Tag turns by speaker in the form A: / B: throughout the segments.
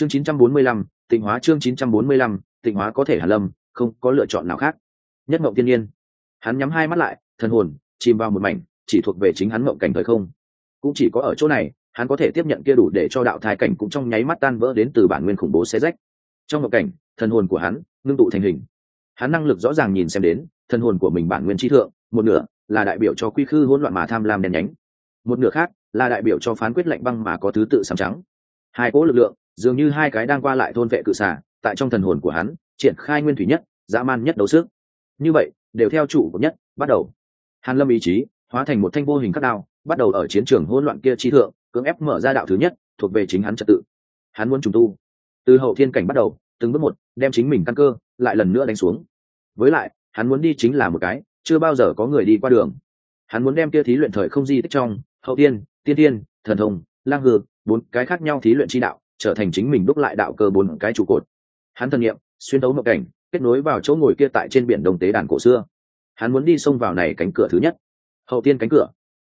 A: chương 945, tịnh hóa chương 945, tịnh hóa có thể hàn lâm không có lựa chọn nào khác. Nhất mộng tiên nhiên. Hắn nhắm hai mắt lại thần hồn chìm vào một mảnh chỉ thuộc về chính hắn mộng cảnh thời không. Cũng chỉ có ở chỗ này hắn có thể tiếp nhận kia đủ để cho đạo thai cảnh cũng trong nháy mắt tan vỡ đến từ bản nguyên khủng bố xé rách. Trong mộng cảnh thần hồn của hắn ngưng tụ thành hình. Hắn năng lực rõ ràng nhìn xem đến thần hồn của mình bản nguyên trí thượng một nửa là đại biểu cho quy khư hỗn loạn mà tham lam đen nhánh. Một nửa khác là đại biểu cho phán quyết lạnh băng mà có thứ tự sám trắng. Hai cỗ lực lượng dường như hai cái đang qua lại thôn vệ cự xả tại trong thần hồn của hắn, triển khai nguyên thủy nhất, dã man nhất đấu sức. Như vậy, đều theo chủ của nhất, bắt đầu. Hàn lâm ý chí, hóa thành một thanh vô hình khắc đao, bắt đầu ở chiến trường hỗn loạn kia chi thượng, cưỡng ép mở ra đạo thứ nhất, thuộc về chính hắn trật tự. Hắn muốn trùng tu. Từ hậu thiên cảnh bắt đầu, từng bước một, đem chính mình căn cơ, lại lần nữa đánh xuống. Với lại, hắn muốn đi chính là một cái, chưa bao giờ có người đi qua đường. Hắn muốn đem kia thí luyện thời không di tích trong, hậu tiên tiên tiên thần thông, lang hư, bốn cái khác nhau thí luyện chi đạo trở thành chính mình đúc lại đạo cơ bốn cái trụ cột. Hắn thần nhiệm xuyên tấu mộng cảnh, kết nối vào chỗ ngồi kia tại trên biển đông tế đàn cổ xưa. Hắn muốn đi xông vào này cánh cửa thứ nhất, hậu tiên cánh cửa.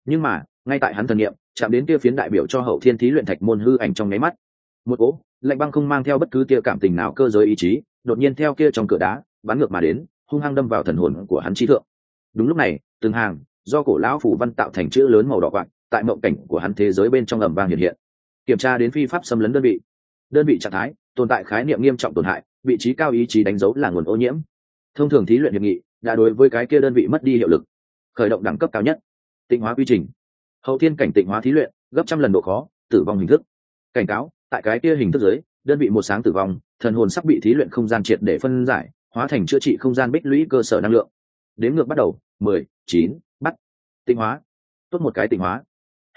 A: Nhưng mà, ngay tại hắn thần nghiệm, chạm đến kia phiến đại biểu cho hậu thiên thí luyện thạch môn hư ảnh trong nháy mắt. Một cỗ, lạnh băng không mang theo bất cứ tia cảm tình nào cơ giới ý chí, đột nhiên theo kia trong cửa đá, bắn ngược mà đến, hung hăng đâm vào thần hồn của hắn trí thượng. Đúng lúc này, từng hàng, do cổ lão phủ văn tạo thành chữ lớn màu đỏ quạng tại mộng cảnh của hắn thế giới bên trong ẩm vang hiện hiện kiểm tra đến phi pháp xâm lấn đơn vị. Đơn vị trạng thái, tồn tại khái niệm nghiêm trọng tổn hại, vị trí cao ý chí đánh dấu là nguồn ô nhiễm. Thông thường thí luyện hiệp nghị, đã đối với cái kia đơn vị mất đi hiệu lực, khởi động đẳng cấp cao nhất. Tịnh hóa quy trình. Hậu thiên cảnh tịnh hóa thí luyện, gấp trăm lần độ khó, tử vong hình thức. Cảnh cáo, tại cái kia hình thức giới, đơn vị một sáng tử vong, thần hồn sắp bị thí luyện không gian triệt để phân giải, hóa thành chữa trị không gian bích lũy cơ sở năng lượng. Đếm ngược bắt đầu, mười, chín, bắt. Tịnh hóa. Tốt một cái tịnh hóa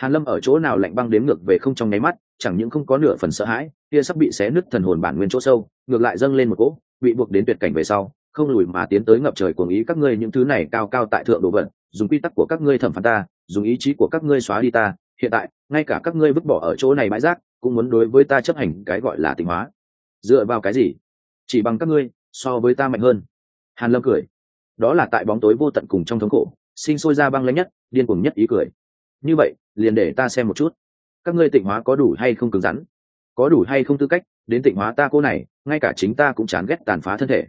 A: hàn lâm ở chỗ nào lạnh băng đếm ngược về không trong nháy mắt, chẳng những không có nửa phần sợ hãi, kia sắp bị xé nứt thần hồn bản nguyên chỗ sâu, ngược lại dâng lên một cỗ, bị buộc đến tuyệt cảnh về sau, không lùi mà tiến tới ngập trời cuồng ý các ngươi những thứ này cao cao tại thượng đồ vật, dùng quy tắc của các ngươi thẩm phán ta, dùng ý chí của các ngươi xóa đi ta, hiện tại, ngay cả các ngươi vứt bỏ ở chỗ này bãi rác, cũng muốn đối với ta chấp hành cái gọi là tình hóa. Dựa vào cái gì? Chỉ bằng các ngươi, so với ta mạnh hơn. Hàn lâm cười. Đó là tại bóng tối vô tận cùng trong thống khổ, sinh sôi ra băng lãnh nhất, điên cuồng nhất ý cười. Như vậy liền để ta xem một chút. Các ngươi tịnh hóa có đủ hay không cứng rắn? Có đủ hay không tư cách, đến tịnh hóa ta cô này, ngay cả chính ta cũng chán ghét tàn phá thân thể.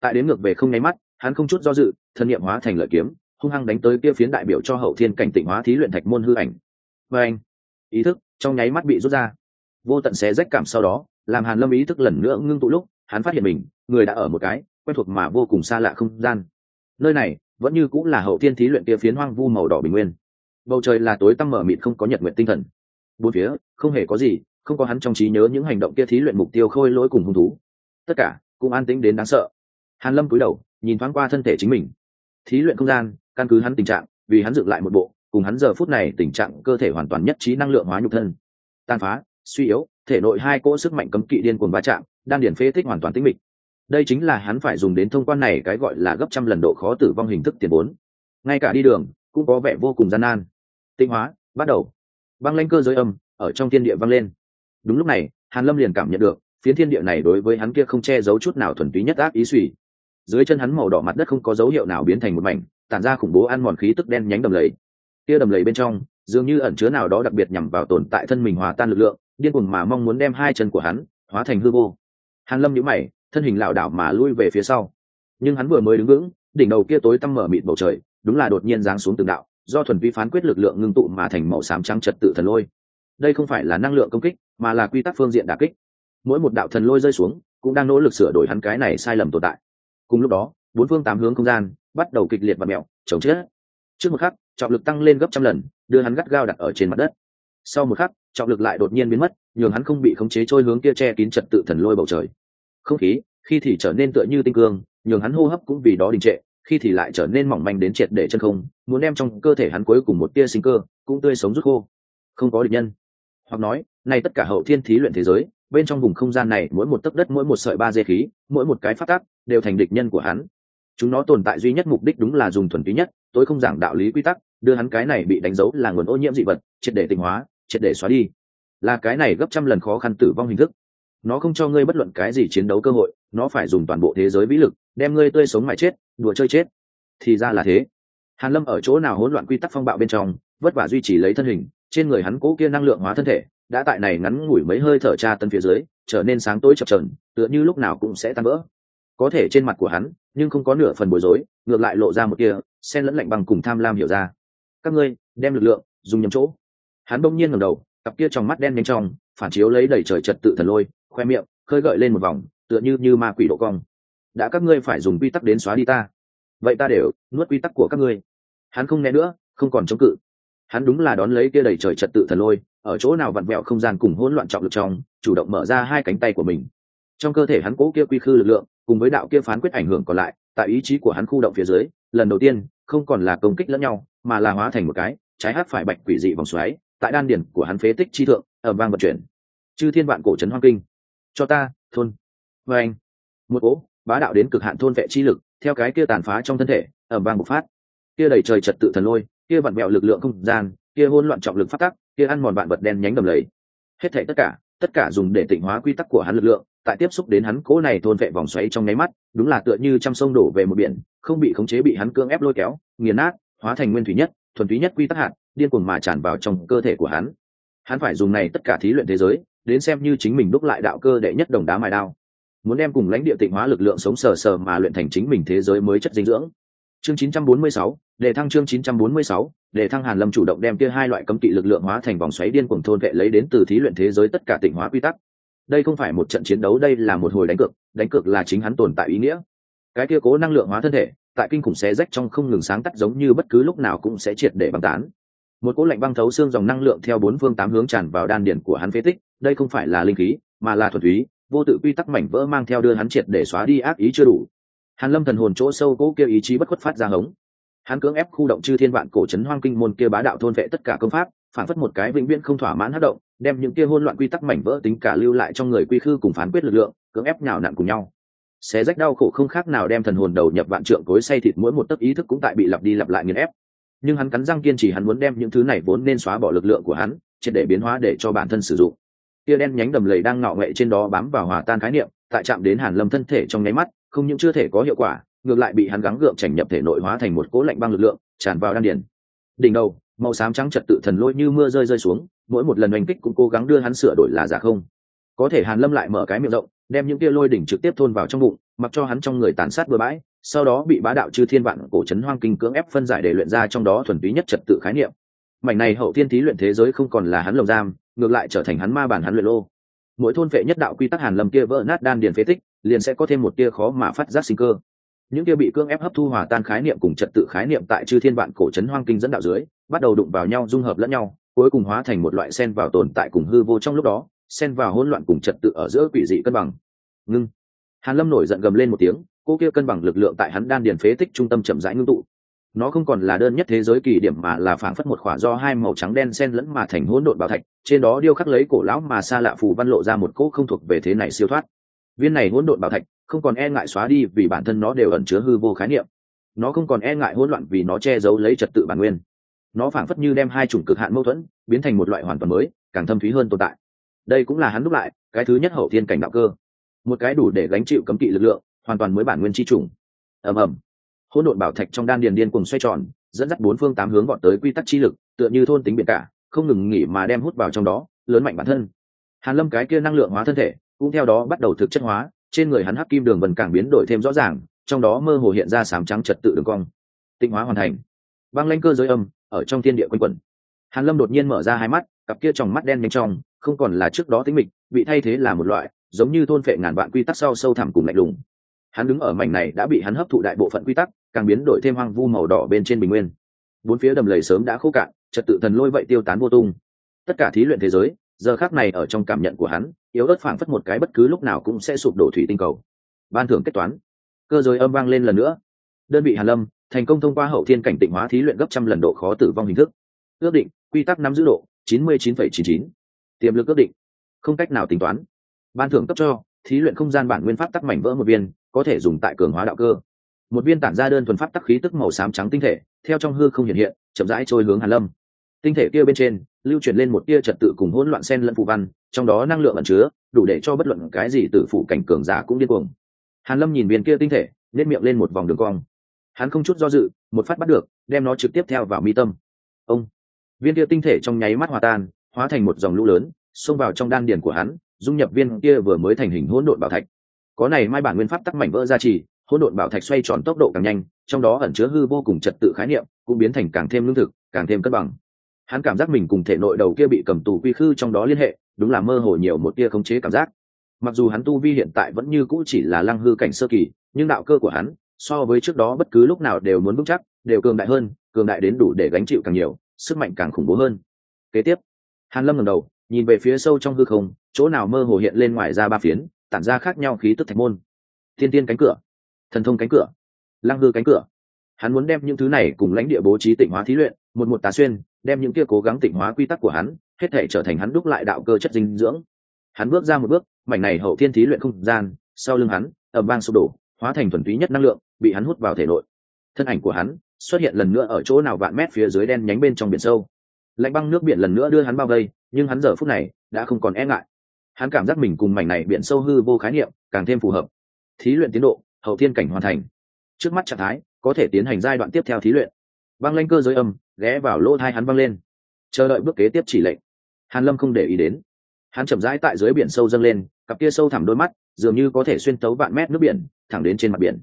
A: Tại đến ngược về không nháy mắt, hắn không chút do dự, thân nhiệm hóa thành lợi kiếm, hung hăng đánh tới kia phiến đại biểu cho hậu thiên cảnh tịnh hóa thí luyện thạch môn hư ảnh. Và anh, ý thức trong nháy mắt bị rút ra. Vô tận xé rách cảm sau đó, làm hàn lâm ý thức lần nữa ngưng tụ lúc, hắn phát hiện mình, người đã ở một cái, quen thuộc mà vô cùng xa lạ không gian. Nơi này, vẫn như cũng là hậu thiên thí luyện kia phiến hoang vu màu đỏ bình nguyên bầu trời là tối tăm mở mịt không có nhật nguyện tinh thần. Bốn phía, không hề có gì, không có hắn trong trí nhớ những hành động kia thí luyện mục tiêu khôi lỗi cùng hung thú. Tất cả cũng an tĩnh đến đáng sợ. Hàn lâm cúi đầu, nhìn thoáng qua thân thể chính mình. Thí luyện không gian, căn cứ hắn tình trạng, vì hắn dựng lại một bộ, cùng hắn giờ phút này tình trạng cơ thể hoàn toàn nhất trí năng lượng hóa nhục thân. Tan phá, suy yếu, thể nội hai cỗ sức mạnh cấm kỵ điên cuồng va chạm đan điển phế thích hoàn toàn tĩnh mịch. Đây chính là hắn phải dùng đến thông quan này cái gọi là gấp trăm lần độ khó tử vong hình thức tiền vốn ngay cả đi đường, cũng có vẻ vô cùng gian nan tinh hóa, bắt đầu. Băng lanh cơ giới âm ở trong thiên địa vang lên. Đúng lúc này, hàn lâm liền cảm nhận được, phiến thiên địa này đối với hắn kia không che giấu chút nào thuần túy nhất ác ý suy. Dưới chân hắn màu đỏ mặt đất không có dấu hiệu nào biến thành một mảnh, tản ra khủng bố ăn mòn khí tức đen nhánh đầm lầy. Kia đầm lầy bên trong, dường như ẩn chứa nào đó đặc biệt nhằm vào tồn tại thân mình hòa tan lực lượng, điên cuồng mà mong muốn đem hai chân của hắn hóa thành hư vô. Hàn lâm nhíu mày, thân hình lảo đảo mà lui về phía sau. Nhưng hắn vừa mới đứng vững, đỉnh đầu kia tối tăm mở mịt bầu trời, đúng là đột nhiên giáng xuống từng đạo do thuần vi phán quyết lực lượng ngưng tụ mà thành màu xám trắng trật tự thần lôi. Đây không phải là năng lượng công kích, mà là quy tắc phương diện đả kích. Mỗi một đạo thần lôi rơi xuống, cũng đang nỗ lực sửa đổi hắn cái này sai lầm tồn tại. Cùng lúc đó, bốn phương tám hướng không gian bắt đầu kịch liệt và mẹo chống chết. Trước một khắc, trọng lực tăng lên gấp trăm lần, đưa hắn gắt gao đặt ở trên mặt đất. Sau một khắc, trọng lực lại đột nhiên biến mất, nhường hắn không bị khống chế trôi hướng kia che kín trật tự thần lôi bầu trời. Không khí, khi thì trở nên tựa như tinh cương, nhường hắn hô hấp cũng vì đó đình trệ khi thì lại trở nên mỏng manh đến triệt để chân không, muốn đem trong cơ thể hắn cuối cùng một tia sinh cơ, cũng tươi sống rút khô. Không có địch nhân. Hoặc nói, nay tất cả hậu thiên thí luyện thế giới, bên trong vùng không gian này mỗi một tấc đất, mỗi một sợi ba dê khí, mỗi một cái phát tác đều thành địch nhân của hắn. Chúng nó tồn tại duy nhất mục đích đúng là dùng thuần túy nhất tôi không giảng đạo lý quy tắc, đưa hắn cái này bị đánh dấu là nguồn ô nhiễm dị vật, triệt để tinh hóa, triệt để xóa đi. Là cái này gấp trăm lần khó khăn tử vong hình thức nó không cho ngươi bất luận cái gì chiến đấu cơ hội, nó phải dùng toàn bộ thế giới vĩ lực, đem ngươi tươi sống mãi chết, đùa chơi chết. Thì ra là thế. Hàn lâm ở chỗ nào hỗn loạn quy tắc phong bạo bên trong, vất vả duy trì lấy thân hình, trên người hắn cố kia năng lượng hóa thân thể, đã tại này ngắn ngủi mấy hơi thở tra tân phía dưới, trở nên sáng tối chập chờn, tựa như lúc nào cũng sẽ tan vỡ. Có thể trên mặt của hắn, nhưng không có nửa phần bối rối, ngược lại lộ ra một kia sen lẫn lạnh bằng cùng tham lam hiểu ra. Các ngươi, đem lực lượng dùng nhầm chỗ. Hắn bỗng nhiên ngẩng đầu, cặp kia trong mắt đen nhanh trong, phản chiếu lấy đầy trời trật tự thần lôi khoe miệng, khơi gợi lên một vòng, tựa như như ma quỷ độ cong. Đã các ngươi phải dùng quy tắc đến xóa đi ta. Vậy ta đều nuốt quy tắc của các ngươi. Hắn không nghe nữa, không còn chống cự. Hắn đúng là đón lấy kia đầy trời trật tự thần lôi, ở chỗ nào vặn vẹo không gian cùng hỗn loạn trọng lực trong, chủ động mở ra hai cánh tay của mình. Trong cơ thể hắn cố kia quy khư lực lượng, cùng với đạo kia phán quyết ảnh hưởng còn lại, tại ý chí của hắn khu động phía dưới, lần đầu tiên, không còn là công kích lẫn nhau, mà là hóa thành một cái, trái hát phải bạch quỷ dị vòng xoáy, tại đan điển của hắn phế tích chi thượng ở vang vận chuyển. Chư thiên vạn cổ trấn hoang kinh cho ta, thôn. Và anh. Một ố bá đạo đến cực hạn thôn vệ chi lực, theo cái kia tàn phá trong thân thể ở bang bộc phát. Kia đầy trời trật tự thần lôi, kia vặn mẹo lực lượng không gian, kia hỗn loạn trọng lực phát tắc, kia ăn mòn vạn vật đen nhánh đầm lầy. Hết thảy tất cả tất cả dùng để tịnh hóa quy tắc của hắn lực lượng, tại tiếp xúc đến hắn cố này thôn vệ vòng xoáy trong nháy mắt, đúng là tựa như trăm sông đổ về một biển, không bị khống chế bị hắn cưỡng ép lôi kéo, nghiền nát, hóa thành nguyên thủy nhất, thuần túy nhất quy tắc hạt, điên cuồng mà tràn vào trong cơ thể của hắn. Hắn phải dùng này tất cả thí luyện thế giới đến xem như chính mình đúc lại đạo cơ đệ nhất đồng đá mài đao. Muốn đem cùng lãnh địa tịnh hóa lực lượng sống sờ sờ mà luyện thành chính mình thế giới mới chất dinh dưỡng. Chương 946, đề thăng chương 946, đề thăng hàn lâm chủ động đem kia hai loại cấm kỵ lực lượng hóa thành vòng xoáy điên cuồng thôn vệ lấy đến từ thí luyện thế giới tất cả tịnh hóa quy tắc. Đây không phải một trận chiến đấu đây là một hồi đánh cược đánh cược là chính hắn tồn tại ý nghĩa. Cái kia cố năng lượng hóa thân thể tại kinh khủng xé rách trong không ngừng sáng tắt giống như bất cứ lúc nào cũng sẽ triệt để băng tán. Một cỗ lạnh băng thấu xương dòng năng lượng theo bốn phương tám hướng tràn vào đan điển của hắn phế tích đây không phải là linh khí, mà là thuần túy, vô tự quy tắc mảnh vỡ mang theo đưa hắn triệt để xóa đi ác ý chưa đủ. Hàn lâm thần hồn chỗ sâu cố kêu ý chí bất khuất phát ra hống. Hắn cưỡng ép khu động chư thiên vạn cổ trấn hoang kinh môn kia bá đạo thôn vệ tất cả công pháp, phản phất một cái vĩnh viễn không thỏa mãn hát động, đem những kia hôn loạn quy tắc mảnh vỡ tính cả lưu lại trong người quy khư cùng phán quyết lực lượng, cưỡng ép nhào nặn cùng nhau. Xé rách đau khổ không khác nào đem thần hồn đầu nhập vạn trượng cối say thịt mỗi một tấc ý thức cũng tại bị lặp đi lặp lại nghiền ép. Nhưng hắn cắn răng kiên trì hắn muốn đem những thứ này vốn nên xóa bỏ lực lượng của hắn, triệt để biến hóa để cho bản thân sử dụng tia đen nhánh đầm lầy đang ngọ nghệ trên đó bám vào hòa tan khái niệm, tại chạm đến hàn lâm thân thể trong nháy mắt, không những chưa thể có hiệu quả, ngược lại bị hắn gắng gượng chảnh nhập thể nội hóa thành một cỗ lạnh băng lực lượng, tràn vào đan điền. Đỉnh đầu, màu xám trắng trật tự thần lôi như mưa rơi rơi xuống, mỗi một lần oanh kích cũng cố gắng đưa hắn sửa đổi là giả không. Có thể hàn lâm lại mở cái miệng rộng, đem những tia lôi đỉnh trực tiếp thôn vào trong bụng, mặc cho hắn trong người tàn sát bừa bãi, sau đó bị bá đạo chư thiên vạn cổ trấn hoang kinh cưỡng ép phân giải để luyện ra trong đó thuần túy nhất trật tự khái niệm. Mảnh này hậu thiên thí luyện thế giới không còn là hắn lồng giam ngược lại trở thành hắn ma bản hắn luyện lô. Mỗi thôn vệ nhất đạo quy tắc hàn lâm kia vỡ nát đan điền phế tích, liền sẽ có thêm một tia khó mà phát giác sinh cơ. Những kia bị cưỡng ép hấp thu hòa tan khái niệm cùng trật tự khái niệm tại chư thiên vạn cổ trấn hoang kinh dẫn đạo dưới, bắt đầu đụng vào nhau, dung hợp lẫn nhau, cuối cùng hóa thành một loại sen vào tồn tại cùng hư vô trong lúc đó, sen vào hỗn loạn cùng trật tự ở giữa quỷ dị cân bằng. Ngưng. Hàn lâm nổi giận gầm lên một tiếng, cô kia cân bằng lực lượng tại hắn đan điền phế tích trung tâm chậm rãi ngưng tụ nó không còn là đơn nhất thế giới kỳ điểm mà là phảng phất một khỏa do hai màu trắng đen xen lẫn mà thành hỗn độn bảo thạch, trên đó điêu khắc lấy cổ lão mà xa lạ phù văn lộ ra một cỗ không thuộc về thế này siêu thoát. Viên này hỗn độn bảo thạch không còn e ngại xóa đi vì bản thân nó đều ẩn chứa hư vô khái niệm. Nó không còn e ngại hỗn loạn vì nó che giấu lấy trật tự bản nguyên. Nó phảng phất như đem hai chủng cực hạn mâu thuẫn biến thành một loại hoàn toàn mới, càng thâm thúy hơn tồn tại. Đây cũng là hắn đúc lại, cái thứ nhất hậu thiên cảnh đạo cơ. Một cái đủ để gánh chịu cấm kỵ lực lượng, hoàn toàn mới bản nguyên chi trùng ầm ầm hỗn độn bảo thạch trong đan điền điên cùng xoay tròn, dẫn dắt bốn phương tám hướng gọn tới quy tắc chi lực, tựa như thôn tính biển cả, không ngừng nghỉ mà đem hút vào trong đó, lớn mạnh bản thân. Hàn lâm cái kia năng lượng hóa thân thể, cũng theo đó bắt đầu thực chất hóa, trên người hắn hắc kim đường vần càng biến đổi thêm rõ ràng, trong đó mơ hồ hiện ra sám trắng trật tự đường cong. Tịnh hóa hoàn thành. Băng lanh cơ giới âm, ở trong thiên địa quanh quẩn. Hàn lâm đột nhiên mở ra hai mắt, cặp kia tròng mắt đen bên trong, không còn là trước đó tính mịch, bị thay thế là một loại, giống như thôn phệ ngàn vạn quy tắc sau sâu thẳm cùng lạnh lùng. Hắn đứng ở mảnh này đã bị hắn hấp thụ đại bộ phận quy tắc càng biến đổi thêm hoang vu màu đỏ bên trên bình nguyên. Bốn phía đầm lầy sớm đã khô cạn, trật tự thần lôi vậy tiêu tán vô tung. Tất cả thí luyện thế giới, giờ khác này ở trong cảm nhận của hắn, yếu ớt phảng phất một cái bất cứ lúc nào cũng sẽ sụp đổ thủy tinh cầu. Ban thưởng kết toán. Cơ giới âm vang lên lần nữa. Đơn vị hàn lâm, thành công thông qua hậu thiên cảnh tịnh hóa thí luyện gấp trăm lần độ khó tử vong hình thức. Ước định, quy tắc nắm giữ độ, chín mươi chín phẩy chín chín. Tiềm lực ước định. Không cách nào tính toán. Ban thưởng cấp cho, thí luyện không gian bản nguyên pháp tắc mảnh vỡ một viên, có thể dùng tại cường hóa đạo cơ một viên tản ra đơn thuần pháp tắc khí tức màu xám trắng tinh thể, theo trong hư không hiện hiện, chậm rãi trôi hướng hàn lâm. Tinh thể kia bên trên, lưu truyền lên một tia trật tự cùng hỗn loạn sen lẫn phù văn, trong đó năng lượng ẩn chứa, đủ để cho bất luận cái gì từ phủ cảnh cường giả cũng điên cuồng. Hàn lâm nhìn viên kia tinh thể nét miệng lên một vòng đường cong. Hắn không chút do dự, một phát bắt được, đem nó trực tiếp theo vào mi tâm. Ông! Viên kia tinh thể trong nháy mắt hòa tan, hóa thành một dòng lũ lớn, xông vào trong đan điền của hắn, dung nhập viên kia vừa mới thành hình hỗn độn bảo thạch. Có này mai bản nguyên pháp tắc mảnh vỡ ra trì hỗn độn bảo thạch xoay tròn tốc độ càng nhanh, trong đó ẩn chứa hư vô cùng trật tự khái niệm, cũng biến thành càng thêm lương thực, càng thêm cân bằng. Hắn cảm giác mình cùng thể nội đầu kia bị cầm tù quy khư trong đó liên hệ, đúng là mơ hồ nhiều một tia khống chế cảm giác. Mặc dù hắn tu vi hiện tại vẫn như cũ chỉ là lăng hư cảnh sơ kỳ, nhưng đạo cơ của hắn, so với trước đó bất cứ lúc nào đều muốn vững chắc, đều cường đại hơn, cường đại đến đủ để gánh chịu càng nhiều, sức mạnh càng khủng bố hơn. Kế tiếp, hàn lâm ngẩng đầu, nhìn về phía sâu trong hư không, chỗ nào mơ hồ hiện lên ngoài ra ba phiến, tản ra khác nhau khí tức thạch môn. Thiên tiên cánh cửa thần thông cánh cửa, lăng hư cánh cửa. Hắn muốn đem những thứ này cùng lãnh địa bố trí tịnh hóa thí luyện, một một tá xuyên, đem những kia cố gắng tịnh hóa quy tắc của hắn, hết thể trở thành hắn đúc lại đạo cơ chất dinh dưỡng. Hắn bước ra một bước, mảnh này hậu thiên thí luyện không gian, sau lưng hắn ẩm vang sụp đổ, hóa thành thuần túy nhất năng lượng, bị hắn hút vào thể nội. Thân ảnh của hắn xuất hiện lần nữa ở chỗ nào vạn mét phía dưới đen nhánh bên trong biển sâu. Lạnh băng nước biển lần nữa đưa hắn bao vây, nhưng hắn giờ phút này đã không còn e ngại. Hắn cảm giác mình cùng mảnh này biển sâu hư vô khái niệm càng thêm phù hợp. Thí luyện tiến độ hậu thiên cảnh hoàn thành. Trước mắt trạng thái, có thể tiến hành giai đoạn tiếp theo thí luyện. Băng lên cơ giới âm, ghé vào lỗ thai hắn băng lên. Chờ đợi bước kế tiếp chỉ lệnh. Hàn lâm không để ý đến. Hắn chậm rãi tại dưới biển sâu dâng lên, cặp kia sâu thẳm đôi mắt, dường như có thể xuyên tấu vạn mét nước biển, thẳng đến trên mặt biển.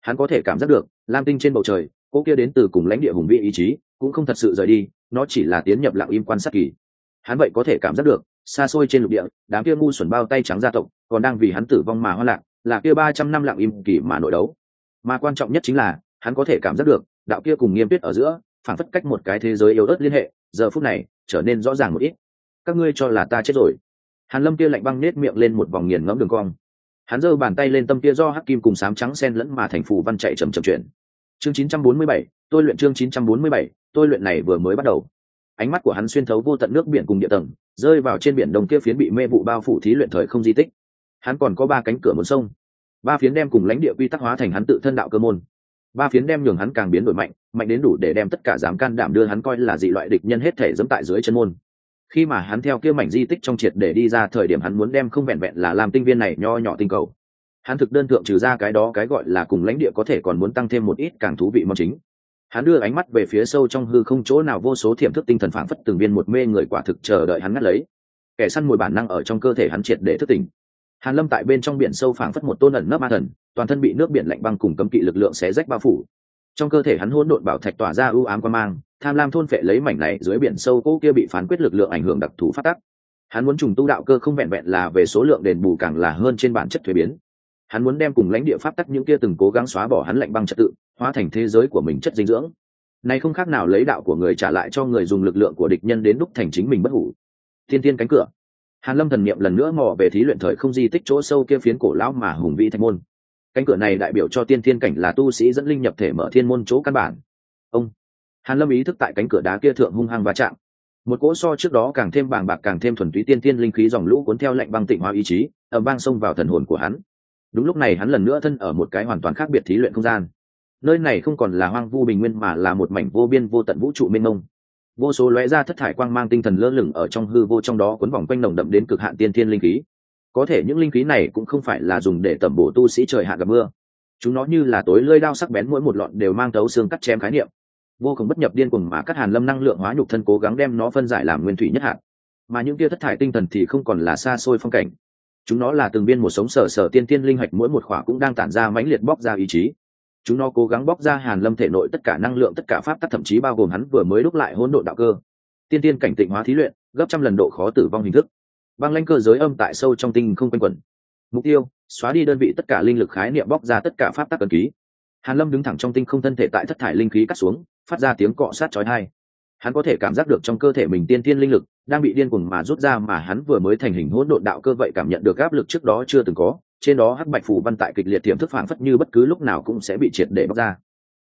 A: Hắn có thể cảm giác được, lam tinh trên bầu trời, cô kia đến từ cùng lãnh địa hùng vĩ ý chí, cũng không thật sự rời đi, nó chỉ là tiến nhập lặng im quan sát kỳ. Hắn vậy có thể cảm giác được, xa xôi trên lục địa, đám kia ngu xuẩn bao tay trắng gia tộc, còn đang vì hắn tử vong mà hoa lạc là kia ba trăm năm lặng im kỳ mà nội đấu. Mà quan trọng nhất chính là hắn có thể cảm giác được đạo kia cùng nghiêm tuyết ở giữa phản phất cách một cái thế giới yếu ớt liên hệ giờ phút này trở nên rõ ràng một ít. Các ngươi cho là ta chết rồi. Hàn lâm kia lạnh băng nết miệng lên một vòng nghiền ngẫm đường cong. Hắn giơ bàn tay lên tâm kia do hắc kim cùng sám trắng sen lẫn mà thành phù văn chạy chậm chậm chuyển. Chương 947, tôi luyện chương 947, tôi luyện này vừa mới bắt đầu. Ánh mắt của hắn xuyên thấu vô tận nước biển cùng địa tầng rơi vào trên biển đông kia phiến bị mê vụ bao phủ thí luyện thời không di tích hắn còn có ba cánh cửa muốn sông. Ba phiến đem cùng lãnh địa quy tắc hóa thành hắn tự thân đạo cơ môn. Ba phiến đem nhường hắn càng biến đổi mạnh mạnh đến đủ để đem tất cả dám can đảm đưa hắn coi là dị loại địch nhân hết thể dẫm tại dưới chân môn. Khi mà hắn theo kia mảnh di tích trong triệt để đi ra thời điểm hắn muốn đem không vẹn vẹn là làm tinh viên này nho nhỏ tinh cầu. Hắn thực đơn thượng trừ ra cái đó cái gọi là cùng lãnh địa có thể còn muốn tăng thêm một ít càng thú vị mong chính. Hắn đưa ánh mắt về phía sâu trong hư không chỗ nào vô số thiểm thức tinh thần phảng phất từng viên một mê người quả thực chờ đợi hắn ngắt lấy. Kẻ săn mồi bản năng ở trong cơ thể hắn triệt để thức tỉnh hàn lâm tại bên trong biển sâu phảng phất một tôn ẩn nấp ma thần, toàn thân bị nước biển lạnh băng cùng cấm kỵ lực lượng xé rách bao phủ. Trong cơ thể hắn hỗn độn bảo thạch tỏa ra ưu ám quan mang, tham lam thôn phệ lấy mảnh này dưới biển sâu cỗ kia bị phán quyết lực lượng ảnh hưởng đặc thù phát tắc. Hắn muốn trùng tu đạo cơ không vẹn vẹn là về số lượng đền bù càng là hơn trên bản chất thuế biến. Hắn muốn đem cùng lãnh địa pháp tắc những kia từng cố gắng xóa bỏ hắn lạnh băng trật tự, hóa thành thế giới của mình chất dinh dưỡng. Này không khác nào lấy đạo của người trả lại cho người dùng lực lượng của địch nhân đến đúc thành chính mình bất hủ. Thiên tiên cánh cửa hàn lâm thần niệm lần nữa mò về thí luyện thời không di tích chỗ sâu kia phiến cổ lão mà hùng vĩ thạch môn. Cánh cửa này đại biểu cho tiên thiên cảnh là tu sĩ dẫn linh nhập thể mở thiên môn chỗ căn bản. Ông. Hàn lâm ý thức tại cánh cửa đá kia thượng hung hăng va chạm. Một cỗ so trước đó càng thêm bàng bạc càng thêm thuần túy tiên tiên linh khí dòng lũ cuốn theo lạnh băng tịnh hóa ý chí, ầm vang xông vào thần hồn của hắn. Đúng lúc này hắn lần nữa thân ở một cái hoàn toàn khác biệt thí luyện không gian. Nơi này không còn là hoang vu bình nguyên mà là một mảnh vô biên vô tận vũ trụ mênh mông vô số lóe ra thất thải quang mang tinh thần lơ lửng ở trong hư vô trong đó cuốn vòng quanh nồng đậm đến cực hạn tiên thiên linh khí. Có thể những linh khí này cũng không phải là dùng để tẩm bổ tu sĩ trời hạ gặp mưa. Chúng nó như là tối lơi đao sắc bén mỗi một lọn đều mang thấu xương cắt chém khái niệm. Vô cùng bất nhập điên cuồng mà cắt hàn lâm năng lượng hóa nhục thân cố gắng đem nó phân giải làm nguyên thủy nhất hạn mà những kia thất thải tinh thần thì không còn là xa xôi phong cảnh. Chúng nó là từng biên một sống sở sở tiên tiên linh hạch mỗi một khỏa cũng đang tản ra mãnh liệt bóc ra ý chí chúng nó cố gắng bóc ra hàn lâm thể nội tất cả năng lượng, tất cả pháp tắc, thậm chí bao gồm hắn vừa mới đúc lại hỗn độn đạo cơ. Tiên tiên cảnh tịnh hóa thí luyện, gấp trăm lần độ khó tử vong hình thức. Băng lanh cơ giới âm tại sâu trong tinh không quanh quẩn. Mục tiêu, xóa đi đơn vị tất cả linh lực khái niệm, bóc ra tất cả pháp tắc cần ký. Hàn lâm đứng thẳng trong tinh không thân thể tại thất thải linh khí cắt xuống, phát ra tiếng cọ sát chói tai. Hắn có thể cảm giác được trong cơ thể mình tiên tiên linh lực đang bị điên cuồng mà rút ra mà hắn vừa mới thành hình hỗn độn đạo cơ vậy cảm nhận được áp lực trước đó chưa từng có trên đó hắc bạch phủ văn tại kịch liệt tiềm thức phảng phất như bất cứ lúc nào cũng sẽ bị triệt để bóc ra.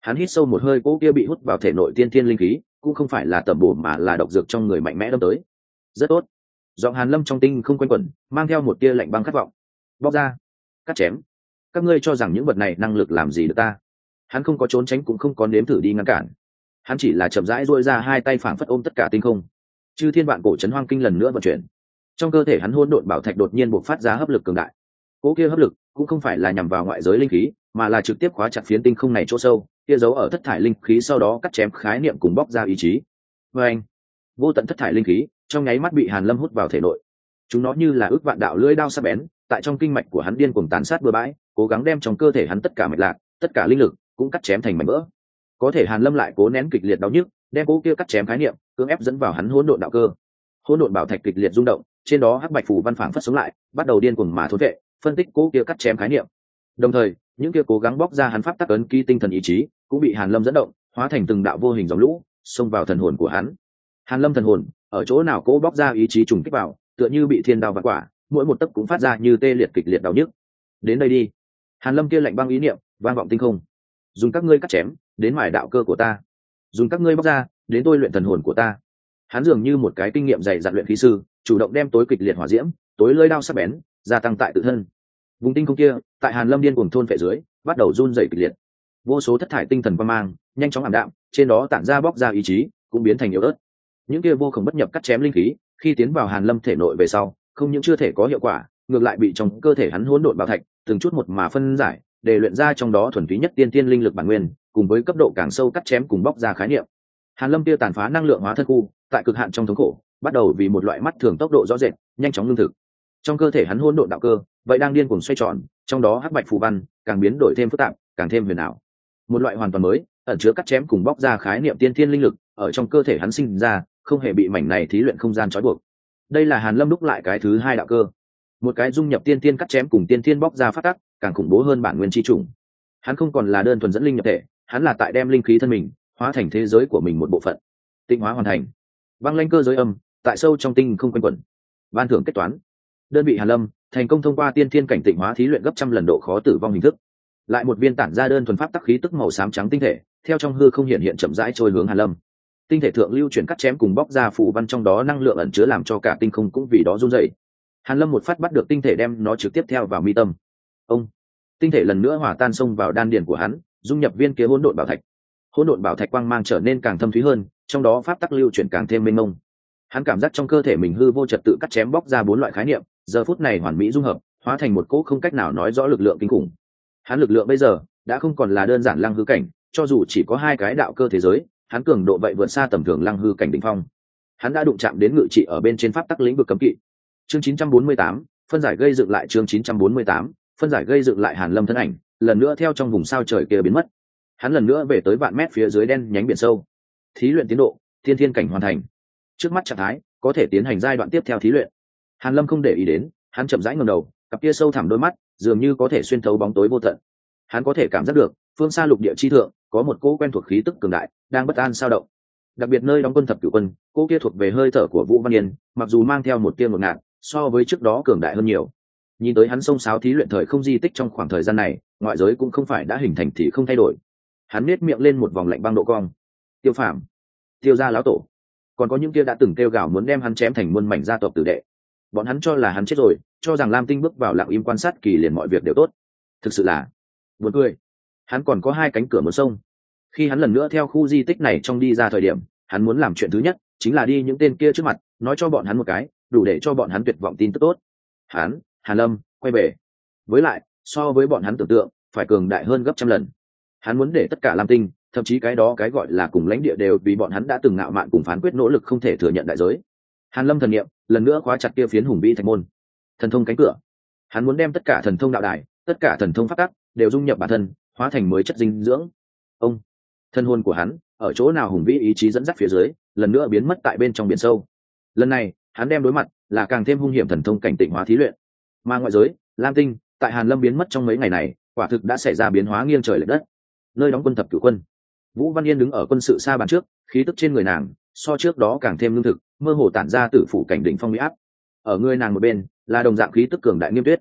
A: Hắn hít sâu một hơi cỗ kia bị hút vào thể nội tiên thiên linh khí, cũng không phải là tẩm bổ mà là độc dược trong người mạnh mẽ đâm tới. Rất tốt. Giọng hàn lâm trong tinh không quanh quẩn, mang theo một tia lạnh băng khát vọng. Bóc ra. Cắt chém. Các ngươi cho rằng những vật này năng lực làm gì được ta? Hắn không có trốn tránh cũng không có nếm thử đi ngăn cản. Hắn chỉ là chậm rãi dôi ra hai tay phảng phất ôm tất cả tinh không. Chư thiên vạn cổ trấn hoang kinh lần nữa vận chuyển. Trong cơ thể hắn hôn độn bảo thạch đột nhiên buộc phát ra hấp lực cường đại cỗ kia hấp lực cũng không phải là nhằm vào ngoại giới linh khí, mà là trực tiếp khóa chặt phiến tinh không này chỗ sâu, kia giấu ở thất thải linh khí sau đó cắt chém khái niệm cùng bóc ra ý chí. Vê anh, vô tận thất thải linh khí trong nháy mắt bị hàn lâm hút vào thể nội. Chúng nó như là ước vạn đạo lưỡi đao sắc bén, tại trong kinh mạch của hắn điên cuồng tàn sát bừa bãi, cố gắng đem trong cơ thể hắn tất cả mạch lạc, tất cả linh lực cũng cắt chém thành mảnh vỡ. Có thể hàn lâm lại cố nén kịch liệt đau nhức, đem cố kia cắt chém khái niệm, cưỡng ép dẫn vào hắn hỗn độn đạo cơ. Hỗn độn bảo thạch kịch liệt rung động, trên đó hắc bạch phủ văn phảng phất sống lại, bắt đầu điên cuồng mà thốn vệ phân tích cố kia cắt chém khái niệm. Đồng thời, những kia cố gắng bóc ra hắn pháp tắc ấn ký tinh thần ý chí cũng bị hàn lâm dẫn động, hóa thành từng đạo vô hình dòng lũ, xông vào thần hồn của hắn. Hàn lâm thần hồn, ở chỗ nào cố bóc ra ý chí trùng kích vào, tựa như bị thiên đao vặt quả, mỗi một tấc cũng phát ra như tê liệt kịch liệt đau nhức. Đến đây đi. Hàn lâm kia lạnh băng ý niệm, vang vọng tinh không. Dùng các ngươi cắt chém, đến mài đạo cơ của ta. Dùng các ngươi bóc ra, đến tôi luyện thần hồn của ta. Hắn dường như một cái kinh nghiệm dày dặn luyện khí sư, chủ động đem tối kịch liệt hỏa diễm, tối lơi đao sắc bén gia tăng tại tự thân. Vùng tinh không kia, tại hàn lâm điên cùng thôn vệ dưới, bắt đầu run rẩy kịch liệt. Vô số thất thải tinh thần quan mang, nhanh chóng ảm đạm, trên đó tản ra bóc ra ý chí, cũng biến thành yếu ớt. Những kia vô khổng bất nhập cắt chém linh khí, khi tiến vào hàn lâm thể nội về sau, không những chưa thể có hiệu quả, ngược lại bị trong cơ thể hắn hỗn độn bảo thạch, từng chút một mà phân giải, để luyện ra trong đó thuần túy nhất tiên tiên linh lực bản nguyên, cùng với cấp độ càng sâu cắt chém cùng bóc ra khái niệm. Hàn lâm kia tàn phá năng lượng hóa thân khu, tại cực hạn trong thống khổ, bắt đầu vì một loại mắt thường tốc độ rõ rệt, nhanh chóng lương thực trong cơ thể hắn hỗn độn đạo cơ, vậy đang điên cuồng xoay tròn, trong đó hắc bạch phù văn càng biến đổi thêm phức tạp, càng thêm huyền ảo. Một loại hoàn toàn mới, ẩn chứa cắt chém cùng bóc ra khái niệm tiên thiên linh lực, ở trong cơ thể hắn sinh ra, không hề bị mảnh này thí luyện không gian trói buộc. Đây là hàn lâm đúc lại cái thứ hai đạo cơ. Một cái dung nhập tiên thiên cắt chém cùng tiên thiên bóc ra phát tắc, càng khủng bố hơn bản nguyên chi trùng hắn không còn là đơn thuần dẫn linh nhập thể, hắn là tại đem linh khí thân mình, hóa thành thế giới của mình một bộ phận. Tịnh hóa hoàn thành. Băng lanh cơ giới âm, tại sâu trong tinh không quanh quẩn. Ban thưởng kết toán đơn vị hàn lâm, thành công thông qua tiên thiên cảnh tịnh hóa thí luyện gấp trăm lần độ khó tử vong hình thức. Lại một viên tản ra đơn thuần pháp tắc khí tức màu xám trắng tinh thể, theo trong hư không hiện hiện chậm rãi trôi hướng hàn lâm. Tinh thể thượng lưu chuyển cắt chém cùng bóc ra phủ văn trong đó năng lượng ẩn chứa làm cho cả tinh không cũng vì đó run dậy hàn lâm một phát bắt được tinh thể đem nó trực tiếp theo vào mi tâm. Ông! Tinh thể lần nữa hòa tan xông vào đan điền của hắn, dung nhập viên kia hỗn độn bảo thạch. Hỗn độn bảo thạch quang mang trở nên càng thâm thúy hơn, trong đó pháp tắc lưu chuyển càng thêm mênh mông. Hắn cảm giác trong cơ thể mình hư vô trật tự cắt chém bóc ra bốn loại khái niệm giờ phút này hoàn mỹ dung hợp hóa thành một cỗ không cách nào nói rõ lực lượng kinh khủng. Hắn lực lượng bây giờ đã không còn là đơn giản lăng hư cảnh cho dù chỉ có hai cái đạo cơ thế giới hắn cường độ vậy vượt xa tầm thường lăng hư cảnh đ ỉ n h phong. Hắn đã đụng chạm đến ngự trị ở bên trên pháp tắc lĩnh vực cấm kỵ. Chương 948, phân giải gây dựng lại chương 948, phân giải gây dựng lại hàn lâm thân ảnh lần nữa theo trong vùng sao trời kia biến mất. Hắn lần nữa về tới vạn mét phía dưới đen nhánh biển sâu. Thí luyện tiến độ thiên thiên cảnh hoàn thành. Trước mắt trạng thái có thể tiến hành giai đoạn tiếp theo thí luyện hàn lâm không để ý đến hắn chậm rãi ngầm đầu cặp kia sâu thẳm đôi mắt dường như có thể xuyên thấu bóng tối vô tận. Hắn có thể cảm giác được phương xa lục địa chi thượng có một cỗ quen thuộc khí tức cường đại đang bất an sao động. Đặc biệt nơi đóng quân thập cửu quân cỗ kia thuộc về hơi thở của vũ văn yên mặc dù mang theo một tiên một ngạt so với trước đó cường đại hơn nhiều. Nhìn tới hắn sông sáo thí luyện thời không di tích trong khoảng thời gian này ngoại giới cũng không phải đã hình thành thì không thay đổi. Hắn nết miệng lên một vòng lạnh băng độ cong. Tiêu Phàm, tiêu gia lão tổ còn có những kia đã từng kêu gào muốn đem hắn chém thành muôn mảnh gia tộc tử đệ bọn hắn cho là hắn chết rồi, cho rằng lam tinh bước vào lặng im quan sát kỳ liền mọi việc đều tốt. Thực sự là buồn cười. Hắn còn có hai cánh cửa muốn sông khi hắn lần nữa theo khu di tích này trong đi ra thời điểm, hắn muốn làm chuyện thứ nhất, chính là đi những tên kia trước mặt, nói cho bọn hắn một cái, đủ để cho bọn hắn tuyệt vọng tin tức tốt. Hắn, hàn lâm, quay về. Với lại, so với bọn hắn tưởng tượng, phải cường đại hơn gấp trăm lần. Hắn muốn để tất cả lam tinh, thậm chí cái đó cái gọi là cùng lãnh địa đều vì bọn hắn đã từng ngạo mạn cùng phán quyết nỗ lực không thể thừa nhận đại giới hàn lâm thần niệm, lần nữa khóa chặt kia phiến hùng vĩ thạch môn. Thần thông cánh cửa. Hắn muốn đem tất cả thần thông đạo đài, tất cả thần thông phát tắc, đều dung nhập bản thân, hóa thành mới chất dinh dưỡng. Ông, thân hôn của hắn, ở chỗ nào hùng vĩ ý chí dẫn dắt phía dưới, lần nữa biến mất tại bên trong biển sâu. Lần này, hắn đem đối mặt là càng thêm hung hiểm thần thông cảnh tịnh hóa thí luyện. Mà ngoại giới, lam tinh, tại hàn lâm biến mất trong mấy ngày này, quả thực đã xảy ra biến hóa nghiêng trời lệch đất. Nơi đóng quân thập cử quân. Vũ văn yên đứng ở quân sự xa bàn trước, khí tức trên người nàng so trước đó càng thêm lương thực, mơ hồ tản ra từ phủ cảnh đỉnh phong mỹ áp. Ở người nàng một bên, là đồng dạng khí tức cường đại nghiêm tuyết.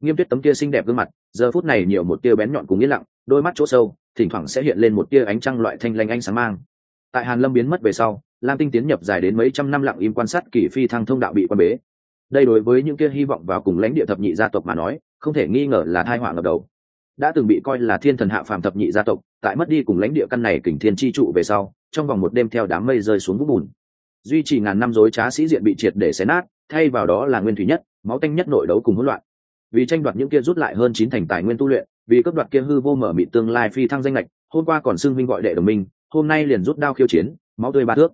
A: Nghiêm tuyết tấm kia xinh đẹp gương mặt, giờ phút này nhiều một tia bén nhọn cùng yên lặng, đôi mắt chỗ sâu, thỉnh thoảng sẽ hiện lên một tia ánh trăng loại thanh lanh ánh sáng mang. Tại hàn lâm biến mất về sau, lam tinh tiến nhập dài đến mấy trăm năm lặng im quan sát kỳ phi thăng thông đạo bị quan bế. Đây đối với những kia hy vọng vào cùng lãnh địa thập nhị gia tộc mà nói, không thể nghi ngờ là thai họa ngập đầu đã từng bị coi là thiên thần hạ phàm thập nhị gia tộc, tại mất đi cùng lãnh địa căn này kình thiên chi trụ về sau, trong vòng một đêm theo đám mây rơi xuống vũng bùn. Duy trì ngàn năm dối trá sĩ diện bị triệt để xé nát, thay vào đó là nguyên thủy nhất, máu tanh nhất nội đấu cùng hỗn loạn. Vì tranh đoạt những kia rút lại hơn chín thành tài nguyên tu luyện, vì cấp đoạt kia hư vô mở mị tương lai phi thăng danh lệch hôm qua còn xưng minh gọi đệ đồng minh, hôm nay liền rút đao khiêu chiến, máu tươi ba thước.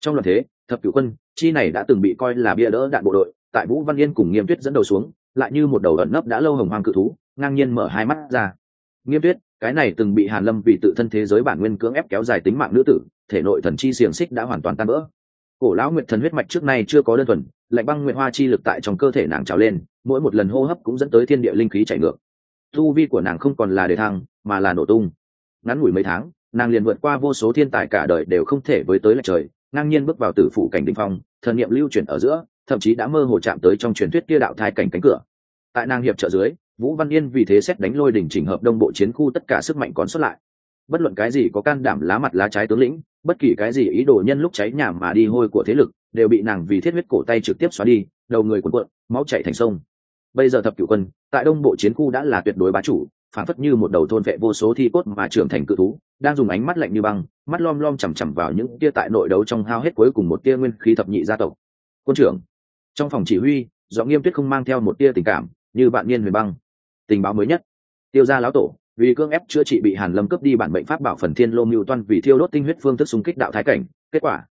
A: Trong loạt thế, thập cửu quân, chi này đã từng bị coi là bia đỡ đạn bộ đội, tại vũ văn yên cùng nghiêm tuyết dẫn đầu xuống, lại như một đầu ẩn nấp đã lâu hồng hoang cự thú ngang nhiên mở hai mắt ra. Nghiêm tuyết, cái này từng bị hàn lâm vì tự thân thế giới bản nguyên cưỡng ép kéo dài tính mạng nữ tử, thể nội thần chi xiềng xích đã hoàn toàn tan vỡ. Cổ lão nguyệt thần huyết mạch trước nay chưa có đơn thuần, lạnh băng nguyệt hoa chi lực tại trong cơ thể nàng trào lên, mỗi một lần hô hấp cũng dẫn tới thiên địa linh khí chảy ngược. Tu vi của nàng không còn là đề thăng, mà là nổ tung. Ngắn ngủi mấy tháng, nàng liền vượt qua vô số thiên tài cả đời đều không thể với tới lệch trời, ngang nhiên bước vào tử phủ cảnh đỉnh phong, thần niệm lưu chuyển ở giữa, thậm chí đã mơ hồ chạm tới trong truyền thuyết kia đạo thai cảnh cánh cửa. Tại nàng hiệp trợ dưới vũ văn yên vì thế xét đánh lôi đỉnh chỉnh hợp đông bộ chiến khu tất cả sức mạnh còn xuất lại. Bất luận cái gì có can đảm lá mặt lá trái tướng lĩnh, bất kỳ cái gì ý đồ nhân lúc cháy nhà mà đi hôi của thế lực, đều bị nàng vì thiết huyết cổ tay trực tiếp xóa đi, đầu người cuộn cuộn, máu chảy thành sông. Bây giờ thập cửu quân, tại đông bộ chiến khu đã là tuyệt đối bá chủ, phản phất như một đầu thôn vệ vô số thi cốt mà trưởng thành cự thú, đang dùng ánh mắt lạnh như băng, mắt lom lom chằm chằm vào những tia tại nội đấu trong hao hết cuối cùng một tia nguyên khí thập nhị gia tộc. Quân trưởng, trong phòng chỉ huy do nghiêm tuyết không mang theo một tia tình cảm, như bạn niên huyền băng tình báo mới nhất. Tiêu gia lão tổ, vì cương ép chữa trị bị hàn lâm cướp đi bản mệnh pháp bảo phần thiên lô mưu toan vì thiêu đốt tinh huyết phương thức xung kích đạo thái cảnh, kết quả,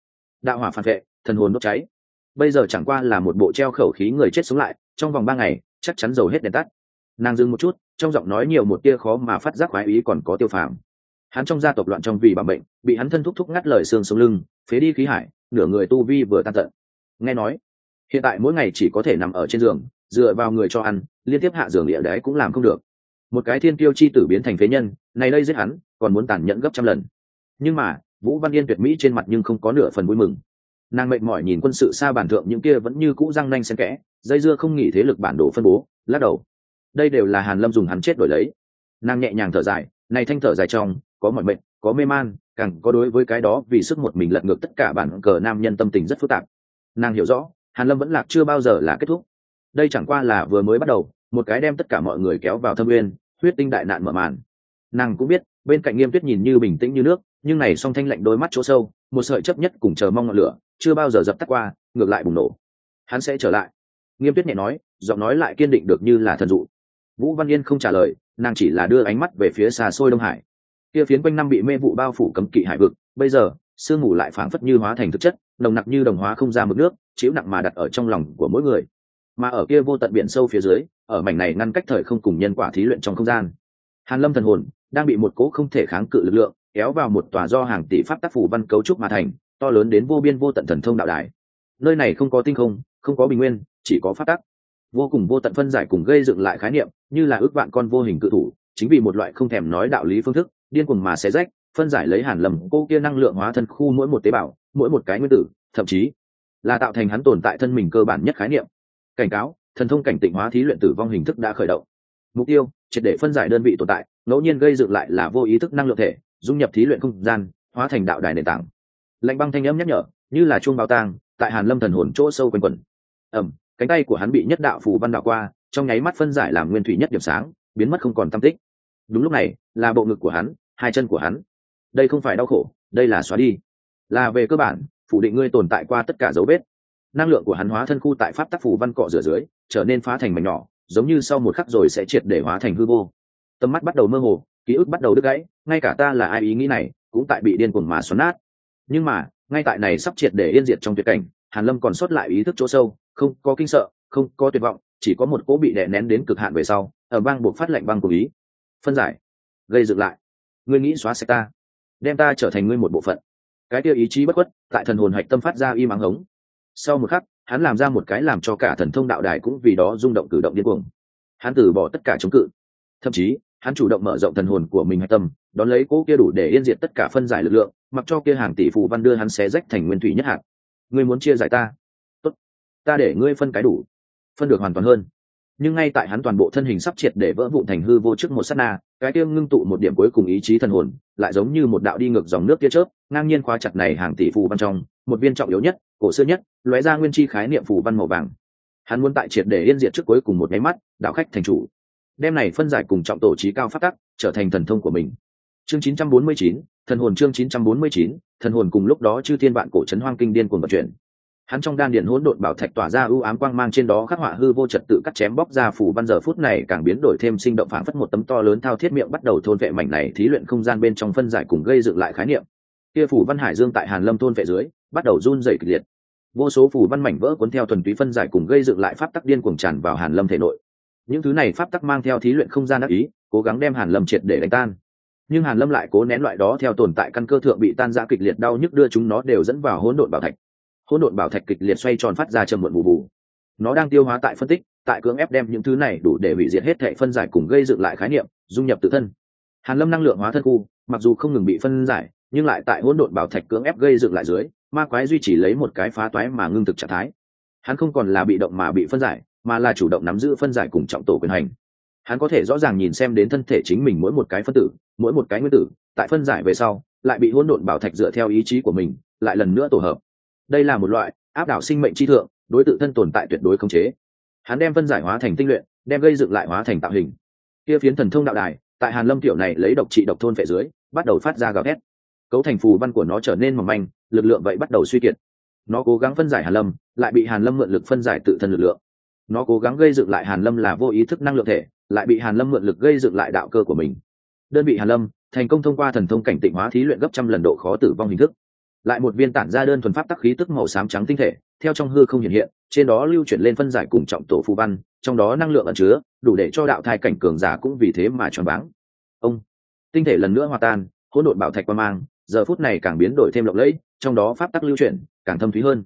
A: đạo hỏa phản vệ, thần hồn đốt cháy. Bây giờ chẳng qua là một bộ treo khẩu khí người chết sống lại, trong vòng ba ngày, chắc chắn dầu hết đèn tắt. Nàng dừng một chút, trong giọng nói nhiều một tia khó mà phát giác khoái ý còn có tiêu phàm. Hắn trong gia tộc loạn trong vì bằng bệnh bị hắn thân thúc thúc ngắt lời xương sống lưng, phế đi khí hải, nửa người tu vi vừa tan tận. Nghe nói, hiện tại mỗi ngày chỉ có thể nằm ở trên giường dựa vào người cho ăn, liên tiếp hạ giường địa đấy cũng làm không được. Một cái thiên tiêu chi tử biến thành phế nhân, này đây giết hắn, còn muốn tàn nhẫn gấp trăm lần. Nhưng mà, vũ văn yên tuyệt mỹ trên mặt nhưng không có nửa phần vui mừng. Nàng mệt mỏi nhìn quân sự xa bản thượng những kia vẫn như cũ răng nanh xen kẽ, dây dưa không nghỉ thế lực bản đồ phân bố, lắc đầu. Đây đều là hàn lâm dùng hắn chết đổi lấy. Nàng nhẹ nhàng thở dài, này thanh thở dài trong, có mọi mệnh có mê man, càng có đối với cái đó vì sức một mình lật ngược tất cả bản cờ nam nhân tâm tình rất phức tạp. Nàng hiểu rõ, hàn lâm vẫn lạc chưa bao giờ là kết thúc đây chẳng qua là vừa mới bắt đầu, một cái đem tất cả mọi người kéo vào thâm nguyên huyết tinh đại nạn mở màn. Nàng cũng biết, bên cạnh nghiêm tuyết nhìn như bình tĩnh như nước, nhưng này song thanh lạnh đôi mắt chỗ sâu, một sợi chấp nhất cùng chờ mong ngọn lửa, chưa bao giờ dập tắt qua, ngược lại bùng nổ. Hắn sẽ trở lại. Nghiêm tuyết nhẹ nói, giọng nói lại kiên định được như là thần dụ. Vũ văn yên không trả lời, nàng chỉ là đưa ánh mắt về phía xa xôi đông hải. Kia phiến quanh năm bị mê vụ bao phủ cấm kỵ hải vực, bây giờ, sương mù lại phảng phất như hóa thành thực chất, nồng nặc như đồng hóa không ra mực nước chiếu nặng mà đặt ở trong lòng của mỗi người mà ở kia vô tận biển sâu phía dưới, ở mảnh này ngăn cách thời không cùng nhân quả thí luyện trong không gian. Hàn lâm thần hồn đang bị một cố không thể kháng cự lực lượng kéo vào một tòa do hàng tỷ pháp tác phủ văn cấu trúc mà thành, to lớn đến vô biên vô tận thần thông đạo đài. Nơi này không có tinh không không có bình nguyên, chỉ có pháp tắc vô cùng vô tận phân giải cùng gây dựng lại khái niệm, như là ước vạn con vô hình cự thủ, chính vì một loại không thèm nói đạo lý phương thức, điên cuồng mà xé rách, phân giải lấy hàn lầm cô kia năng lượng hóa thân khu mỗi một tế bào, mỗi một cái nguyên tử, thậm chí là tạo thành hắn tồn tại thân mình cơ bản nhất khái niệm cảnh cáo, thần thông cảnh tịnh hóa thí luyện tử vong hình thức đã khởi động. Mục tiêu, triệt để phân giải đơn vị tồn tại, ngẫu nhiên gây dựng lại là vô ý thức năng lượng thể, dung nhập thí luyện không gian, hóa thành đạo đài nền tảng. Lạnh băng thanh âm nhắc nhở, như là chuông bao tang, tại hàn lâm thần hồn chỗ sâu quanh quẩn. Ẩm cánh tay của hắn bị nhất đạo phù văn đạo qua, trong nháy mắt phân giải làm nguyên thủy nhất điểm sáng, biến mất không còn tâm tích. Đúng lúc này, là bộ ngực của hắn, hai chân của hắn. Đây không phải đau khổ, đây là xóa đi. Là về cơ bản, phủ định ngươi tồn tại qua tất cả dấu vết năng lượng của hắn hóa thân khu tại pháp tắc phủ văn cọ rửa dưới, trở nên phá thành mảnh nhỏ, giống như sau một khắc rồi sẽ triệt để hóa thành hư vô. Tầm mắt bắt đầu mơ hồ, ký ức bắt đầu đứt gãy, ngay cả ta là ai ý nghĩ này, cũng tại bị điên cuồng mà xoắn nát. Nhưng mà, ngay tại này sắp triệt để yên diệt trong tuyệt cảnh, hàn lâm còn sót lại ý thức chỗ sâu, không có kinh sợ, không có tuyệt vọng, chỉ có một cỗ bị đè nén đến cực hạn về sau, ở bang buộc phát lệnh băng của ý. Phân giải, gây dựng lại. Ngươi nghĩ xóa sạch ta, đem ta trở thành ngươi một bộ phận. Cái tiêu ý chí bất khuất, tại thần hồn hạch tâm phát ra im ắng hống sau một khắc, hắn làm ra một cái làm cho cả thần thông đạo đài cũng vì đó rung động cử động điên cuồng. Hắn từ bỏ tất cả chống cự. Thậm chí, hắn chủ động mở rộng thần hồn của mình hạch tâm, đón lấy cỗ kia đủ để yên diệt tất cả phân giải lực lượng, mặc cho kia hàng tỷ phù văn đưa hắn xé rách thành nguyên thủy nhất hạt. Ngươi muốn chia giải ta? Tốt. Ta để ngươi phân cái đủ. Phân được hoàn toàn hơn. Nhưng ngay tại hắn toàn bộ thân hình sắp triệt để vỡ vụn thành hư vô trước một sát na, cái kia ngưng tụ một điểm cuối cùng ý chí thần hồn, lại giống như một đạo đi ngược dòng nước kia chớp, ngang nhiên khóa chặt này hàng tỷ phù văn trong, một viên trọng yếu nhất cổ xưa nhất lóe ra nguyên chi khái niệm phủ văn màu vàng. Hắn muốn tại triệt để yên diệt trước cuối cùng một máy mắt đạo khách thành chủ. Đem này phân giải cùng trọng tổ trí cao phát tắc trở thành thần thông của mình. Chương 949, thần hồn chương 949, thần hồn cùng lúc đó chư thiên vạn cổ trấn hoang kinh điên cuồng vận chuyển. Hắn trong đan điện hỗn độn bảo thạch tỏa ra ưu ám quang mang trên đó khắc họa hư vô trật tự cắt chém bóc ra phủ văn giờ phút này càng biến đổi thêm sinh động phảng phất một tấm to lớn thao thiết miệng bắt đầu thôn vệ mảnh này thí luyện không gian bên trong phân giải cùng gây dựng lại khái niệm kia phủ văn hải dương tại hàn lâm thôn vệ dưới, bắt đầu run rẩy kịch liệt. Vô số phù văn mảnh vỡ cuốn theo thuần túy phân giải cùng gây dựng lại pháp tắc điên cuồng tràn vào hàn lâm thể nội. Những thứ này pháp tắc mang theo thí luyện không gian đắc ý, cố gắng đem hàn lâm triệt để đánh tan. Nhưng hàn lâm lại cố nén loại đó theo tồn tại căn cơ thượng bị tan ra kịch liệt đau nhức đưa chúng nó đều dẫn vào hỗn độn bảo thạch. Hỗn độn bảo thạch kịch liệt xoay tròn phát ra trầm muộn bù bù. Nó đang tiêu hóa tại phân tích, tại cưỡng ép đem những thứ này đủ để hủy diệt hết thể phân giải cùng gây dựng lại khái niệm, dung nhập tự thân. Hàn lâm năng lượng hóa thân khu, mặc dù không ngừng bị phân giải nhưng lại tại hỗn độn bảo thạch cưỡng ép gây dựng lại dưới, ma quái duy trì lấy một cái phá toái mà ngưng thực trạng thái. Hắn không còn là bị động mà bị phân giải, mà là chủ động nắm giữ phân giải cùng trọng tổ quyền hành. Hắn có thể rõ ràng nhìn xem đến thân thể chính mình mỗi một cái phân tử, mỗi một cái nguyên tử, tại phân giải về sau, lại bị hỗn độn bảo thạch dựa theo ý chí của mình, lại lần nữa tổ hợp. Đây là một loại áp đảo sinh mệnh chi thượng, đối tự thân tồn tại tuyệt đối không chế. Hắn đem phân giải hóa thành tinh luyện, đem gây dựng lại hóa thành tạo hình. Kia phiến thần thông đạo đài, tại hàn lâm tiểu này lấy độc trị độc thôn phệ dưới, bắt đầu phát ra gào thét cấu thành phù văn của nó trở nên mỏng manh, lực lượng vậy bắt đầu suy kiệt. Nó cố gắng phân giải hàn lâm, lại bị hàn lâm mượn lực phân giải tự thân lực lượng. Nó cố gắng gây dựng lại hàn lâm là vô ý thức năng lượng thể, lại bị hàn lâm mượn lực gây dựng lại đạo cơ của mình. Đơn vị hàn lâm, thành công thông qua thần thông cảnh tịnh hóa thí luyện gấp trăm lần độ khó tử vong hình thức. Lại một viên tản ra đơn thuần pháp tắc khí tức màu xám trắng tinh thể, theo trong hư không hiện hiện, trên đó lưu chuyển lên phân giải cùng trọng tổ phù văn, trong đó năng lượng ẩn chứa, đủ để cho đạo thai cảnh cường giả cũng vì thế mà tròn váng. Ông, tinh thể lần nữa hòa tan, hỗn độn bảo thạch quan mang giờ phút này càng biến đổi thêm lộng lẫy, trong đó pháp tắc lưu chuyển càng thâm thúy hơn.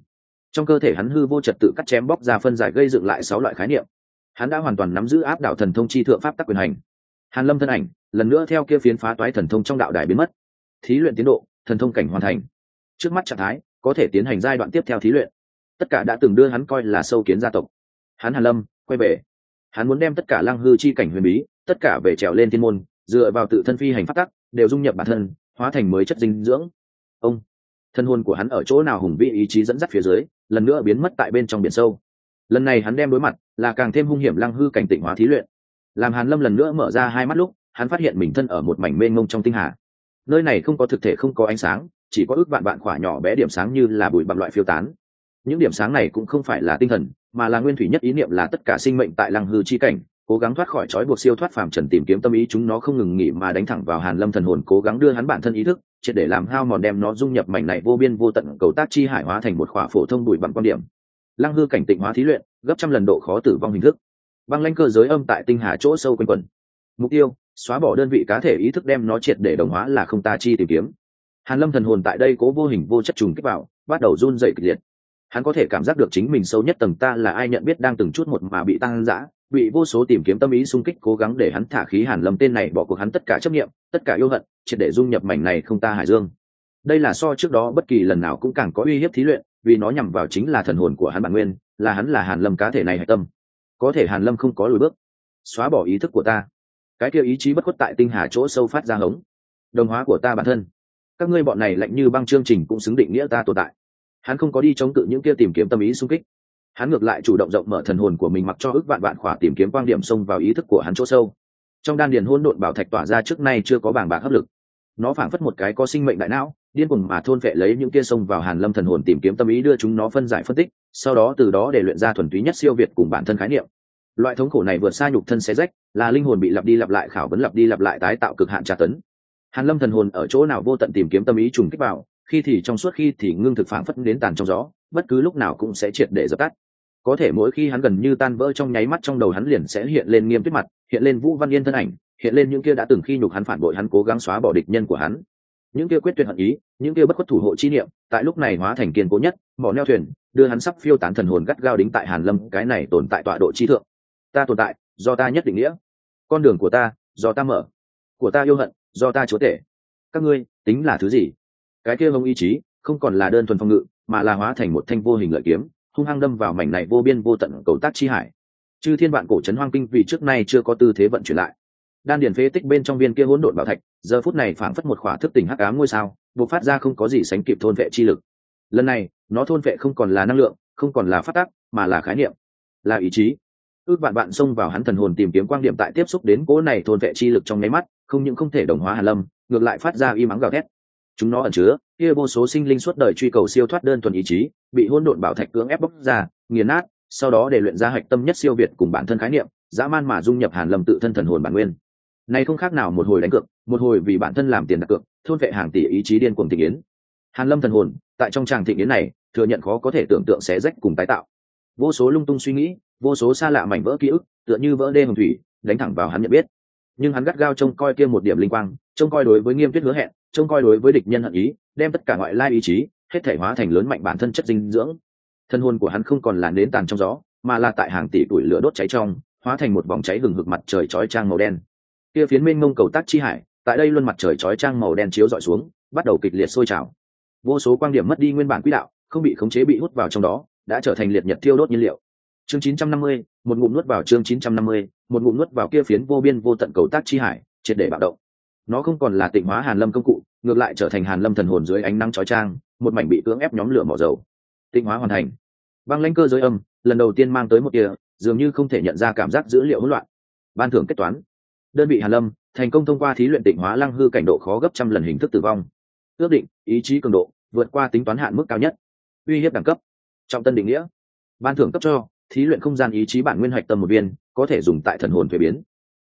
A: Trong cơ thể hắn hư vô trật tự cắt chém bóc ra phân giải gây dựng lại sáu loại khái niệm. Hắn đã hoàn toàn nắm giữ áp đảo thần thông chi thượng pháp tắc quyền hành. Hàn lâm thân ảnh, lần nữa theo kia phiến phá toái thần thông trong đạo đài biến mất. Thí luyện tiến độ, thần thông cảnh hoàn thành. Trước mắt trạng thái, có thể tiến hành giai đoạn tiếp theo thí luyện. Tất cả đã từng đưa hắn coi là sâu kiến gia tộc. Hắn hàn lâm, quay về. Hắn muốn đem tất cả lăng hư chi cảnh huyền bí, tất cả về trèo lên thiên môn, dựa vào tự thân phi hành pháp tắc, đều dung nhập bản thân hóa thành mới chất dinh dưỡng. Ông, thân hôn của hắn ở chỗ nào hùng vĩ ý chí dẫn dắt phía dưới, lần nữa biến mất tại bên trong biển sâu. Lần này hắn đem đối mặt là càng thêm hung hiểm lăng hư cảnh tỉnh hóa thí luyện. Làm hàn lâm lần nữa mở ra hai mắt lúc, hắn phát hiện mình thân ở một mảnh mênh mông trong tinh hà. Nơi này không có thực thể, không có ánh sáng, chỉ có ước vạn vạn khỏa nhỏ bé điểm sáng như là bụi bằng loại phiêu tán. Những điểm sáng này cũng không phải là tinh thần, mà là nguyên thủy nhất ý niệm là tất cả sinh mệnh tại lăng hư chi cảnh cố gắng thoát khỏi trói buộc siêu thoát phàm trần tìm kiếm tâm ý, chúng nó không ngừng nghỉ mà đánh thẳng vào hàn lâm thần hồn, cố gắng đưa hắn bản thân ý thức, triệt để làm hao mòn đem nó dung nhập mảnh này vô biên vô tận cầu tác chi hải hóa thành một khỏa phổ thông bụi bằng quan điểm. Lăng hư cảnh tịnh hóa thí luyện, gấp trăm lần độ khó tử vong hình thức. Băng lanh cơ giới âm tại tinh hà chỗ sâu quanh quẩn. Mục tiêu, xóa bỏ đơn vị cá thể ý thức đem nó triệt để đồng hóa là không ta chi tìm kiếm. Hàn lâm thần hồn tại đây cố vô hình vô chất trùng kích vào bắt đầu run dậy kịch liệt. Hắn có thể cảm giác được chính mình sâu nhất tầng ta là ai nhận biết đang từng chút một mà bị tăng dã bị vô số tìm kiếm tâm ý xung kích cố gắng để hắn thả khí hàn lâm tên này bỏ cuộc hắn tất cả chấp nghiệm tất cả yêu hận, triệt để dung nhập mảnh này không ta hải dương. Đây là so trước đó bất kỳ lần nào cũng càng có uy hiếp thí luyện, vì nó nhằm vào chính là thần hồn của hắn bản nguyên, là hắn là hàn lâm cá thể này hạch tâm. Có thể hàn lâm không có lùi bước, xóa bỏ ý thức của ta. Cái kia ý chí bất khuất tại tinh hà chỗ sâu phát ra hống. Đồng hóa của ta bản thân. Các ngươi bọn này lạnh như băng chương trình cũng xứng định nghĩa ta tồn tại. Hắn không có đi chống cự những kia tìm kiếm tâm ý xung kích hắn ngược lại chủ động rộng mở thần hồn của mình mặc cho ước vạn vạn khỏa tìm kiếm quan điểm xông vào ý thức của hắn chỗ sâu. Trong đan điền hôn độn bảo thạch tỏa ra trước nay chưa có bảng bạc hấp lực. Nó phảng phất một cái có sinh mệnh đại não, điên cuồng mà thôn vệ lấy những kia xông vào hàn lâm thần hồn tìm kiếm tâm ý đưa chúng nó phân giải phân tích, sau đó từ đó để luyện ra thuần túy nhất siêu việt cùng bản thân khái niệm. Loại thống khổ này vượt xa nhục thân xé rách, là linh hồn bị lặp đi lặp lại khảo vấn lặp đi lặp lại tái tạo cực hạn tra tấn. Hàn lâm thần hồn ở chỗ nào vô tận tìm kiếm tâm ý trùng kích vào, khi thì trong suốt khi thì ngưng thực phảng phất đến tàn trong gió, bất cứ lúc nào cũng sẽ triệt để dập tắt có thể mỗi khi hắn gần như tan vỡ trong nháy mắt trong đầu hắn liền sẽ hiện lên nghiêm tuyết mặt, hiện lên vũ văn yên thân ảnh, hiện lên những kia đã từng khi nhục hắn phản bội hắn cố gắng xóa bỏ địch nhân của hắn. Những kia quyết tuyệt hận ý, những kia bất khuất thủ hộ chi niệm, tại lúc này hóa thành kiên cố nhất mỏ neo thuyền, đưa hắn sắp phiêu tán thần hồn gắt gao đính tại hàn lâm, cái này tồn tại tọa độ chi thượng. Ta tồn tại, do ta nhất định nghĩa. Con đường của ta, do ta mở. Của ta yêu hận, do ta chúa tể. Các ngươi, tính là thứ gì? Cái kia hông ý chí, không còn là đơn thuần phong ngự, mà là hóa thành một thanh vô hình lợi kiếm hung hăng đâm vào mảnh này vô biên vô tận cầu tác chi hải. Chư thiên vạn cổ trấn hoang kinh vì trước nay chưa có tư thế vận chuyển lại. Đan điền phế tích bên trong viên kia hỗn độn bảo thạch, giờ phút này phảng phất một khỏa thức tỉnh hắc ám ngôi sao buộc phát ra không có gì sánh kịp thôn vệ chi lực. Lần này, nó thôn vệ không còn là năng lượng, không còn là phát tác, mà là khái niệm, là ý chí. Ước bạn bạn xông vào hắn thần hồn tìm kiếm quan điểm tại tiếp xúc đến cố này thôn vệ chi lực trong nháy mắt, không những không thể đồng hóa hàn lâm, ngược lại phát ra y mắng gào thét chúng nó ẩn chứa kia vô số sinh linh suốt đời truy cầu siêu thoát đơn thuần ý chí, bị hỗn độn bảo thạch cưỡng ép bóc ra, nghiền nát, sau đó để luyện ra hạch tâm nhất siêu việt cùng bản thân khái niệm, dã man mà dung nhập hàn lâm tự thân thần hồn bản nguyên. Này không khác nào một hồi đánh cược, một hồi vì bản thân làm tiền đặt cược, thôn vệ hàng tỷ ý chí điên cuồng thị yến. Hàn lâm thần hồn, tại trong tràng thị yến này, thừa nhận khó có thể tưởng tượng xé rách cùng tái tạo. Vô số lung tung suy nghĩ, vô số xa lạ mảnh vỡ ký ức, tựa như vỡ đê hồng thủy, đánh thẳng vào hắn nhận biết nhưng hắn gắt gao trông coi kia một điểm linh quang, trông coi đối với nghiêm tuyết hứa hẹn, trông coi đối với địch nhân hận ý, đem tất cả ngoại lai ý chí, hết thể hóa thành lớn mạnh bản thân chất dinh dưỡng. Thân hôn của hắn không còn là nến tàn trong gió, mà là tại hàng tỷ tuổi lửa đốt cháy trong, hóa thành một vòng cháy hừng hực mặt trời chói trang màu đen. Kia phiến mênh mông cầu tác chi hải, tại đây luôn mặt trời chói trang màu đen chiếu dọi xuống, bắt đầu kịch liệt sôi trào. Vô số quan điểm mất đi nguyên bản quỹ đạo, không bị khống chế bị hút vào trong đó, đã trở thành liệt nhật thiêu đốt nhiên liệu chương 950, một ngụm nuốt vào chương 950, một ngụm nuốt vào kia phiến vô biên vô tận cầu tác chi hải triệt để bạo động. Nó không còn là tịnh hóa hàn lâm công cụ ngược lại trở thành hàn lâm thần hồn dưới ánh nắng chói trang một mảnh bị cưỡng ép nhóm lửa mỏ dầu. Tịnh hóa hoàn thành. Băng lãnh cơ giới âm lần đầu tiên mang tới một kia dường như không thể nhận ra cảm giác dữ liệu hỗn loạn. Ban thưởng kết toán. Đơn vị hàn lâm thành công thông qua thí luyện tịnh hóa lăng hư cảnh độ khó gấp trăm lần hình thức tử vong. Ước định ý chí cường độ vượt qua tính toán hạn mức cao nhất. Uy hiếp đẳng cấp. Trọng tân định nghĩa. Ban thưởng cấp cho thí luyện không gian ý chí bản nguyên hạch tâm một viên, có thể dùng tại thần hồn thuế biến.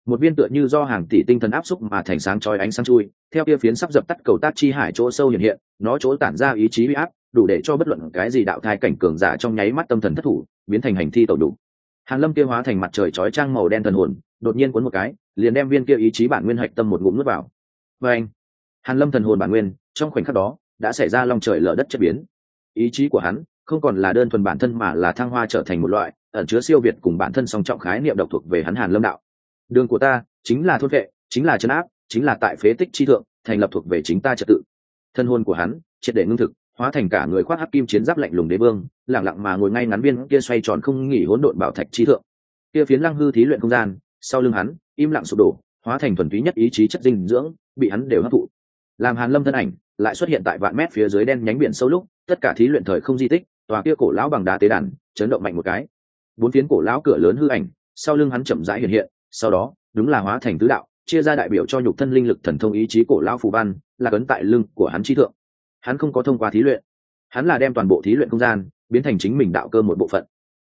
A: Một viên tựa như do hàng tỷ tinh thần áp xúc mà thành sáng chói ánh sáng chui, theo kia phiến sắp dập tắt cầu tác chi hải chỗ sâu hiện hiện, nó chỗ tản ra ý chí bị áp, đủ để cho bất luận cái gì đạo thai cảnh cường giả trong nháy mắt tâm thần thất thủ, biến thành hành thi tẩu đủ. Hàn lâm kia hóa thành mặt trời chói trang màu đen thần hồn, đột nhiên cuốn một cái, liền đem viên kia ý chí bản nguyên hạch tâm một ngụm nuốt vào. Vâng. Và anh hàn lâm thần hồn bản nguyên, trong khoảnh khắc đó, đã xảy ra long trời lở đất chất biến. Ý chí của hắn không còn là đơn thuần bản thân mà là thăng hoa trở thành một loại ẩn chứa siêu việt cùng bản thân song trọng khái niệm độc thuộc về hắn hàn lâm đạo. Đường của ta chính là thôn vệ, chính là chấn áp, chính là tại phế tích chi thượng, thành lập thuộc về chính ta trật tự. Thân hồn của hắn, triệt để ngưng thực, hóa thành cả người khoác hắc kim chiến giáp lạnh lùng đế vương lẳng lặng mà ngồi ngay ngắn viên kia xoay tròn không nghỉ hỗn độn bảo thạch chi thượng. Kia phiến lăng hư thí luyện không gian, sau lưng hắn, im lặng sụp đổ, hóa thành thuần túy nhất ý chí chất dinh dưỡng, bị hắn đều hấp thụ. Làm hàn lâm thân ảnh, lại xuất hiện tại vạn mét phía dưới đen nhánh biển sâu lúc, tất cả thí luyện thời không di tích tòa kia cổ lão bằng đá tế đàn chấn động mạnh một cái. Bốn phiến cổ lão cửa lớn hư ảnh, sau lưng hắn chậm rãi hiện hiện, sau đó, đúng là hóa thành tứ đạo, chia ra đại biểu cho nhục thân linh lực thần thông ý chí cổ lão phù văn, là cấn tại lưng của hắn chi thượng. Hắn không có thông qua thí luyện. Hắn là đem toàn bộ thí luyện không gian, biến thành chính mình đạo cơ một bộ phận.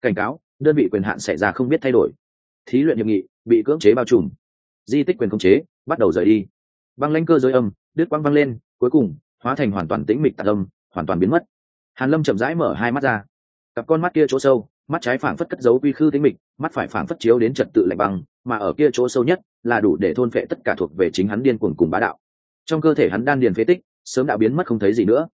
A: Cảnh cáo, đơn vị quyền hạn xảy ra không biết thay đổi. Thí luyện hiệp nghị, bị cưỡng chế bao trùm. Di tích quyền khống chế, bắt đầu rời đi. Băng lanh cơ giới âm, đứt quang văng lên, cuối cùng, hóa thành hoàn toàn tĩnh mịch tạc âm, hoàn toàn biến mất hàn lâm chậm rãi mở hai mắt ra. Cặp con mắt kia chỗ sâu, mắt trái phảng phất cất giấu quy khư tính mịch, mắt phải phảng phất chiếu đến trật tự lạnh băng, mà ở kia chỗ sâu nhất là đủ để thôn phệ tất cả thuộc về chính hắn điên cuồng cùng bá đạo. Trong cơ thể hắn đan điền phế tích, sớm đã biến mất không thấy gì nữa.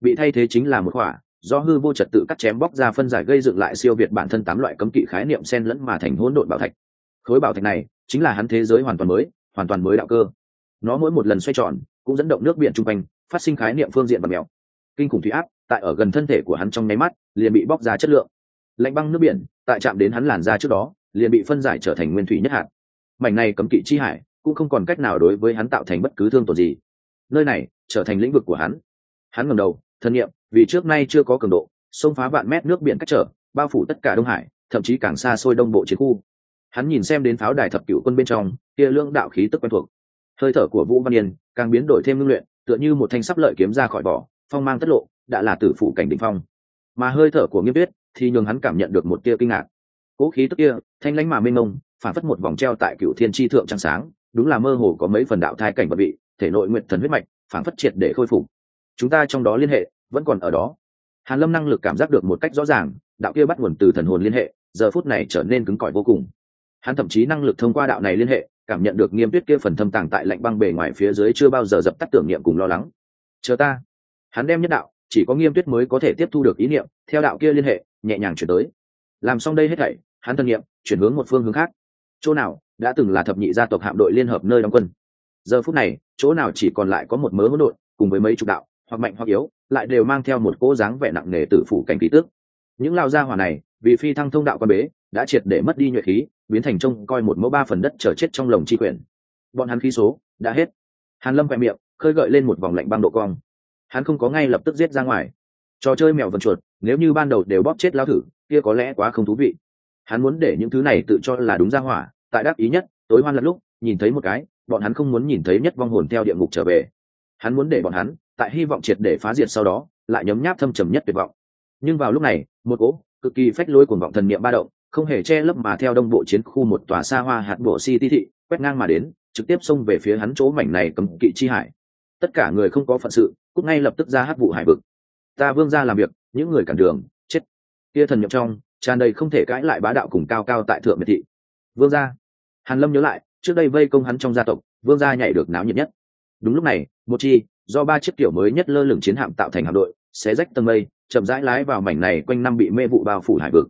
A: Bị thay thế chính là một khỏa do hư vô trật tự cắt chém bóc ra phân giải gây dựng lại siêu việt bản thân tám loại cấm kỵ khái niệm xen lẫn mà thành hỗn độn bảo thạch. Khối bảo thạch này chính là hắn thế giới hoàn toàn mới, hoàn toàn mới đạo cơ. Nó mỗi một lần xoay tròn, cũng dẫn động nước biển chung quanh, phát sinh khái niệm phương diện và mèo. Kinh khủng thủy áp tại ở gần thân thể của hắn trong nháy mắt, liền bị bóc ra chất lượng. Lạnh băng nước biển, tại chạm đến hắn làn ra trước đó, liền bị phân giải trở thành nguyên thủy nhất hạt. Mảnh này cấm kỵ chi hải, cũng không còn cách nào đối với hắn tạo thành bất cứ thương tổn gì. Nơi này, trở thành lĩnh vực của hắn. Hắn ngầm đầu, thân nhiệm vì trước nay chưa có cường độ, xông phá vạn mét nước biển cách trở, bao phủ tất cả đông hải, thậm chí càng xa xôi đông bộ chiến khu. Hắn nhìn xem đến pháo đài thập cựu quân bên trong, kia lương đạo khí tức quen thuộc. Hơi thở của vũ văn yên càng biến đổi thêm ngưng luyện, tựa như một thanh sắp lợi kiếm ra khỏi vỏ, phong mang tất lộ đã là tử phụ cảnh đ ỉ n h phong. Mà hơi thở của nghiêm tuyết thì nhường hắn cảm nhận được một tia kinh ngạc. Cố khí tức kia, thanh lãnh mà mênh mông, phản phất một vòng treo tại cựu thiên tri thượng trăng sáng, đúng là mơ hồ có mấy phần đạo thai cảnh vật vị, thể nội nguyện thần huyết mạch, phản phất triệt để khôi phục. Chúng ta trong đó liên hệ, vẫn còn ở đó. Hàn lâm năng lực cảm giác được một cách rõ ràng, đạo kia bắt nguồn từ thần hồn liên hệ, giờ phút này trở nên cứng cỏi vô cùng. Hắn thậm chí năng lực thông qua đạo này liên hệ, cảm nhận được nghiêm tuyết kia phần thâm tàng tại lạnh băng bề ngoài phía dưới chưa bao giờ dập tắt tưởng niệm cùng lo lắng. Chờ ta. Hắn đem nhất đạo chỉ có nghiêm tuyết mới có thể tiếp thu được ý niệm, theo đạo kia liên hệ, nhẹ nhàng chuyển tới. Làm xong đây hết thảy, hắn thân niệm chuyển hướng một phương hướng khác. Chỗ nào đã từng là thập nhị gia tộc hạm đội liên hợp nơi đóng quân? Giờ phút này, chỗ nào chỉ còn lại có một mớ hỗn độn, cùng với mấy chục đạo, hoặc mạnh hoặc yếu, lại đều mang theo một cỗ dáng vẻ nặng nề tử phủ cảnh ký tước. Những lao gia hỏa này, vì phi thăng thông đạo quan bế, đã triệt để mất đi nhuệ khí, biến thành trông coi một mẫu ba phần đất trở chết trong lồng chi quyển bọn hắn khí số đã hết. Hàn lâm vẹ miệng, khơi gợi lên một vòng lạnh băng độ cong hắn không có ngay lập tức giết ra ngoài. Trò chơi mèo vần chuột, nếu như ban đầu đều bóp chết lao thử, kia có lẽ quá không thú vị. Hắn muốn để những thứ này tự cho là đúng ra hỏa, tại đáp ý nhất, tối hoan lẫn lúc, nhìn thấy một cái, bọn hắn không muốn nhìn thấy nhất vong hồn theo địa ngục trở về. Hắn muốn để bọn hắn, tại hy vọng triệt để phá diệt sau đó, lại nhấm nháp thâm trầm nhất tuyệt vọng. Nhưng vào lúc này, một cỗ cực kỳ phách lôi cuồng vọng thần niệm ba động, không hề che lấp mà theo đông bộ chiến khu một tòa xa hoa hạt bộ ti thị, quét ngang mà đến, trực tiếp xông về phía hắn chỗ mảnh này cấm kỵ chi hải. Tất cả người không có phận sự cúc ngay lập tức ra hát vụ hải vực. Ta vương ra làm việc, những người cản đường, chết. Kia thần nhậm trong, tràn đầy không thể cãi lại bá đạo cùng cao cao tại thượng miệt thị. Vương gia hàn lâm nhớ lại, trước đây vây công hắn trong gia tộc, vương gia nhảy được náo nhiệt nhất. Đúng lúc này, một chi, do ba chiếc kiểu mới nhất lơ lửng chiến hạm tạo thành hạm đội, xé rách tầng mây, chậm rãi lái vào mảnh này quanh năm bị mê vụ bao phủ hải vực.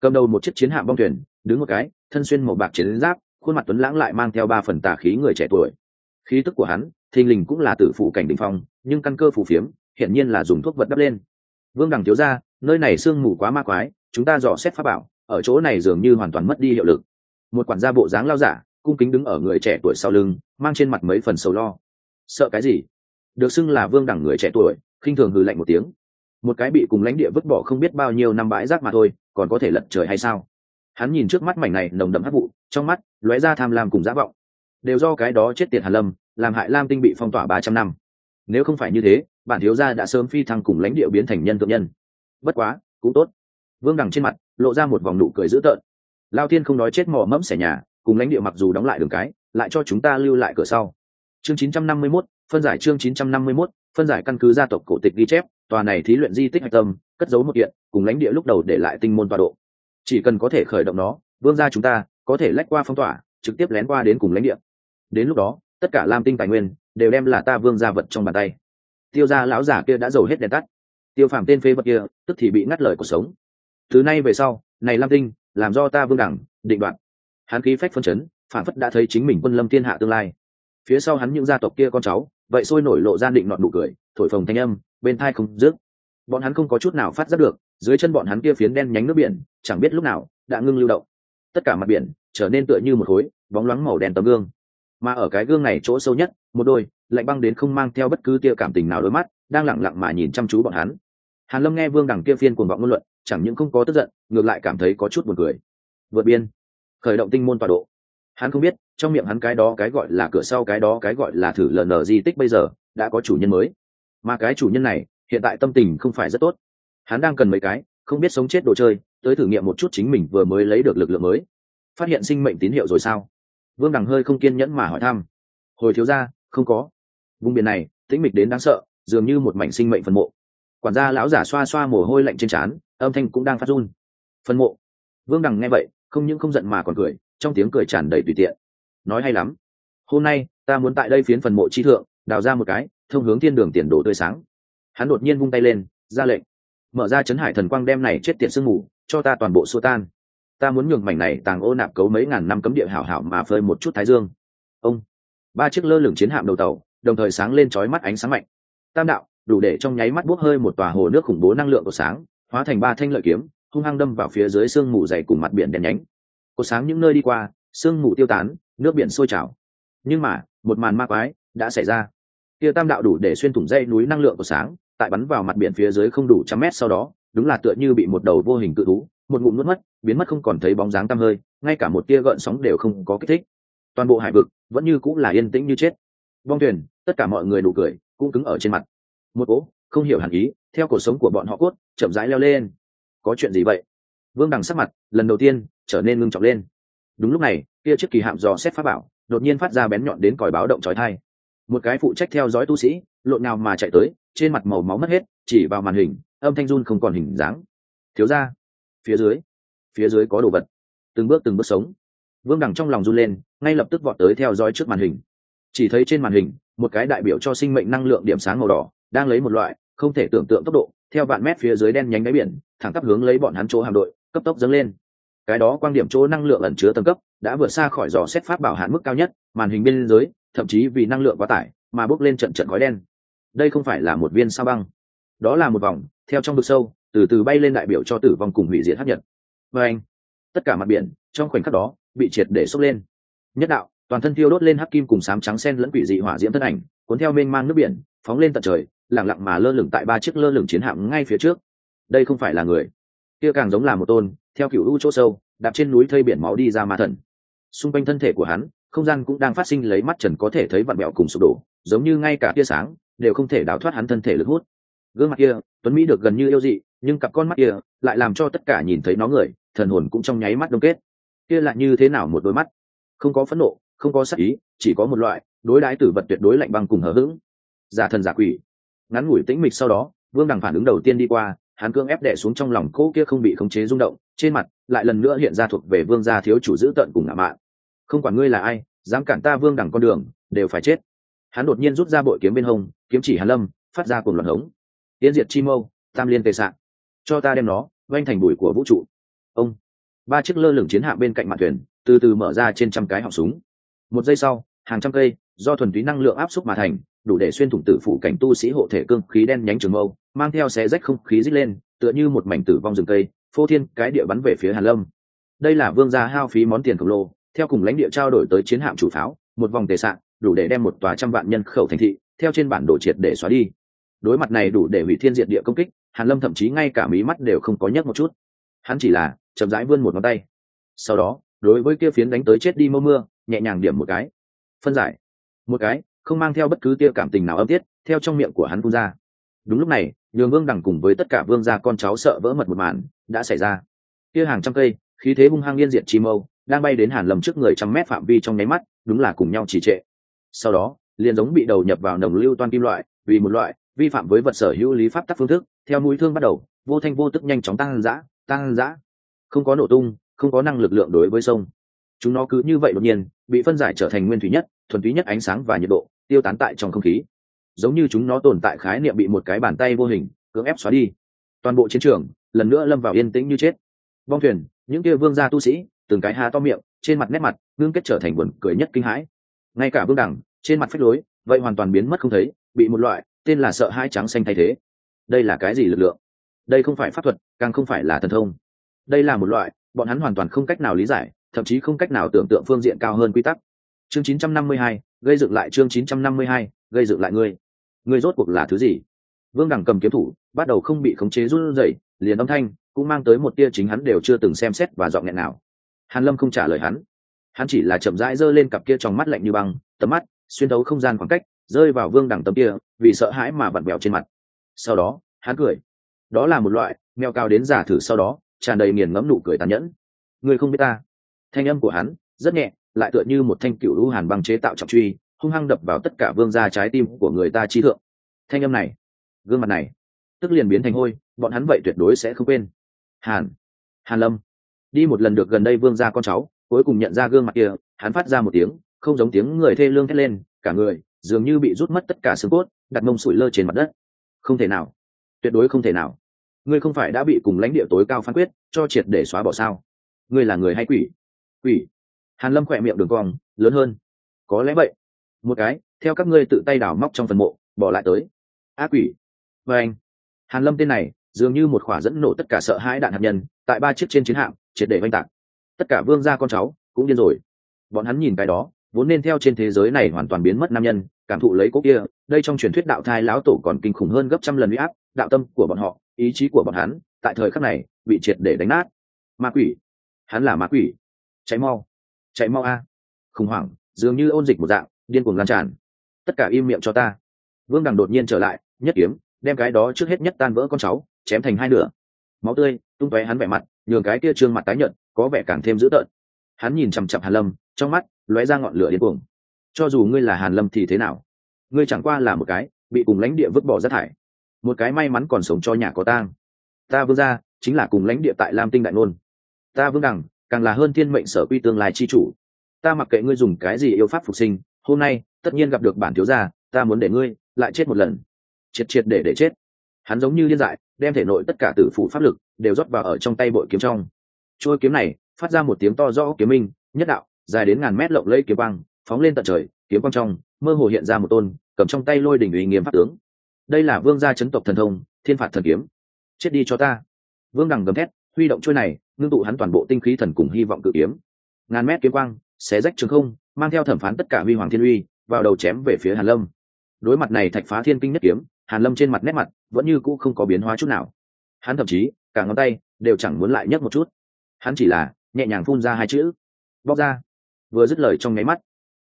A: Cầm đầu một chiếc chiến hạm bong thuyền, đứng một cái, thân xuyên một bạc chiến giáp, khuôn mặt tuấn lãng lại mang theo ba phần tà khí người trẻ tuổi. Khí tức của hắn, thình lình cũng là tử phụ cảnh đình phong nhưng căn cơ phù phiếm, hiển nhiên là dùng thuốc vật đắp lên. Vương đằng thiếu ra nơi này sương mù quá ma quái, chúng ta dò xét pháp bảo, ở chỗ này dường như hoàn toàn mất đi hiệu lực. Một quản gia bộ dáng lao giả, cung kính đứng ở người trẻ tuổi sau lưng, mang trên mặt mấy phần sầu lo. Sợ cái gì? Được xưng là vương đẳng người trẻ tuổi, khinh thường hừ lạnh một tiếng. Một cái bị cùng lãnh địa vứt bỏ không biết bao nhiêu năm bãi rác mà thôi, còn có thể lật trời hay sao? Hắn nhìn trước mắt mảnh này nồng đậm hấp vụ, trong mắt lóe ra tham lam cùng giả vọng. Đều do cái đó chết tiệt hàn lâm, làm hại lam tinh bị phong tỏa ba trăm năm nếu không phải như thế bản thiếu gia đã sớm phi thăng cùng lãnh địa biến thành nhân thượng nhân. Bất quá cũng tốt. Vương đằng trên mặt lộ ra một vòng nụ cười dữ tợn. Lao thiên không nói chết mò mẫm xẻ nhà cùng lãnh địa mặc dù đóng lại đường cái lại cho chúng ta lưu lại cửa sau. Chương 951, phân giải chương 951, phân giải căn cứ gia tộc cổ tịch ghi chép tòa này thí luyện di tích hạch tâm cất giấu một kiện cùng lãnh địa lúc đầu để lại tinh môn tọa độ. Chỉ cần có thể khởi động nó vương gia chúng ta có thể lách qua phong tỏa trực tiếp lén qua đến cùng lãnh địa. Đến lúc đó tất cả lam tinh tài nguyên đều đem là ta vương gia vật trong bàn tay. Tiêu gia lão giả kia đã giàu hết đèn tắt. Tiêu phàm tên phê vật kia, tức thì bị ngắt lời cuộc sống. Thứ nay về sau, này lam tinh, làm do ta vương đẳng, định đoạn hắn khí phách phân chấn, phản phất đã thấy chính mình quân lâm thiên hạ tương lai. Phía sau hắn những gia tộc kia con cháu, vậy sôi nổi lộ ra định nọt nụ cười, thổi phồng thanh âm, bên thai không dứt. Bọn hắn không có chút nào phát giác được, dưới chân bọn hắn kia phiến đen nhánh nước biển, chẳng biết lúc nào, đã ngưng lưu động. Tất cả mặt biển, trở nên tựa như một khối, bóng loáng màu đen tấm gương. Mà ở cái gương này chỗ sâu nhất một đôi, lạnh băng đến không mang theo bất cứ tia cảm tình nào đôi mắt, đang lặng lặng mà nhìn chăm chú bọn hắn. Hàn lâm nghe vương đằng kia phiên cuồng vọng ngôn luận, chẳng những không có tức giận, ngược lại cảm thấy có chút buồn cười. Vượt biên. Khởi động tinh môn tọa độ. Hắn không biết, trong miệng hắn cái đó cái gọi là cửa sau, cái đó cái gọi là thử ln di tích bây giờ, đã có chủ nhân mới. Mà cái chủ nhân này, hiện tại tâm tình không phải rất tốt. Hắn đang cần mấy cái, không biết sống chết đồ chơi, tới thử nghiệm một chút chính mình vừa mới lấy được lực lượng mới. Phát hiện sinh mệnh tín hiệu rồi sao? Vương đằng hơi không kiên nhẫn mà hỏi thăm. Hồi thiếu ra không có. Vùng biển này, tĩnh mịch đến đáng sợ, dường như một mảnh sinh mệnh phân mộ. Quản gia lão giả xoa xoa mồ hôi lạnh trên trán, âm thanh cũng đang phát run. Phân mộ. Vương đằng nghe vậy, không những không giận mà còn cười, trong tiếng cười tràn đầy tùy tiện. Nói hay lắm. Hôm nay, ta muốn tại đây phiến phần mộ chi thượng, đào ra một cái, thông hướng thiên đường tiền đồ tươi sáng. Hắn đột nhiên vung tay lên, ra lệnh. Mở ra chấn hải thần quang đem này chết tiệt sương mù, cho ta toàn bộ xua tan. Ta muốn nhường mảnh này tàng ô nạp cấu mấy ngàn năm cấm địa hảo hảo mà phơi một chút thái dương. Ông ba chiếc lơ lửng chiến hạm đầu tàu, đồng thời sáng lên chói mắt ánh sáng mạnh. Tam đạo, đủ để trong nháy mắt bốc hơi một tòa hồ nước khủng bố năng lượng của sáng, hóa thành ba thanh lợi kiếm, hung hăng đâm vào phía dưới sương mù dày cùng mặt biển đèn nhánh. Có sáng những nơi đi qua, sương mù tiêu tán, nước biển sôi trào. Nhưng mà, một màn ma quái đã xảy ra. Kia tam đạo đủ để xuyên thủng dây núi năng lượng của sáng, tại bắn vào mặt biển phía dưới không đủ trăm mét sau đó, đúng là tựa như bị một đầu vô hình cự thú, một ngụm nuốt mất, biến mất không còn thấy bóng dáng tăm hơi, ngay cả một tia gợn sóng đều không có kích thích toàn bộ hải vực vẫn như cũng là yên tĩnh như chết. Bong thuyền, tất cả mọi người nụ cười, cũng cứng ở trên mặt. Một cỗ không hiểu hẳn ý, theo cuộc sống của bọn họ cốt, chậm rãi leo lên. Có chuyện gì vậy? Vương đằng sắc mặt, lần đầu tiên, trở nên ngưng trọng lên. Đúng lúc này, kia chiếc kỳ hạm dò xét pháp bảo, đột nhiên phát ra bén nhọn đến còi báo động trói thai một cái phụ trách theo dõi tu sĩ, lộn nào mà chạy tới, trên mặt màu máu mất hết, chỉ vào màn hình, âm thanh run không còn hình dáng. Thiếu ra phía dưới phía dưới có đồ vật. Từng bước từng bước sống vương đằng trong lòng run lên, ngay lập tức vọt tới theo dõi trước màn hình. Chỉ thấy trên màn hình, một cái đại biểu cho sinh mệnh năng lượng điểm sáng màu đỏ, đang lấy một loại, không thể tưởng tượng tốc độ, theo vạn mét phía dưới đen nhánh đáy biển, thẳng tắp hướng lấy bọn hắn chỗ hạm đội, cấp tốc dâng lên. Cái đó quan điểm chỗ năng lượng ẩn chứa tầng cấp, đã vượt xa khỏi dò xét pháp bảo hạn mức cao nhất, màn hình bên dưới, thậm chí vì năng lượng quá tải, mà bước lên trận trận khói đen. Đây không phải là một viên sao băng. Đó là một vòng, theo trong vực sâu, từ từ bay lên đại biểu cho tử vong cùng hủy diệt hấp nhật và anh, tất cả mặt biển trong khoảnh khắc đó, bị triệt để sốc lên. Nhất đạo, toàn thân thiêu đốt lên hắc kim cùng sám trắng sen lẫn quỷ dị hỏa diễm thân ảnh, cuốn theo mênh mang nước biển, phóng lên tận trời lẳng lặng mà lơ lửng tại ba chiếc lơ lửng chiến hạm ngay phía trước. Đây không phải là người. Kia càng giống là một tôn, theo kiểu u chỗ sâu, đạp trên núi thây biển máu đi ra ma thần. Xung quanh thân thể của hắn, không gian cũng đang phát sinh lấy mắt trần có thể thấy vặn bẹo cùng sụp đổ, giống như ngay cả tia sáng, đều không thể đào thoát hắn thân thể lực hút. Gương mặt kia, tuấn mỹ được gần như yêu dị, nhưng cặp con mắt kia lại làm cho tất cả nhìn thấy nó người, thần hồn cũng trong nháy mắt đông kết kia lại như thế nào một đôi mắt? Không có phẫn nộ, không có sắc ý, chỉ có một loại, đối đãi tử vật tuyệt đối lạnh băng cùng hờ hững. Giả thần giả quỷ. Ngắn ngủi tĩnh mịch sau đó, vương đằng phản ứng đầu tiên đi qua, hắn cương ép đẻ xuống trong lòng cỗ kia không bị khống chế rung động, trên mặt lại lần nữa hiện ra thuộc về vương gia thiếu chủ giữ tận cùng ngạo mạn. Không quản ngươi là ai, dám cản ta vương đằng con đường, đều phải chết. Hắn đột nhiên rút ra bội kiếm bên hông, kiếm chỉ hàn lâm, phát ra cùng loạn hống. Tiến diệt chi mâu, tam liên tề sạn cho ta đem nó vanh thành bụi của vũ trụ. Ông ba chiếc lơ lửng chiến hạm bên cạnh mặt thuyền từ từ mở ra trên trăm cái họng súng. Một giây sau, hàng trăm cây, do thuần túy năng lượng áp suất mà thành, đủ để xuyên thủng tử phủ cảnh tu sĩ hộ thể cương khí đen nhánh trường mâu, mang theo xé rách không khí rít lên, tựa như một mảnh tử vong rừng cây, phô thiên cái địa bắn về phía hàn lâm. Đây là vương gia hao phí món tiền khổng lồ, theo cùng lãnh địa trao đổi tới chiến hạm chủ pháo, một vòng tề sạn đủ để đem một tòa trăm vạn nhân khẩu thành thị, theo trên bản đồ triệt để xóa đi. Đối mặt này đủ để hủy thiên diệt địa công kích, hàn lâm thậm chí ngay cả mí mắt đều không có nhấc một chút. Hắn chỉ là chậm rãi vươn một ngón tay. Sau đó, đối với kia phiến đánh tới chết đi mơ mưa nhẹ nhàng điểm một cái. Phân giải. Một cái, không mang theo bất cứ tia cảm tình nào âm tiết, theo trong miệng của hắn phun ra. Đúng lúc này, nhường vương đẳng cùng với tất cả vương gia con cháu sợ vỡ mật một màn, đã xảy ra. Kia hàng trăm cây, khí thế hung hăng liên diện chi mâu, đang bay đến hàn lầm trước người trăm mét phạm vi trong nháy mắt, đúng là cùng nhau trì trệ. Sau đó, liền giống bị đầu nhập vào nồng lưu toan kim loại, vì một loại, vi phạm với vật sở hữu lý pháp tắc phương thức, theo mũi thương bắt đầu, vô thanh vô tức nhanh chóng tăng dã tăng dã không có nổ tung, không có năng lực lượng đối với sông. Chúng nó cứ như vậy đột nhiên, bị phân giải trở thành nguyên thủy nhất, thuần túy nhất ánh sáng và nhiệt độ, tiêu tán tại trong không khí. Giống như chúng nó tồn tại khái niệm bị một cái bàn tay vô hình, cưỡng ép xóa đi. Toàn bộ chiến trường, lần nữa lâm vào yên tĩnh như chết. Bong thuyền, những kia vương gia tu sĩ, từng cái há to miệng, trên mặt nét mặt, ngưng kết trở thành buồn cười nhất kinh hãi. Ngay cả vương đẳng, trên mặt phách lối, vậy hoàn toàn biến mất không thấy, bị một loại tên là sợ hai trắng xanh thay thế. Đây là cái gì lực lượng? Đây không phải pháp thuật, càng không phải là thần thông đây là một loại bọn hắn hoàn toàn không cách nào lý giải thậm chí không cách nào tưởng tượng phương diện cao hơn quy tắc. Chương 952, gây dựng lại chương 952, gây dựng lại ngươi. Ngươi rốt cuộc là thứ gì? Vương đẳng cầm kiếm thủ bắt đầu không bị khống chế run rẩy liền âm thanh cũng mang tới một tia chính hắn đều chưa từng xem xét và dọn nghẹn nào. Hàn lâm không trả lời hắn. Hắn chỉ là chậm rãi giơ lên cặp kia trong mắt lạnh như băng tầm mắt xuyên thấu không gian khoảng cách rơi vào vương đẳng tấm kia vì sợ hãi mà vặn vẹo trên mặt. Sau đó hắn cười. Đó là một loại mèo cao đến giả thử sau đó tràn đầy nghiền ngẫm nụ cười tàn nhẫn. Ngươi không biết ta. Thanh âm của hắn, rất nhẹ, lại tựa như một thanh cựu lũ hàn băng chế tạo trọng truy, hung hăng đập vào tất cả vương gia trái tim của người ta trí thượng. Thanh âm này, gương mặt này, tức liền biến thành hôi, bọn hắn vậy tuyệt đối sẽ không quên. Hàn hàn lâm. Đi một lần được gần đây vương gia con cháu, cuối cùng nhận ra gương mặt kia, hắn phát ra một tiếng, không giống tiếng người thê lương thét lên, cả người dường như bị rút mất tất cả xương cốt, đặt mông sủi lơ trên mặt đất. Không thể nào. Tuyệt đối không thể nào ngươi không phải đã bị cùng lãnh địa tối cao phán quyết, cho triệt để xóa bỏ sao? Ngươi là người hay quỷ? Quỷ? Hàn lâm khỏe miệng đường cong, lớn hơn. Có lẽ vậy. Một cái, theo các ngươi tự tay đào móc trong phần mộ, bỏ lại tới. Á quỷ. Và anh. Hàn lâm tên này, dường như một khỏa dẫn nổ tất cả sợ hãi đạn hạt nhân, tại ba chiếc trên chiến hạm, triệt để oanh tạc. Tất cả vương gia con cháu, cũng điên rồi. Bọn hắn nhìn cái đó, vốn nên theo trên thế giới này hoàn toàn biến mất nam nhân, cảm thụ lấy cố kia, đây trong truyền thuyết đạo thai lão tổ còn kinh khủng hơn gấp trăm lần uy áp, đạo tâm của bọn họ ý chí của bọn hắn tại thời khắc này bị triệt để đánh nát. Ma quỷ. Hắn là ma quỷ. Cháy mau. Cháy mau a. Khủng hoảng, dường như ôn dịch một dạng, điên cuồng lan tràn. Tất cả im miệng cho ta. Vương đằng đột nhiên trở lại, nhất kiếm, đem cái đó trước hết nhất tan vỡ con cháu, chém thành hai nửa. Máu tươi tung tóe hắn vẻ mặt, nhường cái kia trương mặt tái nhợt, có vẻ càng thêm dữ tợn. Hắn nhìn chằm chặp hàn lâm, trong mắt lóe ra ngọn lửa điên cuồng. Cho dù ngươi là hàn lâm thì thế nào? Ngươi chẳng qua là một cái bị cùng lãnh địa vứt bỏ rác thải một cái may mắn còn sống cho nhà có tang. Ta vương gia chính là cùng lãnh địa tại lam tinh đại nôn. Ta vương đẳng, càng là hơn thiên mệnh sở quy tương lai chi chủ. Ta mặc kệ ngươi dùng cái gì yêu pháp phục sinh, hôm nay, tất nhiên gặp được bản thiếu gia, ta muốn để ngươi lại chết một lần. Triệt triệt để để chết. Hắn giống như liên dại, đem thể nội tất cả tử phụ pháp lực đều rót vào ở trong tay bội kiếm trong. Trôi kiếm này, phát ra một tiếng to rõ kiếm minh, nhất đạo, dài đến ngàn mét lộng lây kiếm băng phóng lên tận trời, kiếm băng trong, mơ hồ hiện ra một tôn, cầm trong tay lôi đỉnh uy nghiêm pháp tướng đây là vương gia chấn tộc thần thông, thiên phạt thần kiếm. Chết đi cho ta. Vương đằng gầm thét, huy động trôi này, ngưng tụ hắn toàn bộ tinh khí thần cùng hy vọng cự kiếm. Ngàn mét kiếm quang, xé rách trường không, mang theo thẩm phán tất cả huy hoàng thiên uy, vào đầu chém về phía hàn lâm. Đối mặt này thạch phá thiên kinh nhất kiếm, hàn lâm trên mặt nét mặt vẫn như cũ không có biến hóa chút nào. Hắn thậm chí, cả ngón tay đều chẳng muốn lại nhấc một chút. Hắn chỉ là nhẹ nhàng phun ra hai chữ. Bóc ra. Vừa dứt lời trong nháy mắt,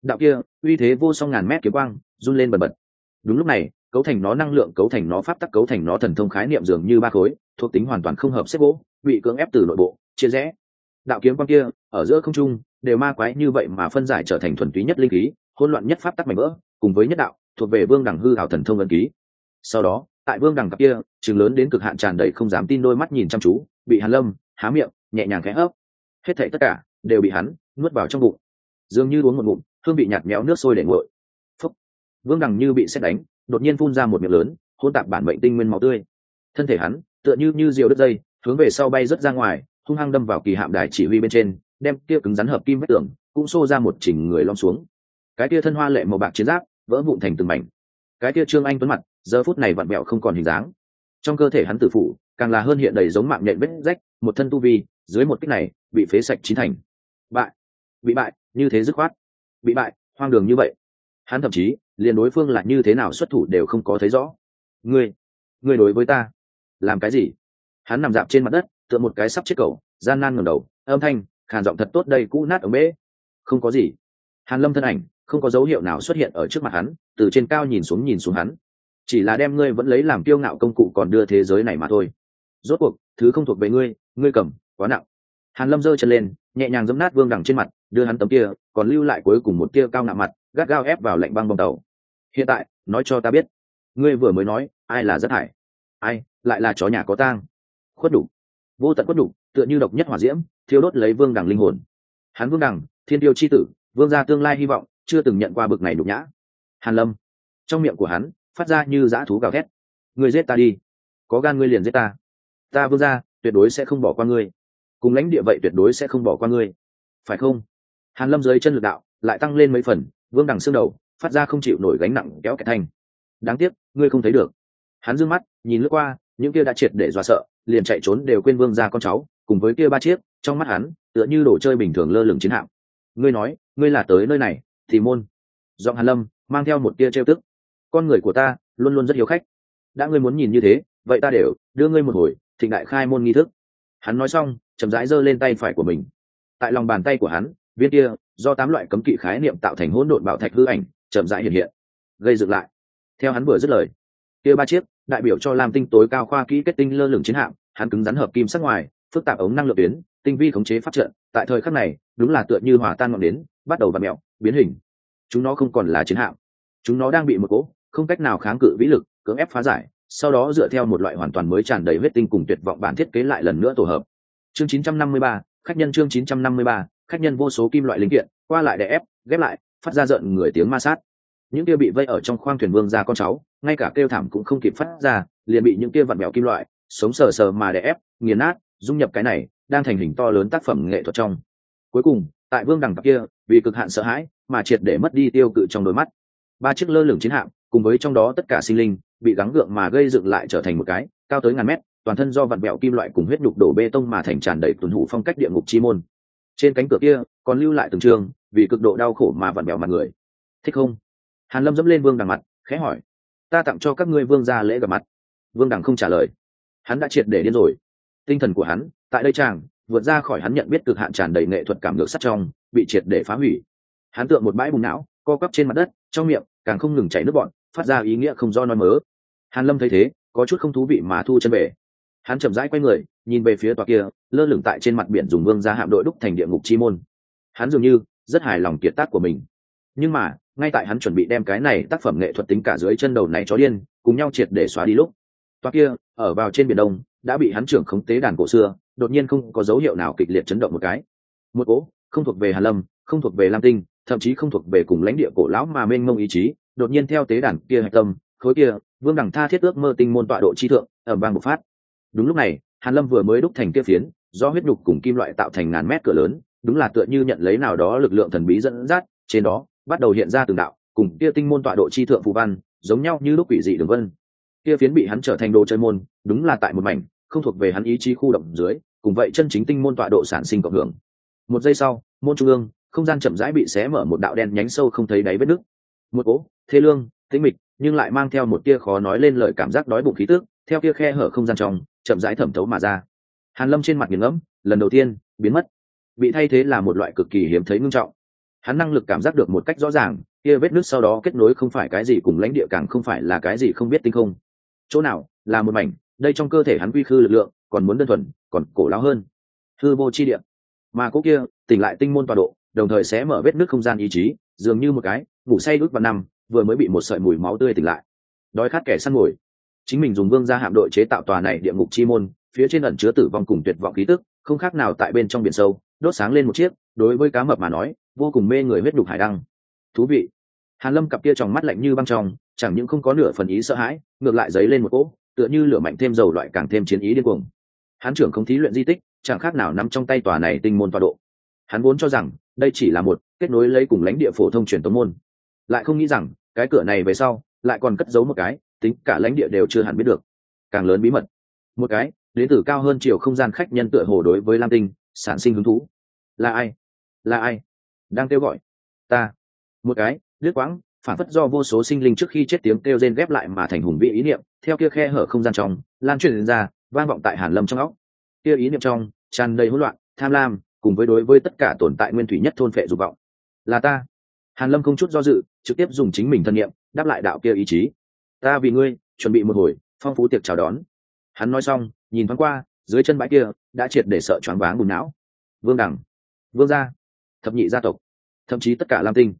A: đạo kia uy thế vô song ngàn mét kiếm quang run lên bần bật. Đúng lúc này cấu thành nó năng lượng, cấu thành nó pháp tắc, cấu thành nó thần thông khái niệm dường như ba khối, thuộc tính hoàn toàn không hợp xếp gỗ, bị cưỡng ép từ nội bộ, chia rẽ. Đạo kiếm quan kia, ở giữa không trung, đều ma quái như vậy mà phân giải trở thành thuần túy nhất linh khí, hỗn loạn nhất pháp tắc mảnh vỡ, cùng với nhất đạo, thuộc về vương đẳng hư hảo thần thông ân ký. Sau đó, tại vương đằng cặp kia chừng lớn đến cực hạn tràn đầy không dám tin đôi mắt nhìn chăm chú, bị hàn lâm há miệng, nhẹ nhàng khẽ hấp hết thảy tất cả, đều bị hắn nuốt vào trong bụng. Dường như uống một ngụm, hương bị nhạt méo nước sôi để nguội. Phúc. vương đằng như bị xét đánh đột nhiên phun ra một miệng lớn hôn tạp bản mệnh tinh nguyên máu tươi. Thân thể hắn, tựa như như diều đứt dây, hướng về sau bay rất ra ngoài, hung hăng đâm vào kỳ hạm đài chỉ huy bên trên, đem kia cứng rắn hợp kim vách tường cũng xô ra một chỉnh người lom xuống. Cái kia thân hoa lệ màu bạc chiến giáp, vỡ vụn thành từng mảnh. Cái kia trương anh tuấn mặt, giờ phút này vặn vẹo không còn hình dáng. Trong cơ thể hắn tử phủ, càng là hơn hiện đầy giống mạng nhện vết rách, một thân tu vi, dưới một kích này, bị phế sạch chín thành. Bại. Bị bại, như thế dứt khoát. Bị bại, hoang đường như vậy hắn thậm chí, liền đối phương là như thế nào xuất thủ đều không có thấy rõ. Ngươi ngươi đối với ta làm cái gì? Hắn nằm dạp trên mặt đất, tựa một cái sắp chết cầu gian nan ngẩng đầu, âm thanh, khàn giọng thật tốt, đây cũ nát ở mễ không có gì. Hàn lâm thân ảnh, không có dấu hiệu nào xuất hiện ở trước mặt hắn, từ trên cao nhìn xuống nhìn xuống hắn. Chỉ là đem ngươi vẫn lấy làm kiêu ngạo công cụ còn đưa thế giới này mà thôi. Rốt cuộc, thứ không thuộc về ngươi ngươi cầm, quá nặng. Hàn lâm giơ chân lên, nhẹ nhàng giẫm nát vương đằng trên mặt, đưa hắn tấm kia, còn lưu lại cuối cùng một tia cao ngạo mặt gắt gao ép vào lạnh băng bông tàu. Hiện tại, nói cho ta biết, ngươi vừa mới nói, ai là rất hải ai, lại là chó nhà có tang. Khuất đủ. Vô tận khuất đủ, tựa như độc nhất hỏa diễm, thiêu đốt lấy vương đằng linh hồn. Hắn vương đằng, thiên tiêu c h i tử, vương gia tương lai hy vọng, chưa từng nhận qua bực này nhục nhã. Hàn lâm. Trong miệng của hắn, phát ra như dã thú gào thét. Ngươi giết ta đi. Có gan ngươi liền giết ta. Ta vương gia, tuyệt đối sẽ không bỏ qua ngươi. Cùng lãnh địa vậy tuyệt đối sẽ không bỏ qua ngươi. Phải không? Hàn lâm dưới chân lực đạo, lại tăng lên mấy phần vương đằng xương đầu, phát ra không chịu nổi gánh nặng kéo kẻ thanh. Đáng tiếc, ngươi không thấy được. Hắn dương mắt, nhìn lướt qua, những kia đã triệt để dọa sợ, liền chạy trốn đều quên vương ra con cháu, cùng với kia ba chiếc, trong mắt hắn, tựa như đồ chơi bình thường lơ lửng chiến hạm. Ngươi nói, ngươi là tới nơi này, thì môn. Giọng hàn lâm mang theo một tia trêu tức. Con người của ta luôn luôn rất hiếu khách. Đã ngươi muốn nhìn như thế, vậy ta đều đưa ngươi một hồi, thịnh đại khai môn nghi thức. Hắn nói xong, chậm rãi giơ lên tay phải của mình. Tại lòng bàn tay của hắn viên kia do tám loại cấm kỵ khái niệm tạo thành hỗn độn bảo thạch hư ảnh chậm rãi hiện hiện gây dựng lại. Theo hắn vừa dứt lời kia ba chiếc đại biểu cho làm tinh tối cao khoa kỹ kết tinh lơ lửng chiến hạm hắn cứng rắn hợp kim sắc ngoài phức tạp ống năng lượng tuyến tinh vi khống chế phát trận tại thời khắc này đúng là tựa như hòa tan ngọn đến bắt đầu và mẹo biến hình. Chúng nó không còn là chiến hạm. Chúng nó đang bị một cỗ không cách nào kháng cự vĩ lực cưỡng ép phá giải sau đó dựa theo một loại hoàn toàn mới tràn đầy huyết tinh cùng tuyệt vọng bản thiết kế lại lần nữa tổ hợp. Chương 953, khách nhân chương 953, khách nhân vô số kim loại linh kiện, qua lại để ép, ghép lại, phát ra rợn người tiếng ma sát. Những kia bị vây ở trong khoang thuyền vương ra con cháu, ngay cả kêu thảm cũng không kịp phát ra, liền bị những kia vặn mèo kim loại, sống sờ sờ mà đè ép, nghiền nát, dung nhập cái này, đang thành hình to lớn tác phẩm nghệ thuật trong. Cuối cùng, tại vương đằng kia, vì cực hạn sợ hãi, mà triệt để mất đi tiêu cự trong đôi mắt. Ba chiếc lơ lửng chiến hạm, cùng với trong đó tất cả sinh linh, bị gắng gượng mà gây dựng lại trở thành một cái, cao tới ngàn mét, toàn thân do vặn bẹo kim loại cùng huyết nhục đổ bê tông mà thành tràn đầy tuần hủ phong cách địa ngục chi môn trên cánh cửa kia, còn lưu lại từng trường, vì cực độ đau khổ mà vặn bẹo mặt người. Thích không? Hàn lâm dẫm lên vương đằng mặt, khẽ hỏi. Ta tặng cho các ngươi vương ra lễ gặp mặt. Vương đằng không trả lời. Hắn đã triệt để điên rồi. Tinh thần của hắn, tại đây chàng, vượt ra khỏi hắn nhận biết cực hạn tràn đầy nghệ thuật cảm ngược sắt trong, bị triệt để phá hủy. Hắn tượng một bãi bùng não, co quắp trên mặt đất, trong miệng, càng không ngừng chảy nước bọn phát ra ý nghĩa không do nói mớ. Hàn lâm thấy thế, có chút không thú vị mà thu chân về. Hắn chậm rãi quay người, nhìn về phía tòa kia lơ lửng tại trên mặt biển dùng vương ra hạm đội đúc thành địa ngục chi môn. Hắn dường như rất hài lòng kiệt tác của mình. Nhưng mà, ngay tại hắn chuẩn bị đem cái này tác phẩm nghệ thuật tính cả dưới chân đầu này chó điên, cùng nhau triệt để xóa đi lúc, toa kia, ở vào trên biển đông, đã bị hắn trưởng khống tế đàn cổ xưa, đột nhiên không có dấu hiệu nào kịch liệt chấn động một cái. Một cỗ không thuộc về hàn lâm, không thuộc về lam tinh, thậm chí không thuộc về cùng lãnh địa cổ lão mà mênh mông ý chí, đột nhiên theo tế đàn kia hạch tâm, khối kia, vương đẳng tha thiết ước mơ tinh môn tọa độ chi thượng ở bang bộc phát. Đúng lúc này hàn lâm vừa mới đúc thành kia phiến, do huyết nhục cùng kim loại tạo thành ngàn mét cửa lớn, đúng là tựa như nhận lấy nào đó lực lượng thần bí dẫn dắt, trên đó bắt đầu hiện ra từng đạo, cùng kia tinh môn tọa độ chi thượng phù văn, giống nhau như lúc quỷ dị đường vân. Kia phiến bị hắn trở thành đồ chơi môn, đúng là tại một mảnh, không thuộc về hắn ý chí khu động dưới, cùng vậy chân chính tinh môn tọa độ sản sinh cộng hưởng. Một giây sau, môn trung ương, không gian chậm rãi bị xé mở một đạo đen nhánh sâu không thấy đáy vết nứt. Một cố thế lương, tĩnh mịch, nhưng lại mang theo một tia khó nói lên lời cảm giác đói bụng khí tức, theo kia khe hở không gian trong chậm rãi thẩm thấu mà ra. Hàn lâm trên mặt nghiền ngẫm, lần đầu tiên, biến mất. Bị thay thế là một loại cực kỳ hiếm thấy ngưng trọng. Hắn năng lực cảm giác được một cách rõ ràng, kia vết nứt sau đó kết nối không phải cái gì cùng lãnh địa càng không phải là cái gì không biết tinh không. Chỗ nào, là một mảnh, đây trong cơ thể hắn quy khư lực lượng, còn muốn đơn thuần, còn cổ láo hơn. Hư vô chi địa. Mà cô kia, tỉnh lại tinh môn tọa độ, đồng thời sẽ mở vết nứt không gian ý chí, dường như một cái, ngủ say đút vào năm, vừa mới bị một sợi mùi máu tươi tỉnh lại. Đói khát kẻ săn mồi chính mình dùng vương gia hạm đội chế tạo tòa này địa ngục chi môn, phía trên ẩn chứa tử vong cùng tuyệt vọng khí tức, không khác nào tại bên trong biển sâu, đốt sáng lên một chiếc, đối với cá mập mà nói, vô cùng mê người huyết đục hải đăng. Thú vị. Hàn lâm cặp kia tròng mắt lạnh như băng tròng chẳng những không có nửa phần ý sợ hãi, ngược lại dấy lên một cỗ, tựa như lửa mạnh thêm dầu loại càng thêm chiến ý điên cuồng. Hắn trưởng không thí luyện di tích, chẳng khác nào nằm trong tay tòa này tinh môn tọa độ. Hắn vốn cho rằng, đây chỉ là một, kết nối lấy cùng lãnh địa phổ thông truyền tống môn. Lại không nghĩ rằng, cái cửa này về sau, lại còn cất giấu một cái tính cả lãnh địa đều chưa hẳn biết được. Càng lớn bí mật. Một cái đến từ cao hơn chiều không gian khách nhân tựa hồ đối với lam tinh, sản sinh hứng thú. Là ai? Là ai? Đang kêu gọi. Ta. Một cái, đứt quãng, phản phất do vô số sinh linh trước khi chết tiếng kêu rên ghép lại mà thành hùng vĩ ý niệm, theo kia khe hở không gian trong, lan truyền ra, vang vọng tại hàn lâm trong óc. Kia ý niệm trong, tràn đầy hỗn loạn, tham lam, cùng với đối với tất cả tồn tại nguyên thủy nhất thôn phệ dục vọng. Là ta. Hàn lâm không chút do dự, trực tiếp dùng chính mình thân niệm đáp lại đạo kia ý chí ta vì ngươi chuẩn bị một hồi phong phú tiệc chào đón. Hắn nói xong, nhìn thoáng qua, dưới chân bãi kia đã triệt để sợ choáng váng bùn não. Vương đẳng, vương gia, thập nhị gia tộc, thậm chí tất cả lam tinh.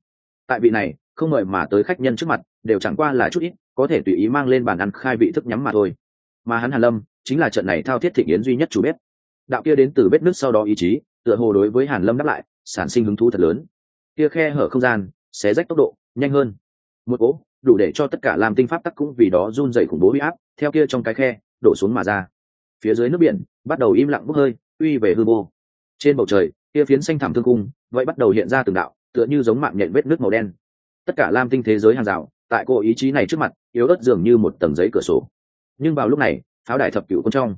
A: Tại vị này, không mời mà tới khách nhân trước mặt, đều chẳng qua là chút ít, có thể tùy ý mang lên bàn ăn khai vị thức nhắm mà thôi. Mà hắn hàn lâm, chính là trận này thao thiết thịnh yến duy nhất chủ bếp. Đạo kia đến từ bếp nước sau đó ý chí, tựa hồ đối với hàn lâm đáp lại, sản sinh hứng thú thật lớn. Kia khe hở không gian, xé rách tốc độ, nhanh hơn. Một cỗ đủ để cho tất cả làm tinh pháp tắc cũng vì đó run dày khủng bố huy áp, theo kia trong cái khe, đổ xuống mà ra. Phía dưới nước biển, bắt đầu im lặng bốc hơi, uy về hư vô. Trên bầu trời, kia phiến xanh thảm thương cung, vậy bắt đầu hiện ra từng đạo, tựa như giống mạng nhện vết nước màu đen. Tất cả lam tinh thế giới hàng rào, tại cô ý chí này trước mặt, yếu ớt dường như một tầng giấy cửa sổ. Nhưng vào lúc này, pháo đài thập cửu con trong,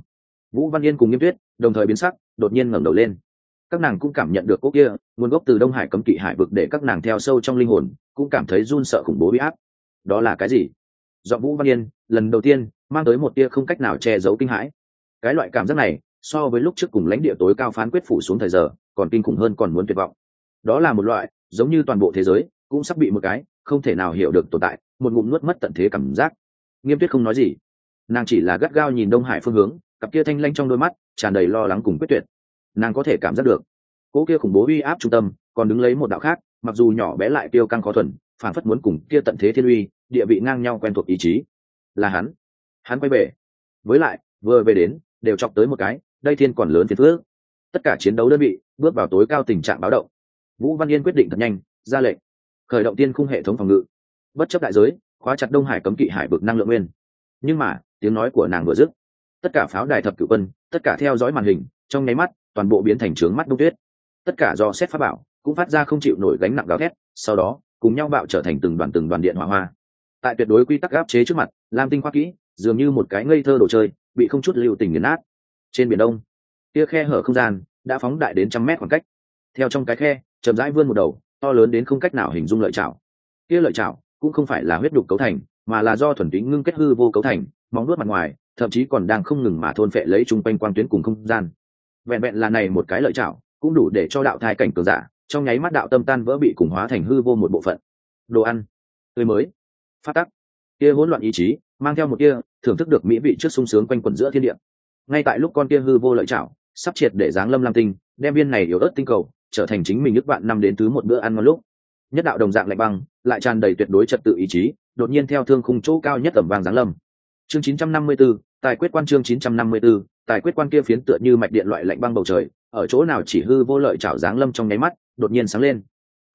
A: vũ văn yên cùng nghiêm tuyết, đồng thời biến sắc, đột nhiên ngẩng đầu lên. Các nàng cũng cảm nhận được cô kia, nguồn gốc từ đông hải cấm kỵ hải vực để các nàng theo sâu trong linh hồn, cũng cảm thấy run sợ khủng bố bị áp đó là cái gì? Do vũ văn yên, lần đầu tiên, mang tới một tia không cách nào che giấu kinh hãi. Cái loại cảm giác này, so với lúc trước cùng lãnh địa tối cao phán quyết phủ xuống thời giờ, còn kinh khủng hơn còn muốn tuyệt vọng. Đó là một loại, giống như toàn bộ thế giới, cũng sắp bị một cái, không thể nào hiểu được tồn tại, một ngụm nuốt mất tận thế cảm giác. Nghiêm tuyết không nói gì. Nàng chỉ là gắt gao nhìn đông hải phương hướng, cặp kia thanh lanh trong đôi mắt, tràn đầy lo lắng cùng quyết tuyệt. Nàng có thể cảm giác được cỗ kia khủng bố uy áp trung tâm, còn đứng lấy một đạo khác, mặc dù nhỏ bé lại tiêu căng khó thuần, phản phất muốn cùng kia tận thế thiên uy địa vị ngang nhau quen thuộc ý chí. Là hắn. Hắn quay về. Với lại, vừa về đến, đều chọc tới một cái, đây thiên còn lớn phiền phước tất cả chiến đấu đơn vị, bước vào tối cao tình trạng báo động. Vũ văn yên quyết định thật nhanh, ra lệnh. Khởi động tiên khung hệ thống phòng ngự. Bất chấp đại giới, khóa chặt đông hải cấm kỵ hải vực năng lượng nguyên. Nhưng mà, tiếng nói của nàng vừa dứt. Tất cả pháo đài thập cửu quân, tất cả theo dõi màn hình, trong nháy mắt, toàn bộ biến thành trướng mắt đông tuyết. Tất cả do xét pháp bảo, cũng phát ra không chịu nổi gánh nặng gào thét, sau đó, cùng nhau bạo trở thành từng đoàn từng đoàn điện hỏa hoa tại tuyệt đối quy tắc áp chế trước mặt, lam tinh khoa kỹ, dường như một cái ngây thơ đồ chơi, bị không chút lưu tình nghiền nát. Trên biển đông, tia khe hở không gian đã phóng đại đến trăm mét khoảng cách. Theo trong cái khe, chậm rãi vươn một đầu, to lớn đến không cách nào hình dung lợi chảo. Kia lợi chảo cũng không phải là huyết đục cấu thành, mà là do thuần túy ngưng kết hư vô cấu thành, móng nuốt mặt ngoài, thậm chí còn đang không ngừng mà thôn phệ lấy chung quanh quang tuyến cùng không gian. Vẹn vẹn là này một cái lợi chảo cũng đủ để cho đạo thai cảnh cường giả, trong nháy mắt đạo tâm tan vỡ bị cùng hóa thành hư vô một bộ phận. Đồ ăn, tươi mới phát tắc. Kia hỗn loạn ý chí mang theo một kia thưởng thức được mỹ vị trước sung sướng quanh quẩn giữa thiên địa. Ngay tại lúc con kia hư vô lợi chảo sắp triệt để giáng lâm lam tinh đem viên này yếu ớt tinh cầu trở thành chính mình nước bạn năm đến thứ một bữa ăn ngon lúc. Nhất đạo đồng dạng lạnh băng lại tràn đầy tuyệt đối trật tự ý chí đột nhiên theo thương khung chỗ cao nhất tầm vàng giáng lâm. Chương 954, tài quyết quan chương 954, tài quyết quan kia phiến tựa như mạch điện loại lạnh băng bầu trời ở chỗ nào chỉ hư vô lợi chảo giáng lâm trong nháy mắt đột nhiên sáng lên.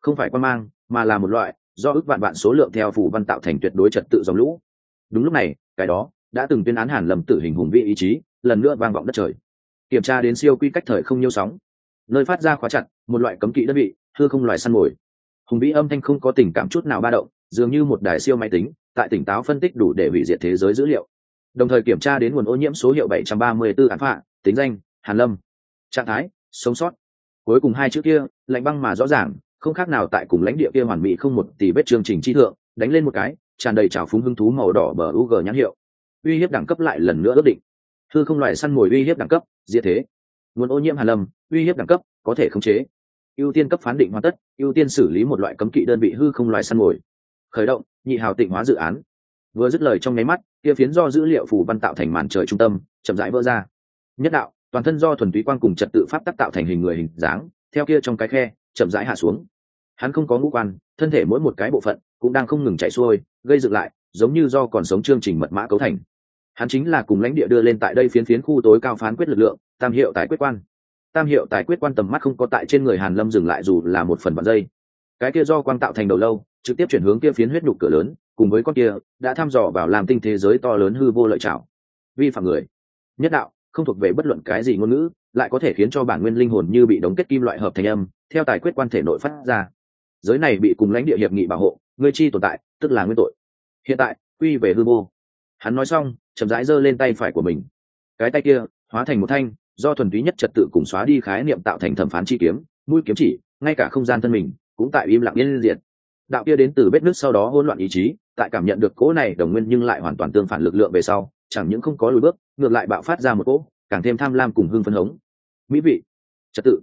A: Không phải quan mang mà là một loại do ước vạn vạn số lượng theo phủ văn tạo thành tuyệt đối trật tự dòng lũ. Đúng lúc này, cái đó đã từng tuyên án hàn lầm tử hình hùng vị ý chí, lần nữa vang vọng đất trời. Kiểm tra đến siêu quy cách thời không nhiêu sóng. Nơi phát ra khóa chặt, một loại cấm kỵ đơn vị, thưa không loài săn mồi. Hùng vĩ âm thanh không có tình cảm chút nào ba động, dường như một đài siêu máy tính, tại tỉnh táo phân tích đủ để hủy diệt thế giới dữ liệu. Đồng thời kiểm tra đến nguồn ô nhiễm số hiệu 734 án phạ tính danh, hàn lâm. Trạng thái, sống sót. Cuối cùng hai chữ kia, lạnh băng mà rõ ràng không khác nào tại cùng lãnh địa kia hoàn mỹ không một tỷ vết chương trình chi thượng, đánh lên một cái, tràn đầy trào phúng hứng thú màu đỏ bờ u g nhãn hiệu. Uy hiếp đẳng cấp lại lần nữa ước định. Thư không loại săn mồi uy hiếp đẳng cấp, diệt thế. Nguồn ô nhiễm hàn lâm, uy hiếp đẳng cấp, có thể khống chế. Ưu tiên cấp phán định hoàn tất, ưu tiên xử lý một loại cấm kỵ đơn vị hư không loại săn mồi. Khởi động, nhị hào tịnh hóa dự án. Vừa dứt lời trong nháy mắt, kia phiến do dữ liệu phủ văn tạo thành màn trời trung tâm, chậm rãi vỡ ra. Nhất đạo, toàn thân do thuần túy quang cùng trật tự pháp tác tạo thành hình người hình dáng, theo kia trong cái khe, chậm rãi hạ xuống hắn không có ngũ quan, thân thể mỗi một cái bộ phận cũng đang không ngừng chạy xuôi, gây dựng lại, giống như do còn sống chương trình mật mã cấu thành. Hắn chính là cùng lãnh địa đưa lên tại đây phiến phiến khu tối cao phán quyết lực lượng, tam hiệu tài quyết quan. Tam hiệu tài quyết quan tầm mắt không có tại trên người hàn lâm dừng lại dù là một phần vạn giây cái kia do quang tạo thành đầu lâu, trực tiếp chuyển hướng kia phiến huyết nhục cửa lớn, cùng với con kia, đã thăm dò vào làm tinh thế giới to lớn hư vô lợi trảo. Vi phạm người. Nhất đạo, không thuộc về bất luận cái gì ngôn ngữ, lại có thể khiến cho bản nguyên linh hồn như bị đóng kết kim loại hợp thành âm, theo tài quyết quan thể nội phát ra giới này bị cùng lãnh địa hiệp nghị bảo hộ người chi tồn tại, tức là nguyên tội. Hiện tại, quy về hư vô. Hắn nói xong, chậm rãi giơ lên tay phải của mình. Cái tay kia, hóa thành một thanh, do thuần túy nhất trật tự cùng xóa đi khái niệm tạo thành thẩm phán chi kiếm, mũi kiếm chỉ, ngay cả không gian thân mình, cũng tại im lặng yên diệt. Đạo kia đến từ vết nước sau đó hỗn loạn ý chí, tại cảm nhận được cỗ này đồng nguyên nhưng lại hoàn toàn tương phản lực lượng về sau, chẳng những không có lùi bước, ngược lại bạo phát ra một cỗ, càng thêm tham lam cùng hương phấn hống. Mỹ vị, trật tự,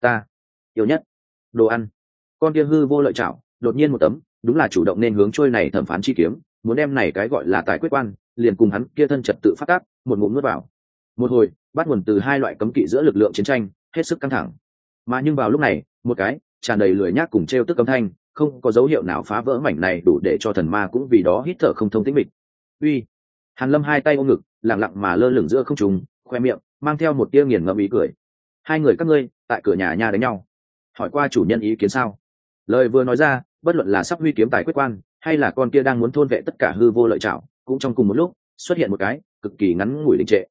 A: ta, yêu nhất, đồ ăn con kia hư vô lợi chảo, đột nhiên một tấm, đúng là chủ động nên hướng trôi này thẩm phán chi kiếm, muốn đem này cái gọi là tài quyết quan, liền cùng hắn kia thân trật tự phát tác, một ngụm nuốt vào. Một hồi, bắt nguồn từ hai loại cấm kỵ giữa lực lượng chiến tranh, hết sức căng thẳng. Mà nhưng vào lúc này, một cái, tràn đầy lười nhác cùng t r e o tức âm thanh, không có dấu hiệu nào phá vỡ mảnh này đủ để cho thần ma cũng vì đó hít thở không thông tĩnh mịch. Uy! Hàn lâm hai tay ôm ngực lẳng lặng mà lơ lửng giữa không trùng khoe miệng, mang theo một tia nghiền ngẫm ý cười. Hai người các ngươi, tại cửa nhà nhà đánh nhau. Hỏi qua chủ nhân ý kiến sao? Lời vừa nói ra, bất luận là sắp huy kiếm tài quyết quan, hay là con kia đang muốn thôn vệ tất cả hư vô lợi trạo cũng trong cùng một lúc, xuất hiện một cái cực kỳ ngắn ngủi đình trệ.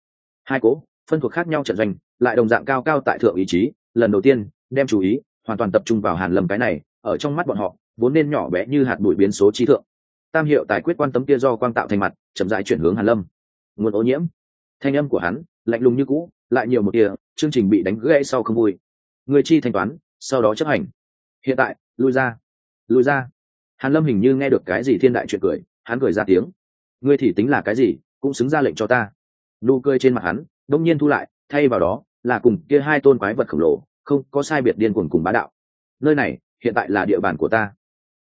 A: Hai cố, phân thuộc khác nhau trận doanh, lại đồng dạng cao cao tại thượng ý chí, lần đầu tiên, đem chú ý, hoàn toàn tập trung vào hàn lâm cái này, ở trong mắt bọn họ, vốn nên nhỏ bé như hạt bụi biến số trí thượng. Tam hiệu tài quyết quan tấm kia do quang tạo thành mặt, chậm rãi chuyển hướng hàn lâm. Nguồn ô nhiễm. Thanh âm của hắn, lạnh lùng như cũ, lại nhiều một tia, chương trình bị đánh gãy sau không vui. Người chi thanh toán, sau đó chấp hành. Hiện tại lui ra lui ra. Hàn lâm hình như nghe được cái gì thiên đại chuyện cười, hắn cười ra tiếng. Ngươi thì tính là cái gì, cũng xứng ra lệnh cho ta. Nụ cười trên mặt hắn, đông nhiên thu lại, thay vào đó là cùng kia hai tôn quái vật khổng lồ, không có sai biệt điên cuồng cùng bá đạo. Nơi này, hiện tại là địa bàn của ta.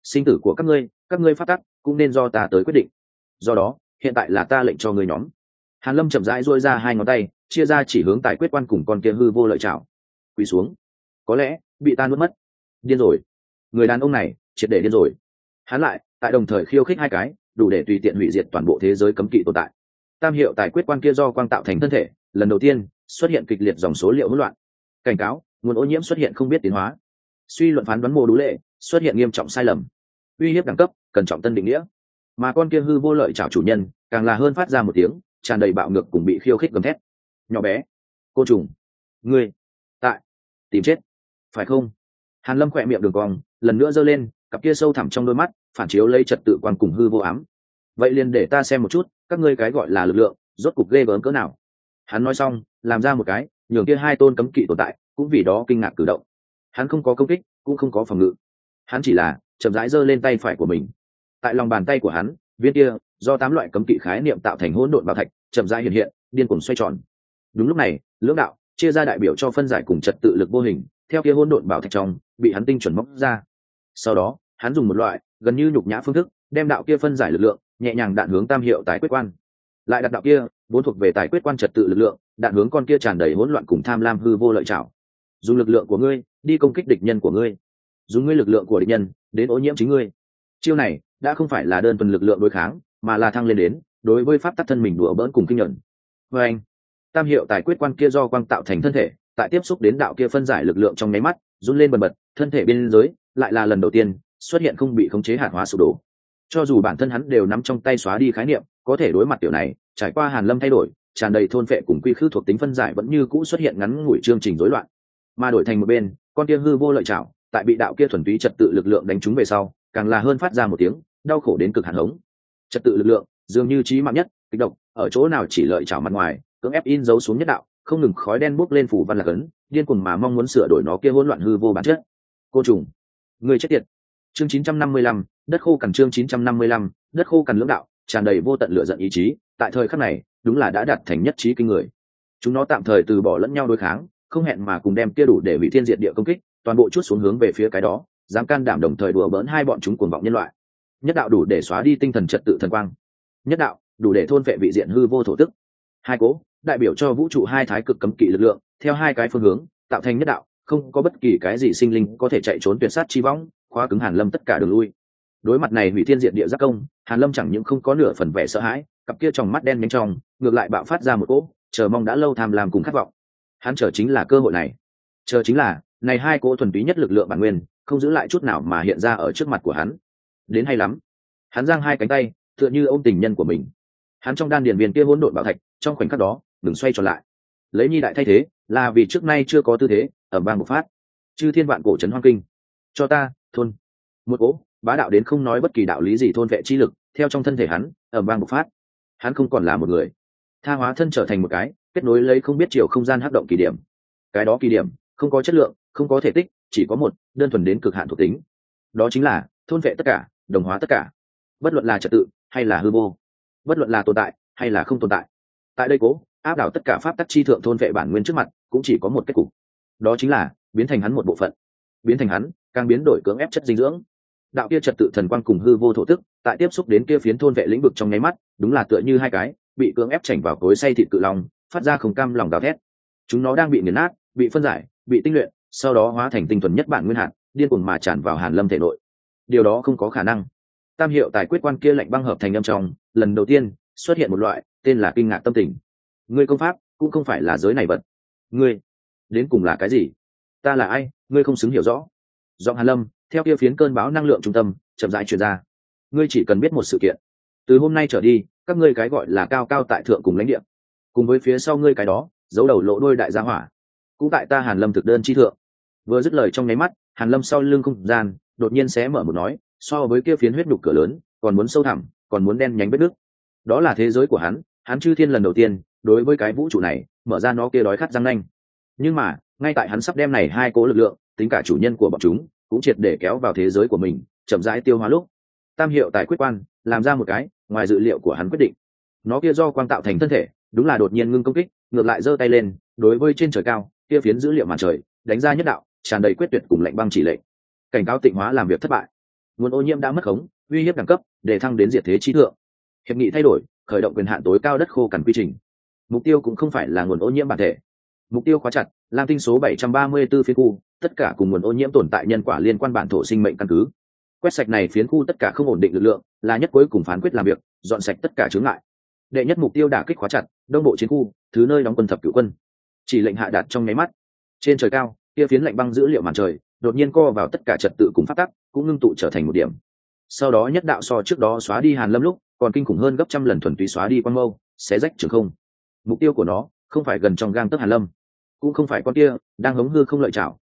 A: Sinh tử của các ngươi các ngươi phát tắc, cũng nên do ta tới quyết định. Do đó, hiện tại là ta lệnh cho ngươi nhóm. Hàn lâm chậm rãi duỗi ra hai ngón tay, chia ra chỉ hướng tài quyết quan cùng con kia hư vô lợi chảo quỳ xuống. Có lẽ, bị ta nuốt mất. Điên rồi người đàn ông này triệt để điên rồi. Hắn lại, tại đồng thời khiêu khích hai cái, đủ để tùy tiện hủy diệt toàn bộ thế giới cấm kỵ tồn tại. Tam hiệu tài quyết quan kia do quang tạo thành thân thể, lần đầu tiên, xuất hiện kịch liệt dòng số liệu hỗn loạn. Cảnh cáo, nguồn ô nhiễm xuất hiện không biết tiến hóa. Suy luận phán đoán mô đũ lệ, xuất hiện nghiêm trọng sai lầm. Uy hiếp đẳng cấp, cần trọng tân định nghĩa. Mà con kia hư vô lợi chảo chủ nhân, càng là hơn phát ra một tiếng, tràn đầy bạo ngược cùng bị khiêu khích gầm thét. Nhỏ bé. Cô trùng. Ngươi. Tại. Tìm chết. Phải không? Hàn lâm khỏe miệng đường cong, lần nữa giơ lên, cặp kia sâu thẳm trong đôi mắt, phản chiếu lấy trật tự quan cùng hư vô ám. Vậy liền để ta xem một chút, các ngươi cái gọi là lực lượng, rốt cục ghê gớm cỡ nào? Hắn nói xong, làm ra một cái, nhường kia hai tôn cấm kỵ tồn tại, cũng vì đó kinh ngạc cử động. Hắn không có công kích, cũng không có phòng ngự. Hắn chỉ là chậm rãi giơ lên tay phải của mình. Tại lòng bàn tay của hắn, viên kia, do tám loại cấm kỵ khái niệm tạo thành hỗn độn bảo thạch, chậm rãi hiện hiện, điên cuồng xoay tròn. Đúng lúc này, lưỡng đạo chia ra đại biểu cho phân giải cùng trật tự lực vô hình theo kia hỗn độn bảo thạch trong, bị hắn tinh chuẩn móc ra. Sau đó, hắn dùng một loại, gần như nhục nhã phương thức, đem đạo kia phân giải lực lượng, nhẹ nhàng đạn hướng tam hiệu tài quyết quan. Lại đặt đạo kia, vốn thuộc về tài quyết quan trật tự lực lượng, đạn hướng con kia tràn đầy hỗn loạn cùng tham lam hư vô lợi trảo. Dùng lực lượng của ngươi, đi công kích địch nhân của ngươi. Dùng ngươi lực lượng của địch nhân, đến ô nhiễm chính ngươi. Chiêu này, đã không phải là đơn thuần lực lượng đối kháng, mà là thăng lên đến, đối với pháp tắc thân mình đùa bỡn cùng kinh nhuận vê anh, tam hiệu tài quyết quan kia do quang tạo thành thân thể tại tiếp xúc đến đạo kia phân giải lực lượng trong nháy mắt, run lên bần bật, thân thể bên giới lại là lần đầu tiên xuất hiện không bị khống chế hạt hóa sụp đổ. Cho dù bản thân hắn đều nắm trong tay xóa đi khái niệm, có thể đối mặt tiểu này, trải qua hàn lâm thay đổi, tràn đầy thôn phệ cùng quy khư thuộc tính phân giải vẫn như cũ xuất hiện ngắn ngủi chương trình rối loạn. Mà đổi thành một bên, con kia hư vô lợi chảo tại bị đạo kia thuần túy trật tự lực lượng đánh trúng về sau, càng là hơn phát ra một tiếng đau khổ đến cực hạn hống. Trật tự lực lượng dường như trí mạng nhất, kịch độc, ở chỗ nào chỉ lợi chảo mặt ngoài, cưỡng ép in dấu xuống nhất đạo không ngừng khói đen bốc lên phủ văn lạc ấn điên cuồng mà mong muốn sửa đổi nó kia hỗn loạn hư vô bản chất. Cô trùng người chết tiệt. Chương 955, đất khô cằn chương 955, đất khô cằn lưỡng đạo tràn đầy vô tận lửa giận ý chí tại thời khắc này đúng là đã đạt thành nhất trí kinh người. Chúng nó tạm thời từ bỏ lẫn nhau đối kháng không hẹn mà cùng đem kia đủ để bị thiên diệt địa công kích toàn bộ chút xuống hướng về phía cái đó dám can đảm đồng thời đùa bỡn hai bọn chúng cuồng vọng nhân loại. Nhất đạo đủ để xóa đi tinh thần trật tự thần quang. Nhất đạo đủ để thôn vệ vị diện hư vô thổ tức. Hai cố đại biểu cho vũ trụ hai thái cực cấm kỵ lực lượng, theo hai cái phương hướng, tạo thành nhất đạo, không có bất kỳ cái gì sinh linh có thể chạy trốn tuyệt sát chi võng, khóa cứng hàn lâm tất cả đường lui. Đối mặt này hủy thiên diện địa giác công, hàn lâm chẳng những không có nửa phần vẻ sợ hãi, cặp kia trong mắt đen nhanh trong, ngược lại bạo phát ra một cỗ, chờ mong đã lâu tham lam cùng khát vọng. Hắn chờ chính là cơ hội này. Chờ chính là, này hai cỗ thuần túy nhất lực lượng bản nguyên, không giữ lại chút nào mà hiện ra ở trước mặt của hắn. Đến hay lắm. Hắn giang hai cánh tay, tựa như ôm tình nhân của mình. Hắn trong đan điền viên kia hỗn độn bảo thạch, trong khoảnh khắc đó đừng xoay trở lại. Lấy nhi đại thay thế, là vì trước nay chưa có tư thế ở bang một phát. Chư thiên vạn cổ trấn hoang kinh. Cho ta, thôn. Một cỗ bá đạo đến không nói bất kỳ đạo lý gì thôn vệ chi lực, theo trong thân thể hắn ở bang một phát. Hắn không còn là một người. Tha hóa thân trở thành một cái, kết nối lấy không biết chiều không gian hấp động kỳ điểm. Cái đó kỳ điểm, không có chất lượng, không có thể tích, chỉ có một, đơn thuần đến cực hạn thuộc tính. Đó chính là, thôn vệ tất cả, đồng hóa tất cả. Bất luận là trật tự, hay là hư vô. Bất luận là tồn tại, hay là không tồn tại. Tại đây cố áp đảo tất cả pháp tắc chi thượng thôn vệ bản nguyên trước mặt, cũng chỉ có một kết cục. Đó chính là, biến thành hắn một bộ phận. Biến thành hắn, càng biến đổi cưỡng ép chất dinh dưỡng. Đạo kia trật tự thần quang cùng hư vô thổ tức, tại tiếp xúc đến kia phiến thôn vệ lĩnh vực trong nháy mắt, đúng là tựa như hai cái, bị cưỡng ép chảnh vào cối say thịt cự lòng phát ra không cam lòng đào thét. Chúng nó đang bị nghiền nát, bị phân giải, bị tinh luyện, sau đó hóa thành tinh thuần nhất bản nguyên hạt, điên cuồng mà tràn vào hàn lâm thể nội. Điều đó không có khả năng. Tam hiệu tài quyết quan kia lạnh băng hợp thành âm trong, lần đầu tiên, xuất hiện một loại, tên là kinh ngạc tâm tình ngươi công pháp cũng không phải là giới này vật. Ngươi đến cùng là cái gì? Ta là ai? Ngươi không xứng hiểu rõ. Giọng hàn lâm, theo kia phiến cơn báo năng lượng trung tâm, chậm rãi truyền ra. Ngươi chỉ cần biết một sự kiện. Từ hôm nay trở đi, các ngươi cái gọi là cao cao tại thượng cùng lãnh địa, cùng với phía sau ngươi cái đó, giấu đầu lộ đôi đại gia hỏa, cũng tại ta hàn lâm thực đơn chi thượng. Vừa dứt lời trong nháy mắt, hàn lâm sau lưng không gian, đột nhiên xé mở một nói, so với kia phiến huyết đục cửa lớn, còn muốn sâu thẳm, còn muốn đen nhánh vết nước đó là thế giới của hắn hắn chư thiên lần đầu tiên đối với cái vũ trụ này, mở ra nó kia đói khát răng nanh. Nhưng mà, ngay tại hắn sắp đem này hai cố lực lượng, tính cả chủ nhân của bọn chúng, cũng triệt để kéo vào thế giới của mình, chậm rãi tiêu hóa lúc. Tam hiệu tại quyết quan, làm ra một cái, ngoài dự liệu của hắn quyết định. Nó kia do quang tạo thành thân thể, đúng là đột nhiên ngưng công kích, ngược lại giơ tay lên, đối với trên trời cao, kia phiến dữ liệu màn trời, đánh ra nhất đạo, tràn đầy quyết tuyệt cùng lệnh băng chỉ lệnh. Cảnh cáo tịnh hóa làm việc thất bại. Nguồn ô nhiễm đã mất khống, uy hiếp đẳng cấp, để thăng đến diệt thế trí thượng. Hiệp nghị thay đổi, khởi động quyền hạn tối cao đất khô cằn quy trình mục tiêu cũng không phải là nguồn ô nhiễm bản thể. Mục tiêu khóa chặt, lam tinh số 734 phiến khu, tất cả cùng nguồn ô nhiễm tồn tại nhân quả liên quan bản thổ sinh mệnh căn cứ. Quét sạch này phiến khu tất cả không ổn định lực lượng, là nhất cuối cùng phán quyết làm việc, dọn sạch tất cả chướng ngại. Đệ nhất mục tiêu đả kích khóa chặt, đông bộ chiến khu, thứ nơi đóng quân thập cửu quân. Chỉ lệnh hạ đạt trong nháy mắt. Trên trời cao kia phiến lạnh băng dữ liệu màn trời, đột nhiên co vào tất cả trật tự cùng phát tắc, cũng ngưng tụ trở thành một điểm. Sau đó nhất đạo so trước đó xóa đi hàn lâm lúc, còn kinh khủng hơn gấp trăm lần thuần túy xóa đi quan mâu, xé rách trường không mục tiêu của nó không phải gần trong gang tấc hàn lâm, cũng không phải con kia đang hống hư không lợi chảo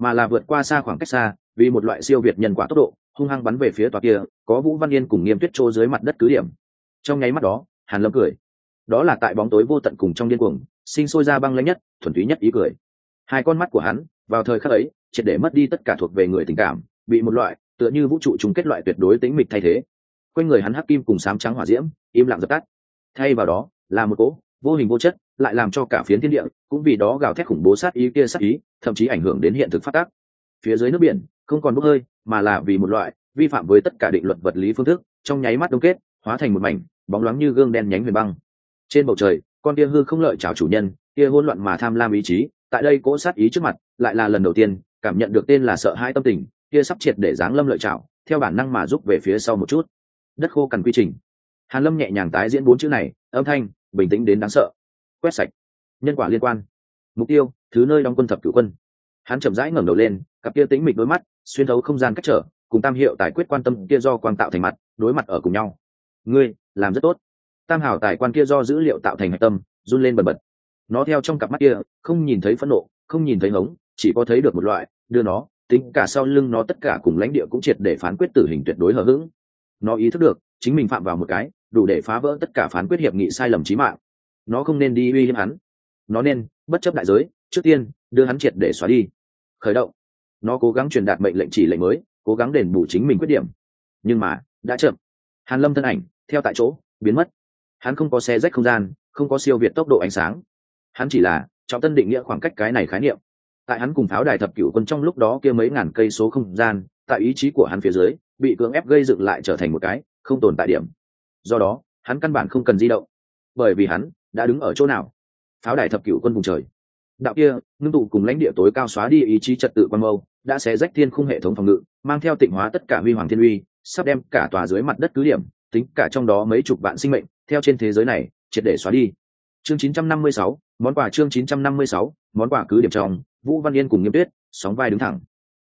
A: mà là vượt qua xa khoảng cách xa vì một loại siêu việt nhân quả tốc độ, hung hăng bắn về phía tòa kia, có vũ văn yên cùng nghiêm tuyết trô dưới mặt đất cứ điểm. Trong nháy mắt đó, hàn lâm cười. Đó là tại bóng tối vô tận cùng trong điên cuồng, sinh sôi ra băng lãnh nhất, thuần túy nhất ý cười. Hai con mắt của hắn, vào thời khắc ấy, triệt để mất đi tất cả thuộc về người tình cảm, bị một loại, tựa như vũ trụ chung kết loại tuyệt đối tính mịch thay thế. Quanh người hắn hắc kim cùng sám trắng hỏa diễm, im lặng dập tắt. Thay vào đó, là một cỗ vô hình vô chất, lại làm cho cả phiến thiên địa cũng vì đó gào thét khủng bố sát ý kia sát ý, thậm chí ảnh hưởng đến hiện thực phát tác. Phía dưới nước biển không còn bốc hơi, mà là vì một loại vi phạm với tất cả định luật vật lý phương thức, trong nháy mắt đông kết, hóa thành một mảnh bóng loáng như gương đen nhánh huyền băng. Trên bầu trời, con tia hư không lợi chào chủ nhân, kia hỗn loạn mà tham lam ý chí, tại đây cỗ sát ý trước mặt, lại là lần đầu tiên cảm nhận được tên là sợ hãi tâm tình, kia sắp triệt để giáng lâm lợi chảo, theo bản năng mà rút về phía sau một chút. Đất khô cần quy trình. Hàn lâm nhẹ nhàng tái diễn bốn chữ này, âm thanh bình tĩnh đến đáng sợ. Quét sạch. Nhân quả liên quan. Mục tiêu, thứ nơi đóng quân thập cửu quân. Hắn chậm rãi ngẩng đầu lên, cặp kia tính mịch đôi mắt, xuyên thấu không gian cách trở, cùng tam hiệu tài quyết quan tâm kia do quang tạo thành mặt, đối mặt ở cùng nhau. Ngươi, làm rất tốt. Tam hảo tài quan kia do dữ liệu tạo thành hạch tâm, run lên bần bật. Nó theo trong cặp mắt kia, không nhìn thấy phẫn nộ, không nhìn thấy ngống chỉ có thấy được một loại, đưa nó, tính cả sau lưng nó tất cả cùng lãnh địa cũng triệt để phán quyết tử hình tuyệt đối hờ hững. Nó ý thức được, chính mình phạm vào một cái đủ để phá vỡ tất cả phán quyết hiệp nghị sai lầm trí mạng. Nó không nên đi uy hiếp hắn. Nó nên bất chấp đại giới, trước tiên, đưa hắn triệt để xóa đi. Khởi động. Nó cố gắng truyền đạt mệnh lệnh chỉ lệnh mới, cố gắng đền bù chính mình khuyết điểm. Nhưng mà, đã chậm. Hàn lâm thân ảnh, theo tại chỗ, biến mất. Hắn không có xe rách không gian, không có siêu việt tốc độ ánh sáng. Hắn chỉ là trọng tân định nghĩa khoảng cách cái này khái niệm. Tại hắn cùng pháo đài thập cửu quân trong lúc đó kia mấy ngàn cây số không gian, tại ý chí của hắn phía dưới, bị cưỡng ép gây dựng lại trở thành một cái không tồn tại điểm do đó hắn căn bản không cần di động bởi vì hắn đã đứng ở chỗ nào? Pháo đài thập cửu quân vùng trời. Đạo kia ngưng tụ cùng lãnh địa tối cao xóa đi ý chí trật tự quan mâu đã xé rách thiên khung hệ thống phòng ngự mang theo tịnh hóa tất cả huy hoàng thiên uy sắp đem cả tòa dưới mặt đất cứ điểm tính cả trong đó mấy chục vạn sinh mệnh theo trên thế giới này triệt để xóa đi. Chương 956, món quà chương 956, món quà cứ điểm trong vũ văn yên cùng nghiêm tuyết sóng vai đứng thẳng.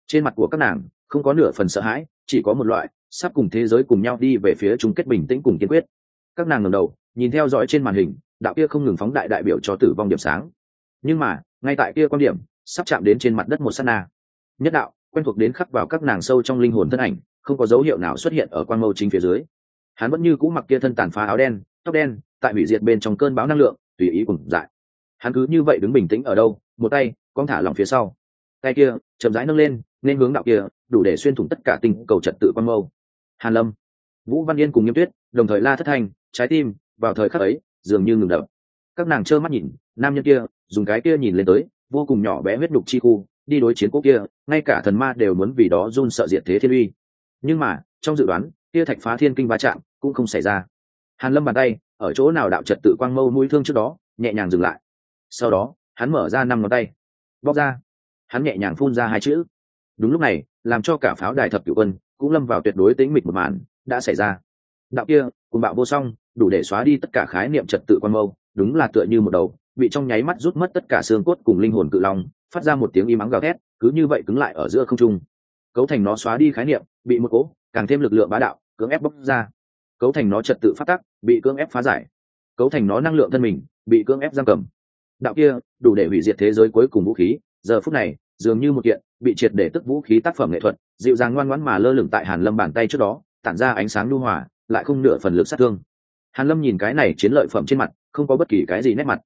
A: Trên mặt của các nàng không có nửa phần sợ hãi chỉ có một loại, sắp cùng thế giới cùng nhau đi về phía chung kết bình tĩnh cùng kiên quyết. Các nàng ngầm đầu, nhìn theo dõi trên màn hình, đạo kia không ngừng phóng đại đại biểu cho tử vong điểm sáng. Nhưng mà, ngay tại kia quan điểm, sắp chạm đến trên mặt đất một sát na. Nhất đạo, quen thuộc đến khắc vào các nàng sâu trong linh hồn thân ảnh, không có dấu hiệu nào xuất hiện ở quan mâu chính phía dưới. Hắn vẫn như cũ mặc kia thân tàn phá áo đen, tóc đen, tại hủy diệt bên trong cơn bão năng lượng, tùy ý cùng dại. Hắn cứ như vậy đứng bình tĩnh ở đâu, một tay con thả lòng phía sau. Tay kia, chậm rãi nâng lên, nên hướng đạo kia đủ để xuyên thủng tất cả tình cầu trật tự quan mâu. Hàn lâm, vũ văn yên cùng nghiêm tuyết, đồng thời la thất thanh, trái tim, vào thời khắc ấy, dường như ngừng đập. Các nàng trơ mắt nhìn, nam nhân kia, dùng cái kia nhìn lên tới, vô cùng nhỏ bé huyết đục chi khu, đi đối chiến quốc kia, ngay cả thần ma đều muốn vì đó run sợ diệt thế thiên uy. Nhưng mà, trong dự đoán, kia thạch phá thiên kinh va chạm cũng không xảy ra. Hàn lâm bàn tay, ở chỗ nào đạo trật tự quang mâu mũi thương trước đó, nhẹ nhàng dừng lại. Sau đó, hắn mở ra năm ngón tay. Bóc ra. Hắn nhẹ nhàng phun ra hai chữ đúng lúc này, làm cho cả pháo đài thập cựu quân cũng lâm vào tuyệt đối tĩnh mịch một màn đã xảy ra. Đạo kia, cùng bạo vô song, đủ để xóa đi tất cả khái niệm trật tự quan mâu, đúng là tựa như một đầu, bị trong nháy mắt rút mất tất cả xương cốt cùng linh hồn cự long, phát ra một tiếng im ắng gào thét, cứ như vậy cứng lại ở giữa không trung. Cấu thành nó xóa đi khái niệm, bị một cố càng thêm lực lượng bá đạo, cưỡng ép bóc ra. Cấu thành nó trật tự phát tắc, bị cưỡng ép phá giải. Cấu thành nó năng lượng thân mình, bị cưỡng ép giam cầm. Đạo kia, đủ để hủy diệt thế giới cuối cùng vũ khí, giờ phút này, dường như một kiện bị triệt để tức vũ khí tác phẩm nghệ thuật, dịu dàng ngoan ngoãn mà lơ lửng tại hàn lâm bàn tay trước đó, tản ra ánh sáng lưu hòa, lại không nửa phần lực sát thương. Hàn lâm nhìn cái này chiến lợi phẩm trên mặt, không có bất kỳ cái gì nét mặt.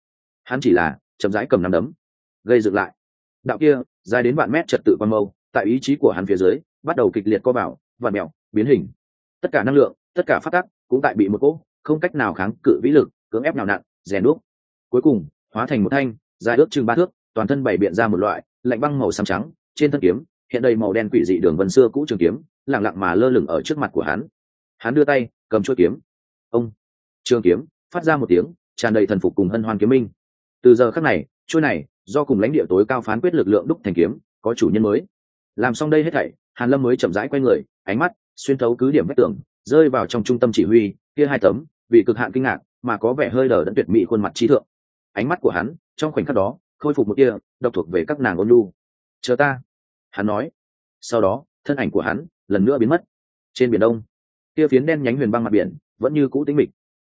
A: Hắn chỉ là chậm rãi cầm nắm đấm, gây dựng lại. Đạo kia, dài đến vạn mét trật tự quan mâu, tại ý chí của hắn phía dưới, bắt đầu kịch liệt co bảo và mèo biến hình. Tất cả năng lượng, tất cả phát tắc cũng tại bị một cỗ không cách nào kháng cự vĩ lực, cưỡng ép nào nặn, rèn đúc. Cuối cùng, hóa thành một thanh, dài ước chừng ba thước, toàn thân bày biện ra một loại lạnh băng màu xám trắng trên thân kiếm, hiện đầy màu đen quỷ dị đường vân xưa cũ trường kiếm, lặng lặng mà lơ lửng ở trước mặt của hắn. Hắn đưa tay, cầm chuôi kiếm. Ông! Trường kiếm, phát ra một tiếng, tràn đầy thần phục cùng hân hoan kiếm minh. Từ giờ khắc này, chuôi này, do cùng lãnh địa tối cao phán quyết lực lượng đúc thành kiếm, có chủ nhân mới. Làm xong đây hết thảy, hàn lâm mới chậm rãi quay người, ánh mắt xuyên thấu cứ điểm vách tường, rơi vào trong trung tâm chỉ huy, kia hai tấm, vì cực hạn kinh ngạc, mà có vẻ hơi đờ đẫn tuyệt mỹ khuôn mặt trí thượng. Ánh mắt của hắn, trong khoảnh khắc đó, khôi phục một kia độc thuộc về các nàng ôn lu chờ ta hắn nói. Sau đó, thân ảnh của hắn lần nữa biến mất. Trên biển đông kia phiến đen nhánh huyền băng mặt biển vẫn như cũ tính mịch.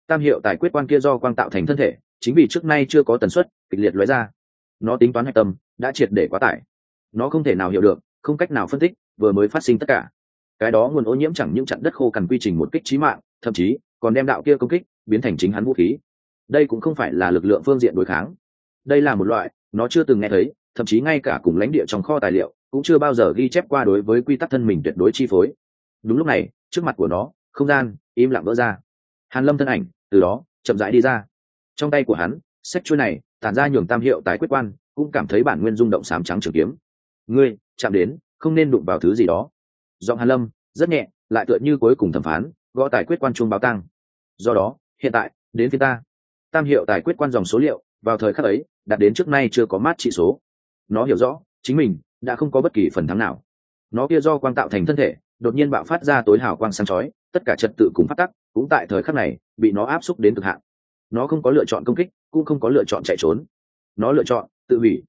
A: Tam hiệu tài quyết quan kia do quang tạo thành thân thể, chính vì trước nay chưa có tần suất, kịch liệt lóe ra. Nó tính toán hạch tâm, đã triệt để quá tải. Nó không thể nào hiểu được, không cách nào phân tích, vừa mới phát sinh tất cả. Cái đó nguồn ô nhiễm chẳng những chặn đất khô cằn quy trình một kích trí mạng, thậm chí còn đem đạo kia công kích biến thành chính hắn vũ khí. Đây cũng không phải là lực lượng phương diện đối kháng. Đây là một loại, nó chưa từng nghe thấy, thậm chí ngay cả cùng lãnh địa trong kho tài liệu cũng chưa bao giờ ghi chép qua đối với quy tắc thân mình tuyệt đối chi phối. Đúng lúc này, trước mặt của nó, không gian im lặng vỡ ra. Hàn lâm thân ảnh, từ đó, chậm rãi đi ra. Trong tay của hắn, sách chuôi này, tản ra nhường tam hiệu tái quyết quan, cũng cảm thấy bản nguyên rung động sám trắng trường kiếm. Ngươi, chạm đến, không nên đụng vào thứ gì đó. Giọng hàn lâm, rất nhẹ, lại tựa như cuối cùng thẩm phán, gõ tài quyết quan chuông báo tăng do đó, hiện tại, đến phía ta. Tam hiệu tài quyết quan dòng số liệu, vào thời khắc ấy, đạt đến trước nay chưa có mát trị số. Nó hiểu rõ, chính mình đã không có bất kỳ phần thắng nào. Nó kia do quang tạo thành thân thể, đột nhiên bạo phát ra tối hào quang sáng chói, tất cả trật tự cùng phát tắc cũng tại thời khắc này bị nó áp xúc đến cực hạn. Nó không có lựa chọn công kích, cũng không có lựa chọn chạy trốn. Nó lựa chọn tự hủy.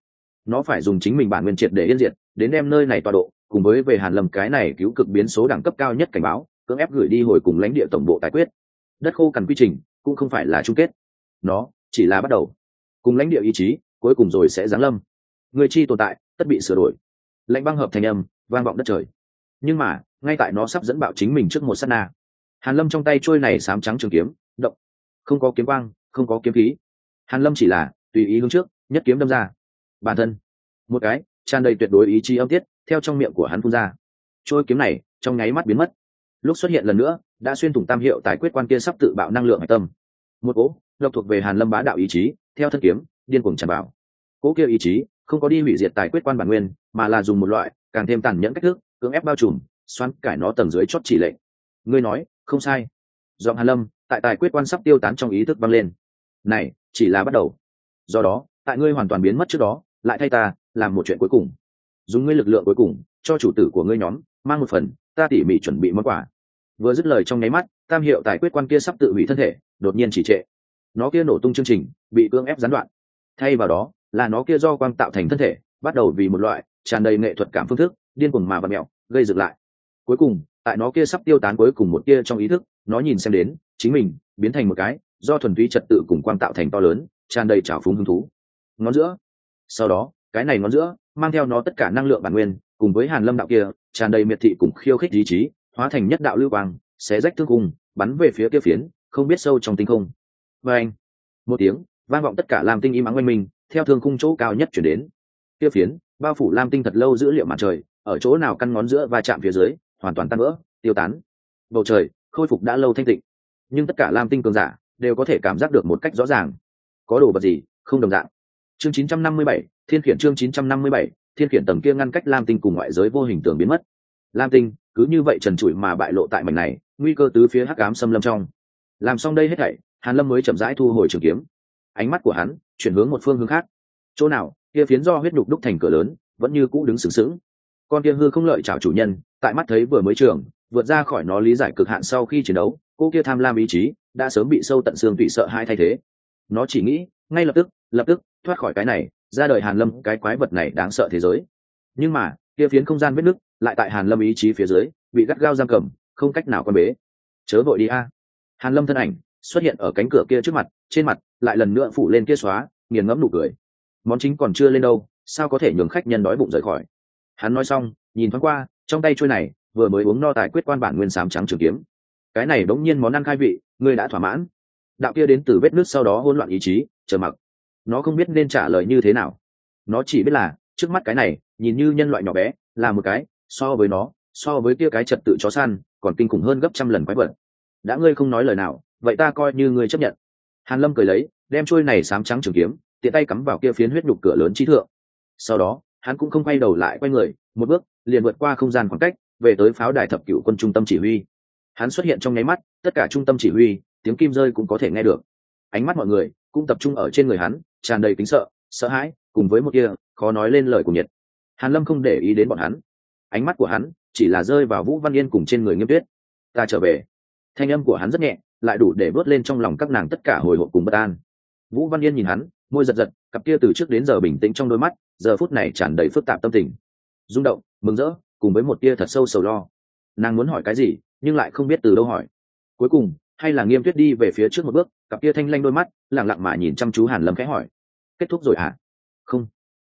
A: Nó phải dùng chính mình bản nguyên triệt để yên diệt, đến đem nơi này tọa độ, cùng với về hàn lâm cái này cứu cực biến số đẳng cấp cao nhất cảnh báo, cưỡng ép gửi đi hồi cùng lãnh địa tổng bộ tài quyết. Đất khô cần quy trình cũng không phải là chung kết. Nó chỉ là bắt đầu. Cùng lãnh địa ý chí, cuối cùng rồi sẽ giáng lâm. Người chi tồn tại, tất bị sửa đổi lạnh băng hợp thành âm, vang vọng đất trời. Nhưng mà, ngay tại nó sắp dẫn bạo chính mình trước một sát na. Hàn lâm trong tay trôi này sám trắng trường kiếm, động. Không có kiếm quang, không có kiếm khí. Hàn lâm chỉ là, tùy ý hướng trước, nhất kiếm đâm ra. Bản thân. Một cái, tràn đầy tuyệt đối ý chí âm tiết, theo trong miệng của hắn phun ra. Trôi kiếm này, trong nháy mắt biến mất. Lúc xuất hiện lần nữa, đã xuyên thủng tam hiệu tài quyết quan kia sắp tự bạo năng lượng hạch tâm. Một cỗ, độc thuộc về hàn lâm bá đạo ý chí, theo thân kiếm, điên cuồng tràn bạo. cỗ kia ý chí không có đi hủy diệt tài quyết quan bản nguyên, mà là dùng một loại, càng thêm tàn nhẫn cách thức, cưỡng ép bao trùm, xoắn cải nó tầng dưới chót chỉ lệnh. Ngươi nói, không sai. Giọng hàn lâm, tại tài quyết quan sắp tiêu tán trong ý thức vang lên. Này, chỉ là bắt đầu. Do đó, tại ngươi hoàn toàn biến mất trước đó, lại thay ta làm một chuyện cuối cùng. Dùng ngươi lực lượng cuối cùng, cho chủ tử của ngươi nhóm, mang một phần, ta tỉ mỉ chuẩn bị món quà. Vừa dứt lời trong nháy mắt, tam hiệu tài quyết quan kia sắp tự hủy thân thể, đột nhiên chỉ trệ. Nó kia nổ tung chương trình, bị cưỡng ép gián đoạn. Thay vào đó là nó kia do quang tạo thành thân thể, bắt đầu vì một loại tràn đầy nghệ thuật cảm phương thức, điên cuồng mà và mẹo gây dựng lại. Cuối cùng, tại nó kia sắp tiêu tán cuối cùng một kia trong ý thức, nó nhìn xem đến, chính mình biến thành một cái do thuần túy trật tự cùng quang tạo thành to lớn, tràn đầy trào phúng hứng thú. Ngón giữa. Sau đó, cái này ngón giữa mang theo nó tất cả năng lượng bản nguyên, cùng với hàn lâm đạo kia, tràn đầy miệt thị cùng khiêu khích ý chí, hóa thành nhất đạo lưu quang, xé rách thương cung bắn về phía kia phiến, không biết sâu trong tinh không. Và anh, một tiếng, vang vọng tất cả làm tinh im ắng oanh mình theo thương khung chỗ cao nhất chuyển đến. Kia phiến bao phủ lam tinh thật lâu dữ liệu mặt trời ở chỗ nào căn ngón giữa va chạm phía dưới hoàn toàn tan vỡ tiêu tán. Bầu trời khôi phục đã lâu thanh tịnh nhưng tất cả lam tinh cường giả đều có thể cảm giác được một cách rõ ràng. Có đồ vật gì không đồng dạng? Chương 957, thiên khiển chương 957, thiên khiển tầng kia ngăn cách lam tinh cùng ngoại giới vô hình tường biến mất. Lam tinh cứ như vậy trần trụi mà bại lộ tại mảnh này nguy cơ tứ phía hắc ám xâm lâm trong. Làm xong đây hết thảy hàn lâm mới chậm rãi thu hồi trường kiếm. Ánh mắt của hắn chuyển hướng một phương hướng khác. Chỗ nào, kia phiến do huyết đục đúc thành cửa lớn, vẫn như cũ đứng sừng sững. Con kia hư không lợi chào chủ nhân, tại mắt thấy vừa mới trường vượt ra khỏi nó lý giải cực hạn sau khi chiến đấu, cô kia tham lam ý chí đã sớm bị sâu tận xương tụy sợ hai thay thế. Nó chỉ nghĩ, ngay lập tức lập tức, thoát khỏi cái này, ra đời hàn lâm, cái quái vật này đáng sợ thế giới. Nhưng mà, kia phiến không gian vết nứt lại tại hàn lâm ý chí phía dưới, bị gắt gao giam cầm, không cách nào quan bế. Chớ vội đi a. Hàn lâm thân ảnh xuất hiện ở cánh cửa kia trước mặt, trên mặt lại lần nữa phủ lên kia xóa, nghiền ngẫm nụ cười. Món chính còn chưa lên đâu, sao có thể nhường khách nhân đói bụng rời khỏi? Hắn nói xong, nhìn thoáng qua, trong tay trôi này, vừa mới uống no tài quyết quan bản nguyên sám trắng trường kiếm. Cái này đống nhiên món ăn khai vị, ngươi đã thỏa mãn. Đạo kia đến từ vết nước sau đó hỗn loạn ý chí, chờ mặc. Nó không biết nên trả lời như thế nào. Nó chỉ biết là, trước mắt cái này, nhìn như nhân loại nhỏ bé, là một cái, so với nó, so với kia cái trật tự chó săn, còn kinh khủng hơn gấp trăm lần quái vật. Đã ngươi không nói lời nào vậy ta coi như ngươi chấp nhận. Hàn lâm cười lấy, đem trôi này sám trắng trường kiếm, tiện tay cắm vào kia phiến huyết nhục cửa lớn trí thượng. Sau đó, hắn cũng không quay đầu lại quay người, một bước, liền vượt qua không gian khoảng cách, về tới pháo đài thập cựu quân trung tâm chỉ huy. Hắn xuất hiện trong nháy mắt, tất cả trung tâm chỉ huy, tiếng kim rơi cũng có thể nghe được. Ánh mắt mọi người cũng tập trung ở trên người hắn, tràn đầy kính sợ sợ hãi, cùng với một kia khó nói lên lời của nhiệt. Hàn lâm không để ý đến bọn hắn. Ánh mắt của hắn chỉ là rơi vào vũ văn yên cùng trên người nghiêm tuyết. Ta trở về. Thanh âm của hắn rất nhẹ lại đủ để vớt lên trong lòng các nàng tất cả hồi hộp cùng bất an. Vũ văn yên nhìn hắn, môi giật giật, cặp kia từ trước đến giờ bình tĩnh trong đôi mắt, giờ phút này tràn đầy phức tạp tâm tình. Rung động, mừng rỡ, cùng với một tia thật sâu sầu lo. Nàng muốn hỏi cái gì, nhưng lại không biết từ đâu hỏi. Cuối cùng, hay là nghiêm tuyết đi về phía trước một bước, cặp tia thanh lanh đôi mắt lẳng lặng mà nhìn chăm chú hàn lâm khẽ hỏi. Kết thúc rồi hả? Không.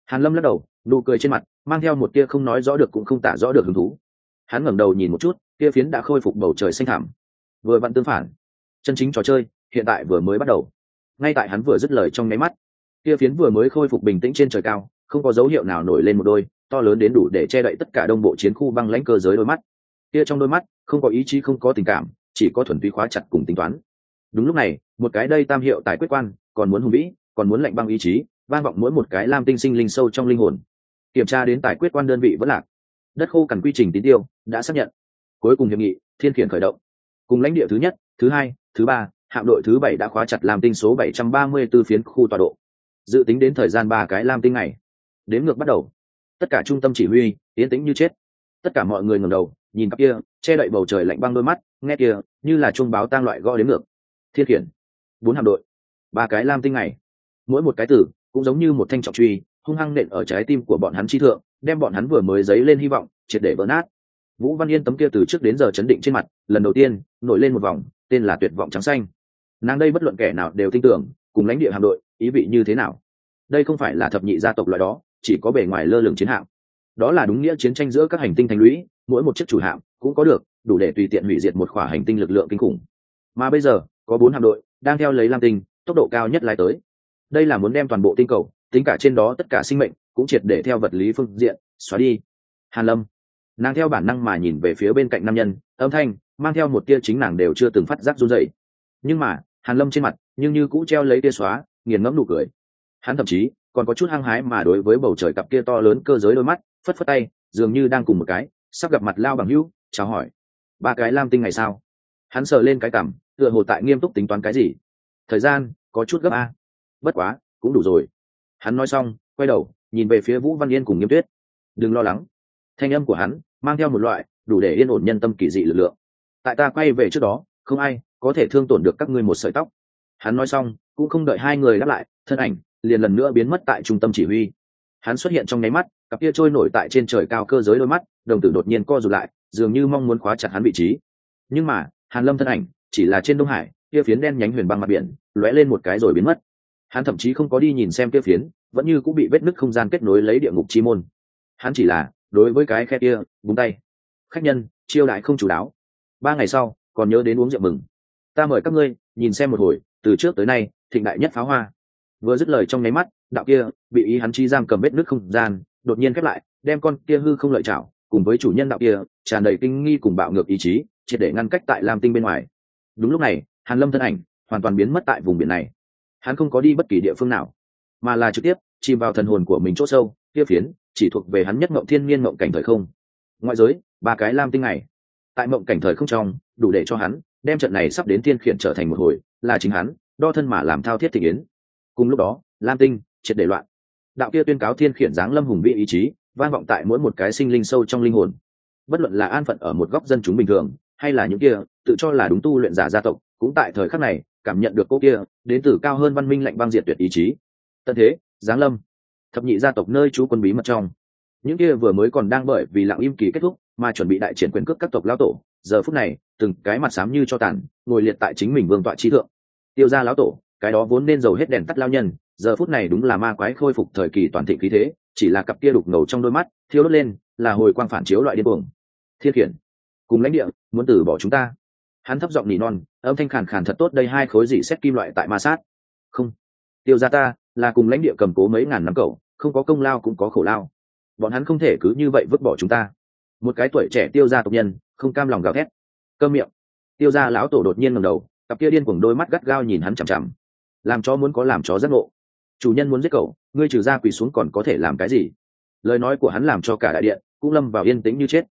A: Hàn lâm lắc đầu, nụ cười trên mặt, mang theo một tia không nói rõ được cũng không tả rõ được hứng thú. Hắn ngẩng đầu nhìn một chút tia phiến đã khôi phục bầu trời xanh thẳm. Vừa vặn tương phản chân chính trò chơi, hiện tại vừa mới bắt đầu. Ngay tại hắn vừa dứt lời trong nháy mắt kia phiến vừa mới khôi phục bình tĩnh trên trời cao, không có dấu hiệu nào nổi lên một đôi, to lớn đến đủ để che đậy tất cả đông bộ chiến khu băng lãnh cơ giới đôi mắt. Kia trong đôi mắt, không có ý chí, không có tình cảm, chỉ có thuần túy khóa chặt cùng tính toán. Đúng lúc này, một cái đây tam hiệu tài quyết quan, còn muốn hùng vĩ, còn muốn lạnh băng ý chí, vang vọng mỗi một cái lam tinh sinh linh sâu trong linh hồn. Kiểm tra đến tài quyết quan đơn vị vẫn lạc. Đất khô cần quy trình tín tiêu đã xác nhận. Cuối cùng hiệp nghị, thiên khiển khởi động. Cùng lãnh địa thứ nhất, thứ hai thứ ba, hạm đội thứ bảy đã khóa chặt lam tinh số 734 phiến khu tọa độ. Dự tính đến thời gian ba cái lam tinh này. Đến ngược bắt đầu. Tất cả trung tâm chỉ huy tiến tĩnh như chết. Tất cả mọi người ngẩng đầu, nhìn cặp kia, che đậy bầu trời lạnh băng đôi mắt, nghe kia, như là chuông báo tang loại gõ đến ngược. Thiên khiển. Bốn hạm đội. Ba cái lam tinh này. Mỗi một cái tử, cũng giống như một thanh trọng truy, hung hăng nện ở trái tim của bọn hắn chi thượng, đem bọn hắn vừa mới dấy lên hy vọng, triệt để vỡ nát. Vũ văn yên tấm kia từ trước đến giờ chấn định trên mặt, lần đầu tiên, nổi lên một vòng tên là tuyệt vọng trắng xanh. Nàng đây bất luận kẻ nào đều tin tưởng, cùng lãnh địa hạm đội, ý vị như thế nào? Đây không phải là thập nhị gia tộc loại đó, chỉ có bề ngoài lơ lửng chiến hạm. Đó là đúng nghĩa chiến tranh giữa các hành tinh thành lũy, mỗi một chiếc chủ hạm cũng có được, đủ để tùy tiện hủy diệt một khỏa hành tinh lực lượng kinh khủng. Mà bây giờ, có bốn hạm đội đang theo lấy lam tinh, tốc độ cao nhất lai tới. Đây là muốn đem toàn bộ tinh cầu, tính cả trên đó tất cả sinh mệnh, cũng triệt để theo vật lý phương diện, xóa đi. Hàn lâm. Nàng theo bản năng mà nhìn về phía bên cạnh nam nhân, âm thanh mang theo một tia chính nàng đều chưa từng phát giác run dậy nhưng mà, hàn lâm trên mặt, nhưng như cũ treo lấy tia xóa, nghiền ngẫm nụ cười. Hắn thậm chí, còn có chút hăng hái mà đối với bầu trời cặp kia to lớn cơ giới đôi mắt, phất phất tay, dường như đang cùng một cái, sắp gặp mặt lao bằng hữu, chào hỏi. Ba cái lam tinh ngày sao hắn sờ lên cái cảm tựa hồ tại nghiêm túc tính toán cái gì. Thời gian, có chút gấp a. Bất quá, cũng đủ rồi. Hắn nói xong, quay đầu, nhìn về phía vũ văn yên cùng nghiêm tuyết. Đừng lo lắng. Thanh âm của hắn, mang theo một loại, đủ để yên ổn nhân tâm kỳ dị lực lượng tại ta quay về trước đó, không ai có thể thương tổn được các ngươi một sợi tóc. Hắn nói xong, cũng không đợi hai người đáp lại, thân ảnh liền lần nữa biến mất tại trung tâm chỉ huy. Hắn xuất hiện trong nháy mắt, cặp kia trôi nổi tại trên trời cao cơ giới đôi mắt, đồng tử đột nhiên co rụt lại, dường như mong muốn khóa chặt hắn vị trí. Nhưng mà, hàn lâm thân ảnh chỉ là trên đông hải, kia phiến đen nhánh huyền băng mặt biển, lóe lên một cái rồi biến mất. Hắn thậm chí không có đi nhìn xem kia phiến, vẫn như cũng bị vết nứt không gian kết nối lấy địa ngục chi môn. Hắn chỉ là đối với cái khe kia búng tay. Khách nhân, chiêu đại không chủ đáo ba ngày sau, còn nhớ đến uống rượu mừng. Ta mời các ngươi nhìn xem một hồi, từ trước tới nay, thịnh đại nhất pháo hoa. Vừa dứt lời trong nháy mắt, đạo kia, bị ý hắn chi giam cầm vết nước không gian, đột nhiên khép lại, đem con kia hư không lợi chảo cùng với chủ nhân đạo kia, tràn đầy kinh nghi cùng bạo ngược ý chí, triệt để ngăn cách tại lam tinh bên ngoài. Đúng lúc này, hàn lâm thân ảnh hoàn toàn biến mất tại vùng biển này. Hắn không có đi bất kỳ địa phương nào, mà là trực tiếp chìm vào thần hồn của mình chỗ sâu, kia phiến chỉ thuộc về hắn nhất mộng thiên niên mộng cảnh thời không. Ngoại giới, ba cái lam tinh này tại mộng cảnh thời không trong, đủ để cho hắn đem trận này sắp đến thiên khiển trở thành một hồi, là chính hắn, đo thân mà làm thao thiết thị yến. Cùng lúc đó, lam tinh, triệt để loạn. Đạo kia tuyên cáo thiên khiển giáng lâm hùng vĩ ý chí, vang vọng tại mỗi một cái sinh linh sâu trong linh hồn. Bất luận là an phận ở một góc dân chúng bình thường, hay là những kia, tự cho là đúng tu luyện giả gia tộc, cũng tại thời khắc này, cảm nhận được cô kia, đến từ cao hơn văn minh lạnh băng diệt tuyệt ý chí. Tận thế, giáng lâm. Thập nhị gia tộc nơi chú quân bí mật trong những kia vừa mới còn đang bởi vì lặng im kỳ kết thúc mà chuẩn bị đại triển quyền cước các tộc lão tổ, giờ phút này, từng cái mặt xám như cho tàn, ngồi liệt tại chính mình vương tọa trí thượng. Tiêu ra lão tổ, cái đó vốn nên giàu hết đèn tắt lao nhân, giờ phút này đúng là ma quái khôi phục thời kỳ toàn thịnh khí thế, chỉ là cặp kia đục ngầu trong đôi mắt thiếu đốt lên, là hồi quang phản chiếu loại điên cuồng. Thiên khiển, cùng lãnh địa, muốn từ bỏ chúng ta. Hắn thấp giọng nỉ non, âm thanh khàn khàn thật tốt, đây hai khối dị xét kim loại tại ma sát. Không, tiêu ra ta, là cùng lãnh địa cầm cố mấy ngàn năm cầu không có công lao cũng có khổ lao bọn hắn không thể cứ như vậy vứt bỏ chúng ta. Một cái tuổi trẻ tiêu ra tộc nhân không cam lòng gào thét. Cơ miệng. Tiêu ra lão tổ đột nhiên ngầm đầu cặp kia điên cuồng đôi mắt gắt gao nhìn hắn chằm chằm. Làm chó muốn có làm chó giác ngộ. Chủ nhân muốn giết cậu ngươi trừ ra quỳ xuống còn có thể làm cái gì? Lời nói của hắn làm cho cả đại điện cũng lâm vào yên tĩnh như chết.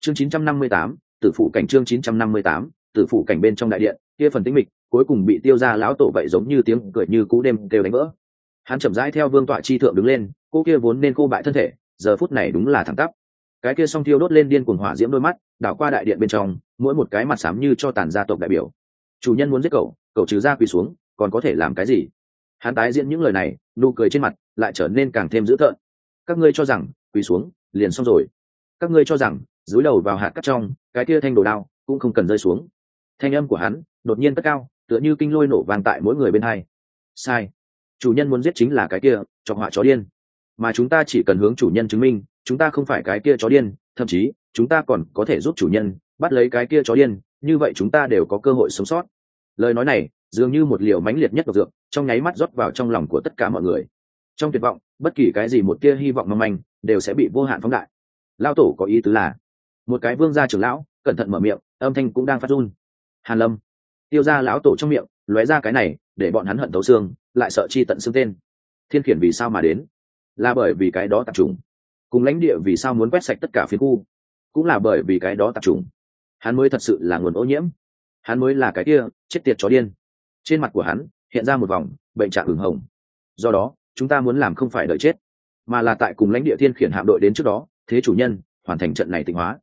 A: Chương 958, tử phụ cảnh chương 958, tử phụ cảnh bên trong đại điện kia phần tĩnh mịch cuối cùng bị tiêu ra lão tổ vậy giống như tiếng cười như cú đêm kêu đánh vỡ. Hắn chậm rãi theo vương tọa chi thượng đứng lên cô kia vốn nên cô bại thân thể giờ phút này đúng là thẳng tắp. Cái kia song thiêu đốt lên điên cuồng hỏa diễm đôi mắt, đảo qua đại điện bên trong, mỗi một cái mặt xám như cho tàn gia tộc đại biểu. Chủ nhân muốn giết cậu cậu trừ ra quỳ xuống, còn có thể làm cái gì? Hắn tái diễn những lời này, nụ cười trên mặt lại trở nên càng thêm dữ tợn. Các ngươi cho rằng, quỳ xuống, liền xong rồi. Các ngươi cho rằng dưới đầu vào hạt cắt trong, cái kia thanh đồ đao cũng không cần rơi xuống. Thanh âm của hắn đột nhiên tất cao, tựa như kinh lôi nổ vang tại mỗi người bên hai. Sai. Chủ nhân muốn giết chính là cái kia cho họa chó điên mà chúng ta chỉ cần hướng chủ nhân chứng minh, chúng ta không phải cái kia chó điên, thậm chí, chúng ta còn có thể giúp chủ nhân bắt lấy cái kia chó điên, như vậy chúng ta đều có cơ hội sống sót. Lời nói này, dường như một liều mãnh liệt nhất độc dược, trong nháy mắt rót vào trong lòng của tất cả mọi người. Trong tuyệt vọng, bất kỳ cái gì một tia hy vọng mong manh đều sẽ bị vô hạn phóng đại. Lao tổ có ý tứ là, một cái vương gia trưởng lão, cẩn thận mở miệng, âm thanh cũng đang phát run. Hàn lâm, tiêu ra lão tổ trong miệng, lóe ra cái này, để bọn hắn hận thấu xương, lại sợ chi tận xương tên. Thiên khiển vì sao mà đến? Là bởi vì cái đó tạp trùng. cùng lãnh địa vì sao muốn quét sạch tất cả phía khu cũng là bởi vì cái đó tạp trùng. hắn mới thật sự là nguồn ô nhiễm. Hắn mới là cái kia chết tiệt chó điên. Trên mặt của hắn hiện ra một vòng bệnh trạng hừng hồng. Do đó chúng ta muốn làm không phải đợi chết mà là tại cùng lãnh địa thiên khiển hạm đội đến trước đó thế chủ nhân hoàn thành trận này tịnh hóa.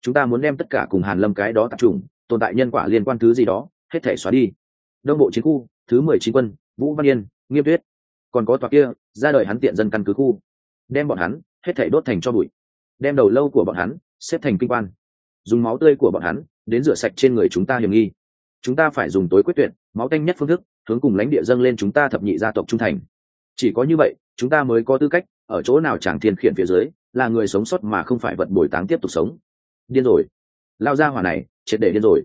A: Chúng ta muốn đem tất cả cùng hàn lâm cái đó tạp trùng, tồn tại nhân quả liên quan thứ gì đó hết thể xóa đi. Đông bộ chiến khu thứ mười chín quân vũ văn yên nghiêm tuyết còn có tòa kia, ra đời hắn tiện dân căn cứ khu. Đem bọn hắn, hết thể đốt thành cho bụi. Đem đầu lâu của bọn hắn, xếp thành kinh quan. Dùng máu tươi của bọn hắn, đến rửa sạch trên người chúng ta hiểm nghi. Chúng ta phải dùng tối quyết tuyệt, máu tanh nhất phương thức, hướng cùng lãnh địa dâng lên chúng ta thập nhị gia tộc trung thành. Chỉ có như vậy, chúng ta mới có tư cách, ở chỗ nào chẳng thiên khiển phía dưới, là người sống sót mà không phải vật bồi táng tiếp tục sống. Điên rồi. Lao ra hỏa này, triệt để điên rồi.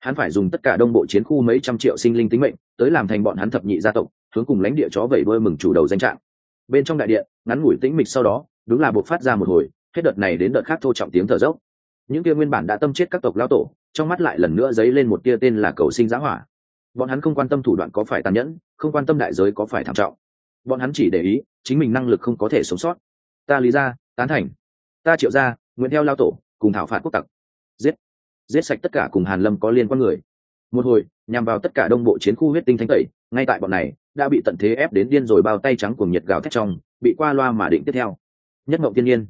A: Hắn phải dùng tất cả đông bộ chiến khu mấy trăm triệu sinh linh tính mệnh, tới làm thành bọn hắn thập nhị gia tộc hướng cùng lãnh địa chó vẩy đuôi mừng chủ đầu danh trạng. Bên trong đại điện, ngắn ngủi tĩnh mịch sau đó, đúng là buộc phát ra một hồi, hết đợt này đến đợt khác thô trọng tiếng thở dốc. Những kia nguyên bản đã tâm chết các tộc lao tổ, trong mắt lại lần nữa dấy lên một tia tên là cầu sinh giá hỏa. Bọn hắn không quan tâm thủ đoạn có phải tàn nhẫn, không quan tâm đại giới có phải thảm trọng. Bọn hắn chỉ để ý, chính mình năng lực không có thể sống sót. Ta lý ra, tán thành. Ta triệu ra, nguyện theo lao tổ, cùng thảo phạt quốc tặc. Giết. Giết sạch tất cả cùng hàn lâm có liên quan người. Một hồi, nhằm vào tất cả đông bộ chiến khu huyết tinh thánh tẩy, ngay tại bọn này đã bị tận thế ép đến điên rồi bao tay trắng cuồng nhiệt gào thét trong, bị qua loa mà định tiếp theo. Nhất mộng tiên nhiên.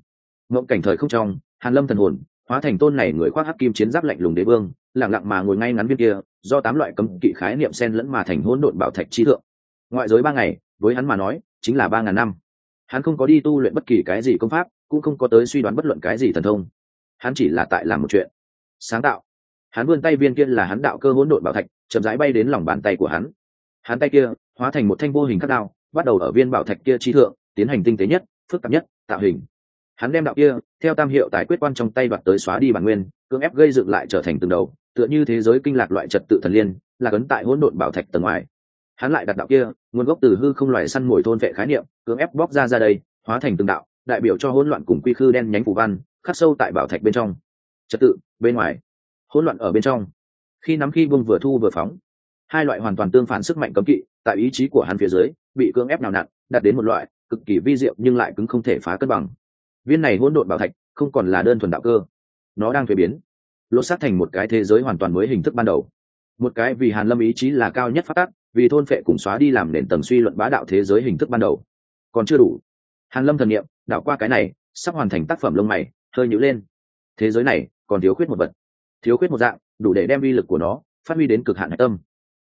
A: Mộng cảnh thời không trong, hàn lâm thần hồn, hóa thành tôn này người khoác hắc kim chiến giáp lạnh lùng đế vương lẳng lặng mà ngồi ngay ngắn viên kia, do tám loại cấm kỵ khái niệm sen lẫn mà thành hỗn độn bảo thạch chi thượng. Ngoại giới ba ngày, với hắn mà nói, chính là ba ngàn năm. Hắn không có đi tu luyện bất kỳ cái gì công pháp, cũng không có tới suy đoán bất luận cái gì thần thông. Hắn chỉ là tại làm một chuyện. Sáng tạo. Hắn vươn tay viên kia là hắn đạo cơ hỗn độn bảo thạch, chậm rãi bay đến lòng bàn tay của hắn hắn tay kia, hóa thành một thanh vô hình khắc đao, bắt đầu ở viên bảo thạch kia trí thượng, tiến hành tinh tế nhất, phức tạp nhất, tạo hình. Hắn đem đạo kia, theo tam hiệu tài quyết quan trong tay đoạt tới xóa đi bản nguyên, cưỡng ép gây dựng lại trở thành từng đầu, tựa như thế giới kinh lạc loại trật tự thần liên, là cấn tại hỗn độn bảo thạch tầng ngoài. Hắn lại đặt đạo kia, nguồn gốc từ hư không loài săn mồi thôn vệ khái niệm, cưỡng ép bóc ra ra đây, hóa thành từng đạo, đại biểu cho hỗn loạn cùng quy khư đen nhánh phủ văn, khắc sâu tại bảo thạch bên trong. Trật tự, bên ngoài. Hỗn loạn ở bên trong. Khi nắm khi bung vừa thu vừa phóng hai loại hoàn toàn tương phản sức mạnh cấm kỵ, tại ý chí của hắn phía dưới, bị cưỡng ép nào nặn đạt đến một loại cực kỳ vi diệu nhưng lại cứng không thể phá cân bằng. Viên này hỗn độn bảo thạch, không còn là đơn thuần đạo cơ. Nó đang thuế biến. Lột xác thành một cái thế giới hoàn toàn mới hình thức ban đầu. Một cái vì hàn lâm ý chí là cao nhất phát tác, vì thôn phệ cùng xóa đi làm nền tầng suy luận bá đạo thế giới hình thức ban đầu. Còn chưa đủ. Hàn lâm thần niệm, đảo qua cái này, sắp hoàn thành tác phẩm lông mày, hơi nhữ lên. Thế giới này còn thiếu khuyết một vật. Thiếu khuyết một dạng, đủ để đem uy lực của nó phát huy đến cực hạn hạch tâm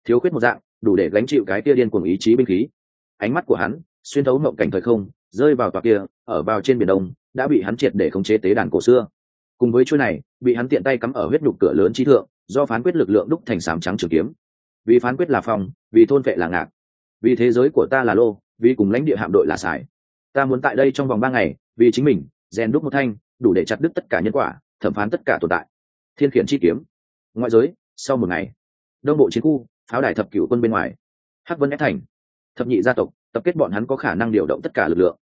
A: thiếu khuyết một dạng, đủ để gánh chịu cái kia điên cuồng ý chí binh khí. Ánh mắt của hắn, xuyên thấu mộng cảnh thời không, rơi vào tòa kia, ở vào trên biển đông, đã bị hắn triệt để khống chế tế đàn cổ xưa. Cùng với chuôi này, bị hắn tiện tay cắm ở huyết nhục cửa lớn trí thượng, do phán quyết lực lượng đúc thành sám trắng trường kiếm. Vì phán quyết là phòng vì thôn vệ là ngạc. Vì thế giới của ta là lô, vì cùng lãnh địa hạm đội là sải. Ta muốn tại đây trong vòng ba ngày, vì chính mình, rèn đúc một thanh, đủ để chặt đứt tất cả nhân quả, thẩm phán tất cả tồn tại. Thiên khiển chi kiếm. Ngoại giới, sau một ngày, đông bộ chiến khu pháo đài thập cửu quân bên ngoài. Hắc vân ép thành. Thập nhị gia tộc, tập kết bọn hắn có khả năng điều động tất cả lực lượng.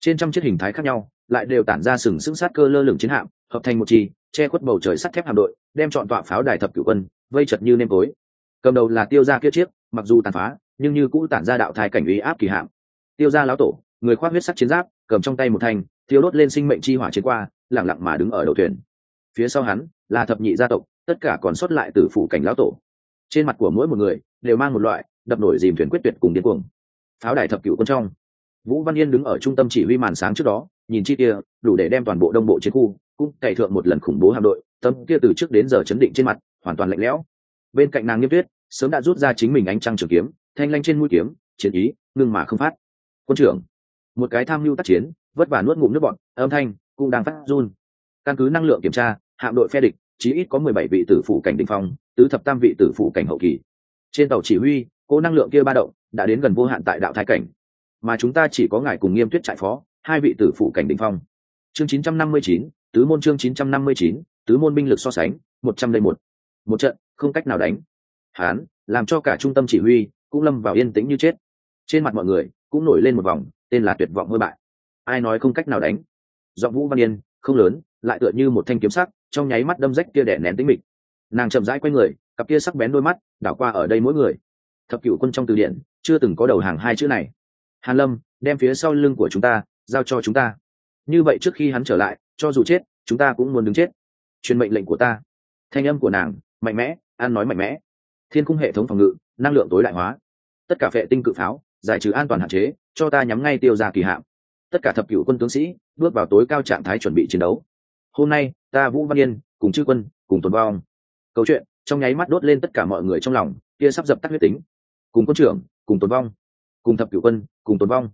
A: Trên trăm chiếc hình thái khác nhau, lại đều tản ra sừng sững sát cơ lơ lửng chiến hạm, hợp thành một chi, che khuất bầu trời sắt thép hạm đội, đem chọn tọa pháo đài thập cửu quân, vây chật như nêm tối. Cầm đầu là tiêu gia kia chiếc, mặc dù tàn phá, nhưng như cũ tản ra đạo thai cảnh uy áp kỳ hạm. Tiêu gia lão tổ, người khoác huyết sắc chiến giáp, cầm trong tay một thanh tiêu đốt lên sinh mệnh chi hỏa chiến qua lẳng lặng mà đứng ở đầu thuyền. Phía sau hắn, là thập nhị gia tộc, tất cả còn sót lại từ phủ cảnh lão tổ trên mặt của mỗi một người đều mang một loại đập nổi dìm thuyền quyết tuyệt cùng điên cuồng. Pháo đài thập cựu quân trong. Vũ văn yên đứng ở trung tâm chỉ huy màn sáng trước đó, nhìn chi kia đủ để đem toàn bộ đông bộ chiến khu cũng cày thượng một lần khủng bố hạm đội tâm kia từ trước đến giờ chấn định trên mặt, hoàn toàn lạnh lẽo. Bên cạnh nàng nghiêm tuyết, sớm đã rút ra chính mình ánh trăng trường kiếm, thanh lanh trên mũi kiếm, chiến ý, ngưng mà không phát. Quân trưởng, một cái tham mưu tác chiến, vất vả nuốt ngụm nước bọn âm thanh cũng đang phát run. Căn cứ năng lượng kiểm tra, hạm đội phe địch chí ít có mười bảy vị tử phủ cảnh đ phong tứ thập tam vị tử phủ cảnh hậu kỳ. Trên tàu chỉ huy cỗ năng lượng kia ba động đã đến gần vô hạn tại đạo thái cảnh. Mà chúng ta chỉ có ngài cùng nghiêm tuyết trại phó hai vị tử phụ cảnh đ phong. Chương 959, tứ môn chương 959, tứ môn binh lực so sánh một trăm đây một. Một trận không cách nào đánh. Hán làm cho cả trung tâm chỉ huy cũng lâm vào yên tĩnh như chết. Trên mặt mọi người cũng nổi lên một vòng tên là tuyệt vọng hơi bại. Ai nói không cách nào đánh? Giọng vũ văn yên không lớn lại tựa như một thanh kiếm sắc trong nháy mắt đâm rách kia đẻ nén tính mịch. Nàng chậm rãi quay người, cặp kia sắc bén đôi mắt đảo qua ở đây mỗi người. Thập cựu quân trong từ điển, chưa từng có đầu hàng hai chữ này. Hàn lâm, đem phía sau lưng của chúng ta, giao cho chúng ta. Như vậy trước khi hắn trở lại, cho dù chết, chúng ta cũng muốn đứng chết. Truyền mệnh lệnh của ta. Thanh âm của nàng, mạnh mẽ, an nói mạnh mẽ. Thiên cung hệ thống phòng ngự, năng lượng tối đại hóa. Tất cả vệ tinh cự pháo, giải trừ an toàn hạn chế, cho ta nhắm ngay tiêu ra kỳ hạm. Tất cả thập cửu quân tướng sĩ, bước vào tối cao trạng thái chuẩn bị chiến đấu hôm nay, ta vũ văn yên, cùng chư quân, cùng tồn vong. Câu chuyện, trong nháy mắt đốt lên tất cả mọi người trong lòng, kia sắp dập tắt huyết tính. Cùng quân trưởng, cùng tồn vong. Cùng thập cửu quân, cùng tồn vong.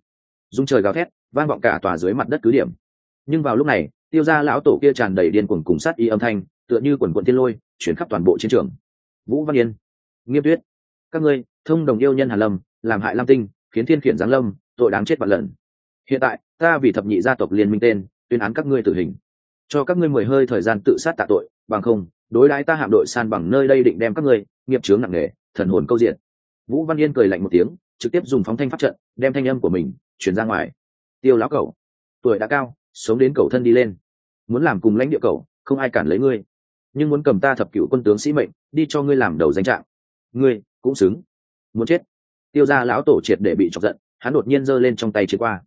A: Dung trời gào thét, vang vọng cả tòa dưới mặt đất cứ điểm. Nhưng vào lúc này, tiêu ra lão tổ kia tràn đầy điên cuồng cùng sát y âm thanh, tựa như quần quận thiên lôi, chuyển khắp toàn bộ chiến trường. Vũ văn yên, nghiêm tuyết, các ngươi, thông đồng yêu nhân hàn lâm, làm hại lam tinh, khiến thiên khiển giáng lâm, tội đáng chết vạn lần. Hiện tại, ta vì thập nhị gia tộc liên minh tên, tuyên án các ngươi tử hình cho các ngươi mười hơi thời gian tự sát tạ tội, bằng không, đối đãi ta hạm đội san bằng nơi đây định đem các ngươi, nghiệp chướng nặng nề, thần hồn câu diện. Vũ văn yên cười lạnh một tiếng, trực tiếp dùng phóng thanh pháp trận, đem thanh âm của mình chuyển ra ngoài. Tiêu lão cẩu, tuổi đã cao, sống đến cầu thân đi lên. Muốn làm cùng lãnh địa cầu không ai cản lấy ngươi. Nhưng muốn cầm ta thập cựu quân tướng sĩ mệnh, đi cho ngươi làm đầu danh trạng. Ngươi cũng xứng. Muốn chết. Tiêu ra lão tổ triệt để bị chọc giận, hắn đột nhiên giơ lên trong tay chiến qua.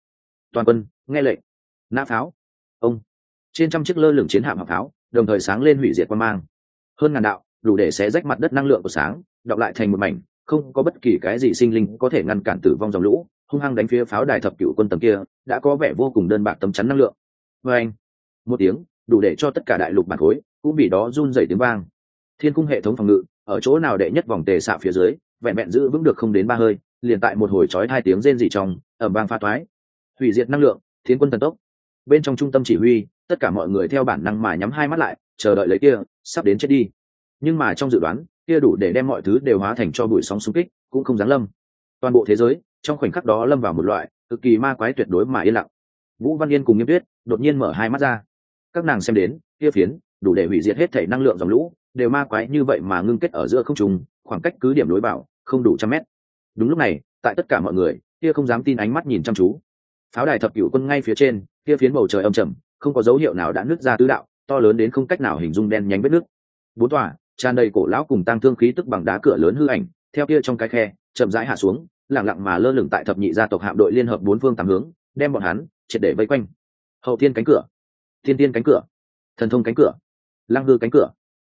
A: Toàn quân, nghe lệnh. Nã pháo. Ông trên trăm chiếc lơ lửng chiến hạm hạng pháo đồng thời sáng lên hủy diệt quan mang. Hơn ngàn đạo, đủ để xé rách mặt đất năng lượng của sáng, đọc lại thành một mảnh, không có bất kỳ cái gì sinh linh có thể ngăn cản tử vong dòng lũ, hung hăng đánh phía pháo đài thập cựu quân tầm kia, đã có vẻ vô cùng đơn bạc tấm chắn năng lượng. Vê anh, một tiếng, đủ để cho tất cả đại lục bản khối cũng bị đó run dày tiếng vang. Thiên cung hệ thống phòng ngự, ở chỗ nào đệ nhất vòng tề xạ phía dưới, vẹn vẹn giữ vững được không đến ba hơi, liền tại một hồi chói hai tiếng rên rỉ trong ẩm vang pha toái hủy diệt năng lượng, thiên quân thần tốc bên trong trung tâm chỉ huy, tất cả mọi người theo bản năng mà nhắm hai mắt lại, chờ đợi lấy kia, sắp đến chết đi. Nhưng mà trong dự đoán, kia đủ để đem mọi thứ đều hóa thành cho bụi sóng xung kích, cũng không dám lâm. Toàn bộ thế giới, trong khoảnh khắc đó lâm vào một loại cực kỳ ma quái tuyệt đối mà yên lặng. Vũ văn yên cùng nghiêm tuyết đột nhiên mở hai mắt ra. Các nàng xem đến, kia phiến, đủ để hủy diệt hết thể năng lượng dòng lũ, đều ma quái như vậy mà ngưng kết ở giữa không trùng khoảng cách cứ điểm lối bảo không đủ trăm mét. Đúng lúc này, tại tất cả mọi người, kia không dám tin ánh mắt nhìn chăm chú pháo đài thập cửu quân ngay phía trên, kia phiến bầu trời âm trầm, không có dấu hiệu nào đã nứt ra tứ đạo, to lớn đến không cách nào hình dung đen nhánh vết nước. Bốn tòa, tràn đầy cổ lão cùng tăng thương khí tức bằng đá cửa lớn hư ảnh, theo kia trong cái khe, chậm rãi hạ xuống lẳng lặng mà lơ lửng tại thập nhị gia tộc hạm đội liên hợp bốn phương tám hướng, đem bọn hắn triệt để vây quanh. Hậu thiên cánh cửa, thiên tiên cánh cửa, thần thông cánh cửa, lăng hư cánh cửa.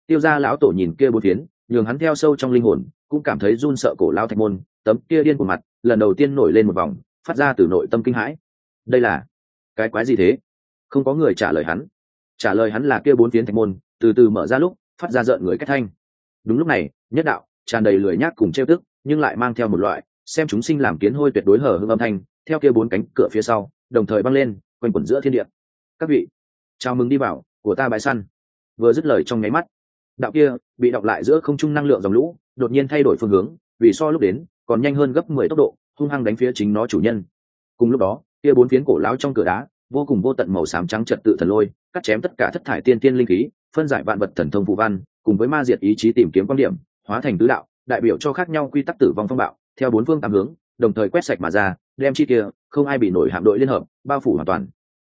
A: Tiêu gia lão tổ nhìn kia bốn phiến, nhường hắn theo sâu trong linh hồn, cũng cảm thấy run sợ cổ lao thạch môn, tấm kia điên của mặt, lần đầu tiên nổi lên một vòng phát ra từ nội tâm kinh hãi. Đây là cái quái gì thế? Không có người trả lời hắn. Trả lời hắn là kia bốn phiến thạch môn, từ từ mở ra lúc, phát ra rợn người cách thanh. Đúng lúc này, nhất đạo, tràn đầy lười nhác cùng trêu tức, nhưng lại mang theo một loại, xem chúng sinh làm kiến hôi tuyệt đối hở hưng âm thanh, theo kia bốn cánh cửa phía sau, đồng thời băng lên, quanh quẩn giữa thiên địa. Các vị, chào mừng đi vào, của ta bãi săn. Vừa dứt lời trong nháy mắt, đạo kia bị đọc lại giữa không trung năng lượng dòng lũ, đột nhiên thay đổi phương hướng, vì so lúc đến, còn nhanh hơn gấp mười tốc độ hung hăng đánh phía chính nó chủ nhân. Cùng lúc đó, kia bốn phiến cổ lão trong cửa đá, vô cùng vô tận màu xám trắng trật tự thần lôi, cắt chém tất cả thất thải tiên tiên linh khí, phân giải vạn vật thần thông phù văn, cùng với ma diệt ý chí tìm kiếm quan điểm, hóa thành tứ đạo, đại biểu cho khác nhau quy tắc tử vong phong bạo, theo bốn phương tám hướng, đồng thời quét sạch mà ra, đem chi kia, không ai bị nổi hạm đội liên hợp, bao phủ hoàn toàn.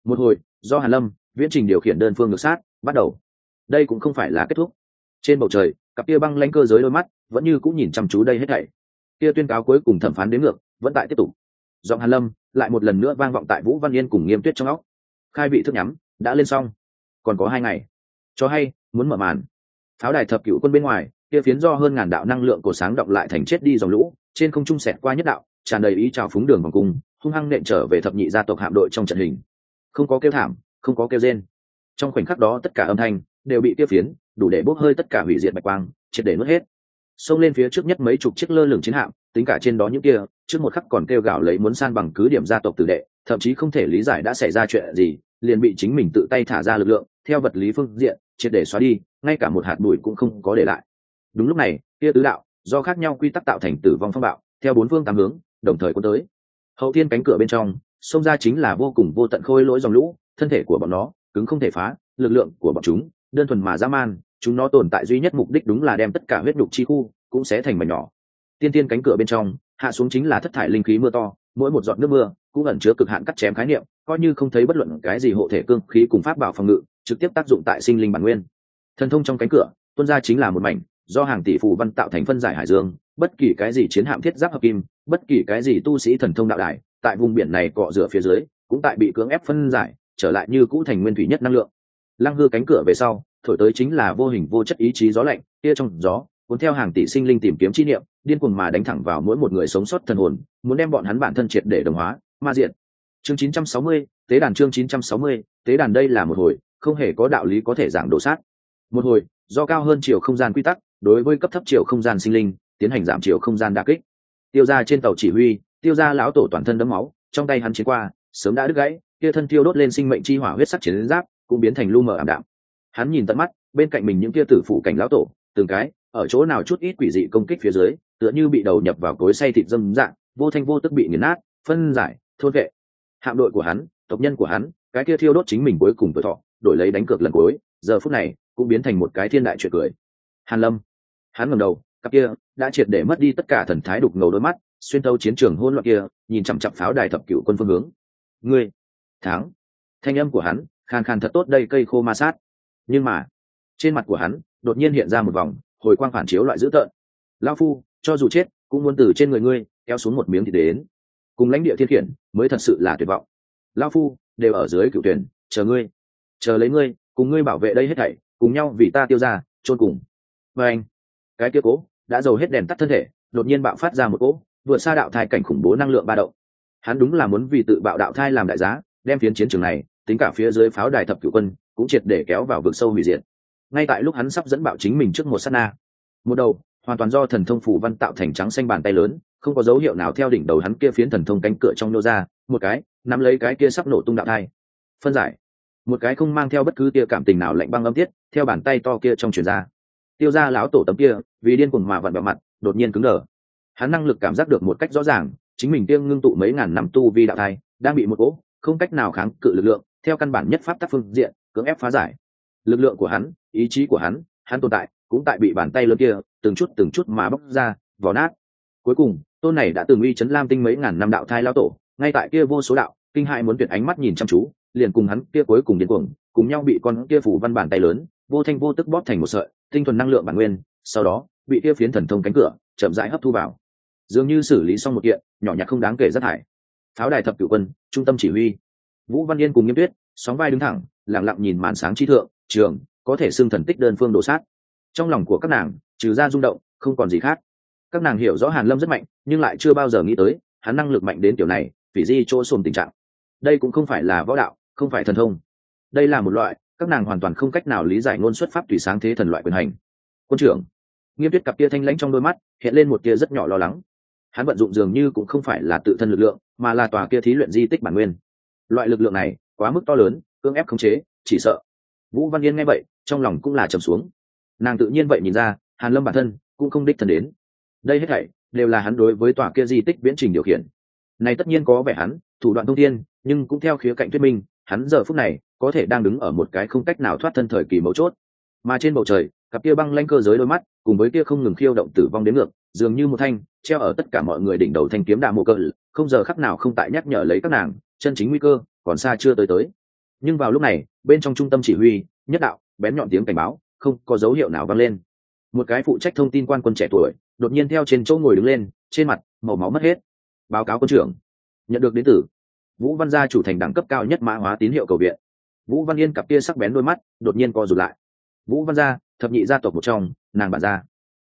A: Một hồi, do hàn lâm, viễn trình điều khiển đơn phương ngược sát, bắt đầu. Đây cũng không phải là kết thúc. Trên bầu trời, cặp kia băng lãnh cơ giới đôi mắt vẫn như cũng nhìn chăm chú đây hết thảy. Kia tuyên cáo cuối cùng thẩm phán đến ngược vẫn tại tiếp tục. Giọng hàn lâm lại một lần nữa vang vọng tại vũ văn yên cùng nghiêm tuyết trong óc. Khai vị thức nhắm, đã lên xong. Còn có hai ngày. Cho hay, muốn mở màn. Pháo đài thập cựu quân bên ngoài, kia phiến do hơn ngàn đạo năng lượng của sáng động lại thành chết đi dòng lũ, trên không trung sẹt qua nhất đạo, tràn đầy ý trào phúng đường vòng cung, hung hăng nện trở về thập nhị gia tộc hạm đội trong trận hình. Không có kêu thảm, không có kêu rên. Trong khoảnh khắc đó tất cả âm thanh đều bị kia phiến đủ để bốc hơi tất cả hủy diệt bạch quang, triệt để nuốt hết. Xông lên phía trước nhất mấy chục chiếc lơ lửng chiến hạm, tính cả trên đó những kia trước một khắc còn kêu gào lấy muốn san bằng cứ điểm gia tộc tử đệ, thậm chí không thể lý giải đã xảy ra chuyện gì, liền bị chính mình tự tay thả ra lực lượng, theo vật lý phương diện, triệt để xóa đi, ngay cả một hạt bụi cũng không có để lại. Đúng lúc này, kia tứ đạo, do khác nhau quy tắc tạo thành tử vong phong bạo, theo bốn phương tám hướng, đồng thời cuốn tới. Hậu thiên cánh cửa bên trong, xông ra chính là vô cùng vô tận khôi lỗi dòng lũ, thân thể của bọn nó, cứng không thể phá, lực lượng của bọn chúng, đơn thuần mà dã man, chúng nó tồn tại duy nhất mục đích đúng là đem tất cả huyết nhục chi khu, cũng sẽ thành mảnh nhỏ. Tiên tiên cánh cửa bên trong hạ xuống chính là thất thải linh khí mưa to, mỗi một giọt nước mưa cũng ẩn chứa cực hạn cắt chém khái niệm, coi như không thấy bất luận cái gì hộ thể cương khí cùng pháp bảo phòng ngự, trực tiếp tác dụng tại sinh linh bản nguyên. Thần thông trong cánh cửa tuân ra chính là một mảnh, do hàng tỷ phù văn tạo thành phân giải hải dương, bất kỳ cái gì chiến hạm thiết giáp hợp kim, bất kỳ cái gì tu sĩ thần thông đạo đài, tại vùng biển này cọ rửa phía dưới, cũng tại bị cưỡng ép phân giải, trở lại như cũ thành nguyên thủy nhất năng lượng. Lăng hư cánh cửa về sau, thổi tới chính là vô hình vô chất ý chí gió lạnh, kia trong gió cuốn theo hàng tỷ sinh linh tìm kiếm chi niệm điên cuồng mà đánh thẳng vào mỗi một người sống sót thần hồn muốn đem bọn hắn bản thân triệt để đồng hóa ma diện chương 960, tế đàn chương 960, tế đàn đây là một hồi không hề có đạo lý có thể giảng đổ sát. Một hồi do cao hơn chiều không gian quy tắc đối với cấp thấp chiều không gian sinh linh tiến hành giảm chiều không gian đa kích. Tiêu ra trên tàu chỉ huy tiêu ra lão tổ toàn thân đấm máu trong tay hắn chiến qua sớm đã đứt gãy kia thân tiêu đốt lên sinh mệnh chi hỏa huyết sắc chiến giáp cũng biến thành lu mờ ảm đạm. Hắn nhìn tận mắt bên cạnh mình những kia tử phụ cảnh lão tổ từng cái ở chỗ nào chút ít quỷ dị công kích phía dưới, tựa như bị đầu nhập vào cối say thịt dâm dạng, vô thanh vô tức bị nghiền nát, phân giải, thôn vệ. Hạm đội của hắn, tộc nhân của hắn, cái kia thiêu đốt chính mình cuối cùng tuổi thọ, đổi lấy đánh cược lần cuối, giờ phút này, cũng biến thành một cái thiên đại chuyện cười. Hàn lâm. Hắn ngầm đầu, cặp kia đã triệt để mất đi tất cả thần thái đục ngầu đôi mắt, xuyên thâu chiến trường hỗn loạn kia, nhìn chằm chặp pháo đài thập cựu quân phương hướng. Ngươi, thắng. Thanh âm của hắn, khàn khàn thật tốt, đây cây khô ma sát. Nhưng mà, trên mặt của hắn, đột nhiên hiện ra một vòng hồi quang phản chiếu loại dữ tợn. Lao phu, cho dù chết, cũng muốn từ trên người ngươi kéo xuống một miếng thì đến. Cùng lãnh địa thiên khiển, mới thật sự là tuyệt vọng. Lao phu, đều ở dưới cựu tuyển, chờ ngươi. Chờ lấy ngươi, cùng ngươi bảo vệ đây hết thảy, cùng nhau vì ta tiêu ra, chôn cùng. Và anh, cái kia cố, đã dầu hết đèn tắt thân thể, đột nhiên bạo phát ra một cỗ vượt xa đạo thai cảnh khủng bố năng lượng ba động. Hắn đúng là muốn vì tự bạo đạo thai làm đại giá, đem phiến chiến trường này, tính cả phía dưới pháo đài thập cửu quân, cũng triệt để kéo vào vực sâu hủy diệt ngay tại lúc hắn sắp dẫn bạo chính mình trước một sát na, một đầu, hoàn toàn do thần thông phủ văn tạo thành trắng xanh bàn tay lớn, không có dấu hiệu nào theo đỉnh đầu hắn kia phiến thần thông cánh cửa trong nô ra, một cái, nắm lấy cái kia sắp nổ tung đạo thai. Phân giải. Một cái không mang theo bất cứ tia cảm tình nào lạnh băng âm tiết, theo bàn tay to kia trong truyền ra. Tiêu ra lão tổ tấm kia, vì điên cuồng mà vặn vào mặt, đột nhiên cứng đờ. Hắn năng lực cảm giác được một cách rõ ràng, chính mình tiêng ngưng tụ mấy ngàn năm tu vi đạo thai, đang bị một cỗ, không cách nào kháng cự lực lượng, theo căn bản nhất pháp tác phương diện, cưỡng ép phá giải. Lực lượng của hắn ý chí của hắn hắn tồn tại, cũng tại bị bàn tay lớn kia, từng chút từng chút mà bóc ra, vò nát. Cuối cùng, tôn này đã từng uy chấn lam tinh mấy ngàn năm đạo thai lao tổ, ngay tại kia vô số đạo, kinh hại muốn tuyệt ánh mắt nhìn chăm chú, liền cùng hắn kia cuối cùng điên cuồng, cùng nhau bị con kia phủ văn bàn tay lớn, vô thanh vô tức bóp thành một sợi, tinh thuần năng lượng bản nguyên, sau đó, bị kia phiến thần thông cánh cửa, chậm rãi hấp thu vào. Dường như xử lý xong một kiện, nhỏ nhặt không đáng kể rất hại. Pháo đài thập cửu quân, trung tâm chỉ huy. Vũ văn yên cùng nghiêm tuyết, sóng vai đứng thẳng, lặng lặng nhìn màn sáng chi thượng, trường có thể xưng thần tích đơn phương đổ sát. Trong lòng của các nàng, trừ ra rung động, không còn gì khác. Các nàng hiểu rõ hàn lâm rất mạnh, nhưng lại chưa bao giờ nghĩ tới, hắn năng lực mạnh đến kiểu này, phỉ di chỗ xồm tình trạng. Đây cũng không phải là võ đạo, không phải thần thông. Đây là một loại, các nàng hoàn toàn không cách nào lý giải ngôn xuất pháp tùy sáng thế thần loại quyền hành. Quân trưởng, nghiêm tuyết cặp tia thanh lãnh trong đôi mắt, hiện lên một tia rất nhỏ lo lắng. Hắn vận dụng dường như cũng không phải là tự thân lực lượng, mà là tòa kia thí luyện di tích bản nguyên. Loại lực lượng này, quá mức to lớn, cưỡng ép khống chế, chỉ sợ. Vũ văn yên nghe vậy trong lòng cũng là trầm xuống. Nàng tự nhiên vậy nhìn ra, hàn lâm bản thân cũng không đích thân đến. Đây hết thảy đều là hắn đối với tòa kia di tích viễn trình điều khiển. Này tất nhiên có vẻ hắn, thủ đoạn thông thiên, nhưng cũng theo khía cạnh thuyết minh, hắn giờ phút này có thể đang đứng ở một cái không cách nào thoát thân thời kỳ mấu chốt. Mà trên bầu trời, cặp kia băng lanh cơ giới đôi mắt, cùng với kia không ngừng khiêu động tử vong đến ngược, dường như một thanh treo ở tất cả mọi người đỉnh đầu thanh kiếm đạ mộ cỡ không giờ khắc nào không tại nhắc nhở lấy các nàng, chân chính nguy cơ còn xa chưa tới tới. Nhưng vào lúc này, bên trong trung tâm chỉ huy, nhất đạo bén nhọn tiếng cảnh báo, không có dấu hiệu nào vang lên. Một cái phụ trách thông tin quan quân trẻ tuổi, đột nhiên theo trên chỗ ngồi đứng lên, trên mặt, màu máu mất hết. Báo cáo quân trưởng. Nhận được đến từ vũ văn gia chủ thành đẳng cấp cao nhất mã hóa tín hiệu cầu viện. Vũ văn yên cặp kia sắc bén đôi mắt, đột nhiên co rụt lại. Vũ văn gia, thập nhị gia tộc một trong, nàng bản gia.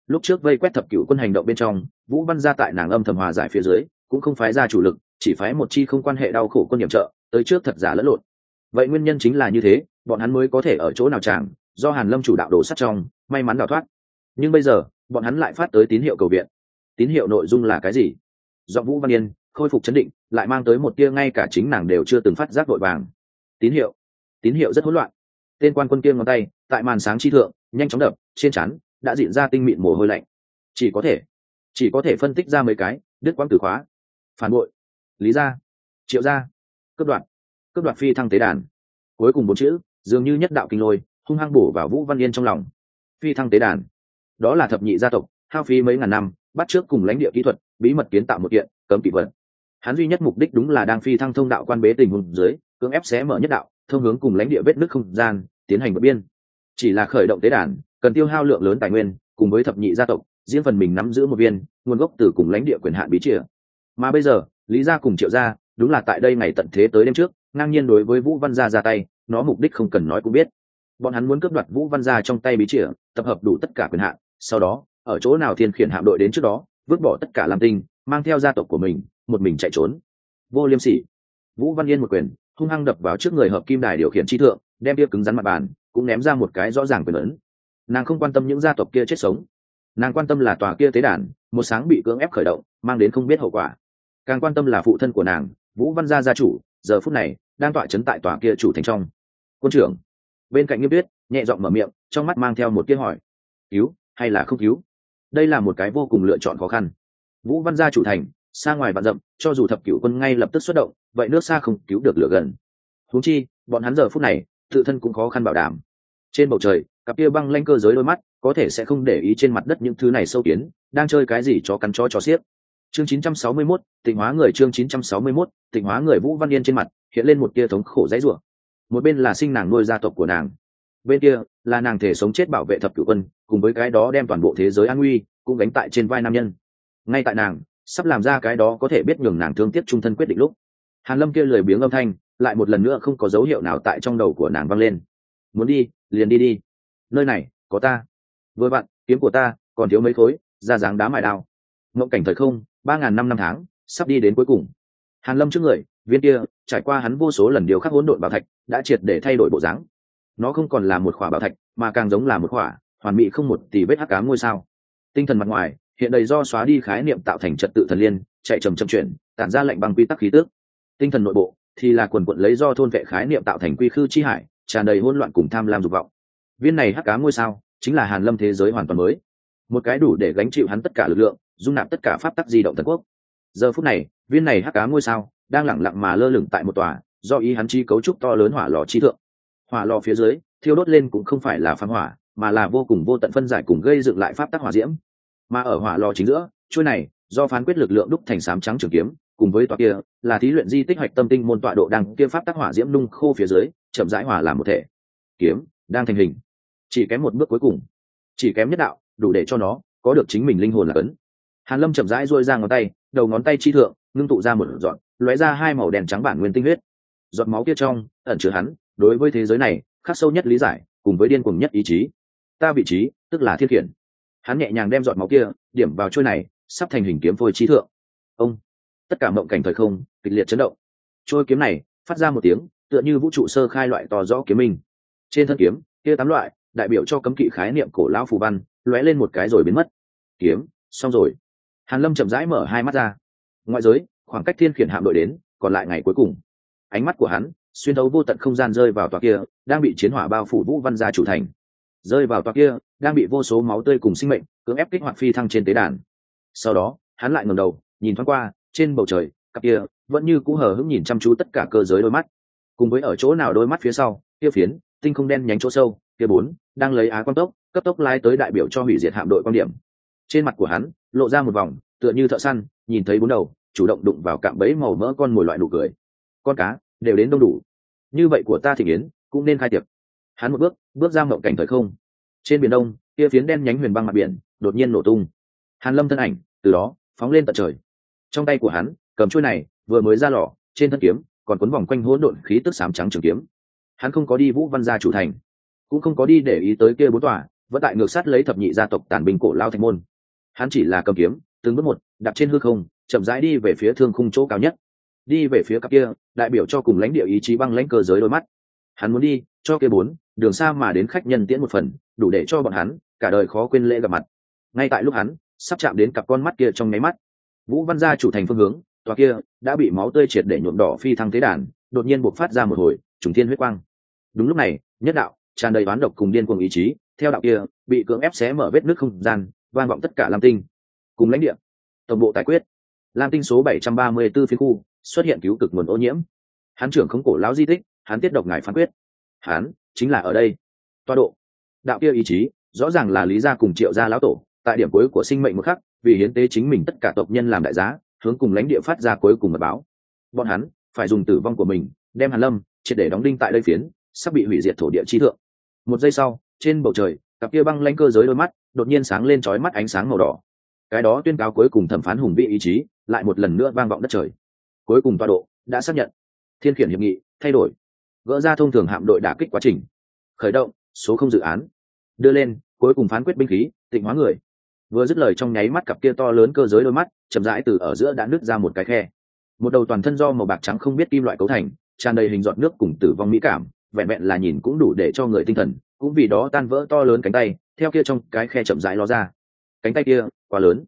A: Lúc trước vây quét thập cựu quân hành động bên trong, vũ văn gia tại nàng âm thầm hòa giải phía dưới, cũng không phái ra chủ lực, chỉ phái một chi không quan hệ đau khổ quân nhiệm trợ, tới trước thật giả lẫn lộn. Vậy nguyên nhân chính là như thế bọn hắn mới có thể ở chỗ nào chẳng do hàn lâm chủ đạo đổ sắt trong, may mắn đào thoát. Nhưng bây giờ, bọn hắn lại phát tới tín hiệu cầu viện. Tín hiệu nội dung là cái gì? Do vũ văn yên khôi phục chấn định, lại mang tới một tia ngay cả chính nàng đều chưa từng phát giác vội vàng. Tín hiệu. Tín hiệu rất hỗn loạn. Tên quan quân kia ngón tay, tại màn sáng chi thượng, nhanh chóng đập, trên chắn đã diễn ra tinh mịn mồ hôi lạnh. Chỉ có thể, chỉ có thể phân tích ra mấy cái, đứt quãng từ khóa. Phản bội. Lý gia. Triệu gia. Cướp đoạt. Cướp đoạt phi thăng tế đàn. Cuối cùng bốn chữ dường như nhất đạo kinh lôi, hung hăng bổ vào vũ văn yên trong lòng. Phi thăng tế đàn. Đó là thập nhị gia tộc, hao phí mấy ngàn năm, bắt trước cùng lãnh địa kỹ thuật, bí mật kiến tạo một kiện, cấm kỵ vật. Hắn duy nhất mục đích đúng là đang phi thăng thông đạo quan bế tình hùng dưới, cưỡng ép xé mở nhất đạo, thông hướng cùng lãnh địa vết nước không gian, tiến hành vượt biên. Chỉ là khởi động tế đàn, cần tiêu hao lượng lớn tài nguyên, cùng với thập nhị gia tộc, riêng phần mình nắm giữ một viên, nguồn gốc từ cùng lãnh địa quyền hạn bí chìa. Mà bây giờ, lý gia cùng triệu gia, đúng là tại đây ngày tận thế tới đêm trước, ngang nhiên đối với vũ văn gia ra tay nó mục đích không cần nói cũng biết. Bọn hắn muốn cướp đoạt vũ văn gia trong tay bí chìa, tập hợp đủ tất cả quyền hạn, sau đó, ở chỗ nào thiên khiển hạm đội đến trước đó, vứt bỏ tất cả làm tinh, mang theo gia tộc của mình, một mình chạy trốn. Vô liêm sỉ. Vũ văn yên một quyền, hung hăng đập vào trước người hợp kim đài điều khiển chi thượng, đem bia cứng rắn mặt bàn, cũng ném ra một cái rõ ràng quyền lớn nàng không quan tâm những gia tộc kia chết sống. Nàng quan tâm là tòa kia tế đàn, một sáng bị cưỡng ép khởi động, mang đến không biết hậu quả. Càng quan tâm là phụ thân của nàng, vũ văn gia gia chủ, giờ phút này, đang tọa chấn tại tòa kia chủ thành trong quân trưởng. Bên cạnh nghiêm tuyết nhẹ giọng mở miệng trong mắt mang theo một tiếng hỏi cứu hay là không cứu? Đây là một cái vô cùng lựa chọn khó khăn. Vũ văn gia chủ thành xa ngoài vạn dậm cho dù thập cửu quân ngay lập tức xuất động vậy nước xa không cứu được lửa gần. Huống chi bọn hắn giờ phút này tự thân cũng khó khăn bảo đảm. Trên bầu trời cặp kia băng lanh cơ giới đôi mắt có thể sẽ không để ý trên mặt đất những thứ này sâu kiến đang chơi cái gì cho cắn chó cho xiếc. Chương 961, tịnh hóa người chương 961, tịnh hóa người vũ văn yên trên mặt hiện lên một tia thống khổ dãy rủa một bên là sinh nàng nuôi gia tộc của nàng. Bên kia là nàng thể sống chết bảo vệ thập cửu quân, cùng với cái đó đem toàn bộ thế giới an nguy, cũng gánh tại trên vai nam nhân. Ngay tại nàng, sắp làm ra cái đó có thể biết nhường nàng thương tiếc trung thân quyết định lúc, hàn lâm kia lười biếng âm thanh, lại một lần nữa không có dấu hiệu nào tại trong đầu của nàng vang lên. Muốn đi, liền đi đi. Nơi này, có ta. Vừa bạn kiếm của ta, còn thiếu mấy khối, ra dáng đá mài đao. Mộng cảnh thời không, ba ngàn năm năm tháng, sắp đi đến cuối cùng. Hàn lâm trước người viên kia, trải qua hắn vô số lần điều khắc hỗn độn bảo thạch, đã triệt để thay đổi bộ dáng. Nó không còn là một khỏa bảo thạch, mà càng giống là một khỏa, hoàn mỹ không một tỷ vết hắc cám ngôi sao. Tinh thần mặt ngoài, hiện đầy do xóa đi khái niệm tạo thành trật tự thần liên, chạy trầm trầm chuyển, tản ra lệnh bằng quy tắc khí tước tinh thần nội bộ, thì là quần quận lấy do thôn vệ khái niệm tạo thành quy khư chi hải, tràn đầy hỗn loạn cùng tham lam dục vọng. Viên này hắc cá ngôi sao, chính là hàn lâm thế giới hoàn toàn mới. Một cái đủ để gánh chịu hắn tất cả lực lượng, dung nạp tất cả pháp tắc di động thần quốc. Giờ phút này, viên này hắc cá ngôi sao đang lẳng lặng mà lơ lửng tại một tòa, do ý hắn chi cấu trúc to lớn hỏa lò chi thượng. Hỏa lò phía dưới, thiêu đốt lên cũng không phải là phán hỏa, mà là vô cùng vô tận phân giải cùng gây dựng lại pháp tắc hỏa diễm. Mà ở hỏa lò chính giữa, chuôi này, do phán quyết lực lượng đúc thành sám trắng trường kiếm, cùng với tọa kia, là thí luyện di tích hoạch tâm tinh môn tọa độ đăng kia pháp tác hỏa diễm nung khô phía dưới, chậm rãi hỏa làm một thể. Kiếm, đang thành hình. Chỉ kém một bước cuối cùng. Chỉ kém nhất đạo, đủ để cho nó có được chính mình linh hồn là cấn. Hàn lâm chậm rãi duỗi ra ngón tay, đầu ngón tay chi thượng, ngưng tụ ra một dọn lóe ra hai màu đèn trắng bản nguyên tinh huyết. Giọt máu kia trong, ẩn chứa hắn, đối với thế giới này, khắc sâu nhất lý giải, cùng với điên cuồng nhất ý chí. Ta vị trí, tức là thiên khiển. Hắn nhẹ nhàng đem giọt máu kia, điểm vào trôi này, sắp thành hình kiếm phôi trí thượng. Ông. Tất cả mộng cảnh thời không, kịch liệt chấn động. Trôi kiếm này, phát ra một tiếng, tựa như vũ trụ sơ khai loại to rõ kiếm minh. Trên thân kiếm, kia tám loại, đại biểu cho cấm kỵ khái niệm cổ lão phù văn, lóe lên một cái rồi biến mất. Kiếm, xong rồi. Hàn lâm chậm rãi mở hai mắt ra. Ngoại giới khoảng cách thiên khiển hạm đội đến, còn lại ngày cuối cùng. Ánh mắt của hắn, xuyên thấu vô tận không gian rơi vào tòa kia, đang bị chiến hỏa bao phủ vũ văn gia chủ thành. Rơi vào tòa kia, đang bị vô số máu tươi cùng sinh mệnh cưỡng ép kích hoạt phi thăng trên tế đàn. Sau đó, hắn lại ngẩng đầu, nhìn thoáng qua, trên bầu trời, cặp kia, vẫn như cũ hờ hững nhìn chăm chú tất cả cơ giới đôi mắt. Cùng với ở chỗ nào đôi mắt phía sau, kia phiến, tinh không đen nhánh chỗ sâu, kia bốn, đang lấy á quan tốc, cấp tốc lái tới đại biểu cho hủy diệt hạm đội quan điểm. Trên mặt của hắn, lộ ra một vòng, tựa như thợ săn, nhìn thấy bốn đầu chủ động đụng vào cạm bẫy màu mỡ con mồi loại nụ cười. Con cá, đều đến đông đủ. Như vậy của ta thì yến cũng nên khai tiệc. Hắn một bước bước ra mộng cảnh thời không. Trên biển đông kia phiến đen nhánh huyền băng mặt biển, đột nhiên nổ tung. Hàn lâm thân ảnh, từ đó, phóng lên tận trời. Trong tay của hắn, cầm chuôi này, vừa mới ra lò, trên thân kiếm, còn cuốn vòng quanh hỗn độn khí tức sám trắng trường kiếm. Hắn không có đi vũ văn gia chủ thành, cũng không có đi để ý tới kia bốn tòa, vẫn tại ngược sát lấy thập nhị gia tộc tản bình cổ lao thành môn. Hắn chỉ là cầm kiếm, từng bước một đặt trên hư không chậm rãi đi về phía thương khung chỗ cao nhất. Đi về phía cặp kia, đại biểu cho cùng lãnh địa ý chí băng lãnh cơ giới đôi mắt. Hắn muốn đi, cho kia bốn, đường xa mà đến khách nhân tiễn một phần, đủ để cho bọn hắn, cả đời khó quên lễ gặp mặt. Ngay tại lúc hắn, sắp chạm đến cặp con mắt kia trong nháy mắt. Vũ văn gia chủ thành phương hướng, tòa kia, đã bị máu tươi triệt để nhuộm đỏ phi thăng thế đàn, đột nhiên buộc phát ra một hồi, trùng thiên huyết quang. Đúng lúc này, nhất đạo, tràn đầy oán độc cùng điên cuồng ý chí, theo đạo kia, bị cưỡng ép xé mở vết nước không gian, vang vọng tất cả lam tinh. Cùng lãnh địa, tổng bộ tài quyết lam tinh số 734 phiến khu, xuất hiện cứu cực nguồn ô nhiễm. Hán trưởng không cổ lão di tích, hán tiết độc ngài phán quyết. Hán, chính là ở đây. Toa độ. Đạo kia ý chí, rõ ràng là lý gia cùng triệu gia lão tổ, tại điểm cuối của sinh mệnh một khắc, vì hiến tế chính mình tất cả tộc nhân làm đại giá, hướng cùng lãnh địa phát ra cuối cùng mật báo. Bọn hắn phải dùng tử vong của mình, đem hàn lâm triệt để đóng đinh tại đây phiến, sắp bị hủy diệt thổ địa chi thượng. Một giây sau, trên bầu trời, cặp kia băng lãnh cơ giới đôi mắt đột nhiên sáng lên chói mắt ánh sáng màu đỏ. Cái đó tuyên cáo cuối cùng thẩm phán hùng vị ý chí lại một lần nữa vang vọng đất trời. Cuối cùng tọa độ đã xác nhận. Thiên khiển hiệp nghị thay đổi. Gỡ ra thông thường hạm đội đả kích quá trình. Khởi động số không dự án. Đưa lên, cuối cùng phán quyết binh khí, tịnh hóa người. Vừa dứt lời trong nháy mắt cặp kia to lớn cơ giới đôi mắt, chậm rãi từ ở giữa đã nứt ra một cái khe. Một đầu toàn thân do màu bạc trắng không biết kim loại cấu thành, tràn đầy hình giọt nước cùng tử vong mỹ cảm, vẹn vẹn là nhìn cũng đủ để cho người tinh thần cũng vì đó tan vỡ to lớn cánh tay, theo kia trong cái khe chậm rãi ló ra. Cánh tay kia quá lớn,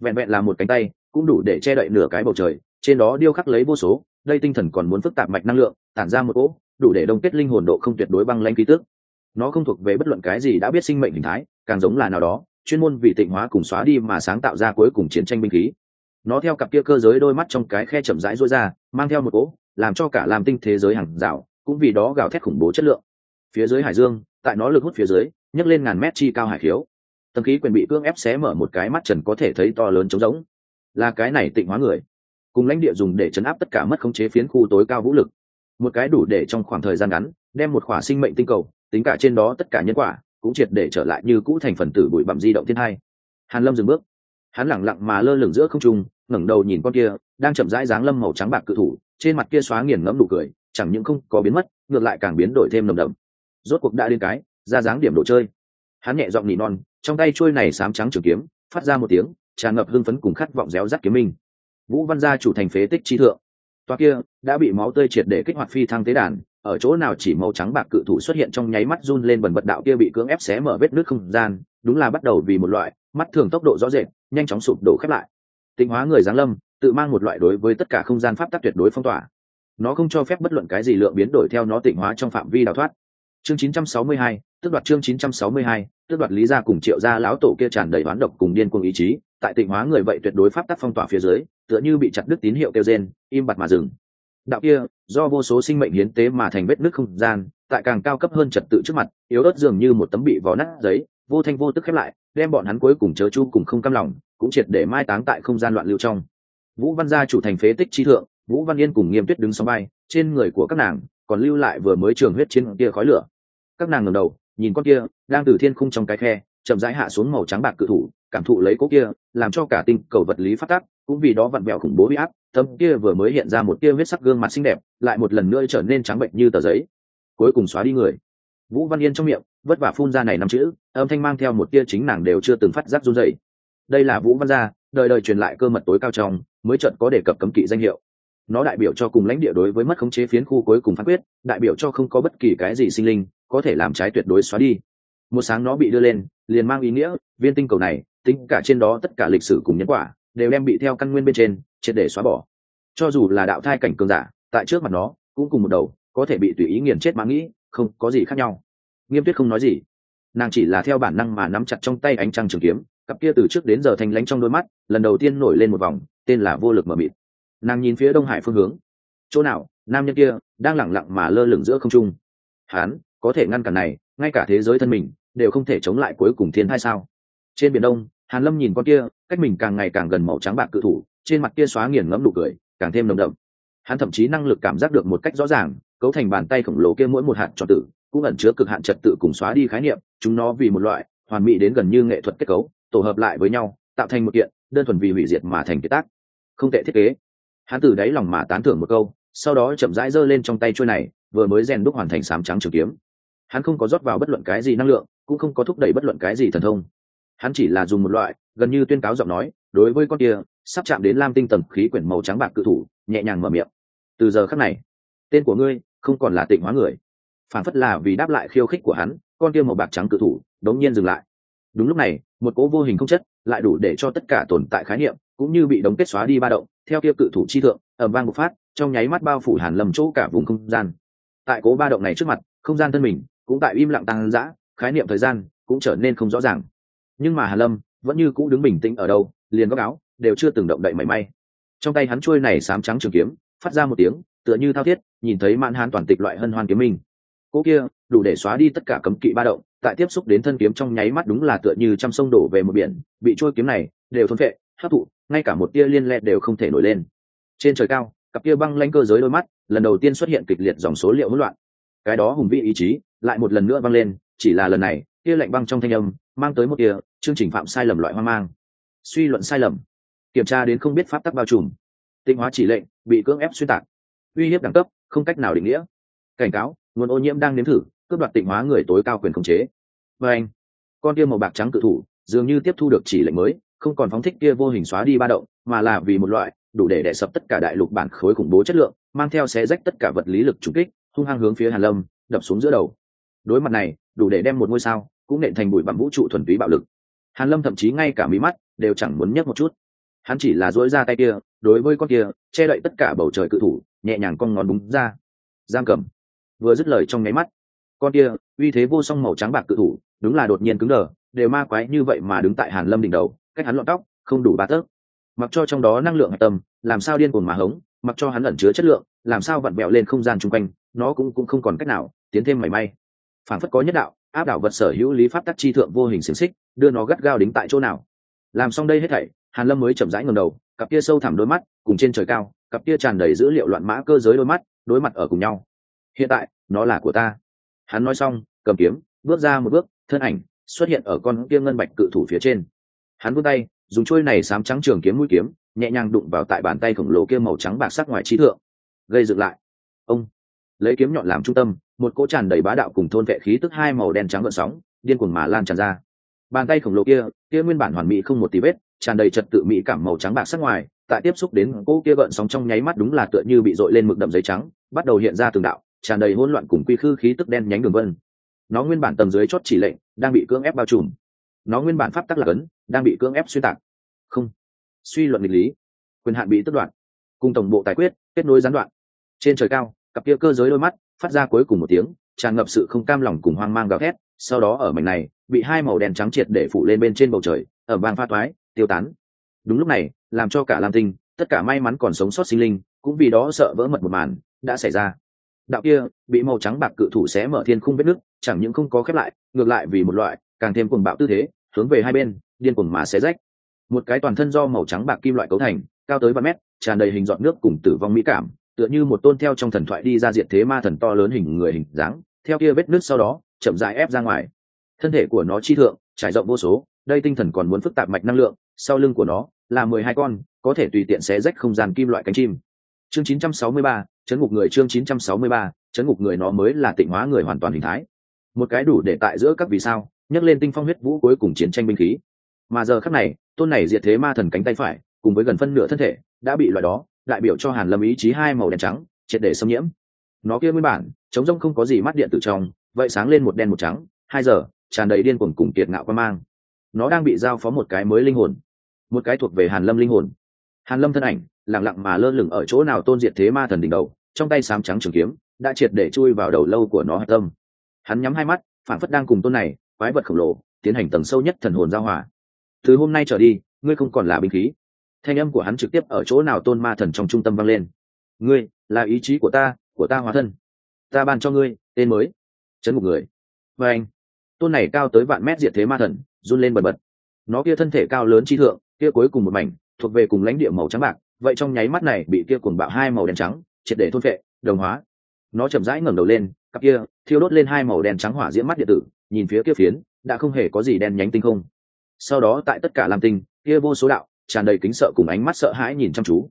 A: vẹn vẹn là một cánh tay cũng đủ để che đậy nửa cái bầu trời, trên đó điêu khắc lấy vô số, đây tinh thần còn muốn phức tạp mạch năng lượng, tản ra một cỗ, đủ để đông kết linh hồn độ không tuyệt đối băng lanh ký tước nó không thuộc về bất luận cái gì đã biết sinh mệnh hình thái, càng giống là nào đó, chuyên môn vì tịnh hóa cùng xóa đi mà sáng tạo ra cuối cùng chiến tranh binh khí. Nó theo cặp kia cơ giới đôi mắt trong cái khe chậm rãi rối ra, mang theo một cỗ, làm cho cả làm tinh thế giới hàng rào, cũng vì đó gào thét khủng bố chất lượng. Phía dưới hải dương, tại nó lực hút phía dưới, nhấc lên ngàn mét chi cao hải khiếu. Tầng khí quyền bị cưỡng ép xé mở một cái mắt trần có thể thấy to lớn trống rỗng là cái này tịnh hóa người. Cùng lãnh địa dùng để chấn áp tất cả mất khống chế phiến khu tối cao vũ lực. Một cái đủ để trong khoảng thời gian ngắn, đem một khỏa sinh mệnh tinh cầu, tính cả trên đó tất cả nhân quả, cũng triệt để trở lại như cũ thành phần tử bụi bặm di động thiên hai hàn lâm dừng bước. Hắn lẳng lặng mà lơ lửng giữa không trung, ngẩng đầu nhìn con kia, đang chậm rãi dáng lâm màu trắng bạc cự thủ, trên mặt kia xóa nghiền ngẫm nụ cười, chẳng những không có biến mất, ngược lại càng biến đổi thêm nồng đậm. Rốt cuộc đã đến cái, ra dáng điểm đồ chơi. Hắn nhẹ giọng nỉ non, trong tay chuôi này sám trắng trường kiếm, phát ra một tiếng tràn ngập hưng phấn cùng khát vọng réo rắt kiếm minh. Vũ văn gia chủ thành phế tích chi thượng. Toa kia đã bị máu tươi triệt để kích hoạt phi thăng tế đàn, ở chỗ nào chỉ màu trắng bạc cự thủ xuất hiện trong nháy mắt run lên bần bật đạo kia bị cưỡng ép xé mở vết nước không gian, đúng là bắt đầu vì một loại mắt thường tốc độ rõ rệt, nhanh chóng sụp đổ khép lại. Tịnh hóa người giáng lâm, tự mang một loại đối với tất cả không gian pháp tắc tuyệt đối phong tỏa. Nó không cho phép bất luận cái gì lượng biến đổi theo nó tịnh hóa trong phạm vi đào thoát chương 962, tức đoạt chương 962, tức đoạt lý gia cùng triệu gia lão tổ kia tràn đầy oán độc cùng điên cuồng ý chí tại tịnh hóa người vậy tuyệt đối pháp tắc phong tỏa phía dưới tựa như bị chặt đứt tín hiệu kêu rên im bặt mà dừng. Đạo kia do vô số sinh mệnh hiến tế mà thành vết nứt không gian tại càng cao cấp hơn trật tự trước mặt yếu ớt dường như một tấm bị vò nát giấy vô thanh vô tức khép lại đem bọn hắn cuối cùng chớ chu cùng không cam lòng cũng triệt để mai táng tại không gian loạn lưu trong. Vũ văn gia chủ thành phế tích chi thượng vũ văn yên cùng nghiêm tuyết đứng sóng bay trên người của các nàng còn lưu lại vừa mới trường huyết trên kia khói lửa. Các nàng ngẩng đầu, nhìn con kia, đang từ thiên khung trong cái khe, chậm rãi hạ xuống màu trắng bạc cự thủ, cảm thụ lấy cố kia, làm cho cả tinh cầu vật lý phát tác, cũng vì đó vặn vẹo khủng bố huy áp, tâm kia vừa mới hiện ra một tia huyết sắc gương mặt xinh đẹp, lại một lần nữa trở nên trắng bệnh như tờ giấy. Cuối cùng xóa đi người. Vũ văn yên trong miệng, vất vả phun ra này năm chữ, âm thanh mang theo một tia chính nàng đều chưa từng phát giác run dậy đây là vũ văn gia, đời đời truyền lại cơ mật tối cao trong, mới trận có đề cập cấm kỵ danh hiệu nó đại biểu cho cùng lãnh địa đối với mất khống chế phiến khu cuối cùng phán quyết, đại biểu cho không có bất kỳ cái gì sinh linh có thể làm trái tuyệt đối xóa đi. Một sáng nó bị đưa lên, liền mang ý nghĩa, viên tinh cầu này, tính cả trên đó tất cả lịch sử cùng nhân quả, đều đem bị theo căn nguyên bên trên, triệt để xóa bỏ. Cho dù là đạo thai cảnh cường giả, tại trước mặt nó, cũng cùng một đầu, có thể bị tùy ý nghiền chết mà nghĩ, không có gì khác nhau. Nghiêm tuyết không nói gì. Nàng chỉ là theo bản năng mà nắm chặt trong tay ánh trăng trường kiếm, cặp kia từ trước đến giờ thành lánh trong đôi mắt, lần đầu tiên nổi lên một vòng, tên là vô lực mờ mịt nàng nhìn phía đông hải phương hướng. Chỗ nào, nam nhân kia, đang lẳng lặng mà lơ lửng giữa không trung. Hán có thể ngăn cản này, ngay cả thế giới thân mình, đều không thể chống lại cuối cùng thiên hai sao? Trên biển đông, hàn lâm nhìn con kia, cách mình càng ngày càng gần màu trắng bạc cự thủ, trên mặt kia xóa nghiền ngẫm nụ cười, càng thêm nồng đậm. Hắn thậm chí năng lực cảm giác được một cách rõ ràng, cấu thành bàn tay khổng lồ kia mỗi một hạt tròn tử cũng ẩn chứa cực hạn trật tự cùng xóa đi khái niệm, chúng nó vì một loại hoàn mỹ đến gần như nghệ thuật kết cấu, tổ hợp lại với nhau, tạo thành một kiện đơn thuần vì hủy diệt mà thành kiệt tác. Không tệ thiết kế hắn từ đáy lòng mà tán thưởng một câu, sau đó chậm rãi giơ lên trong tay trôi này, vừa mới rèn đúc hoàn thành sám trắng trường kiếm. Hắn không có rót vào bất luận cái gì năng lượng, cũng không có thúc đẩy bất luận cái gì thần thông. Hắn chỉ là dùng một loại, gần như tuyên cáo giọng nói, đối với con kia, sắp chạm đến lam tinh tầng khí quyển màu trắng bạc cự thủ, nhẹ nhàng mở miệng. Từ giờ khắc này, tên của ngươi không còn là tịnh hóa người. Phản phất là vì đáp lại khiêu khích của hắn, con kia màu bạc trắng cự thủ đống nhiên dừng lại. Đúng lúc này, một cỗ vô hình không chất lại đủ để cho tất cả tồn tại khái niệm cũng như bị đóng kết xóa đi ba động theo kia cự thủ chi thượng ẩm vang bộc phát, trong nháy mắt bao phủ hàn lầm chỗ cả vùng không gian. Tại cố ba động này trước mặt, không gian thân mình cũng tại im lặng tăng dã, khái niệm thời gian cũng trở nên không rõ ràng. Nhưng mà hàn lâm vẫn như cũ đứng bình tĩnh ở đâu, liền góc áo đều chưa từng động đậy mảy may. Trong tay hắn chuôi này sám trắng trường kiếm, phát ra một tiếng, tựa như thao thiết, nhìn thấy mạn hàn toàn tịch loại hân hoan kiếm minh cô kia, đủ để xóa đi tất cả cấm kỵ ba động, tại tiếp xúc đến thân kiếm trong nháy mắt đúng là tựa như trăm sông đổ về một biển, bị trôi kiếm này đều thôn phệ, hấp thụ ngay cả một tia liên lẹ đều không thể nổi lên. Trên trời cao, cặp kia băng lanh cơ giới đôi mắt, lần đầu tiên xuất hiện kịch liệt dòng số liệu hỗn loạn. Cái đó hùng vĩ ý chí, lại một lần nữa văng lên, chỉ là lần này kia lạnh băng trong thanh âm, mang tới một tia, chương trình phạm sai lầm loại hoang mang. Suy luận sai lầm. Kiểm tra đến không biết pháp tắc bao trùm. Tịnh hóa chỉ lệnh, bị cưỡng ép xuyên tạc. Uy hiếp đẳng cấp, không cách nào định nghĩa. Cảnh cáo, nguồn ô nhiễm đang nếm thử, cướp đoạt tịnh hóa người tối cao quyền khống chế. Và anh, con kia màu bạc trắng cự thủ, dường như tiếp thu được chỉ lệnh mới không còn phóng thích kia vô hình xóa đi ba động, mà là vì một loại, đủ để đè sập tất cả đại lục bản khối khủng bố chất lượng, mang theo xé rách tất cả vật lý lực trùng kích, hung hăng hướng phía hàn lâm, đập xuống giữa đầu. Đối mặt này, đủ để đem một ngôi sao cũng nện thành bụi bặm vũ trụ thuần túy bạo lực. Hàn lâm thậm chí ngay cả mí mắt đều chẳng muốn nhấc một chút. Hắn chỉ là dỗi ra tay kia, đối với con kia, che đậy tất cả bầu trời cự thủ, nhẹ nhàng con ngón búng ra. Giam cầm vừa dứt lời trong nháy mắt, con kia, uy thế vô song màu trắng bạc cự thủ, đúng là đột nhiên cứng đờ, đều ma quái như vậy mà đứng tại hàn lâm đỉnh đầu cách hắn lọn tóc, không đủ ba tấc. Mặc cho trong đó năng lượng hạch tâm, làm sao điên cuồng mà hống, mặc cho hắn ẩn chứa chất lượng, làm sao vặn vẹo lên không gian chung quanh, nó cũng cũng không còn cách nào, tiến thêm mảy may. Phản phất có nhất đạo, áp đảo vật sở hữu lý pháp tắc chi thượng vô hình xiềng xích, đưa nó gắt gao đính tại chỗ nào. Làm xong đây hết thảy, hàn lâm mới chậm rãi ngẩng đầu, cặp kia sâu thẳm đôi mắt, cùng trên trời cao, cặp kia tràn đầy dữ liệu loạn mã cơ giới đôi mắt, đối mặt ở cùng nhau. Hiện tại, nó là của ta. Hắn nói xong, cầm kiếm, bước ra một bước, thân ảnh xuất hiện ở con kia ngân bạch cự thủ phía trên hắn vươn tay, dùng trôi này sám trắng trường kiếm mũi kiếm, nhẹ nhàng đụng vào tại bàn tay khổng lồ kia màu trắng bạc sắc ngoài trí thượng. Gây dựng lại. Ông. Lấy kiếm nhọn làm trung tâm, một cỗ tràn đầy bá đạo cùng thôn vệ khí tức hai màu đen trắng gợn sóng, điên cuồng mà lan tràn ra. Bàn tay khổng lồ kia kia nguyên bản hoàn mỹ không một tí vết, tràn đầy trật tự mỹ cảm màu trắng bạc sắc ngoài, tại tiếp xúc đến cỗ kia gợn sóng trong nháy mắt đúng là tựa như bị dội lên mực đậm giấy trắng, bắt đầu hiện ra từng đạo, tràn đầy hỗn loạn cùng quy khư khí tức đen nhánh đường vân. Nó nguyên bản tầng dưới chót chỉ lệnh, đang bị cưỡng ép bao trùm. Nó nguyên bản pháp tắc là cấn đang bị cưỡng ép xuyên tạc. Không. Suy luận nghịch lý. Quyền hạn bị tất đoạn cùng tổng bộ tài quyết, kết nối gián đoạn. Trên trời cao, cặp kia cơ giới đôi mắt phát ra cuối cùng một tiếng, tràn ngập sự không cam lòng cùng hoang mang gào thét. Sau đó ở mảnh này, bị hai màu đen trắng triệt để phủ lên bên trên bầu trời, ở vang pha toái, tiêu tán. Đúng lúc này, làm cho cả lam tinh, tất cả may mắn còn sống sót sinh linh, cũng vì đó sợ vỡ mật một màn, đã xảy ra. Đạo kia, bị màu trắng bạc cự thủ xé mở thiên khung vết nước chẳng những không có khép lại, ngược lại vì một loại, càng thêm cuồng bạo tư thế hướng về hai bên điên cuồng mà xé rách. Một cái toàn thân do màu trắng bạc kim loại cấu thành cao tới ba mét tràn đầy hình dọn nước cùng tử vong mỹ cảm tựa như một tôn theo trong thần thoại đi ra diện thế ma thần to lớn hình người hình dáng theo kia vết nước sau đó chậm rãi ép ra ngoài. Thân thể của nó chi thượng trải rộng vô số đây tinh thần còn muốn phức tạp mạch năng lượng sau lưng của nó là mười hai con có thể tùy tiện xé rách không gian kim loại cánh chim. Chương 963, chấn ngục người chương 963, chấn ngục người nó mới là tịnh hóa người hoàn toàn hình thái. Một cái đủ để tại giữa các vì sao nhấc lên tinh phong huyết vũ cuối cùng chiến tranh binh khí. Mà giờ khắc này, tôn này diệt thế ma thần cánh tay phải, cùng với gần phân nửa thân thể, đã bị loại đó, đại biểu cho hàn lâm ý chí hai màu đen trắng, triệt để xâm nhiễm. Nó kia nguyên bản chống rông không có gì mắt điện tử trong, vậy sáng lên một đen một trắng, hai giờ, tràn đầy điên cuồng cùng kiệt ngạo quan mang. Nó đang bị giao phó một cái mới linh hồn, một cái thuộc về hàn lâm linh hồn. Hàn lâm thân ảnh, lặng lặng mà lơ lửng ở chỗ nào tôn diệt thế ma thần đỉnh đầu, trong tay sám trắng trường kiếm, đã triệt để chui vào đầu lâu của nó hạch tâm. Hắn nhắm hai mắt phản phất đang cùng tôn này quái vật khổng lồ, tiến hành tầng sâu nhất thần hồn giao hòa. Từ hôm nay trở đi, ngươi không còn là binh khí. Thanh âm của hắn trực tiếp ở chỗ nào tôn ma thần trong trung tâm vang lên. Ngươi, là ý chí của ta của ta hóa thân. Ta ban cho ngươi, tên mới. Chấn một người. Và anh, tôn này cao tới vạn mét diệt thế ma thần, run lên bật bật. Nó kia thân thể cao lớn chi thượng, kia cuối cùng một mảnh, thuộc về cùng lãnh địa màu trắng bạc. Vậy trong nháy mắt này bị kia cuồng bạo hai màu đen trắng, triệt để thôn phệ, đồng hóa. Nó chậm rãi ngẩng đầu lên, cặp kia thiêu đốt lên hai màu đen trắng hỏa diễm mắt điện tử nhìn phía kia phiến, đã không hề có gì đen nhánh tinh không. Sau đó tại tất cả lam tinh, kia vô số đạo, tràn đầy kính sợ cùng ánh mắt sợ hãi nhìn chăm chú.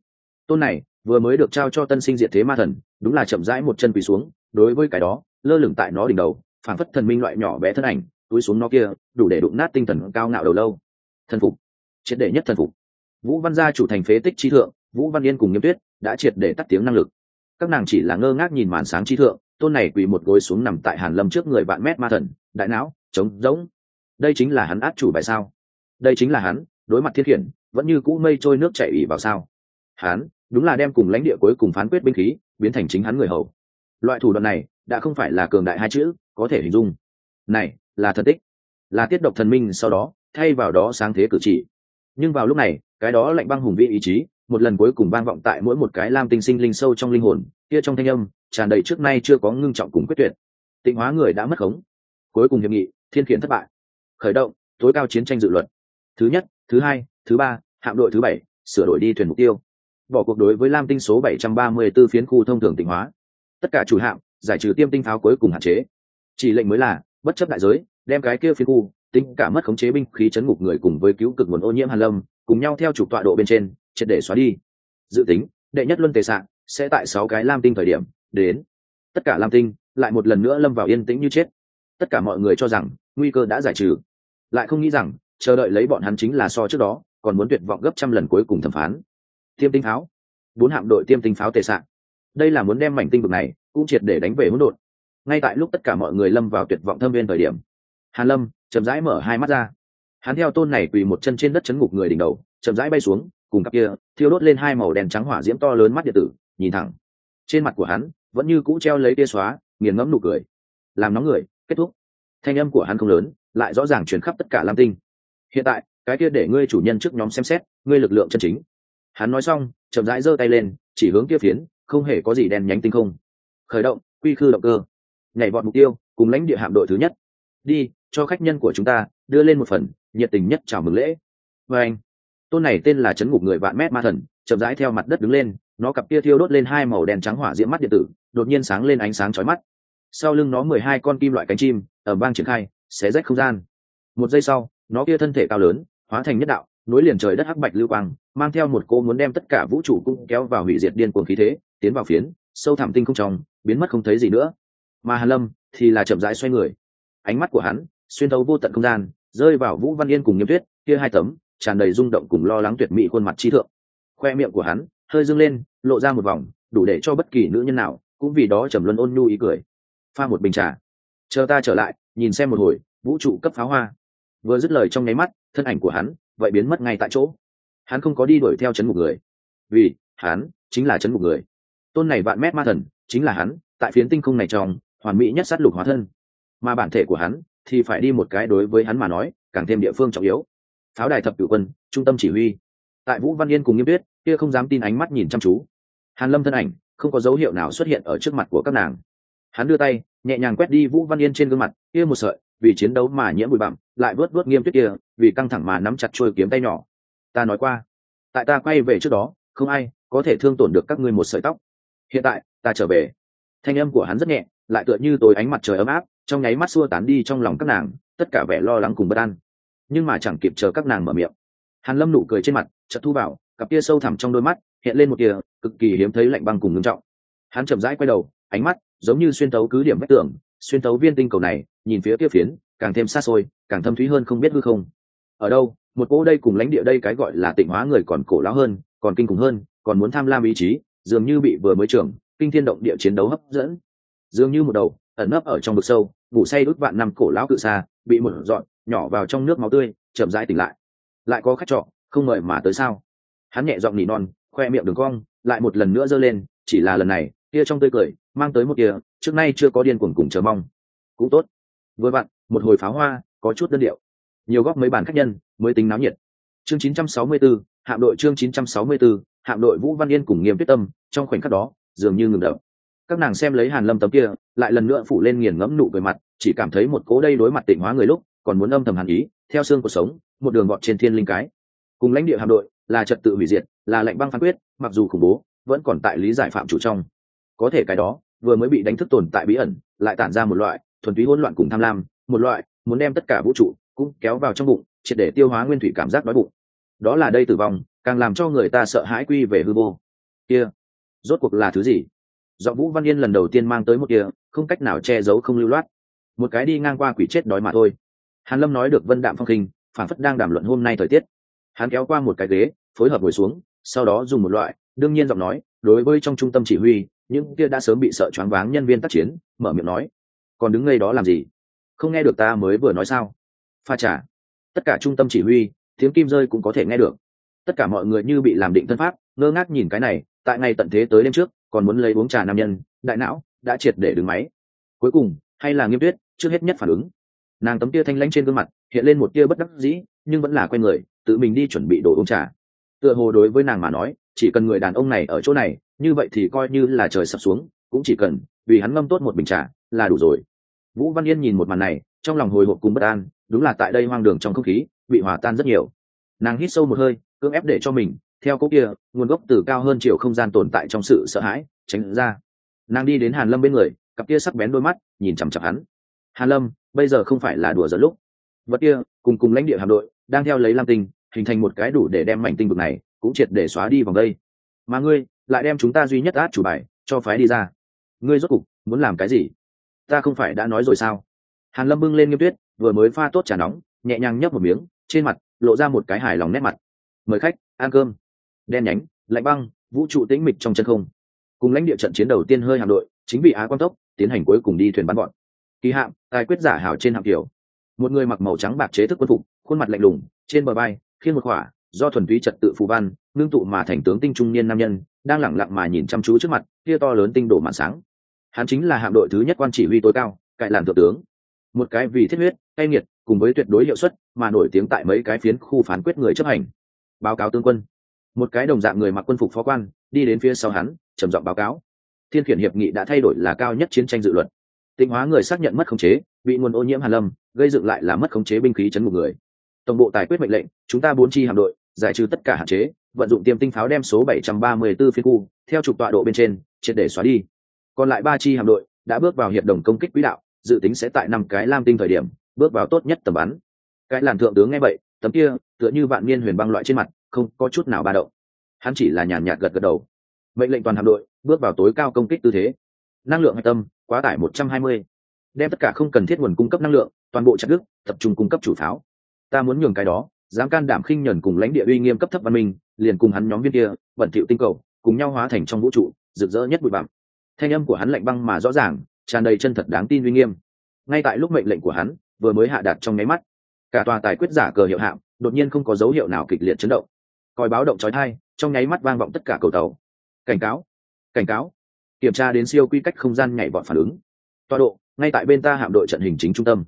A: Tôn này, vừa mới được trao cho tân sinh diệt thế ma thần, đúng là chậm rãi một chân quỳ xuống, đối với cái đó, lơ lửng tại nó đỉnh đầu phản phất thần minh loại nhỏ bé thân ảnh, túi xuống nó kia, đủ để đụng nát tinh thần cao ngạo đầu lâu. Thần phục. Triệt để nhất thần phục. Vũ văn gia chủ thành phế tích chi thượng, vũ văn yên cùng nghiêm tuyết đã triệt để tắt tiếng năng lực. Các nàng chỉ là ngơ ngác nhìn màn sáng chi thượng, tôn này quỳ một gối xuống nằm tại hàn lâm trước người vạn mét ma thần đại não, trống rỗng. Đây chính là hắn át chủ bài sao? Đây chính là hắn, đối mặt thiết hiển vẫn như cũ mây trôi nước chảy ỉ vào sao? Hắn, đúng là đem cùng lãnh địa cuối cùng phán quyết binh khí, biến thành chính hắn người hầu. Loại thủ đoạn này, đã không phải là cường đại hai chữ, có thể hình dung. Này, là thần tích. Là tiết độc thần minh sau đó, thay vào đó sáng thế cử chỉ. Nhưng vào lúc này, cái đó lạnh băng hùng vĩ ý chí, một lần cuối cùng vang vọng tại mỗi một cái lam tinh sinh linh sâu trong linh hồn, kia trong thanh âm, tràn đầy trước nay chưa có ngưng trọng cùng quyết tuyệt. Tịnh hóa người đã mất khống cuối cùng hiệp nghị, thiên khiển thất bại. Khởi động, tối cao chiến tranh dự luật. Thứ nhất, thứ hai, thứ ba, hạm đội thứ bảy, sửa đổi đi thuyền mục tiêu. Bỏ cuộc đối với lam tinh số 734 phiến khu thông thường tỉnh hóa. Tất cả chủ hạm, giải trừ tiêm tinh pháo cuối cùng hạn chế. Chỉ lệnh mới là, bất chấp đại giới, đem cái kia phiến khu, tính cả mất khống chế binh khí chấn ngục người cùng với cứu cực nguồn ô nhiễm hàn lâm, cùng nhau theo trục tọa độ bên trên, triệt để xóa đi. Dự tính, đệ nhất luân tề sạn sẽ tại sáu cái lam tinh thời điểm, đến. Tất cả lam tinh lại một lần nữa lâm vào yên tĩnh như chết tất cả mọi người cho rằng nguy cơ đã giải trừ. Lại không nghĩ rằng, chờ đợi lấy bọn hắn chính là so trước đó, còn muốn tuyệt vọng gấp trăm lần cuối cùng thẩm phán. Tiêm tinh pháo. Bốn hạm đội tiêm tinh pháo tề sạn đây là muốn đem mảnh tinh vực này cũng triệt để đánh về hỗn độn. Ngay tại lúc tất cả mọi người lâm vào tuyệt vọng thâm viên thời điểm, hàn lâm chậm rãi mở hai mắt ra. Hắn theo tôn này quỳ một chân trên đất chấn ngục người đỉnh đầu, chậm rãi bay xuống, cùng cặp kia thiêu đốt lên hai màu đèn trắng hỏa diễm to lớn mắt điện tử, nhìn thẳng. Trên mặt của hắn vẫn như cũ treo lấy tia xóa, nghiền ngẫm nụ cười. Làm nóng người kết thúc. Thanh âm của hắn không lớn, lại rõ ràng truyền khắp tất cả lam tinh. Hiện tại, cái kia để ngươi chủ nhân trước nhóm xem xét, ngươi lực lượng chân chính. Hắn nói xong, chậm rãi giơ tay lên, chỉ hướng kia phiến, không hề có gì đen nhánh tinh không. Khởi động, quy khư động cơ. Nhảy vọt mục tiêu, cùng lãnh địa hạm đội thứ nhất. Đi, cho khách nhân của chúng ta, đưa lên một phần, nhiệt tình nhất chào mừng lễ. Và anh, tôn này tên là chấn ngục người vạn mét ma thần, chậm rãi theo mặt đất đứng lên, nó cặp kia thiêu đốt lên hai màu đen trắng hỏa diễm mắt điện tử, đột nhiên sáng lên ánh sáng chói mắt sau lưng nó mười hai con kim loại cánh chim ở bang triển khai, xé rách không gian. Một giây sau, nó kia thân thể cao lớn, hóa thành nhất đạo, nối liền trời đất hắc bạch lưu quang, mang theo một cô muốn đem tất cả vũ trụ cung kéo vào hủy diệt điên cuồng khí thế, tiến vào phiến, sâu thẳm tinh không trong, biến mất không thấy gì nữa. Mà hàn lâm thì là chậm rãi xoay người. Ánh mắt của hắn xuyên thấu vô tận không gian, rơi vào vũ văn yên cùng nghiêm tuyết, kia hai tấm, tràn đầy rung động cùng lo lắng tuyệt mỹ khuôn mặt trí thượng. Khoe miệng của hắn hơi dâng lên, lộ ra một vòng, đủ để cho bất kỳ nữ nhân nào, cũng vì đó trầm luân ôn nhu ý cười pha một bình trà. Chờ ta trở lại, nhìn xem một hồi, vũ trụ cấp pháo hoa. Vừa dứt lời trong nháy mắt, thân ảnh của hắn vậy biến mất ngay tại chỗ. Hắn không có đi đuổi theo chấn một người. Vì, hắn chính là chấn một người. Tôn này vạn mét ma thần chính là hắn, tại phiến tinh không này trong, hoàn mỹ nhất sát lục hóa thân. Mà bản thể của hắn thì phải đi một cái đối với hắn mà nói, càng thêm địa phương trọng yếu. Pháo đài thập cửu quân, trung tâm chỉ huy. Tại vũ văn yên cùng nghiêm tuyết, kia không dám tin ánh mắt nhìn chăm chú. Hàn lâm thân ảnh, không có dấu hiệu nào xuất hiện ở trước mặt của các nàng hắn đưa tay, nhẹ nhàng quét đi vũ văn yên trên gương mặt, kia một sợi, vì chiến đấu mà nhiễm bụi bặm, lại vớt vớt nghiêm tuyết kia, vì căng thẳng mà nắm chặt trôi kiếm tay nhỏ. Ta nói qua, tại ta quay về trước đó, không ai có thể thương tổn được các ngươi một sợi tóc. Hiện tại, ta trở về. Thanh âm của hắn rất nhẹ, lại tựa như tối ánh mặt trời ấm áp, trong nháy mắt xua tán đi trong lòng các nàng, tất cả vẻ lo lắng cùng bất an. Nhưng mà chẳng kịp chờ các nàng mở miệng. Hàn lâm nụ cười trên mặt, chợt thu vào, cặp kia sâu thẳm trong đôi mắt, hiện lên một tia cực kỳ hiếm thấy lạnh băng cùng ngưng trọng. Hắn chậm rãi quay đầu, ánh mắt giống như xuyên tấu cứ điểm vách tường, xuyên tấu viên tinh cầu này, nhìn phía kia phiến, càng thêm xa xôi, càng thâm thúy hơn không biết hư không. Ở đâu, một cỗ đây cùng lãnh địa đây cái gọi là tịnh hóa người còn cổ lão hơn, còn kinh khủng hơn, còn muốn tham lam ý chí, dường như bị vừa mới trưởng, kinh thiên động địa chiến đấu hấp dẫn. Dường như một đầu, ẩn nấp ở trong vực sâu, ngủ say đút vạn năm cổ lão cự xa bị một dọn, nhỏ vào trong nước máu tươi, chậm rãi tỉnh lại. Lại có khách trọ, không mời mà tới sao? Hắn nhẹ giọng nỉ non, khoe miệng đường cong, lại một lần nữa giơ lên, chỉ là lần này, kia trong tươi cười mang tới một kia trước nay chưa có điên cuồng cùng chờ mong. Cũng tốt. Vừa vặn một hồi pháo hoa có chút đơn điệu. Nhiều góc mấy bàn khách nhân mới tính náo nhiệt. Chương 964, hạm đội chương 964, hạm đội vũ văn yên cùng nghiêm tuyết tâm trong khoảnh khắc đó dường như ngừng đập. Các nàng xem lấy hàn lâm tấm kia lại lần nữa phủ lên nghiền ngẫm nụ cười mặt chỉ cảm thấy một cố đây đối mặt tỉnh hóa người lúc còn muốn âm thầm hàn ý theo xương cuộc sống một đường gọn trên thiên linh cái. Cùng lãnh địa hạm đội là trật tự hủy diệt là lệnh băng phán quyết mặc dù khủng bố vẫn còn tại lý giải phạm chủ trong. Có thể cái đó vừa mới bị đánh thức tồn tại bí ẩn, lại tản ra một loại thuần túy hỗn loạn cùng tham lam, một loại muốn đem tất cả vũ trụ cũng kéo vào trong bụng, triệt để tiêu hóa nguyên thủy cảm giác đói bụng. Đó là đây tử vong, càng làm cho người ta sợ hãi quy về hư vô. Kia, rốt cuộc là thứ gì? Do vũ văn yên lần đầu tiên mang tới một kia, không cách nào che giấu không lưu loát. Một cái đi ngang qua quỷ chết đói mà thôi. Hàn lâm nói được vân đạm phong khinh phản phất đang đàm luận hôm nay thời tiết. Hắn kéo qua một cái ghế, phối hợp ngồi xuống, sau đó dùng một loại đương nhiên giọng nói, đối với trong trung tâm chỉ huy những kia đã sớm bị sợ choáng váng nhân viên tác chiến, mở miệng nói, còn đứng ngay đó làm gì? Không nghe được ta mới vừa nói sao? Pha trả tất cả trung tâm chỉ huy, tiếng kim rơi cũng có thể nghe được. Tất cả mọi người như bị làm định thân pháp, ngơ ngác nhìn cái này, tại ngày tận thế tới đêm trước, còn muốn lấy uống trà nam nhân, đại não đã triệt để đứng máy. Cuối cùng, hay là nghiêm tuyết, trước hết nhất phản ứng. Nàng tấm tia thanh lãnh trên gương mặt, hiện lên một tia bất đắc dĩ, nhưng vẫn là quen người, tự mình đi chuẩn bị đồ uống trà tựa hồ đối với nàng mà nói, chỉ cần người đàn ông này ở chỗ này, như vậy thì coi như là trời sập xuống, cũng chỉ cần, vì hắn ngâm tốt một bình trà, là đủ rồi. Vũ văn yên nhìn một màn này, trong lòng hồi hộp cùng bất an, đúng là tại đây hoang đường trong không khí, bị hòa tan rất nhiều. Nàng hít sâu một hơi, cưỡng ép để cho mình, theo cốc kia, nguồn gốc từ cao hơn chiều không gian tồn tại trong sự sợ hãi, tránh ra. Nàng đi đến hàn lâm bên người, cặp kia sắc bén đôi mắt, nhìn chằm chặp hắn. Hàn lâm, bây giờ không phải là đùa giỡn lúc. Vật kia, cùng cùng lãnh địa hạm đội, đang theo lấy lam tinh hình thành một cái đủ để đem mảnh tinh vực này cũng triệt để xóa đi vòng đây. Mà ngươi lại đem chúng ta duy nhất át chủ bài cho phái đi ra. Ngươi rốt cục muốn làm cái gì? Ta không phải đã nói rồi sao? Hàn lâm bưng lên nghiêm tuyết, vừa mới pha tốt trà nóng, nhẹ nhàng nhấp một miếng, trên mặt lộ ra một cái hài lòng nét mặt. Mời khách, ăn cơm. Đen nhánh, lạnh băng, vũ trụ tĩnh mịch trong chân không. Cùng lãnh địa trận chiến đầu tiên hơi hạm đội, chính vì á quan tốc tiến hành cuối cùng đi thuyền bắn bọn. Kỳ hạm, tài quyết giả hảo trên hạm kiểu một người mặc màu trắng bạc chế thức quân phục, khuôn mặt lạnh lùng, trên bờ bay khiên một khỏa, do thuần túy trật tự phù văn, ngưng tụ mà thành tướng tinh trung niên nam nhân, đang lẳng lặng mà nhìn chăm chú trước mặt, kia to lớn tinh đổ màn sáng. Hắn chính là hạm đội thứ nhất quan chỉ huy tối cao cại làm thượng tướng. Một cái vì thiết huyết cay nghiệt, cùng với tuyệt đối hiệu suất, mà nổi tiếng tại mấy cái phiến khu phán quyết người chấp hành. Báo cáo tướng quân. Một cái đồng dạng người mặc quân phục phó quan, đi đến phía sau hắn, trầm giọng báo cáo. Thiên khiển hiệp nghị đã thay đổi là cao nhất chiến tranh dự luật. Tịnh hóa người xác nhận mất khống chế bị nguồn ô nhiễm hàn lâm, gây dựng lại là mất khống chế binh khí chấn một người tổng bộ tài quyết mệnh lệnh, chúng ta bốn chi hạm đội, giải trừ tất cả hạn chế, vận dụng tiêm tinh pháo đem số 734 phiên khu theo trục tọa độ bên trên, triệt để xóa đi. Còn lại ba chi hạm đội đã bước vào hiệp đồng công kích quỹ đạo, dự tính sẽ tại năm cái lam tinh thời điểm, bước vào tốt nhất tầm bắn. Cái làn thượng tướng nghe vậy, tấm kia, tựa như vạn niên huyền băng loại trên mặt, không có chút nào ba động. Hắn chỉ là nhàn nhạt gật gật đầu. Mệnh lệnh toàn hạm đội, bước vào tối cao công kích tư thế. Năng lượng hạch tâm, quá tải 120. đem tất cả không cần thiết nguồn cung cấp năng lượng, toàn bộ chặt đứt, tập trung cung cấp chủ pháo ta muốn nhường cái đó, dám can đảm khinh nhẫn cùng lãnh địa uy nghiêm cấp thấp văn minh, liền cùng hắn nhóm viên kia vận thiệu tinh cầu, cùng nhau hóa thành trong vũ trụ, rực rỡ nhất bụi bặm. Thanh âm của hắn lạnh băng mà rõ ràng, tràn đầy chân thật đáng tin uy nghiêm. Ngay tại lúc mệnh lệnh của hắn, vừa mới hạ đạt trong nháy mắt, cả tòa tài quyết giả cờ hiệu hạm, đột nhiên không có dấu hiệu nào kịch liệt chấn động. Coi báo động trói thai trong nháy mắt vang vọng tất cả cầu tàu. Cảnh cáo cảnh cáo. Kiểm tra đến siêu quy cách không gian nhảy vọt phản ứng. Tọa độ, ngay tại bên ta hạm đội trận hình chính trung tâm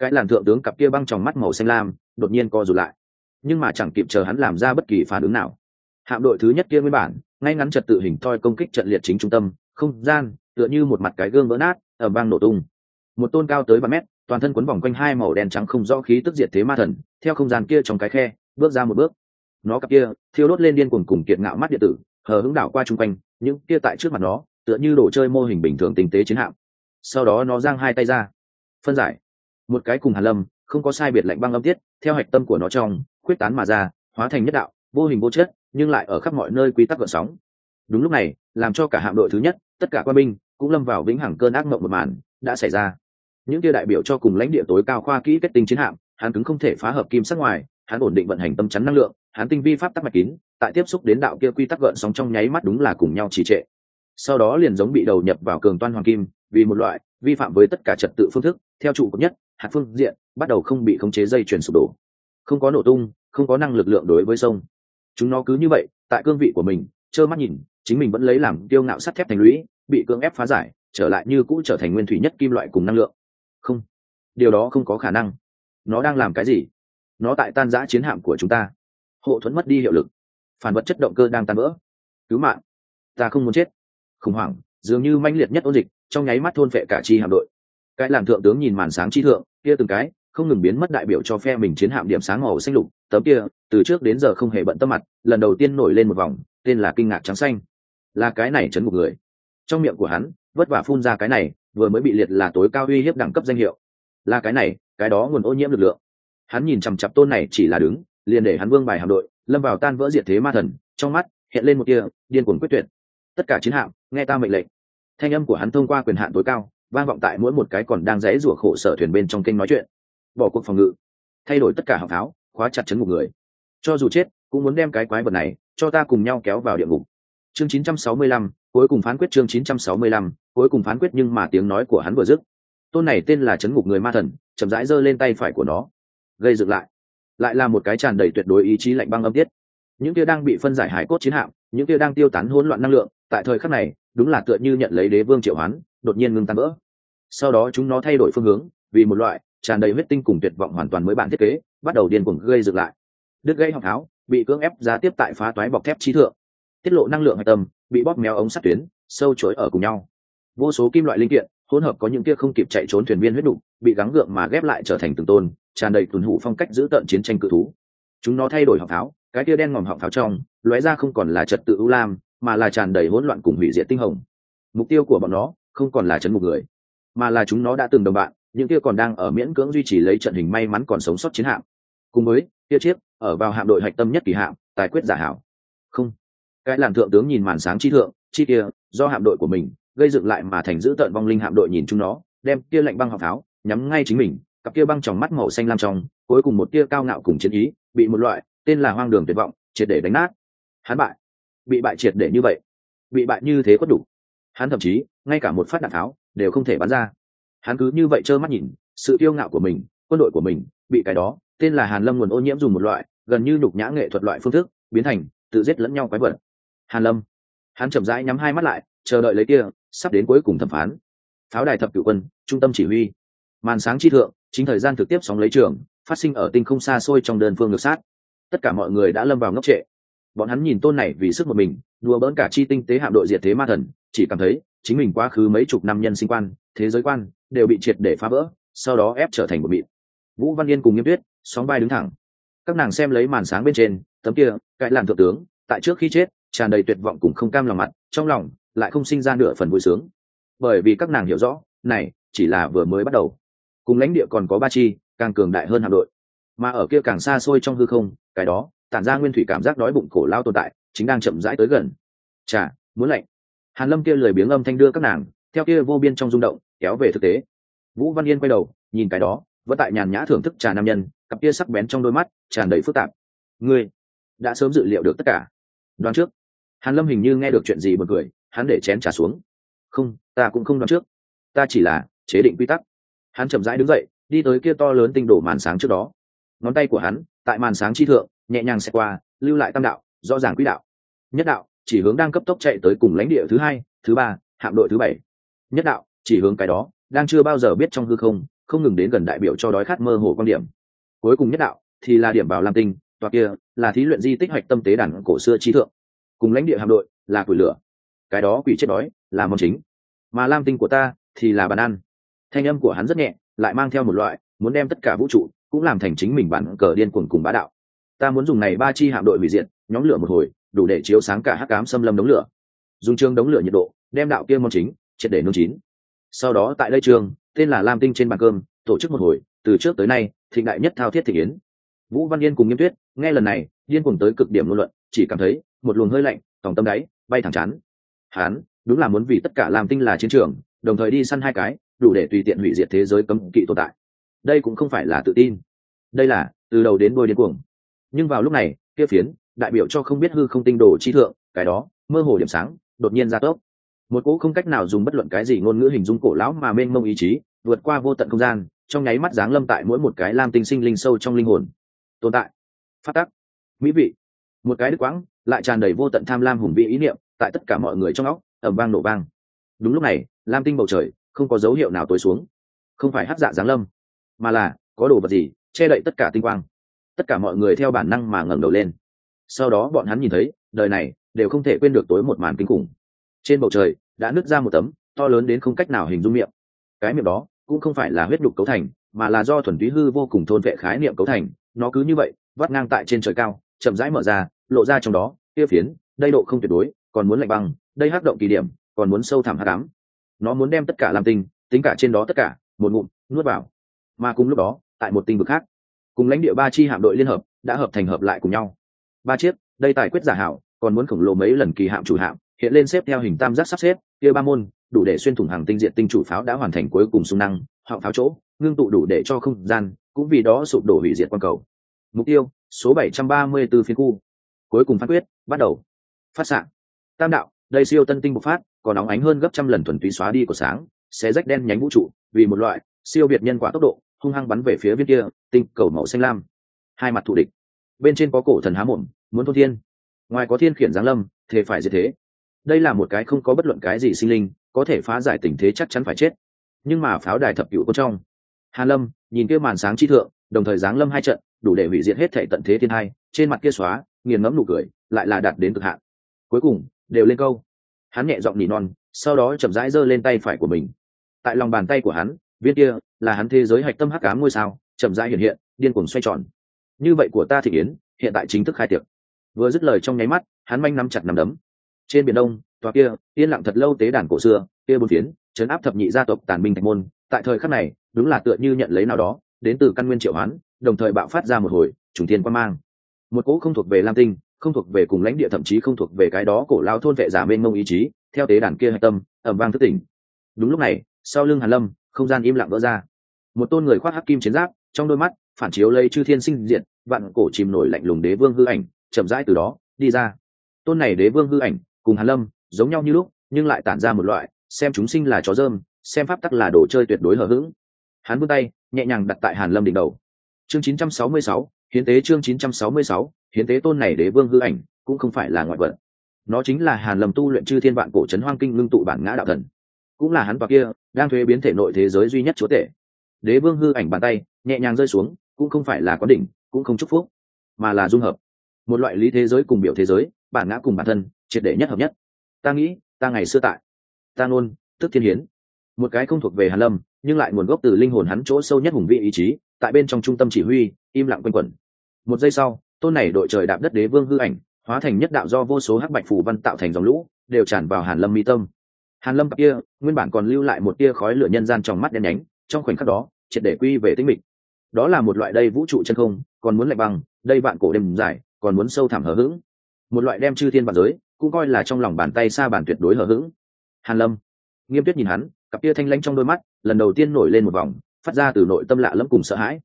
A: cái làn thượng tướng cặp kia băng trong mắt màu xanh lam, đột nhiên co rụt lại. Nhưng mà chẳng kịp chờ hắn làm ra bất kỳ phản ứng nào. Hạm đội thứ nhất kia nguyên bản, ngay ngắn trật tự hình thoi công kích trận liệt chính trung tâm, không gian, tựa như một mặt cái gương vỡ nát ở bang nổ tung. Một tôn cao tới ba mét, toàn thân quấn vòng quanh hai màu đen trắng không rõ khí tức diệt thế ma thần, theo không gian kia trong cái khe, bước ra một bước. Nó cặp kia, thiêu đốt lên điên cuồng cùng kiệt ngạo mắt điện tử, hờ hứng đảo qua chung quanh, những kia tại trước mặt nó, tựa như đồ chơi mô hình bình thường tinh tế chiến hạm. Sau đó nó giang hai tay ra, phân giải một cái cùng hàn lâm, không có sai biệt lạnh băng âm tiết, theo hạch tâm của nó trong, khuyết tán mà ra, hóa thành nhất đạo, vô hình vô chất, nhưng lại ở khắp mọi nơi quy tắc gợn sóng. Đúng lúc này, làm cho cả hạm đội thứ nhất, tất cả quân binh, cũng lâm vào vĩnh hằng cơn ác mộng một màn, đã xảy ra. Những kia đại biểu cho cùng lãnh địa tối cao khoa kỹ kết tinh chiến hạm, hắn cứng không thể phá hợp kim sắc ngoài, hắn ổn định vận hành tâm chắn năng lượng, hắn tinh vi pháp tắc mạch kín, tại tiếp xúc đến đạo kia quy tắc gợn sóng trong nháy mắt đúng là cùng nhau trì trệ. Sau đó liền giống bị đầu nhập vào cường toan hoàng kim, vì một loại vi phạm với tất cả trật tự phương thức, theo trụ cấp nhất hạt phương diện, bắt đầu không bị khống chế dây chuyển sụp đổ. Không có nổ tung, không có năng lực lượng đối với sông. Chúng nó cứ như vậy, tại cương vị của mình, trơ mắt nhìn, chính mình vẫn lấy làm kiêu ngạo sắt thép thành lũy, bị cưỡng ép phá giải, trở lại như cũ trở thành nguyên thủy nhất kim loại cùng năng lượng. Không, điều đó không có khả năng. Nó đang làm cái gì? Nó tại tan giã chiến hạm của chúng ta. Hộ thuẫn mất đi hiệu lực. Phản vật chất động cơ đang tan vỡ. Cứu mạng. Ta không muốn chết. Khủng hoảng, dường như manh liệt nhất ôn dịch, trong nháy mắt thôn vệ cả chi hạm đội cái làm thượng tướng nhìn màn sáng chi thượng, kia từng cái, không ngừng biến mất đại biểu cho phe mình chiến hạm điểm sáng màu xanh lục, tấm kia, từ trước đến giờ không hề bận tâm mặt, lần đầu tiên nổi lên một vòng, tên là kinh ngạc trắng xanh. Là cái này chấn một người. Trong miệng của hắn, vất vả phun ra cái này, vừa mới bị liệt là tối cao uy hiếp đẳng cấp danh hiệu. Là cái này, cái đó nguồn ô nhiễm lực lượng. Hắn nhìn chằm chặp tôn này chỉ là đứng, liền để hắn vương bài hạm đội, lâm vào tan vỡ diệt thế ma thần, trong mắt hiện lên một tia điên cuồng quyết tuyệt. Tất cả chiến hạm, nghe ta mệnh lệnh. Thanh âm của hắn thông qua quyền hạn tối cao vang vọng tại mỗi một cái còn đang rẽ rủa khổ sở thuyền bên trong kênh nói chuyện. Bỏ cuộc phòng ngự. Thay đổi tất cả họng tháo khóa chặt chấn một người. Cho dù chết cũng muốn đem cái quái vật này cho ta cùng nhau kéo vào địa ngục. Chương 965, cuối cùng phán quyết chương 965, cuối cùng phán quyết nhưng mà tiếng nói của hắn vừa dứt. Tôn này tên là chấn ngục người ma thần chậm rãi giơ lên tay phải của nó. Gây dựng lại. Lại là một cái tràn đầy tuyệt đối ý chí lạnh băng âm tiết. Những kia đang bị phân giải hải cốt chiến hạm những kia đang tiêu tán hỗn loạn năng lượng tại thời khắc này đúng là tựa như nhận lấy đế vương triệu hoán đột nhiên ngưng tan vỡ. Sau đó chúng nó thay đổi phương hướng, vì một loại tràn đầy huyết tinh cùng tuyệt vọng hoàn toàn mới bản thiết kế, bắt đầu điên cuồng gây dựng lại. Đứt gây học tháo, bị cưỡng ép ra tiếp tại phá toái bọc thép trí thượng. Tiết lộ năng lượng hạch tâm, bị bóp méo ống sắt tuyến, sâu chối ở cùng nhau. Vô số kim loại linh kiện, hỗn hợp có những kia không kịp chạy trốn thuyền viên huyết đục bị gắng gượng mà ghép lại trở thành từng tôn, tràn đầy tuần hủ phong cách giữ tận chiến tranh cự thú. Chúng nó thay đổi học tháo, cái kia đen ngòm học tháo trong, lóe ra không còn là trật tự ưu lam, mà là tràn đầy hỗn loạn cùng hủy diệt tinh hồng. Mục tiêu của bọn nó không còn là chấn một người, mà là chúng nó đã từng đồng bạn, những kia còn đang ở miễn cưỡng duy trì lấy trận hình may mắn còn sống sót chiến hạm. Cùng với, kia chiếc, ở vào hạm đội hạch tâm nhất kỳ hạm, tài quyết giả hảo. Không. Cái làm thượng tướng nhìn màn sáng chi thượng, chi kia, do hạm đội của mình, gây dựng lại mà thành giữ tợn vong linh hạm đội nhìn chúng nó, đem kia lạnh băng học tháo, nhắm ngay chính mình, cặp kia băng tròng mắt màu xanh lam trong, cuối cùng một tia cao ngạo cùng chiến ý, bị một loại, tên là hoang đường tuyệt vọng, triệt để đánh nát. Hắn bại. Bị bại triệt để như vậy. Bị bại như thế có đủ hắn thậm chí, ngay cả một phát đạn tháo, đều không thể bắn ra. Hắn cứ như vậy trơ mắt nhìn, sự kiêu ngạo của mình, quân đội của mình, bị cái đó, tên là hàn lâm nguồn ô nhiễm dùng một loại, gần như nhục nhã nghệ thuật loại phương thức, biến thành, tự giết lẫn nhau quái vật. Hàn lâm. Hắn chậm rãi nhắm hai mắt lại, chờ đợi lấy kia, sắp đến cuối cùng thẩm phán. Pháo đài thập cửu quân, trung tâm chỉ huy. Màn sáng chi thượng, chính thời gian thực tiếp sóng lấy trường, phát sinh ở tinh không xa xôi trong đơn phương ngược sát. Tất cả mọi người đã lâm vào ngốc trệ. Bọn hắn nhìn tôn này vì sức một mình, đùa bỡn cả chi tinh tế hạm đội diệt thế ma thần chỉ cảm thấy chính mình quá khứ mấy chục năm nhân sinh quan, thế giới quan đều bị triệt để phá vỡ, sau đó ép trở thành một mịn vũ văn yên cùng nghiêm tuyết sóng vai đứng thẳng. Các nàng xem lấy màn sáng bên trên, tấm kia cãi làm thượng tướng, tại trước khi chết, tràn đầy tuyệt vọng cùng không cam lòng mặt, trong lòng lại không sinh ra nửa phần vui sướng. Bởi vì các nàng hiểu rõ, này chỉ là vừa mới bắt đầu. Cùng lãnh địa còn có ba chi, càng cường đại hơn hạm đội. Mà ở kia càng xa xôi trong hư không, cái đó, tản ra nguyên thủy cảm giác đói bụng cổ lao tồn tại, chính đang chậm rãi tới gần. Chả muốn lạnh hàn lâm kia lười biếng âm thanh đưa các nàng, theo kia vô biên trong rung động, kéo về thực tế. Vũ văn yên quay đầu, nhìn cái đó, vẫn tại nhàn nhã thưởng thức trà nam nhân, cặp kia sắc bén trong đôi mắt, tràn đầy phức tạp. Ngươi đã sớm dự liệu được tất cả. Đoán trước. Hàn lâm hình như nghe được chuyện gì buồn cười, hắn để chén trà xuống. Không, ta cũng không đoán trước. Ta chỉ là chế định quy tắc. Hắn chậm rãi đứng dậy, đi tới kia to lớn tinh đổ màn sáng trước đó. Ngón tay của hắn, tại màn sáng chi thượng, nhẹ nhàng xẹt qua, lưu lại tam đạo, rõ ràng quỹ đạo. Nhất đạo chỉ hướng đang cấp tốc chạy tới cùng lãnh địa thứ hai, thứ ba, hạm đội thứ bảy. Nhất đạo, chỉ hướng cái đó, đang chưa bao giờ biết trong hư không không ngừng đến gần đại biểu cho đói khát mơ hồ quan điểm. Cuối cùng nhất đạo, thì là điểm vào lam tinh, tòa kia, là thí luyện di tích hoạch tâm tế đàn cổ xưa trí thượng. Cùng lãnh địa hạm đội, là quỷ lửa. Cái đó quỷ chết đói, là món chính. Mà lam tinh của ta, thì là bàn ăn. Thanh âm của hắn rất nhẹ, lại mang theo một loại, muốn đem tất cả vũ trụ, cũng làm thành chính mình bản cờ điên cuồng cùng bá đạo. Ta muốn dùng này ba chi hạm đội hủy diệt, nhóm lửa một hồi đủ để chiếu sáng cả hắc cám xâm lâm đống lửa. Dùng trường đống lửa nhiệt độ, đem đạo kia món chính triệt để nung chín. Sau đó tại đây trường, tên là lam tinh trên bàn cơm, tổ chức một hồi, từ trước tới nay, thịnh đại nhất thao thiết thị yến. Vũ văn yên cùng nghiêm tuyết, nghe lần này, điên cuồng tới cực điểm ngôn luận, chỉ cảm thấy, một luồng hơi lạnh, tòng tâm đáy, bay thẳng chán. Hán, đúng là muốn vì tất cả làm tinh là chiến trường, đồng thời đi săn hai cái, đủ để tùy tiện hủy diệt thế giới cấm kỵ tồn tại. Đây cũng không phải là tự tin. Đây là, từ đầu đến đôi điên cuồng. Nhưng vào lúc này, kia phiến đại biểu cho không biết hư không tinh đồ chi thượng, cái đó, mơ hồ điểm sáng, đột nhiên ra tốc. Một cỗ không cách nào dùng bất luận cái gì ngôn ngữ hình dung cổ lão mà mênh mông ý chí, vượt qua vô tận không gian, trong nháy mắt giáng lâm tại mỗi một cái lam tinh sinh linh sâu trong linh hồn. Tồn tại. Phát tắc. Mỹ vị. Một cái đứt quãng, lại tràn đầy vô tận tham lam hùng vĩ ý niệm, tại tất cả mọi người trong óc ẩm vang nổ vang. Đúng lúc này, lam tinh bầu trời, không có dấu hiệu nào tối xuống. Không phải hát dạ giáng lâm, mà là, có đồ vật gì, che đậy tất cả tinh quang. Tất cả mọi người theo bản năng mà ngẩng đầu lên sau đó bọn hắn nhìn thấy, đời này đều không thể quên được tối một màn kinh khủng. Trên bầu trời đã nứt ra một tấm to lớn đến không cách nào hình dung miệng. Cái miệng đó cũng không phải là huyết đục cấu thành, mà là do thuần túy hư vô cùng thôn vệ khái niệm cấu thành. Nó cứ như vậy, vắt ngang tại trên trời cao, chậm rãi mở ra, lộ ra trong đó, kia phiến, đây độ không tuyệt đối, còn muốn lạnh băng, đây hắc động kỳ điểm, còn muốn sâu thẳm hắc ám. Nó muốn đem tất cả làm tinh, tính cả trên đó tất cả, một ngụm, nuốt vào. Mà cùng lúc đó, tại một tinh vực khác, cùng lãnh địa ba chi hạm đội liên hợp, đã hợp thành hợp lại cùng nhau ba chiếc, đây tài quyết giả hảo, còn muốn khổng lồ mấy lần kỳ hạm chủ hạm, hiện lên xếp theo hình tam giác sắp xếp, kia ba môn, đủ để xuyên thủng hàng tinh diện tinh chủ pháo đã hoàn thành cuối cùng xung năng họ pháo chỗ, ngưng tụ đủ để cho không gian, cũng vì đó sụp đổ hủy diệt quan cầu. Mục tiêu, số 734 phiên khu. Cuối cùng phát quyết, bắt đầu. Phát sạng tam đạo, đây siêu tân tinh bộc phát, còn nóng ánh hơn gấp trăm lần thuần túy xóa đi của sáng sẽ rách đen nhánh vũ trụ, vì một loại, siêu việt nhân quả tốc độ, hung hăng bắn về phía bên kia, tinh cầu màu xanh lam. Hai mặt thù địch bên trên có cổ thần há mồm, muốn thôn thiên. Ngoài có thiên khiển giáng lâm thế phải như thế. Đây là một cái không có bất luận cái gì sinh linh, có thể phá giải tình thế chắc chắn phải chết. Nhưng mà pháo đài thập cựu có trong. Hàn lâm, nhìn kia màn sáng chi thượng, đồng thời giáng lâm hai trận, đủ để hủy diệt hết thệ tận thế thiên hai, trên mặt kia xóa, nghiền ngẫm nụ cười, lại là đạt đến cực hạn. Cuối cùng, đều lên câu. Hắn nhẹ giọng nỉ non, sau đó chậm rãi giơ lên tay phải của mình. Tại lòng bàn tay của hắn viên kia, là hắn thế giới hạch tâm hắc ám ngôi sao, chậm rãi hiện hiện, điên cuồng xoay tròn như vậy của ta thị yến hiện tại chính thức khai tiệc. Vừa dứt lời trong nháy mắt, hắn manh nắm chặt nắm đấm. Trên biển đông, tòa kia, yên lặng thật lâu tế đàn cổ xưa, kia bốn phiến chấn áp thập nhị gia tộc tàn binh thạch môn, tại thời khắc này, đúng là tựa như nhận lấy nào đó, đến từ căn nguyên triệu hoán, đồng thời bạo phát ra một hồi, trùng thiên quan mang. Một cỗ không thuộc về lam tinh, không thuộc về cùng lãnh địa thậm chí không thuộc về cái đó cổ lao thôn vệ giả mênh mông ý chí, theo tế đàn kia hạch tâm ẩm vang thức tỉnh. Đúng lúc này, sau lưng hàn lâm, không gian im lặng vỡ ra. Một tôn người khoác hắc kim chiến giáp trong đôi mắt phản chiếu lấy chư thiên sinh diện vạn cổ chìm nổi lạnh lùng đế vương hư ảnh chậm rãi từ đó đi ra. Tôn này đế vương hư ảnh cùng hàn lâm giống nhau như lúc nhưng lại tản ra một loại xem chúng sinh là chó dơm xem pháp tắc là đồ chơi tuyệt đối hờ hững. Hắn vươn tay nhẹ nhàng đặt tại hàn lâm đỉnh đầu. Chương 966, hiến tế chương 966, hiến tế tôn này đế vương hư ảnh cũng không phải là ngoại vật. Nó chính là hàn lâm tu luyện chư thiên vạn cổ trấn hoang kinh ngưng tụ bản ngã đạo thần. Cũng là hắn và kia đang thuế biến thể nội thế giới duy nhất chúa tể đế vương hư ảnh bàn tay, nhẹ nhàng rơi xuống, cũng không phải là có đỉnh, cũng không chúc phúc, mà là dung hợp. Một loại lý thế giới cùng biểu thế giới, bản ngã cùng bản thân, triệt để nhất hợp nhất. Ta nghĩ, ta ngày xưa tại ta nôn tức thiên hiến. Một cái không thuộc về hàn lâm, nhưng lại nguồn gốc từ linh hồn hắn chỗ sâu nhất hùng vị ý chí, tại bên trong trung tâm chỉ huy, im lặng quanh quẩn. Một giây sau, tôn này đội trời đạp đất đế vương hư ảnh, hóa thành nhất đạo do vô số hắc bạch phủ văn tạo thành dòng lũ, đều tràn vào hàn lâm mi tâm. Hàn lâm kia, nguyên bản còn lưu lại một tia khói lửa nhân gian trong mắt đen nhánh trong khoảnh khắc đó, triệt để quy về tĩnh mịch. Đó là một loại đây vũ trụ chân không, còn muốn lạnh băng đây vạn cổ đêm dài, còn muốn sâu thẳm hở hững. Một loại đem chư thiên bản giới, cũng coi là trong lòng bàn tay xa bản tuyệt đối hở hững. Hàn lâm, nghiêm tuyết nhìn hắn, cặp tia thanh lãnh trong đôi mắt, lần đầu tiên nổi lên một vòng, phát ra từ nội tâm lạ lẫm cùng sợ hãi.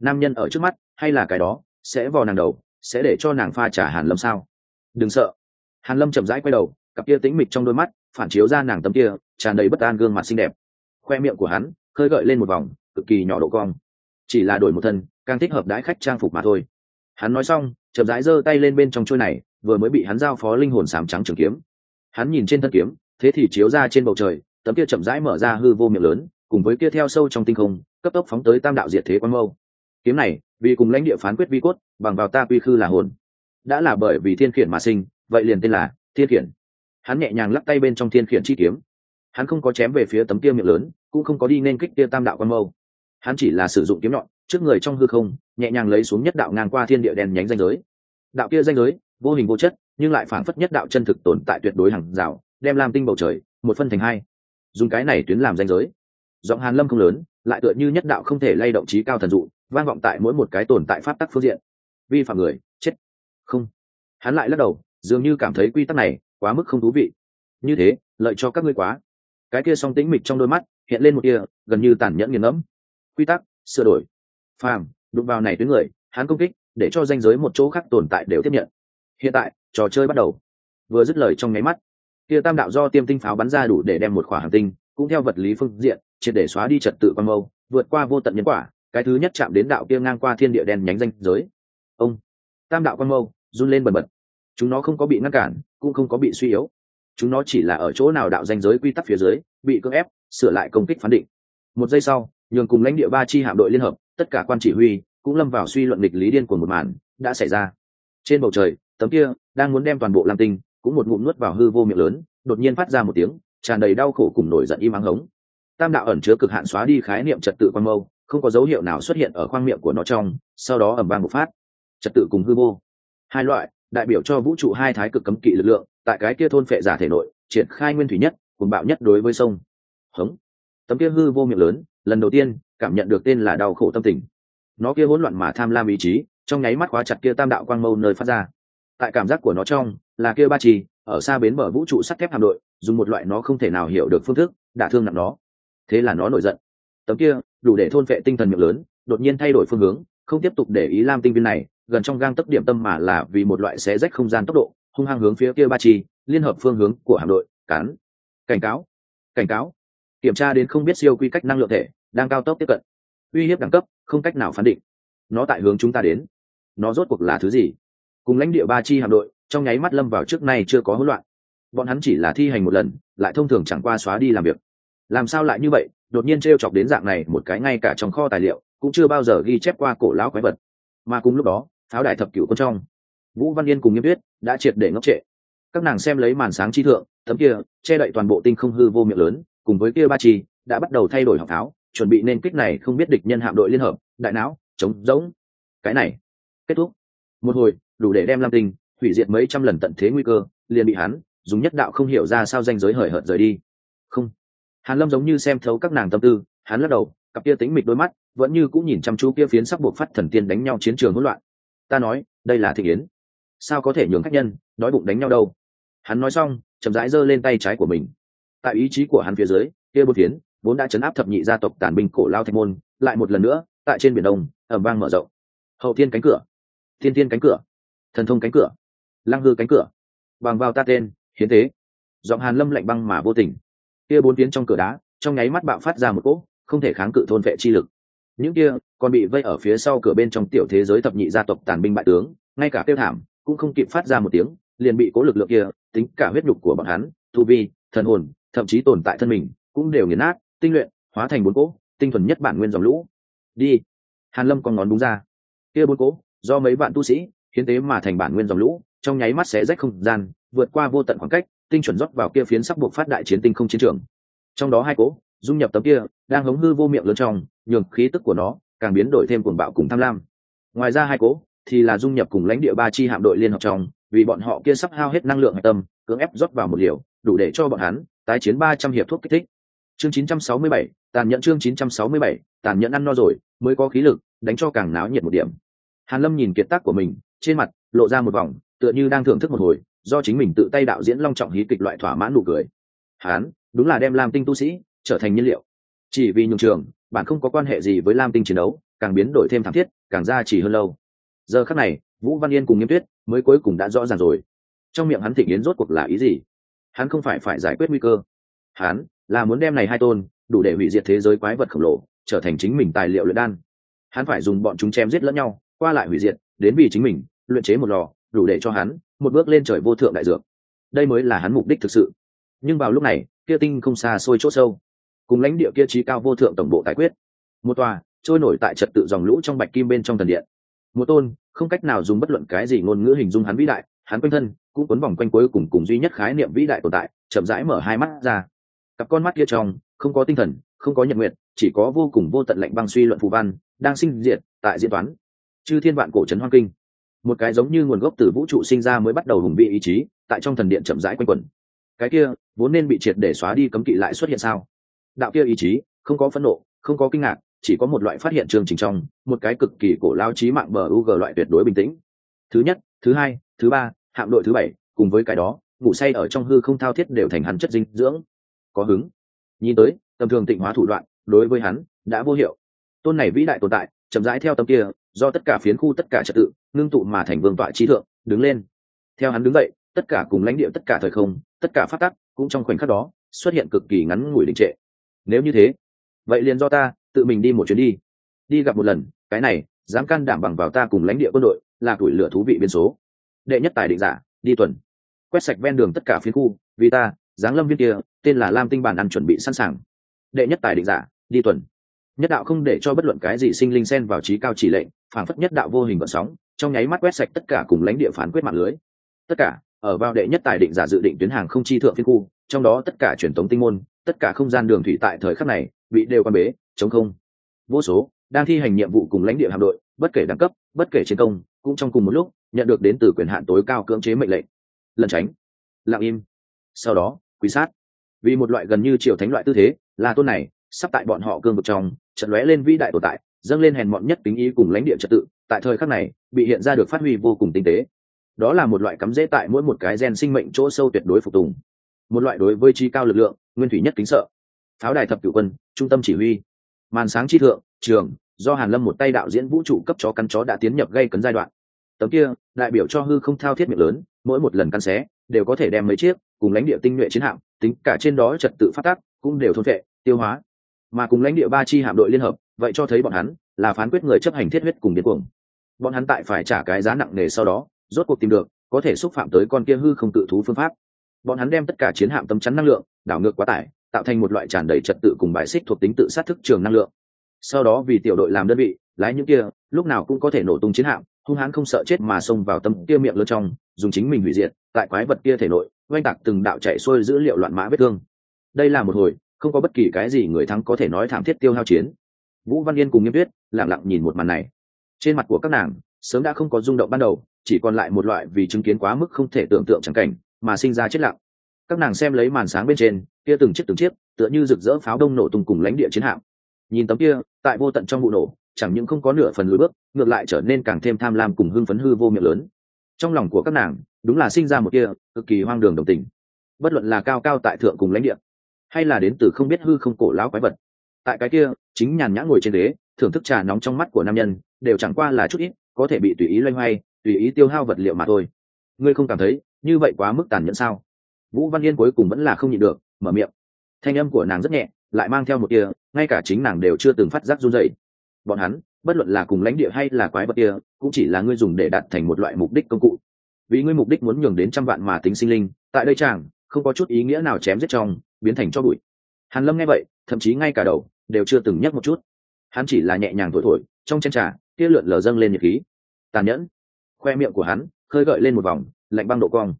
A: Nam nhân ở trước mắt, hay là cái đó, sẽ vò nàng đầu, sẽ để cho nàng pha trả hàn lâm sao? Đừng sợ. Hàn lâm chậm rãi quay đầu, cặp kia tĩnh mịch trong đôi mắt, phản chiếu ra nàng tấm kia, tràn đầy bất an gương mặt xinh đẹp. Khoe miệng của hắn khơi gợi lên một vòng, cực kỳ nhỏ độ cong. Chỉ là đổi một thân, càng thích hợp đãi khách trang phục mà thôi. Hắn nói xong, chậm rãi giơ tay lên bên trong trôi này, vừa mới bị hắn giao phó linh hồn sám trắng trường kiếm. Hắn nhìn trên thân kiếm, thế thì chiếu ra trên bầu trời, tấm kia chậm rãi mở ra hư vô miệng lớn, cùng với kia theo sâu trong tinh không, cấp tốc phóng tới tam đạo diệt thế quan mâu. Kiếm này, vì cùng lãnh địa phán quyết vi cốt, bằng vào ta quy khư là hồn. Đã là bởi vì thiên khiển mà sinh, vậy liền tên là thiên khiển. Hắn nhẹ nhàng lắc tay bên trong thiên khiển chi kiếm hắn không có chém về phía tấm kia miệng lớn, cũng không có đi nên kích kia tam đạo quan mâu. Hắn chỉ là sử dụng kiếm nhọn, trước người trong hư không, nhẹ nhàng lấy xuống nhất đạo ngang qua thiên địa đen nhánh danh giới. Đạo kia danh giới, vô hình vô chất, nhưng lại phản phất nhất đạo chân thực tồn tại tuyệt đối hàng rào, đem làm tinh bầu trời, một phân thành hai. Dùng cái này tuyến làm danh giới. Giọng hàn lâm không lớn, lại tựa như nhất đạo không thể lay động trí cao thần dụ, vang vọng tại mỗi một cái tồn tại pháp tắc phương diện. Vi phạm người, chết. Không. Hắn lại lắc đầu, dường như cảm thấy quy tắc này quá mức không thú vị. Như thế, lợi cho các ngươi quá cái kia song tĩnh mịch trong đôi mắt hiện lên một kia gần như tàn nhẫn nghiền ngẫm. Quy tắc, sửa đổi, phàm, đụng vào này tuyến người, hắn công kích, để cho danh giới một chỗ khác tồn tại đều tiếp nhận. Hiện tại, trò chơi bắt đầu. Vừa dứt lời trong nháy mắt, kia tam đạo do tiêm tinh pháo bắn ra đủ để đem một khỏa hành tinh, cũng theo vật lý phương diện, triệt để xóa đi trật tự quan mâu, vượt qua vô tận nhân quả, cái thứ nhất chạm đến đạo kia ngang qua thiên địa đen nhánh danh giới. Ông, tam đạo quan mâu, run lên bần bật. Chúng nó không có bị ngăn cản, cũng không có bị suy yếu chúng nó chỉ là ở chỗ nào đạo danh giới quy tắc phía dưới, bị cưỡng ép, sửa lại công kích phán định. Một giây sau, nhường cùng lãnh địa ba chi hạm đội liên hợp, tất cả quan chỉ huy cũng lâm vào suy luận nghịch lý điên của một màn đã xảy ra. Trên bầu trời, tấm kia đang muốn đem toàn bộ lam tinh cũng một ngụm nuốt vào hư vô miệng lớn, đột nhiên phát ra một tiếng, tràn đầy đau khổ cùng nổi giận im ắng hống. Tam đạo ẩn chứa cực hạn xóa đi khái niệm trật tự quan mâu, không có dấu hiệu nào xuất hiện ở khoang miệng của nó trong, sau đó ẩm vang một phát. Trật tự cùng hư vô. Hai loại đại biểu cho vũ trụ hai thái cực cấm kỵ lực lượng, tại cái kia thôn phệ giả thể nội, triển khai nguyên thủy nhất cùng bạo nhất đối với sông. Hống. Tấm kia hư vô miệng lớn, lần đầu tiên, cảm nhận được tên là đau khổ tâm tình. Nó kia hỗn loạn mà tham lam ý chí, trong nháy mắt khóa chặt kia tam đạo quang mâu nơi phát ra. Tại cảm giác của nó trong, là kia ba trì, ở xa bến bờ vũ trụ sắt thép hạm đội, dùng một loại nó không thể nào hiểu được phương thức, đả thương nặng nó. Thế là nó nổi giận. Tấm kia, đủ để thôn phệ tinh thần miệng lớn, đột nhiên thay đổi phương hướng, không tiếp tục để ý lam tinh viên này gần trong gang tấc điểm tâm mà là vì một loại xé rách không gian tốc độ, hung hăng hướng phía kia ba chi, liên hợp phương hướng của hạm đội, cán. Cảnh cáo. Cảnh cáo. Kiểm tra đến không biết siêu quy cách năng lượng thể, đang cao tốc tiếp cận. Uy hiếp đẳng cấp, không cách nào phán định. Nó tại hướng chúng ta đến. Nó rốt cuộc là thứ gì? Cùng lãnh địa ba chi hạm đội, trong nháy mắt lâm vào trước nay chưa có hỗn loạn. Bọn hắn chỉ là thi hành một lần, lại thông thường chẳng qua xóa đi làm việc. Làm sao lại như vậy? Đột nhiên t r e o chọc đến dạng này một cái ngay cả trong kho tài liệu, cũng chưa bao giờ ghi chép qua cổ lão quái vật. Mà cùng lúc đó pháo đài thập cửu quân trong. Vũ văn yên cùng nghiêm tuyết đã triệt để ngốc trệ. Các nàng xem lấy màn sáng chi thượng, tấm kia che đậy toàn bộ tinh không hư vô miệng lớn, cùng với kia ba chi, đã bắt đầu thay đổi học tháo chuẩn bị nên kích này không biết địch nhân hạm đội liên hợp, đại não, chống giống cái này, kết thúc. Một hồi, đủ để đem lam tinh hủy diệt mấy trăm lần tận thế nguy cơ, liền bị hắn dùng nhất đạo không hiểu ra sao danh giới hời hợt rời đi. Không. Hàn lâm giống như xem thấu các nàng tâm tư, hắn lắc đầu, cặp kia tính mịch đôi mắt vẫn như cũng nhìn chăm chú kia phiến sắc buộc phát thần tiên đánh nhau chiến trường hỗn loạn ta nói, đây là thị yến sao có thể nhường khách nhân đói bụng đánh nhau đâu? Hắn nói xong, chậm rãi giơ lên tay trái của mình. Tại ý chí của hắn phía dưới, kia bột phiến vốn đã chấn áp thập nhị gia tộc tàn binh cổ lao thạch môn, lại một lần nữa, tại trên biển đông ẩm vang mở rộng. Hậu thiên cánh cửa. Thiên thiên cánh cửa. Thần thông cánh cửa. Lăng hư cánh cửa. Bằng vào ta tên, hiến tế. Giọng hàn lâm lạnh băng mà vô tình. Kia bốn tiếng trong cửa đá, trong nháy mắt bạo phát ra một cỗ không thể kháng cự thôn vệ chi lực những kia còn bị vây ở phía sau cửa bên trong tiểu thế giới thập nhị gia tộc tàn binh bại tướng, ngay cả tiêu thảm cũng không kịp phát ra một tiếng, liền bị cố lực lượng kia, tính cả huyết nhục của bọn hắn, tu vi, thần hồn, thậm chí tồn tại thân mình, cũng đều nghiền nát, tinh luyện, hóa thành bốn cỗ, tinh thuần nhất bản nguyên dòng lũ. Đi. Hàn lâm con ngón đúng ra. Kia bốn cỗ, do mấy bạn tu sĩ, hiến tế mà thành bản nguyên dòng lũ, trong nháy mắt sẽ rách không gian, vượt qua vô tận khoảng cách, tinh chuẩn rót vào kia phiến sắc buộc phát đại chiến tinh không chiến trường. Trong đó hai cỗ dung nhập tấm kia đang hống hư vô miệng lớn trong nhường khí tức của nó càng biến đổi thêm cuồng bạo cùng tham lam. Ngoài ra hai cố thì là dung nhập cùng lãnh địa ba chi hạm đội liên hợp trong vì bọn họ kia sắp hao hết năng lượng hạch tâm cưỡng ép rót vào một liều đủ để cho bọn hắn tái chiến ba trăm hiệp thuốc kích thích. Chương 967, tàn nhẫn chương 967, tàn nhẫn ăn no rồi mới có khí lực đánh cho càng náo nhiệt một điểm. Hàn lâm nhìn kiệt tác của mình trên mặt lộ ra một vòng tựa như đang thưởng thức một hồi do chính mình tự tay đạo diễn long trọng hí kịch loại thỏa mãn nụ cười. Hắn đúng là đem lam tinh tu sĩ trở thành nhiên liệu. Chỉ vì nhường trường, bạn không có quan hệ gì với lam tinh chiến đấu, càng biến đổi thêm thảm thiết, càng ra chỉ hơn lâu. Giờ khắc này, vũ văn yên cùng nghiêm tuyết mới cuối cùng đã rõ ràng rồi. Trong miệng hắn thịnh yến rốt cuộc là ý gì? Hắn không phải phải giải quyết nguy cơ. Hắn là muốn đem này hai tôn, đủ để hủy diệt thế giới quái vật khổng lồ, trở thành chính mình tài liệu luyện đan. Hắn phải dùng bọn chúng chém giết lẫn nhau, qua lại hủy diệt, đến vì chính mình, luyện chế một lò, đủ để cho hắn một bước lên trời vô thượng đại dược. Đây mới là hắn mục đích thực sự. Nhưng vào lúc này, kia tinh không xa xôi chốt sâu cùng lãnh địa kia trí cao vô thượng tổng bộ tài quyết. Một tòa trôi nổi tại trật tự dòng lũ trong bạch kim bên trong thần điện. Một tôn không cách nào dùng bất luận cái gì ngôn ngữ hình dung hắn vĩ đại, hắn quanh thân cũng cuốn vòng quanh cuối cùng cùng duy nhất khái niệm vĩ đại tồn tại, chậm rãi mở hai mắt ra. Cặp con mắt kia trong không có tinh thần, không có nhật nguyện, chỉ có vô cùng vô tận lệnh băng suy luận phù văn đang sinh diệt tại diễn toán. Chư thiên vạn cổ trấn hoang kinh. Một cái giống như nguồn gốc từ vũ trụ sinh ra mới bắt đầu hùng vị ý chí, tại trong thần điện chậm rãi quanh quẩn. Cái kia vốn nên bị triệt để xóa đi cấm kỵ lại xuất hiện sao? Đạo kia ý chí, không có phẫn nộ, không có kinh ngạc, chỉ có một loại phát hiện chương trình trong, một cái cực kỳ cổ lao trí mạng bờ u g loại tuyệt đối bình tĩnh. Thứ nhất, thứ hai, thứ ba, hạm đội thứ bảy, cùng với cái đó, ngủ say ở trong hư không thao thiết đều thành hắn chất dinh dưỡng. Có hứng. Nhìn tới, tầm thường tịnh hóa thủ đoạn, đối với hắn, đã vô hiệu. Tôn này vĩ đại tồn tại, chậm rãi theo tâm kia, do tất cả phiến khu, tất cả trật tự, ngưng tụ mà thành vương tọa trí thượng, đứng lên. Theo hắn đứng dậy, tất cả cùng lãnh địa, tất cả thời không, tất cả phát tắc, cũng trong khoảnh khắc đó, xuất hiện cực kỳ ngắn ngủi đình trệ nếu như thế, vậy liền do ta, tự mình đi một chuyến đi. Đi gặp một lần, cái này, dám can đảm bằng vào ta cùng lãnh địa quân đội, là tuổi lửa thú vị biên số. Đệ nhất tài định giả, đi tuần. Quét sạch ven đường tất cả phiến khu, vì ta giáng lâm viên kia, tên là lam tinh bản ăn chuẩn bị sẵn sàng. Đệ nhất tài định giả, đi tuần. Nhất đạo không để cho bất luận cái gì sinh linh xen vào trí cao chỉ lệnh phản phất nhất đạo vô hình vận sóng, trong nháy mắt quét sạch tất cả cùng lãnh địa phán quyết mạng lưới. Tất cả, ở vào đệ nhất tài định giả dự định tuyến hàng không chi thượng phiên khu, trong đó tất cả truyền thống tinh môn tất cả không gian đường thủy tại thời khắc này bị đều quan bế, chống không. Vô số đang thi hành nhiệm vụ cùng lãnh địa hạm đội, bất kể đẳng cấp, bất kể chiến công, cũng trong cùng một lúc nhận được đến từ quyền hạn tối cao cưỡng chế mệnh lệnh. Lần tránh. Lặng im. Sau đó quý sát. Vì một loại gần như triều thánh loại tư thế là tôn này sắp tại bọn họ cương vực trong trận lóe lên vĩ đại tồn tại, dâng lên hèn mọn nhất tính ý cùng lãnh địa trật tự, tại thời khắc này bị hiện ra được phát huy vô cùng tinh tế. Đó là một loại cắm dễ tại mỗi một cái gen sinh mệnh chỗ sâu tuyệt đối phục tùng một loại đối với chi cao lực lượng, nguyên thủy nhất kính sợ. Pháo đài thập cựu quân, trung tâm chỉ huy. Màn sáng chi thượng, trường, do hàn lâm một tay đạo diễn vũ trụ cấp chó căn chó đã tiến nhập gây cấn giai đoạn. Tấm kia, đại biểu cho hư không thao thiết miệng lớn, mỗi một lần căn xé, đều có thể đem mấy chiếc, cùng lãnh địa tinh nhuệ chiến hạm, tính cả trên đó trật tự phát tác, cũng đều thôn vệ tiêu hóa. Mà cùng lãnh địa ba chi hạm đội liên hợp, vậy cho thấy bọn hắn, là phán quyết người chấp hành thiết huyết cùng điên cuồng. Bọn hắn tại phải trả cái giá nặng nề sau đó, rốt cuộc tìm được, có thể xúc phạm tới con kia hư không tự thú phương pháp bọn hắn đem tất cả chiến hạm tấm chắn năng lượng, đảo ngược quá tải, tạo thành một loại tràn đầy trật tự cùng bài xích thuộc tính tự sát thức trường năng lượng. Sau đó vì tiểu đội làm đơn vị, lái những kia, lúc nào cũng có thể nổ tung chiến hạm, hung hãn không sợ chết mà xông vào tâm kia miệng lớn trong, dùng chính mình hủy diệt, tại quái vật kia thể nội, oanh tạc từng đạo chạy xuôi dữ liệu loạn mã vết thương. Đây là một hồi, không có bất kỳ cái gì người thắng có thể nói thảm thiết tiêu hao chiến. Vũ văn yên cùng nghiêm tuyết, lặng lặng nhìn một màn này. Trên mặt của các nàng, sớm đã không có rung động ban đầu, chỉ còn lại một loại vì chứng kiến quá mức không thể tưởng tượng chẳng cảnh mà sinh ra chết lặng. Các nàng xem lấy màn sáng bên trên, kia từng chiếc từng chiếc, tựa như rực rỡ pháo đông nổ tung cùng lãnh địa chiến hạm. Nhìn tấm kia, tại vô tận trong vụ nổ, chẳng những không có nửa phần lùi bước, ngược lại trở nên càng thêm tham lam cùng hưng phấn hư vô miệng lớn. Trong lòng của các nàng, đúng là sinh ra một kia, cực kỳ hoang đường đồng tình. Bất luận là cao cao tại thượng cùng lãnh địa, hay là đến từ không biết hư không cổ lão quái vật, tại cái kia, chính nhàn nhã ngồi trên đế thưởng thức trà nóng trong mắt của nam nhân, đều chẳng qua là chút ít, có thể bị tùy ý loay hoay, tùy ý tiêu hao vật liệu mà thôi. Ngươi không cảm thấy như vậy quá mức tàn nhẫn sao? Vũ văn yên cuối cùng vẫn là không nhịn được, mở miệng. Thanh âm của nàng rất nhẹ, lại mang theo một kia ngay cả chính nàng đều chưa từng phát giác run dậy bọn hắn, bất luận là cùng lãnh địa hay là quái vật kia, cũng chỉ là ngươi dùng để đạt thành một loại mục đích công cụ. Vì ngươi mục đích muốn nhường đến trăm vạn mà tính sinh linh, tại đây chàng, không có chút ý nghĩa nào chém giết trong, biến thành cho bụi. Hàn lâm nghe vậy, thậm chí ngay cả đầu, đều chưa từng nhắc một chút. Hắn chỉ là nhẹ nhàng thổi thổi, trong chân trà kia lượn lờ dâng lên nhiệt khí. Tàn nhẫn. Khoe miệng của hắn, khơi gợi lên một vòng lạnh băng độ cong.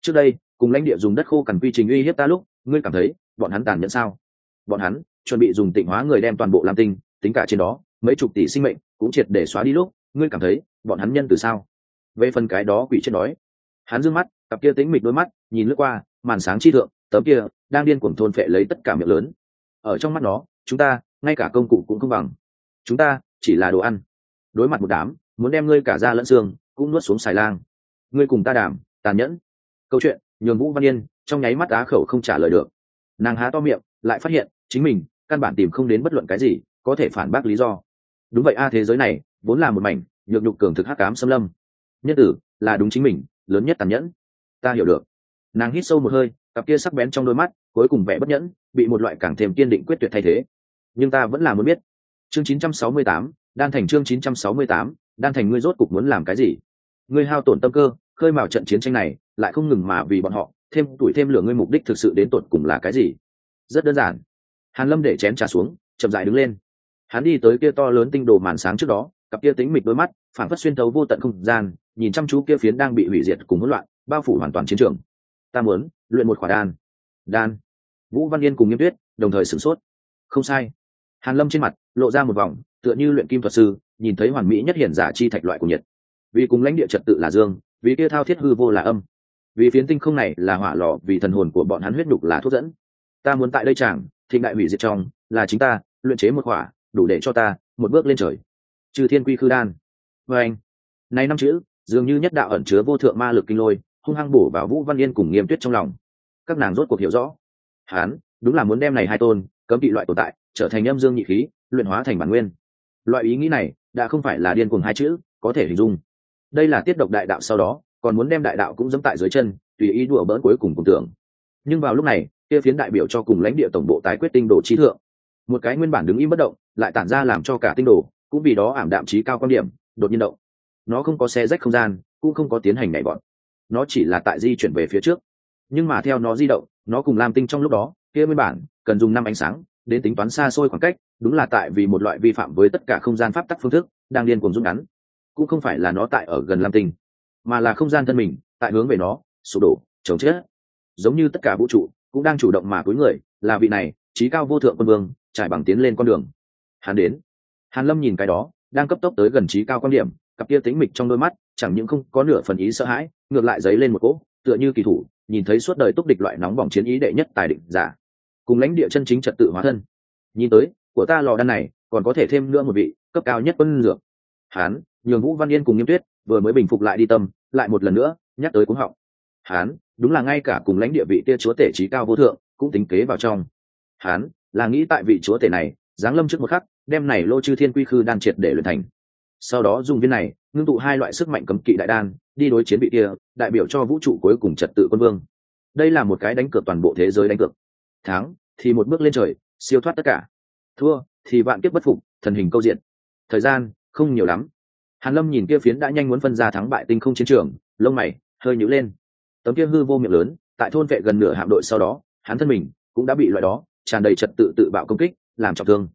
A: Trước đây, cùng lãnh địa dùng đất khô cằn quy trình uy hiếp ta lúc, ngươi cảm thấy, bọn hắn tàn nhẫn sao? Bọn hắn, chuẩn bị dùng tịnh hóa người đem toàn bộ làm tinh, tính cả trên đó, mấy chục tỷ sinh mệnh, cũng triệt để xóa đi lúc, ngươi cảm thấy, bọn hắn nhân từ sao? Về phần cái đó quỷ chết đói. Hắn d mắt, cặp kia tính mịch đôi mắt, nhìn lướt qua, màn sáng chi thượng, tấm kia, đang điên cuồng thôn phệ lấy tất cả miệng lớn. Ở trong mắt nó, chúng ta, ngay cả công cụ cũng không bằng. Chúng ta, chỉ là đồ ăn. Đối mặt một đám, muốn đem ngươi cả da lẫn xương, cũng nuốt xuống xài lang ngươi cùng ta đảm tàn nhẫn. Câu chuyện nhường vũ văn yên trong nháy mắt á khẩu không trả lời được. Nàng há to miệng lại phát hiện chính mình căn bản tìm không đến bất luận cái gì có thể phản bác lý do. Đúng vậy a thế giới này vốn là một mảnh nhược nhục cường thực hắc cám xâm lâm. Nhân tử là đúng chính mình lớn nhất tàn nhẫn. Ta hiểu được. Nàng hít sâu một hơi cặp kia sắc bén trong đôi mắt cuối cùng vẻ bất nhẫn bị một loại càng thêm kiên định quyết tuyệt thay thế. Nhưng ta vẫn là muốn biết. Chương 968, đan thành chương 968, đan thành ngươi rốt cục muốn làm cái gì? Ngươi hao tổn tâm cơ khơi mào trận chiến tranh này, lại không ngừng mà vì bọn họ, thêm tuổi thêm lửa ngươi mục đích thực sự đến tột cùng là cái gì? Rất đơn giản. Hàn lâm để chén trà xuống, chậm rãi đứng lên. Hắn đi tới kia to lớn tinh đồ màn sáng trước đó, cặp kia tính mịch đôi mắt phản phất xuyên thấu vô tận không gian, nhìn chăm chú kia phiến đang bị hủy diệt cùng hỗn loạn, bao phủ hoàn toàn chiến trường. Ta muốn luyện một khỏa đan. Đan. Vũ văn yên cùng nghiêm tuyết đồng thời sửng sốt. Không sai. Hàn lâm trên mặt lộ ra một vòng, tựa như luyện kim thuật sư, nhìn thấy hoàn mỹ nhất hiển giả chi thạch loại của nhiệt. Vì cùng lãnh địa trật tự là dương vì kia thao thiết hư vô là âm. Vì phiến tinh không này là hỏa lò, vì thần hồn của bọn hắn huyết đục là thuốc dẫn. Ta muốn tại đây chẳng thịnh đại hủy diệt trong, là chính ta, luyện chế một hỏa, đủ để cho ta một bước lên trời. Trừ thiên quy khư đan. Vê anh, nay năm chữ, dường như nhất đạo ẩn chứa vô thượng ma lực kinh lôi, hung hăng bổ vào vũ văn yên cùng nghiêm tuyết trong lòng. Các nàng rốt cuộc hiểu rõ. Hán, đúng là muốn đem này hai tôn, cấm bị loại tồn tại, trở thành âm dương nhị khí, luyện hóa thành bản nguyên. Loại ý nghĩ này, đã không phải là điên cuồng hai chữ, có thể hình dung đây là tiết độc đại đạo sau đó, còn muốn đem đại đạo cũng dẫm tại dưới chân, tùy ý đùa bỡn cuối cùng cùng tưởng. Nhưng vào lúc này, kia phiến đại biểu cho cùng lãnh địa tổng bộ tái quyết tinh đồ trí thượng. Một cái nguyên bản đứng im bất động, lại tản ra làm cho cả tinh đồ, cũng vì đó ảm đạm trí cao quan điểm, đột nhiên động. Nó không có xe rách không gian, cũng không có tiến hành nhảy bọn nó chỉ là tại di chuyển về phía trước. Nhưng mà theo nó di động, nó cùng lam tinh trong lúc đó, kia nguyên bản, cần dùng năm ánh sáng, đến tính toán xa xôi khoảng cách, đúng là tại vì một loại vi phạm với tất cả không gian pháp tắc phương thức, đang điên cuồng rút ngắn cũng không phải là nó tại ở gần lam tinh, mà là không gian thân mình, tại hướng về nó, sụp đổ chống chết. Giống như tất cả vũ trụ cũng đang chủ động mà cuối người, là vị này, trí cao vô thượng quân vương, trải bằng tiến lên con đường. Hắn đến. Hàn lâm nhìn cái đó, đang cấp tốc tới gần trí cao quan điểm, cặp kia tính mịch trong đôi mắt, chẳng những không có nửa phần ý sợ hãi, ngược lại dấy lên một cỗ, tựa như kỳ thủ, nhìn thấy suốt đời túc địch loại nóng bỏng chiến ý đệ nhất tài định giả. Cùng lãnh địa chân chính trật tự hóa thân. Nhìn tới, của ta lò đan này, còn có thể thêm nữa một vị cấp cao nhất quân dược. Hán nhường vũ văn yên cùng nghiêm tuyết vừa mới bình phục lại đi tâm, lại một lần nữa nhắc tới cuống họng. Hán, đúng là ngay cả cùng lãnh địa vị tia chúa tể trí cao vô thượng cũng tính kế vào trong. Hán, là nghĩ tại vị chúa tể này, giáng lâm trước một khắc, đem này lô chư thiên quy khư đan triệt để luyện thành. Sau đó dùng viên này, ngưng tụ hai loại sức mạnh cấm kỵ đại đan, đi đối chiến vị kia, đại biểu cho vũ trụ cuối cùng trật tự quân vương. Đây là một cái đánh cược toàn bộ thế giới đánh cược. Thắng, thì một bước lên trời, siêu thoát tất cả. Thua, thì vạn kiếp bất phục, thần hình câu diện. Thời gian, không nhiều lắm hàn lâm nhìn kia phiến đã nhanh muốn phân ra thắng bại tinh không chiến trường, lông mày hơi nhíu lên. Tấm kia hư vô miệng lớn, tại thôn vệ gần nửa hạm đội sau đó, hắn thân mình cũng đã bị loại đó, tràn đầy trật tự tự bạo công kích, làm trọng thương.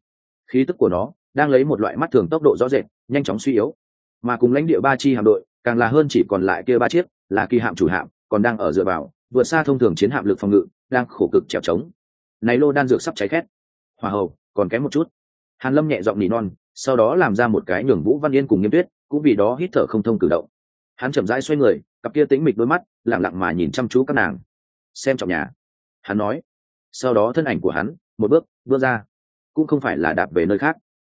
A: Khí tức của nó đang lấy một loại mắt thường tốc độ rõ rệt, nhanh chóng suy yếu. Mà cùng lãnh địa ba chi hạm đội, càng là hơn chỉ còn lại kia ba chiếc, là kỳ hạm chủ hạm, còn đang ở dựa vào, vượt xa thông thường chiến hạm lực phòng ngự, đang khổ cực trèo trống này lô đan dược sắp cháy khét. Hòa hầu, còn kém một chút. Hàn lâm nhẹ giọng nỉ non, sau đó làm ra một cái nhường vũ văn yên cùng nghiêm tuyết cũng vì đó hít thở không thông cử động. Hắn chậm rãi xoay người, cặp kia tĩnh mịch đôi mắt, lặng lặng mà nhìn chăm chú các nàng. Xem trọng nhà. Hắn nói. Sau đó thân ảnh của hắn, một bước bước ra. Cũng không phải là đạp về nơi khác,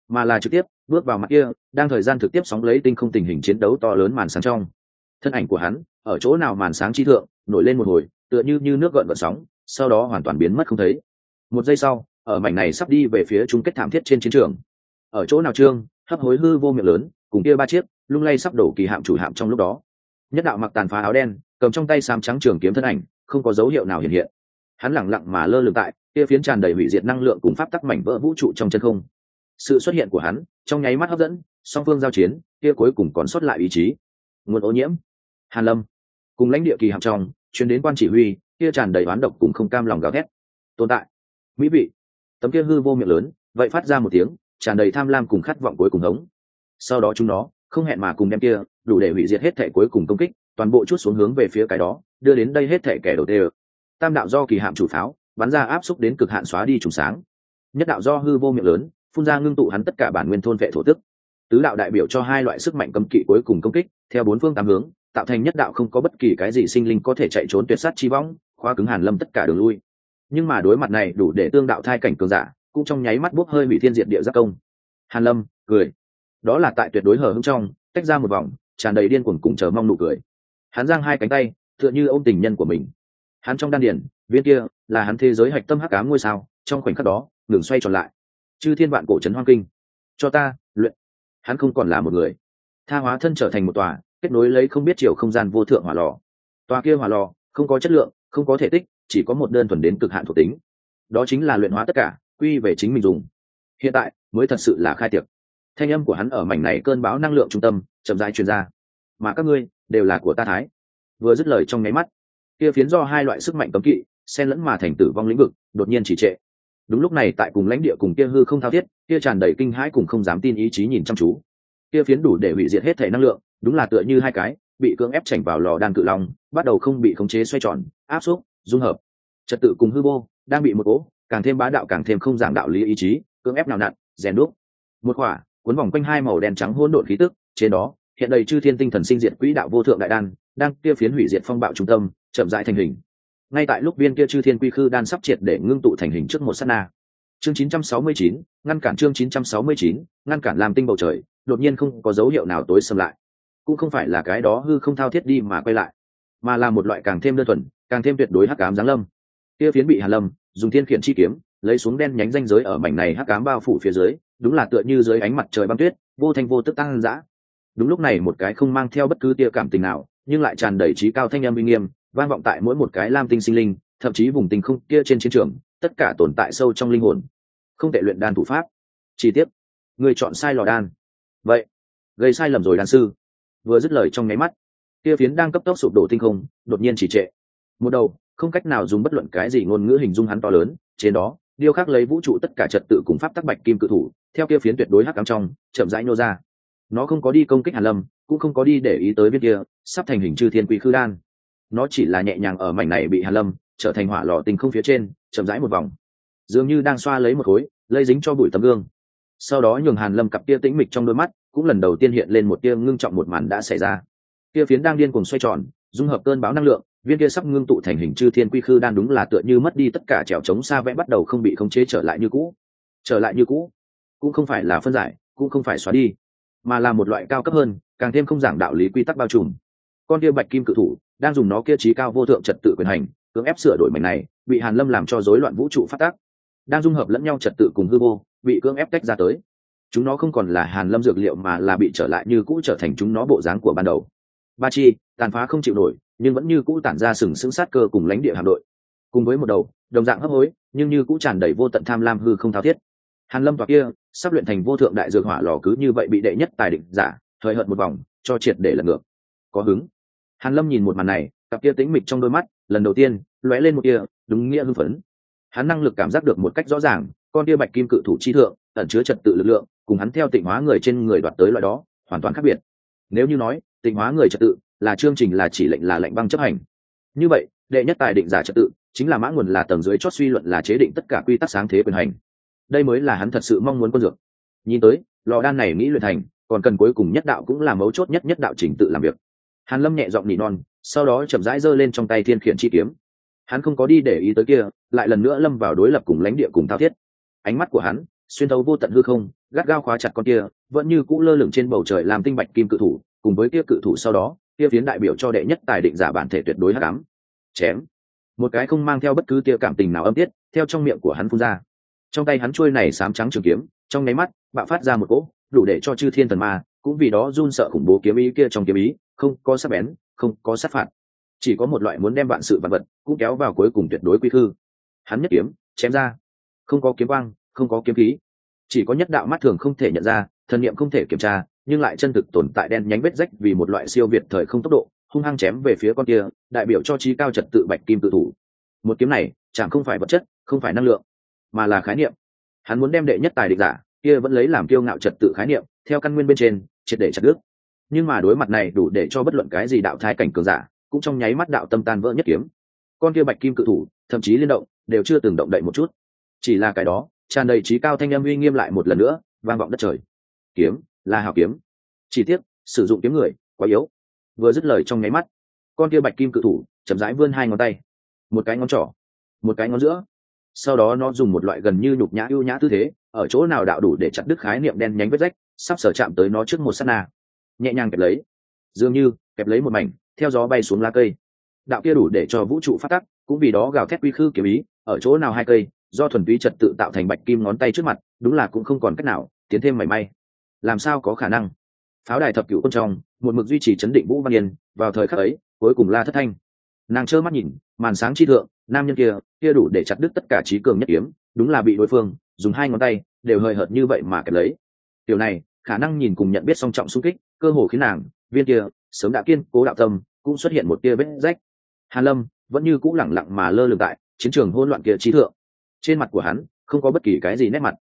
A: mà là trực tiếp bước vào mặt kia, đang thời gian thực tiếp sóng lấy tinh không tình hình chiến đấu to lớn màn sáng trong. Thân ảnh của hắn, ở chỗ nào màn sáng chi thượng, nổi lên một hồi, tựa như như nước gợn gợn sóng, sau đó hoàn toàn biến mất không thấy. Một giây sau, ở mảnh này sắp đi về phía chung kết thảm thiết trên chiến trường. Ở chỗ nào trương, hấp hối hư vô miệng lớn cùng kia ba chiếc, lung lay sắp đổ kỳ hạm chủ hạm trong lúc đó. Nhất đạo mặc tàn phá áo đen, cầm trong tay xám trắng trường kiếm thân ảnh, không có dấu hiệu nào hiện hiện. Hắn lẳng lặng mà lơ lửng tại, kia phiến tràn đầy hủy diệt năng lượng cùng pháp tắc mảnh vỡ vũ trụ trong chân không. Sự xuất hiện của hắn, trong nháy mắt hấp dẫn, song phương giao chiến, kia cuối cùng còn sót lại ý chí. Nguồn ô nhiễm. Hàn lâm. Cùng lãnh địa kỳ hạm trong, chuyến đến quan chỉ huy, kia tràn đầy oán độc cùng không cam lòng gào thét. Tồn tại. Mỹ vị. Tấm kia hư vô miệng lớn, vậy phát ra một tiếng, tràn đầy tham lam cùng khát vọng cuối cùng hống sau đó chúng nó không hẹn mà cùng đem kia, đủ để hủy diệt hết thể cuối cùng công kích, toàn bộ chút xuống hướng về phía cái đó, đưa đến đây hết thể kẻ đầu tiên tam đạo do kỳ hạm chủ pháo, bắn ra áp xúc đến cực hạn xóa đi trùng sáng. Nhất đạo do hư vô miệng lớn, phun ra ngưng tụ hắn tất cả bản nguyên thôn vệ thổ tức. Tứ đạo đại biểu cho hai loại sức mạnh cấm kỵ cuối cùng công kích, theo bốn phương tám hướng, tạo thành nhất đạo không có bất kỳ cái gì sinh linh có thể chạy trốn tuyệt sát chi võng khoa cứng hàn lâm tất cả đường lui. Nhưng mà đối mặt này đủ để tương đạo thai cảnh cường giả, cũng trong nháy mắt bốc hơi hủy thiên diệt địa giác công. Hàn lâm, cười đó là tại tuyệt đối hở hững trong, tách ra một vòng, tràn đầy điên cuồng cùng chờ mong nụ cười. Hắn giang hai cánh tay, tựa như ôm tình nhân của mình. Hắn trong đan điển viên kia, là hắn thế giới hạch tâm hắc ám ngôi sao, trong khoảnh khắc đó, ngừng xoay tròn lại. Chư thiên vạn cổ trấn hoang kinh. Cho ta, luyện. Hắn không còn là một người. Tha hóa thân trở thành một tòa, kết nối lấy không biết chiều không gian vô thượng hỏa lò. Tòa kia hỏa lò, không có chất lượng, không có thể tích, chỉ có một đơn thuần đến cực hạn thuộc tính. Đó chính là luyện hóa tất cả, quy về chính mình dùng. Hiện tại, mới thật sự là khai tiệc thanh âm của hắn ở mảnh này cơn bão năng lượng trung tâm, chậm rãi truyền ra. Mà các ngươi, đều là của ta thái. Vừa dứt lời trong nháy mắt, kia phiến do hai loại sức mạnh cấm kỵ, xen lẫn mà thành tử vong lĩnh vực, đột nhiên chỉ trệ. Đúng lúc này tại cùng lãnh địa cùng kia hư không thao thiết, kia tràn đầy kinh hãi cùng không dám tin ý chí nhìn chăm chú. Kia phiến đủ để hủy diệt hết thể năng lượng, đúng là tựa như hai cái, bị cưỡng ép chảnh vào lò đan cự long, bắt đầu không bị khống chế xoay tròn, áp suất dung hợp. Trật tự cùng hư vô, đang bị một cỗ, càng thêm bá đạo càng thêm không giảng đạo lý ý chí, cưỡng ép nào nặn, rèn đúc. Một khỏa cuốn vòng quanh hai màu đen trắng hỗn độn khí tức trên đó hiện đầy chư thiên tinh thần sinh diệt quỹ đạo vô thượng đại đan đang kia phiến hủy diệt phong bạo trung tâm chậm rãi thành hình. Ngay tại lúc viên kia chư thiên quy khư đan sắp triệt để ngưng tụ thành hình trước một sát na. Chương 969, ngăn cản chương 969, ngăn cản làm tinh bầu trời đột nhiên không có dấu hiệu nào tối xâm lại. Cũng không phải là cái đó hư không thao thiết đi mà quay lại mà là một loại càng thêm đơn thuần càng thêm tuyệt đối hắc ám giáng lâm. Kia phiến bị hàn lâm dùng thiên khiển chi kiếm lấy xuống đen nhánh danh giới ở mảnh này hắc ám bao phủ phía dưới, đúng là tựa như dưới ánh mặt trời băng tuyết, vô thanh vô tức tăng dã. Đúng lúc này một cái không mang theo bất cứ tia cảm tình nào, nhưng lại tràn đầy trí cao thanh âm uy nghiêm, vang vọng tại mỗi một cái lam tinh sinh linh, thậm chí vùng tinh không kia trên chiến trường, tất cả tồn tại sâu trong linh hồn. Không thể luyện đan thủ pháp. Chi tiết. Người chọn sai lò đan. Vậy, gây sai lầm rồi đan sư. Vừa dứt lời trong nháy mắt kia phiến đang cấp tốc sụp đổ tinh không, đột nhiên chỉ trệ. Một đầu, không cách nào dùng bất luận cái gì ngôn ngữ hình dung hắn to lớn, trên đó điêu khắc lấy vũ trụ tất cả trật tự cùng pháp tắc bạch kim cự thủ, theo kia phiến tuyệt đối hắc cắm trong, chậm rãi nô ra. Nó không có đi công kích hàn lâm, cũng không có đi để ý tới bên kia, sắp thành hình chư thiên quỷ khư đan. Nó chỉ là nhẹ nhàng ở mảnh này bị hàn lâm, trở thành hỏa lò tình không phía trên, chậm rãi một vòng. Dường như đang xoa lấy một khối lây dính cho bụi tấm gương. Sau đó nhường hàn lâm cặp tia tĩnh mịch trong đôi mắt, cũng lần đầu tiên hiện lên một tia ngưng trọng một màn đã xảy ra. Tia phiến đang điên cuồng xoay tròn dung hợp cơn báo năng lượng, viên kia sắp ngưng tụ thành hình chư thiên quy khư đan đúng là tựa như mất đi tất cả trèo trống xa vẽ bắt đầu không bị khống chế trở lại như cũ. Trở lại như cũ, cũng không phải là phân giải, cũng không phải xóa đi, mà là một loại cao cấp hơn, càng thêm không giảng đạo lý quy tắc bao trùm. Con kia bạch kim cự thủ, đang dùng nó kia trí cao vô thượng trật tự quyền hành, cưỡng ép sửa đổi mảnh này, bị hàn lâm làm cho rối loạn vũ trụ phát tác. Đang dung hợp lẫn nhau trật tự cùng hư vô, bị cưỡng ép tách ra tới. Chúng nó không còn là hàn lâm dược liệu mà là bị trở lại như cũ trở thành chúng nó bộ dáng của ban đầu. Ba chi tàn phá không chịu nổi, nhưng vẫn như cũ tản ra sừng sững sát cơ cùng lãnh địa hạm đội. Cùng với một đầu, đồng dạng hấp hối, nhưng như cũ tràn đầy vô tận tham lam hư không thao thiết. Hàn lâm tòa kia, sắp luyện thành vô thượng đại dược hỏa lò cứ như vậy bị đệ nhất tài định giả thời hợt một vòng, cho triệt để lật ngược. Có hứng. Hàn lâm nhìn một màn này, cặp kia tĩnh mịch trong đôi mắt, lần đầu tiên, lóe lên một kia đúng nghĩa hưng phấn. Hắn năng lực cảm giác được một cách rõ ràng, con kia bạch kim cự thủ chi thượng, ẩn chứa trật tự lực lượng, cùng hắn theo tịnh hóa người trên người đoạt tới loại đó, hoàn toàn khác biệt. Nếu như nói, tịnh hóa người trật tự là chương trình là chỉ lệnh là lệnh băng chấp hành. Như vậy, đệ nhất tài định giả trật tự, chính là mã nguồn là tầng dưới chót suy luận là chế định tất cả quy tắc sáng thế quyền hành. Đây mới là hắn thật sự mong muốn quân dược. Nhìn tới, lò đan này nghĩ luyện thành, còn cần cuối cùng nhất đạo cũng là mấu chốt nhất nhất đạo trình tự làm việc. Hàn lâm nhẹ giọng nỉ non, sau đó chậm rãi giơ lên trong tay thiên khiển chi kiếm. Hắn không có đi để ý tới kia, lại lần nữa lâm vào đối lập cùng lãnh địa cùng thao thiết. Ánh mắt của hắn, xuyên thấu vô tận hư không, gắt gao khóa chặt con kia, vẫn như cũ lơ lửng trên bầu trời làm tinh bạch kim cự thủ, cùng với kia cự thủ sau đó kia phiến đại biểu cho đệ nhất tài định giả bản thể tuyệt đối hắc ám. Chém. Một cái không mang theo bất cứ tia cảm tình nào âm tiết, theo trong miệng của hắn phun ra. Trong tay hắn chuôi này sám trắng trường kiếm, trong nháy mắt, bạo phát ra một cỗ, đủ để cho chư thiên thần ma, cũng vì đó run sợ khủng bố kiếm ý kia trong kiếm ý, không có sắc bén, không có sát phạt. Chỉ có một loại muốn đem vạn sự vạn vật cũng kéo vào cuối cùng tuyệt đối quy khư. Hắn nhất kiếm, chém ra. Không có kiếm quang, không có kiếm khí. Chỉ có nhất đạo mắt thường không thể nhận ra, thần niệm không thể kiểm tra nhưng lại chân thực tồn tại đen nhánh vết rách vì một loại siêu việt thời không tốc độ, hung hăng chém về phía con kia, đại biểu cho trí cao trật tự bạch kim tự thủ. Một kiếm này, chẳng không phải vật chất, không phải năng lượng, mà là khái niệm. Hắn muốn đem đệ nhất tài địch giả, kia vẫn lấy làm kiêu ngạo trật tự khái niệm, theo căn nguyên bên trên, triệt để chặt đứt. Nhưng mà đối mặt này đủ để cho bất luận cái gì đạo thai cảnh cường giả, cũng trong nháy mắt đạo tâm tan vỡ nhất kiếm. Con kia bạch kim cự thủ, thậm chí liên động, đều chưa từng động đậy một chút. Chỉ là cái đó, tràn đầy trí cao thanh âm uy nghiêm lại một lần nữa, vang vọng đất trời. Kiếm là Hảo kiếm. Chỉ tiếc, sử dụng kiếm người quá yếu. Vừa dứt lời trong nháy mắt, con kia bạch kim cự thủ chậm rãi vươn hai ngón tay. Một cái ngón trỏ, một cái ngón giữa. Sau đó nó dùng một loại gần như nhục nhã, ưu nhã tư thế, ở chỗ nào đạo đủ để chặt đứt khái niệm đen nhánh vết rách, sắp sở chạm tới nó trước một s á t na. Nhẹ nhàng kẹp lấy. Dường như, kẹp lấy một mảnh, theo gió bay xuống lá cây. Đạo kia đủ để cho vũ trụ phát tắc, cũng vì đó gào thét quy khư kiếm ý, ở chỗ nào hai cây, do thuần túy trật tự tạo thành bạch kim ngón tay trước mặt, đúng là cũng không còn cách nào, tiến thêm mảy may làm sao có khả năng? Pháo đài thập cựu quân trong, một mực duy trì chấn định vũ văn yên, vào thời khắc ấy, cuối cùng la thất thanh. Nàng trơ mắt nhìn, màn sáng chi thượng, nam nhân kia kia đủ để chặt đứt tất cả trí cường nhất kiếm, đúng là bị đối phương, dùng hai ngón tay, đều hơi hợt như vậy mà kẹp lấy. Điều này, khả năng nhìn cùng nhận biết song trọng xung kích, cơ hồ khiến nàng, viên kia, sớm đã kiên cố đạo tâm, cũng xuất hiện một tia vết rách. Hàn lâm, vẫn như cũ lẳng lặng mà lơ lửng tại chiến trường hỗn loạn kia trí thượng. Trên mặt của hắn, không có bất kỳ cái gì nét mặt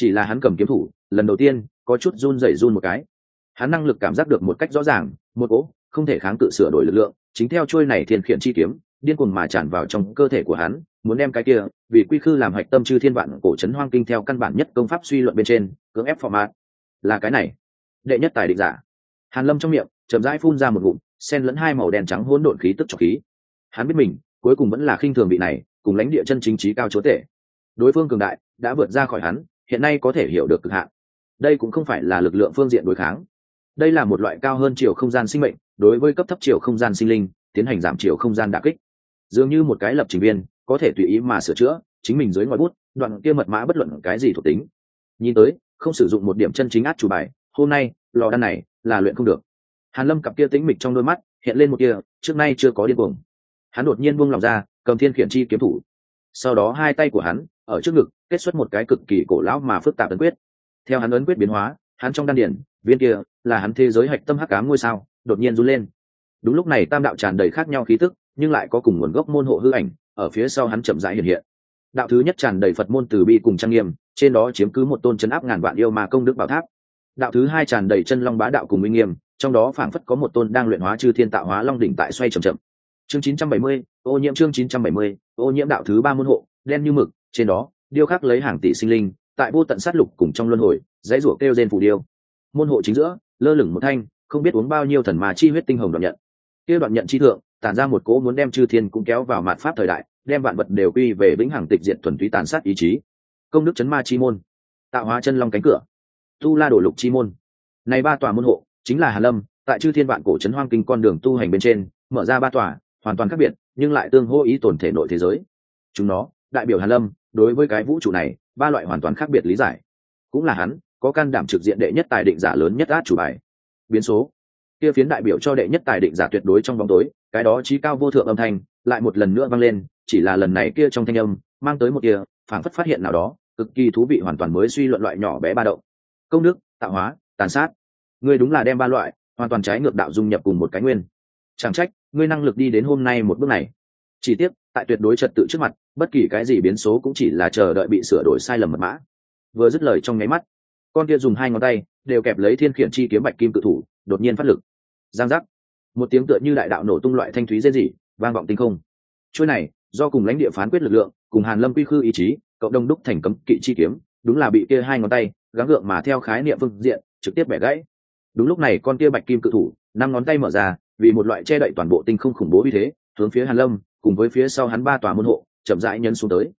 A: chỉ là hắn cầm kiếm thủ, lần đầu tiên, có chút run rẩy run một cái. Hắn năng lực cảm giác được một cách rõ ràng, một cỗ, không thể kháng cự sửa đổi lực lượng, chính theo trôi này thiên khiển chi kiếm, điên cuồng mà tràn vào trong cơ thể của hắn, muốn đem cái kia, vì quy khư làm hạch tâm chư thiên vạn cổ trấn hoang kinh theo căn bản nhất công pháp suy luận bên trên, cưỡng ép format. Là cái này. Đệ nhất tài định giả. Hàn lâm trong miệng, chậm rãi phun ra một ngụm, xen lẫn hai màu đen trắng hỗn độn khí tức cho khí. Hắn biết mình, cuối cùng vẫn là khinh thường vị này, cùng lãnh địa chân chính trí cao chúa tể. Đối phương cường đại, đã vượt ra khỏi hắn hiện nay có thể hiểu được cực hạn. Đây cũng không phải là lực lượng phương diện đối kháng. Đây là một loại cao hơn chiều không gian sinh mệnh, đối với cấp thấp chiều không gian sinh linh, tiến hành giảm chiều không gian đả kích. Dường như một cái lập trình viên, có thể tùy ý mà sửa chữa, chính mình dưới ngòi bút, đoạn kia mật mã bất luận cái gì thuộc tính. Nhìn tới, không sử dụng một điểm chân chính át chủ bài, hôm nay, lò đan này là luyện không được. Hàn lâm cặp kia tĩnh mịch trong đôi mắt, hiện lên một kia trước nay chưa có điên cuồng. Hắn đột nhiên buông lòng ra, cầm thiên khiển chi kiếm thủ. Sau đó hai tay của hắn, ở trước ngực kết xuất một cái cực kỳ cổ lão mà phức tạp ấn quyết. Theo hắn ấn quyết biến hóa hắn trong đan điển viên kia là hắn thế giới hạch tâm hắc ám ngôi sao đột nhiên run lên. Đúng lúc này tam đạo tràn đầy khác nhau khí tức nhưng lại có cùng nguồn gốc môn hộ hư ảnh ở phía sau hắn chậm rãi hiện hiện. Đạo thứ nhất tràn đầy phật môn từ bi cùng trang nghiêm trên đó chiếm cứ một tôn chấn áp ngàn vạn yêu mà công đức bảo tháp. Đạo thứ hai tràn đầy chân long bá đạo cùng minh nghiêm trong đó phảng phất có một tôn đang luyện hóa chư thiên tạo hóa long đỉnh tại xoay chậm chậm. Chương 970, ô nhiễm chương 970, ô nhiễm đạo thứ ba môn hộ đen như mực trên đó điêu khắc lấy hàng tỷ sinh linh, tại vô tận sát lục cùng trong luân hồi, dãy rủa kêu rên phù điêu. Môn hộ chính giữa, lơ lửng một thanh, không biết uống bao nhiêu thần mà chi huyết tinh hồng đoạn nhận. Kia đoạn nhận chi thượng, tản ra một cỗ muốn đem chư thiên cũng kéo vào mạt pháp thời đại, đem vạn vật đều quy về vĩnh hằng tịch diện thuần túy tàn sát ý chí. Công đức chấn ma chi môn, tạo hóa chân long cánh cửa. Tu la đổ lục chi môn. Này ba tòa môn hộ, chính là hà lâm, tại chư thiên vạn cổ chấn hoang kinh con đường tu hành bên trên, mở ra ba tòa, hoàn toàn khác biệt, nhưng lại tương hô ý tồn thể nội thế giới. Chúng nó, đại biểu hà lâm đối với cái vũ trụ này, ba loại hoàn toàn khác biệt lý giải. Cũng là hắn, có can đảm trực diện đệ nhất tài định giả lớn nhất át chủ bài. Biến số. Kia phiến đại biểu cho đệ nhất tài định giả tuyệt đối trong bóng tối, cái đó trí cao vô thượng âm thanh, lại một lần nữa vang lên, chỉ là lần này kia trong thanh âm, mang tới một kia, phảng phất phát hiện nào đó, cực kỳ thú vị hoàn toàn mới suy luận loại nhỏ bé ba động. Công đức, tạo hóa, tàn sát. Ngươi đúng là đem ba loại, hoàn toàn trái ngược đạo dung nhập cùng một cái nguyên. Chẳng trách, ngươi năng lực đi đến hôm nay một bước này. Chỉ tiếc, tại tuyệt đối trật tự trước mặt bất kỳ cái gì biến số cũng chỉ là chờ đợi bị sửa đổi sai lầm mật mã. Vừa dứt lời trong nháy mắt, con kia dùng hai ngón tay, đều kẹp lấy thiên khiển chi kiếm bạch kim tự thủ, đột nhiên phát lực. Giang giác. Một tiếng tựa như đại đạo nổ tung loại thanh thúy dễ dị vang vọng tinh không. Chuôi này, do cùng lãnh địa phán quyết lực lượng, cùng hàn lâm quy khư ý chí, cộng đồng đúc thành cấm kỵ chi kiếm, đúng là bị kia hai ngón tay, gắng gượng mà theo khái niệm phương diện, trực tiếp bẻ gãy. Đúng lúc này, con kia bạch kim cự thủ, năm ngón tay mở ra, vì một loại che đậy toàn bộ tinh không khủng bố như thế, hướng phía hàn lâm, cùng với phía sau hắn ba tòa môn hộ chậm rãi nhấn xuống tới.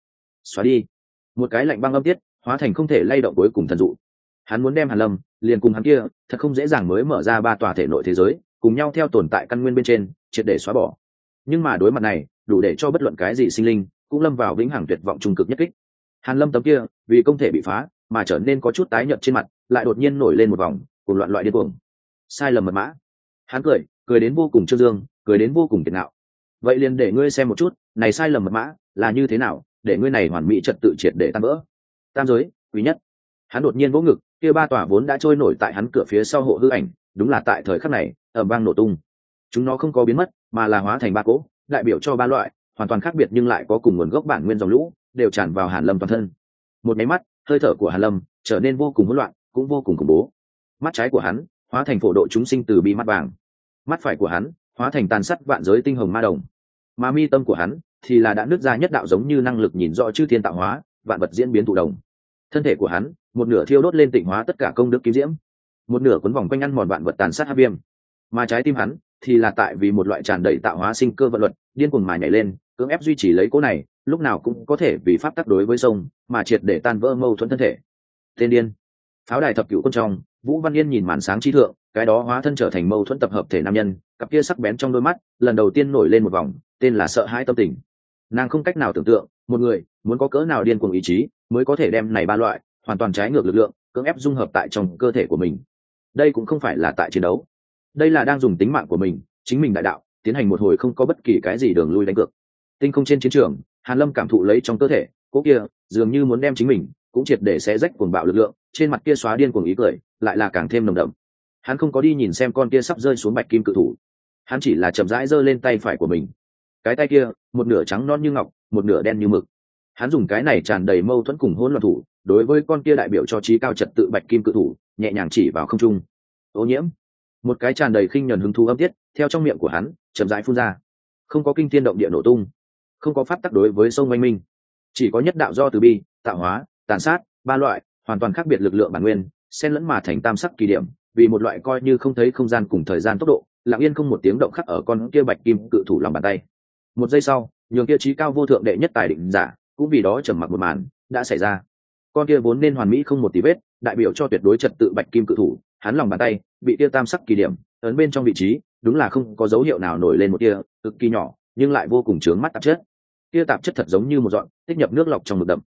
A: Xóa đi. Một cái lạnh băng âm tiết, hóa thành không thể lay động cuối cùng thần dụ. Hắn muốn đem hàn lâm, liền cùng hắn kia, thật không dễ dàng mới mở ra ba tòa thể nội thế giới, cùng nhau theo tồn tại căn nguyên bên trên, triệt để xóa bỏ. Nhưng mà đối mặt này, đủ để cho bất luận cái gì sinh linh, cũng lâm vào vĩnh hằng tuyệt vọng trung cực nhất kích. Hàn lâm tấm kia, vì không thể bị phá, mà trở nên có chút tái nhợt trên mặt, lại đột nhiên nổi lên một vòng cùng loạn loại điên cuồng. Sai lầm mật mã. Hắn cười cười đến vô cùng trương dương, cười đến vô cùng kiệt ngạo. Vậy liền để ngươi xem một chút này sai lầm mật mã là như thế nào, để ngươi này hoàn mỹ trật tự triệt để tan vỡ. Tam giới, quý nhất. Hắn đột nhiên vỗ ngực, kia ba tòa vốn đã trôi nổi tại hắn cửa phía sau hộ hư ảnh, đúng là tại thời khắc này ở bang nổ tung. Chúng nó không có biến mất, mà là hóa thành ba cỗ, đại biểu cho ba loại, hoàn toàn khác biệt nhưng lại có cùng nguồn gốc bản nguyên dòng lũ, đều tràn vào hàn lâm toàn thân. Một máy mắt, hơi thở của hàn lâm trở nên vô cùng hỗn loạn, cũng vô cùng khủng bố. Mắt trái của hắn hóa thành phổ độ chúng sinh từ bi mắt vàng. Mắt phải của hắn hóa thành tàn sắt vạn giới tinh hồng ma đồng mà mi tâm của hắn thì là đã nứt ra nhất đạo giống như năng lực nhìn rõ chư thiên tạo hóa, vạn vật diễn biến thụ đồng thân thể của hắn, một nửa thiêu đốt lên tịnh hóa tất cả công đức kiếm diễm, một nửa cuốn vòng quanh ăn mòn vạn vật tàn sát hát viêm. Mà trái tim hắn thì là tại vì một loại tràn đầy tạo hóa sinh cơ vận luật, điên cuồng mà nhảy lên, cưỡng ép duy trì lấy cố này, lúc nào cũng có thể vì pháp tắc đối với sông mà triệt để tan vỡ mâu thuẫn thân thể. Tên điên. Pháo đài thập cựu côn trong, vũ văn yên nhìn màn sáng trí thượng, cái đó hóa thân trở thành mâu thuẫn tập hợp thể nam nhân, cặp kia sắc bén trong đôi mắt, lần đầu tiên nổi lên một vòng tên là sợ hãi tâm tình. Nàng không cách nào tưởng tượng, một người muốn có cỡ nào điên cuồng ý chí mới có thể đem này ba loại, hoàn toàn trái ngược lực lượng, cưỡng ép dung hợp tại trong cơ thể của mình. Đây cũng không phải là tại chiến đấu. Đây là đang dùng tính mạng của mình, chính mình đại đạo, tiến hành một hồi không có bất kỳ cái gì đường lui đánh cược. Tinh không trên chiến trường, hàn lâm cảm thụ lấy trong cơ thể, cố kia, dường như muốn đem chính mình cũng triệt để xé rách cuồng bạo lực lượng, trên mặt kia xóa điên cuồng ý cười, lại là càng thêm nồng đậm. Hắn không có đi nhìn xem con kia sắp rơi xuống bạch kim cự thủ. Hắn chỉ là chậm rãi giơ lên tay phải của mình cái tay kia, một nửa trắng non như ngọc, một nửa đen như mực. Hắn dùng cái này tràn đầy mâu thuẫn cùng hỗn loạn thủ, đối với con kia đại biểu cho trí cao trật tự bạch kim cự thủ, nhẹ nhàng chỉ vào không trung. Ô nhiễm. Một cái tràn đầy khinh nhuần hứng thú âm tiết, theo trong miệng của hắn, chậm rãi phun ra. Không có kinh thiên động địa nổ tung. Không có pháp tắc đối với sông oanh minh. Chỉ có nhất đạo do từ bi, tạo hóa, tàn sát, ba loại, hoàn toàn khác biệt lực lượng bản nguyên, xen lẫn mà thành tam sắc kỳ điểm, vì một loại coi như không thấy không gian cùng thời gian tốc độ, lặng yên không một tiếng động khắc ở con kia bạch kim cự thủ lòng bàn tay một giây sau, nhường kia trí cao vô thượng đệ nhất tài định giả, cũng vì đó trầm mặc một màn, đã xảy ra. Con kia vốn nên hoàn mỹ không một tí vết, đại biểu cho tuyệt đối trật tự bạch kim cự thủ, hắn lòng bàn tay, bị tia tam sắc kỳ điểm, ấn bên trong vị trí, đúng là không có dấu hiệu nào nổi lên một tia, cực kỳ nhỏ, nhưng lại vô cùng chướng mắt tạp chất. Tia tạp chất thật giống như một dọn, tích nhập nước lọc trong một đậm.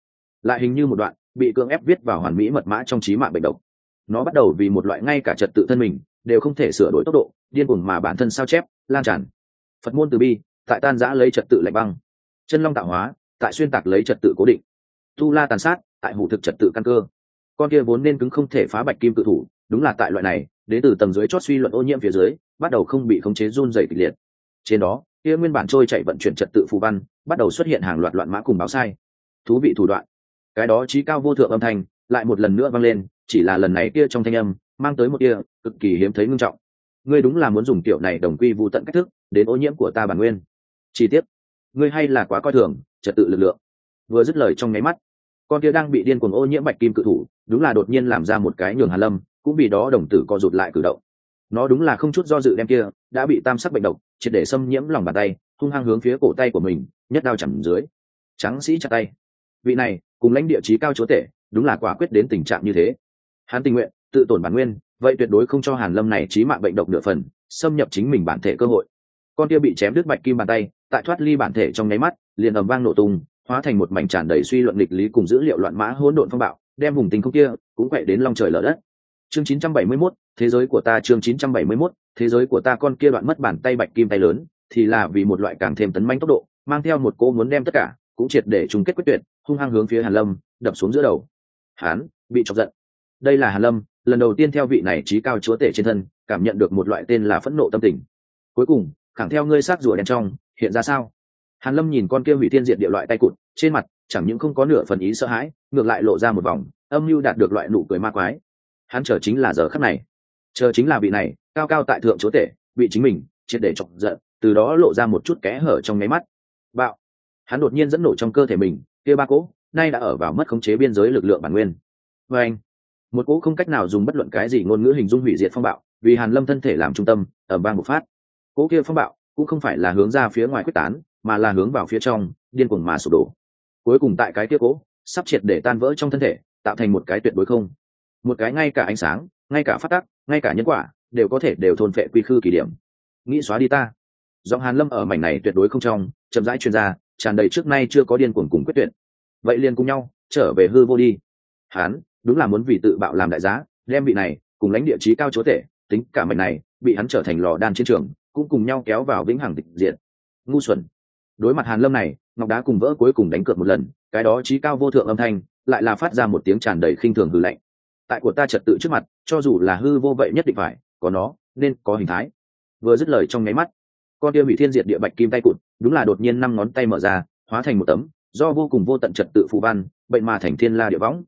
A: Lại hình như một đoạn, bị cưỡng ép viết vào hoàn mỹ mật mã trong trí mạng bệnh độc. Nó bắt đầu vì một loại ngay cả trật tự thân mình, đều không thể sửa đổi tốc độ, điên cuồng mà bản thân sao chép, lan tràn. Phật môn từ bi tại tan giã lấy trật tự lạnh băng. Chân long tạo hóa, tại xuyên tạc lấy trật tự cố định. Tu la tàn sát, tại hủ thực trật tự căn cơ. Con kia vốn nên cứng không thể phá bạch kim tự thủ, đúng là tại loại này, đến từ tầng dưới chót suy luận ô nhiễm phía dưới, bắt đầu không bị khống chế run dày kịch liệt. Trên đó, kia nguyên bản trôi chạy vận chuyển trật tự phù văn, bắt đầu xuất hiện hàng loạt loạn mã cùng báo sai. Thú vị thủ đoạn. Cái đó trí cao vô thượng âm thanh, lại một lần nữa vang lên, chỉ là lần này kia trong thanh âm, mang tới một kia cực kỳ hiếm thấy ngưng trọng. Ngươi đúng là muốn dùng kiểu này đồng quy vô tận cách thức, đến ô nhiễm của ta bản nguyên chi tiết. Ngươi hay là quá coi thường, trật tự lực lượng. Vừa dứt lời trong nháy mắt, con kia đang bị điên cuồng ô nhiễm bạch kim cự thủ, đúng là đột nhiên làm ra một cái nhường hàn lâm, cũng vì đó đồng tử co rụt lại cử động. Nó đúng là không chút do dự đem kia, đã bị tam sắc bệnh độc, triệt để xâm nhiễm lòng bàn tay, hung hăng hướng phía cổ tay của mình, nhất đao chẳng dưới. Trắng sĩ chặt tay. Vị này, cùng lãnh địa trí cao chúa tể, đúng là quả quyết đến tình trạng như thế. Hắn tình nguyện, tự tổn bản nguyên, vậy tuyệt đối không cho hàn lâm này trí mạng bệnh độc nửa phần, xâm nhập chính mình bản thể cơ hội. Con kia bị chém đứt bạch kim bàn tay tại thoát ly bản thể trong nháy mắt liền ầm vang nổ tung hóa thành một mảnh tràn đầy suy luận nghịch lý cùng dữ liệu loạn mã hỗn độn phong bạo đem vùng tình không kia cũng quậy đến long trời lở đất. Chương 971, thế giới của ta chương 971, thế giới của ta con kia đoạn mất bàn tay bạch kim tay lớn thì là vì một loại càng thêm tấn manh tốc độ mang theo một cô muốn đem tất cả cũng triệt để chung kết quyết tuyệt hung hăng hướng phía hàn lâm đập xuống giữa đầu. Hán bị chọc giận. Đây là hàn lâm lần đầu tiên theo vị này trí cao chúa tể trên thân cảm nhận được một loại tên là phẫn nộ tâm tình. Cuối cùng khẳng theo ngươi xác rùa đen trong hiện ra sao? Hàn lâm nhìn con kia hủy tiên diệt địa loại tay cụt, trên mặt chẳng những không có nửa phần ý sợ hãi, ngược lại lộ ra một vòng âm mưu đạt được loại nụ cười ma quái. Hắn chờ chính là giờ khắc này. Chờ chính là vị này, cao cao tại thượng chúa tể bị chính mình, triệt để chọc giận, từ đó lộ ra một chút kẽ hở trong nháy mắt. Bạo! Hắn đột nhiên dẫn nổ trong cơ thể mình, kia ba cỗ, nay đã ở vào mất khống chế biên giới lực lượng bản nguyên. Và anh một cỗ không cách nào dùng bất luận cái gì ngôn ngữ hình dung hủy diệt phong bạo, vì hàn lâm thân thể làm trung tâm ở bang một phát. Cỗ kia phong bạo cũng không phải là hướng ra phía ngoài quyết tán, mà là hướng vào phía trong, điên cuồng mà sụp đổ. Cuối cùng tại cái kia cỗ sắp triệt để tan vỡ trong thân thể, tạo thành một cái tuyệt đối không. Một cái ngay cả ánh sáng, ngay cả phát tắc, ngay cả nhân quả, đều có thể đều thôn vệ quy khư kỳ điểm. Nghĩ xóa đi ta. Giọng hàn lâm ở mảnh này tuyệt đối không trong, chậm rãi chuyên gia tràn đầy trước nay chưa có điên cuồng cùng quyết tuyệt. Vậy liền cùng nhau, trở về hư vô đi. Hán, đúng là muốn vì tự bạo làm đại giá, đem vị này, cùng lãnh địa chí cao chúa tể, tính cả mảnh này, bị hắn trở thành lò đan chiến trường cũng cùng nhau kéo vào vĩnh hằng tịch diện ngu xuẩn. Đối mặt hàn lâm này, ngọc đá cùng vỡ cuối cùng đánh cược một lần, cái đó trí cao vô thượng âm thanh, lại là phát ra một tiếng tràn đầy khinh thường hư lạnh. Tại của ta trật tự trước mặt, cho dù là hư vô vậy nhất định phải, có nó, nên có hình thái. Vừa dứt lời trong nháy mắt, con kia hủy thiên diệt địa bạch kim tay cụt, đúng là đột nhiên năm ngón tay mở ra, hóa thành một tấm, do vô cùng vô tận trật tự phù văn, bệnh mà thành thiên la địa võng.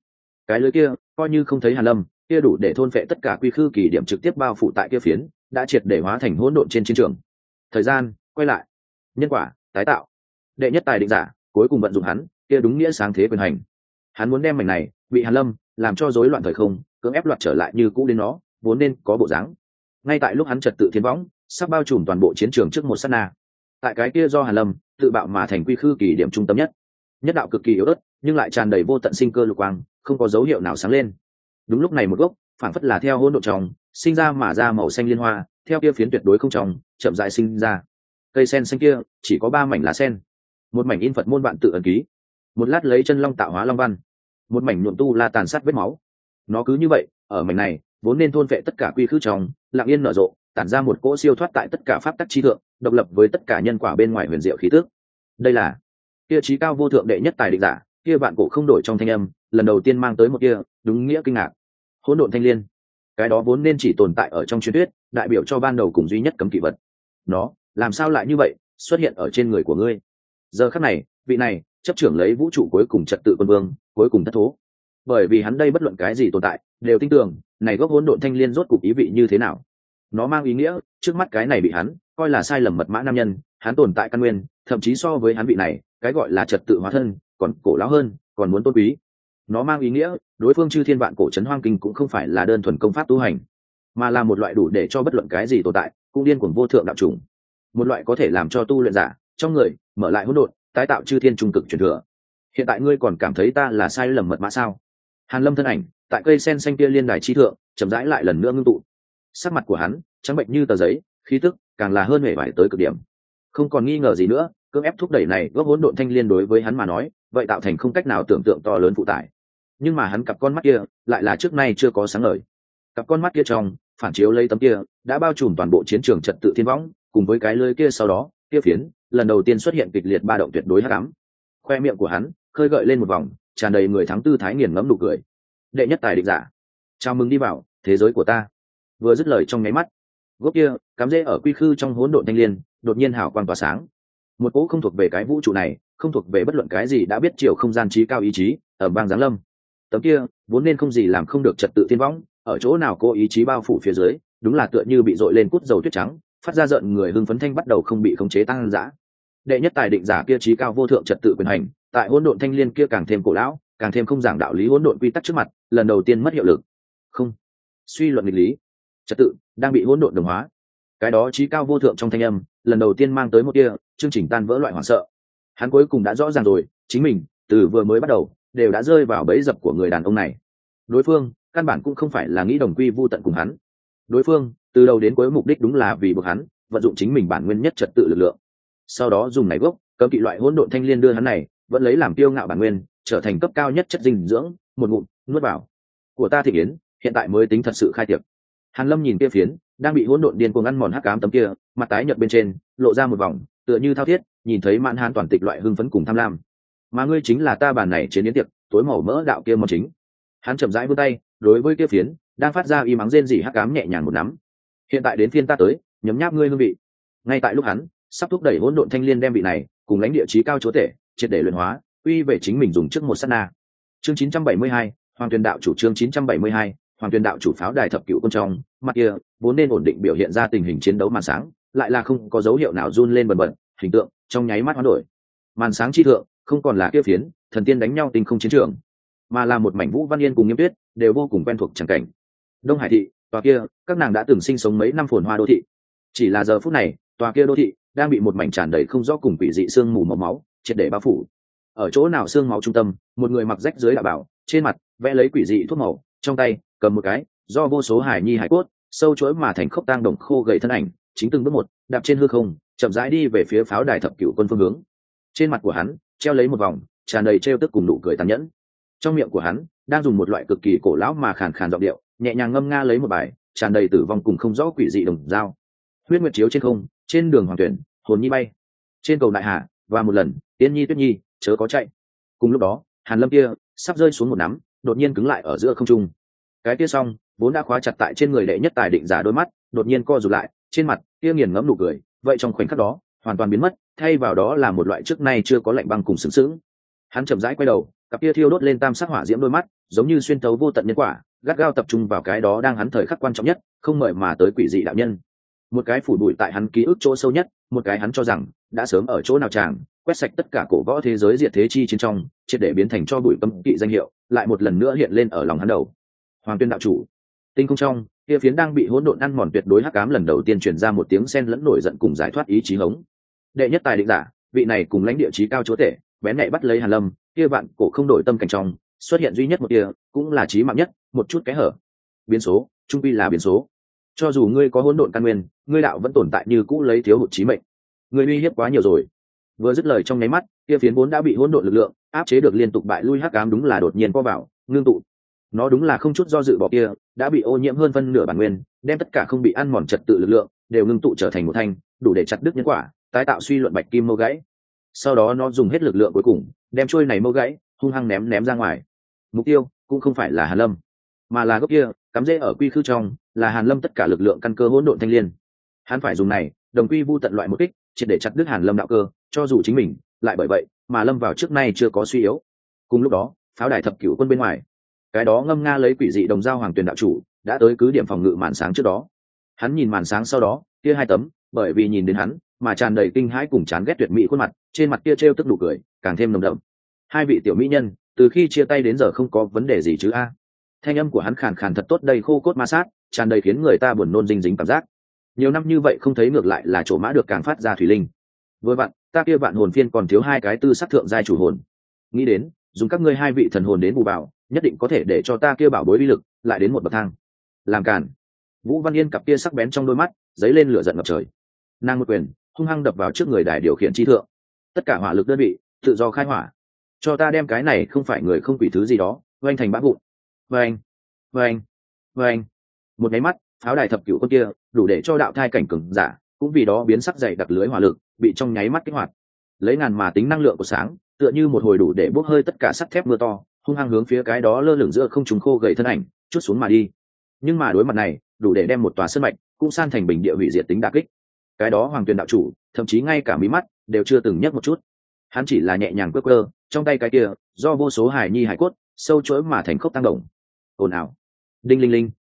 A: Cái lưới kia, coi như không thấy hàn lâm, kia đủ để thôn phệ tất cả quy khư kỳ điểm trực tiếp bao phủ tại kia phiến đã triệt để hóa thành hỗn độn trên chiến trường. Thời gian quay lại. Nhân quả, tái tạo. Đệ nhất tài định giả, cuối cùng vận dụng hắn, kia đúng nghĩa sáng thế quyền hành. Hắn muốn đem mảnh này, bị hàn lâm, làm cho rối loạn thời không, cưỡng ép loạt trở lại như cũ đến nó, vốn nên có bộ dáng. Ngay tại lúc hắn trật tự thiên võng, sắp bao trùm toàn bộ chiến trường trước một sát na. Tại cái kia do hàn lâm, tự bạo mà thành quy khư kỳ điểm trung tâm nhất. Nhất đạo cực kỳ yếu ớt, nhưng lại tràn đầy vô tận sinh cơ lục quang, không có dấu hiệu nào sáng lên. Đúng lúc này một gốc phản phất là theo hỗn độ trong sinh ra mà ra màu xanh liên hoa, theo kia phiến tuyệt đối không trồng chậm dại sinh ra. Cây sen xanh kia, chỉ có ba mảnh lá sen. Một mảnh in phật môn bạn tự ẩn ký. Một lát lấy chân long tạo hóa long văn. Một mảnh nhuộm tu la tàn sát vết máu. Nó cứ như vậy, ở mảnh này, vốn nên thôn vệ tất cả quy khư trong lặng yên nở rộ, tản ra một cỗ siêu thoát tại tất cả pháp tắc chi thượng, độc lập với tất cả nhân quả bên ngoài huyền diệu khí tước đây là kia trí cao vô thượng đệ nhất tài định giả, kia bạn cổ không đổi trong thanh âm, lần đầu tiên mang tới một kia, đúng nghĩa kinh ngạc. Hỗn độn thanh liên cái đó vốn nên chỉ tồn tại ở trong truyền thuyết, đại biểu cho ban đầu cùng duy nhất cấm kỵ vật. Nó, làm sao lại như vậy, xuất hiện ở trên người của ngươi? Giờ khắc này, vị này, chấp trưởng lấy vũ trụ cuối cùng trật tự quân vương, cuối cùng thất thố. Bởi vì hắn đây bất luận cái gì tồn tại, đều tin tưởng, này gốc hỗn độn thanh liên rốt cục ý vị như thế nào. Nó mang ý nghĩa, trước mắt cái này bị hắn, coi là sai lầm mật mã nam nhân, hắn tồn tại căn nguyên, thậm chí so với hắn vị này, cái gọi là trật tự hóa thân, còn cổ lão hơn, còn muốn tôn quý nó mang ý nghĩa, đối phương chư thiên vạn cổ trấn hoang kinh cũng không phải là đơn thuần công pháp tu hành, mà là một loại đủ để cho bất luận cái gì tồn tại, cũng điên cuồng vô thượng đạo trùng một loại có thể làm cho tu luyện giả, trong người, mở lại hỗn độn, tái tạo chư thiên trung cực truyền thừa. Hiện tại ngươi còn cảm thấy ta là sai lầm mật mã sao? Hàn lâm thân ảnh, tại cây sen xanh kia liên đài chi thượng, chậm rãi lại lần nữa ngưng tụ. Sắc mặt của hắn, trắng bệnh như tờ giấy, khí tức càng là hơn hề vải tới cực điểm. Không còn nghi ngờ gì nữa, cưỡng ép thúc đẩy này góp hỗn độn thanh liên đối với hắn mà nói, vậy tạo thành không cách nào tưởng tượng to lớn phụ tải nhưng mà hắn cặp con mắt kia lại là trước nay chưa có sáng ngời. Cặp con mắt kia trong, phản chiếu lấy tấm kia, đã bao trùm toàn bộ chiến trường trật tự thiên võng, cùng với cái lưới kia sau đó, kia phiến, lần đầu tiên xuất hiện kịch liệt ba động tuyệt đối hắc ám. Khoe miệng của hắn, khơi gợi lên một vòng, tràn đầy người thắng tư thái nghiền ngẫm nụ cười. Đệ nhất tài định giả. Chào mừng đi vào, thế giới của ta. Vừa dứt lời trong nháy mắt, gốc kia, cắm rễ ở quy khư trong hỗn độn thanh liên, đột nhiên hào quang tỏa sáng. Một cỗ không thuộc về cái vũ trụ này, không thuộc về bất luận cái gì đã biết chiều không gian trí cao ý chí ở bang giáng lâm tấm kia, vốn nên không gì làm không được trật tự thiên võng, ở chỗ nào cô ý chí bao phủ phía dưới, đúng là tựa như bị dội lên cút dầu tuyết trắng, phát ra giận người hưng phấn thanh bắt đầu không bị khống chế tăng dã đệ nhất tài định giả kia trí cao vô thượng trật tự quyền hành, tại hỗn độn thanh liên kia càng thêm cổ lão, càng thêm không giảng đạo lý hỗn độn quy tắc trước mặt, lần đầu tiên mất hiệu lực. Không. Suy luận nghịch lý. Trật tự đang bị hỗn độn đồng hóa. Cái đó trí cao vô thượng trong thanh âm, lần đầu tiên mang tới một kia chương trình tan vỡ loại hoảng sợ. Hắn cuối cùng đã rõ ràng rồi, chính mình, từ vừa mới bắt đầu đều đã rơi vào bẫy dập của người đàn ông này. Đối phương, căn bản cũng không phải là nghĩ đồng quy vô tận cùng hắn. Đối phương, từ đầu đến cuối mục đích đúng là vì buộc hắn, vận dụng chính mình bản nguyên nhất trật tự lực lượng. Sau đó dùng này gốc, cấm kỵ loại hỗn độn thanh liên đưa hắn này, vẫn lấy làm tiêu ngạo bản nguyên, trở thành cấp cao nhất chất dinh dưỡng, một ngụm, nuốt vào. Của ta thị yến hiện tại mới tính thật sự khai tiệc. Hàn lâm nhìn kia phiến, đang bị hỗn độn điên cuồng ăn mòn hắc ám tấm kia, mặt tái nhợt bên trên, lộ ra một vòng, tựa như thao thiết, nhìn thấy mãn hàn toàn tịch loại hưng phấn cùng tham lam mà ngươi chính là ta bàn này trên yến tiệc tối màu mỡ đạo kia món chính. Hắn chậm rãi vươn tay đối với kia phiến đang phát ra y mắng rên rỉ hắc ám nhẹ nhàng một nắm. Hiện tại đến phiên ta tới nhấm nháp ngươi hương vị. Ngay tại lúc hắn sắp thúc đẩy hỗn độn thanh liên đem vị này cùng lãnh địa chí cao chúa tể triệt để luyện hóa uy về chính mình dùng trước một sát na. Chương 972, hoàng tuyền đạo chủ chương 972, hoàng tuyền đạo chủ pháo đài thập cựu quân trong mặt kia vốn nên ổn định biểu hiện ra tình hình chiến đấu màn sáng lại là không có dấu hiệu nào run lên bần bật hình tượng trong nháy mắt hoán đổi. Màn sáng chi thượng không còn là kia phiến, thần tiên đánh nhau tình không chiến trường, mà là một mảnh vũ văn yên cùng nghiêm tuyết, đều vô cùng quen thuộc chẳng cảnh. Đông hải thị, tòa kia, các nàng đã từng sinh sống mấy năm phồn hoa đô thị. Chỉ là giờ phút này, tòa kia đô thị đang bị một mảnh tràn đầy không rõ cùng quỷ dị sương mù màu máu, triệt để bao phủ. Ở chỗ nào xương máu trung tâm, một người mặc rách dưới đạo bảo, trên mặt vẽ lấy quỷ dị thuốc màu, trong tay cầm một cái, do vô số hải nhi hải cốt, sâu chuỗi mà thành khốc tang đồng khô gầy thân ảnh, chính từng bước một, đạp trên hư không, chậm rãi đi về phía pháo đài thập cựu quân phương hướng. Trên mặt của hắn treo lấy một vòng, tràn đầy trêu tức cùng nụ cười tàn nhẫn. Trong miệng của hắn, đang dùng một loại cực kỳ cổ lão mà khàn khàn giọng điệu, nhẹ nhàng ngâm nga lấy một bài, tràn đầy tử vong cùng không rõ quỷ dị đồng dao. Huyết nguyệt chiếu trên không, trên đường hoàng tuyển, hồn nhi bay. Trên cầu đại hà và một lần, tiên nhi tuyết nhi, chớ có chạy. Cùng lúc đó, hàn lâm kia, sắp rơi xuống một nắm, đột nhiên cứng lại ở giữa không trung. Cái kia xong, vốn đã khóa chặt tại trên người đệ nhất tài định giả đôi mắt, đột nhiên co rụt lại, trên mặt kia nghiền ngẫm nụ cười, vậy trong khoảnh khắc đó, hoàn toàn biến mất thay vào đó là một loại trước nay chưa có lạnh băng cùng sướng sướng hắn chậm rãi quay đầu, cặp kia thiêu đốt lên tam sắc hỏa diễm đôi mắt, giống như xuyên tấu vô tận nhân quả, gắt gao tập trung vào cái đó đang hắn thời khắc quan trọng nhất, không mời mà tới quỷ dị đạo nhân. Một cái phủ bụi tại hắn ký ức chỗ sâu nhất, một cái hắn cho rằng, đã sớm ở chỗ nào chàng, quét sạch tất cả cổ võ thế giới diệt thế chi chiến trong, triệt để biến thành cho bụi cấm kỵ danh hiệu, lại một lần nữa hiện lên ở lòng hắn đầu. Hoàng tuyên đạo chủ, tinh không trong, kia phiến đang bị hỗn độn ăn mòn tuyệt đối hắc ám lần đầu tiên truyền ra một tiếng sen lẫn nổi giận cùng giải thoát ý chí hống đệ nhất tài định giả, vị này cùng lãnh địa trí cao chúa tể, bén nhạy bắt lấy hàn lâm, kia vạn cổ không đổi tâm cảnh trong, xuất hiện duy nhất một kia cũng là trí mạng nhất, một chút cái hở. Biến số, trung quy là biến số. Cho dù ngươi có hỗn độn căn nguyên, ngươi đạo vẫn tồn tại như cũ lấy thiếu hụt trí mệnh. Ngươi uy hiếp quá nhiều rồi. Vừa dứt lời trong nháy mắt, kia phiến vốn đã bị hỗn độn lực lượng áp chế được liên tục bại lui hắc ám đúng là đột nhiên co vào, ngưng tụ. Nó đúng là không chút do dự bỏ kia, đã bị ô nhiễm hơn phân nửa bản nguyên, đem tất cả không bị ăn mòn trật tự lực lượng, đều ngưng tụ trở thành một thanh, đủ để chặt đứt nhân quả tái tạo suy luận bạch kim mâu gãy. Sau đó nó dùng hết lực lượng cuối cùng, đem trôi này mâu gãy, hung hăng ném ném ra ngoài. Mục tiêu cũng không phải là hàn lâm, mà là gốc kia, cắm rễ ở quy khư trong, là hàn lâm tất cả lực lượng căn cơ hỗn độn thanh liên. Hắn phải dùng này, đồng quy vu tận loại một kích, triệt để chặt đứt hàn lâm đạo cơ, cho dù chính mình, lại bởi vậy mà lâm vào trước nay chưa có suy yếu. Cùng lúc đó, pháo đài thập cửu quân bên ngoài, cái đó ngâm nga lấy quỷ dị đồng giao hoàng tuyền đạo chủ, đã tới cứ điểm phòng ngự màn sáng trước đó. Hắn nhìn màn sáng sau đó, kia hai tấm, bởi vì nhìn đến hắn mà tràn đầy kinh hãi cùng chán ghét tuyệt mỹ khuôn mặt, trên mặt kia trêu tức đủ cười, càng thêm nồng đậm. Hai vị tiểu mỹ nhân, từ khi chia tay đến giờ không có vấn đề gì chứ a. Thanh âm của hắn khàn khàn thật tốt đầy khô cốt ma sát, tràn đầy khiến người ta buồn nôn dinh dính cảm giác. Nhiều năm như vậy không thấy ngược lại là chỗ mã được càng phát ra thủy linh. Với bạn ta kia vạn hồn phiên còn thiếu hai cái tư sắc thượng giai chủ hồn. Nghĩ đến, dùng các ngươi hai vị thần hồn đến bù bảo, nhất định có thể để cho ta kia bảo bối uy lực lại đến một bậc thang. Làm cản vũ văn yên cặp kia sắc bén trong đôi mắt, dấy lên lửa giận ngập trời. Nàng một quyền hung hăng đập vào trước người đài điều khiển chi thượng. Tất cả hỏa lực đơn vị, tự do khai hỏa. Cho ta đem cái này không phải người không quỷ thứ gì đó, oanh thành bã vụn. Oanh oanh oanh. Một máy mắt, pháo đài thập cửu con kia, đủ để cho đạo thai cảnh cừng giả, cũng vì đó biến sắc dày đặc lưới hỏa lực, bị trong nháy mắt kích hoạt. Lấy ngàn mà tính năng lượng của sáng, tựa như một hồi đủ để bốc hơi tất cả sắt thép mưa to, hung hăng hướng phía cái đó lơ lửng giữa không trùng khô gầy thân ảnh, chút xuống mà đi. Nhưng mà đối mặt này, đủ để đem một tòa sân mạch, cũng san thành bình địa hủy diệt tính đa kích cái đó hoàng tuyền đạo chủ, thậm chí ngay cả mí mắt đều chưa từng nhấc một chút. Hắn chỉ là nhẹ nhàng quơ quơ, trong tay cái kia, do vô số hải nhi hải cốt, sâu chuỗi mà thành khốc tăng động. Ồn ào. Đinh linh linh.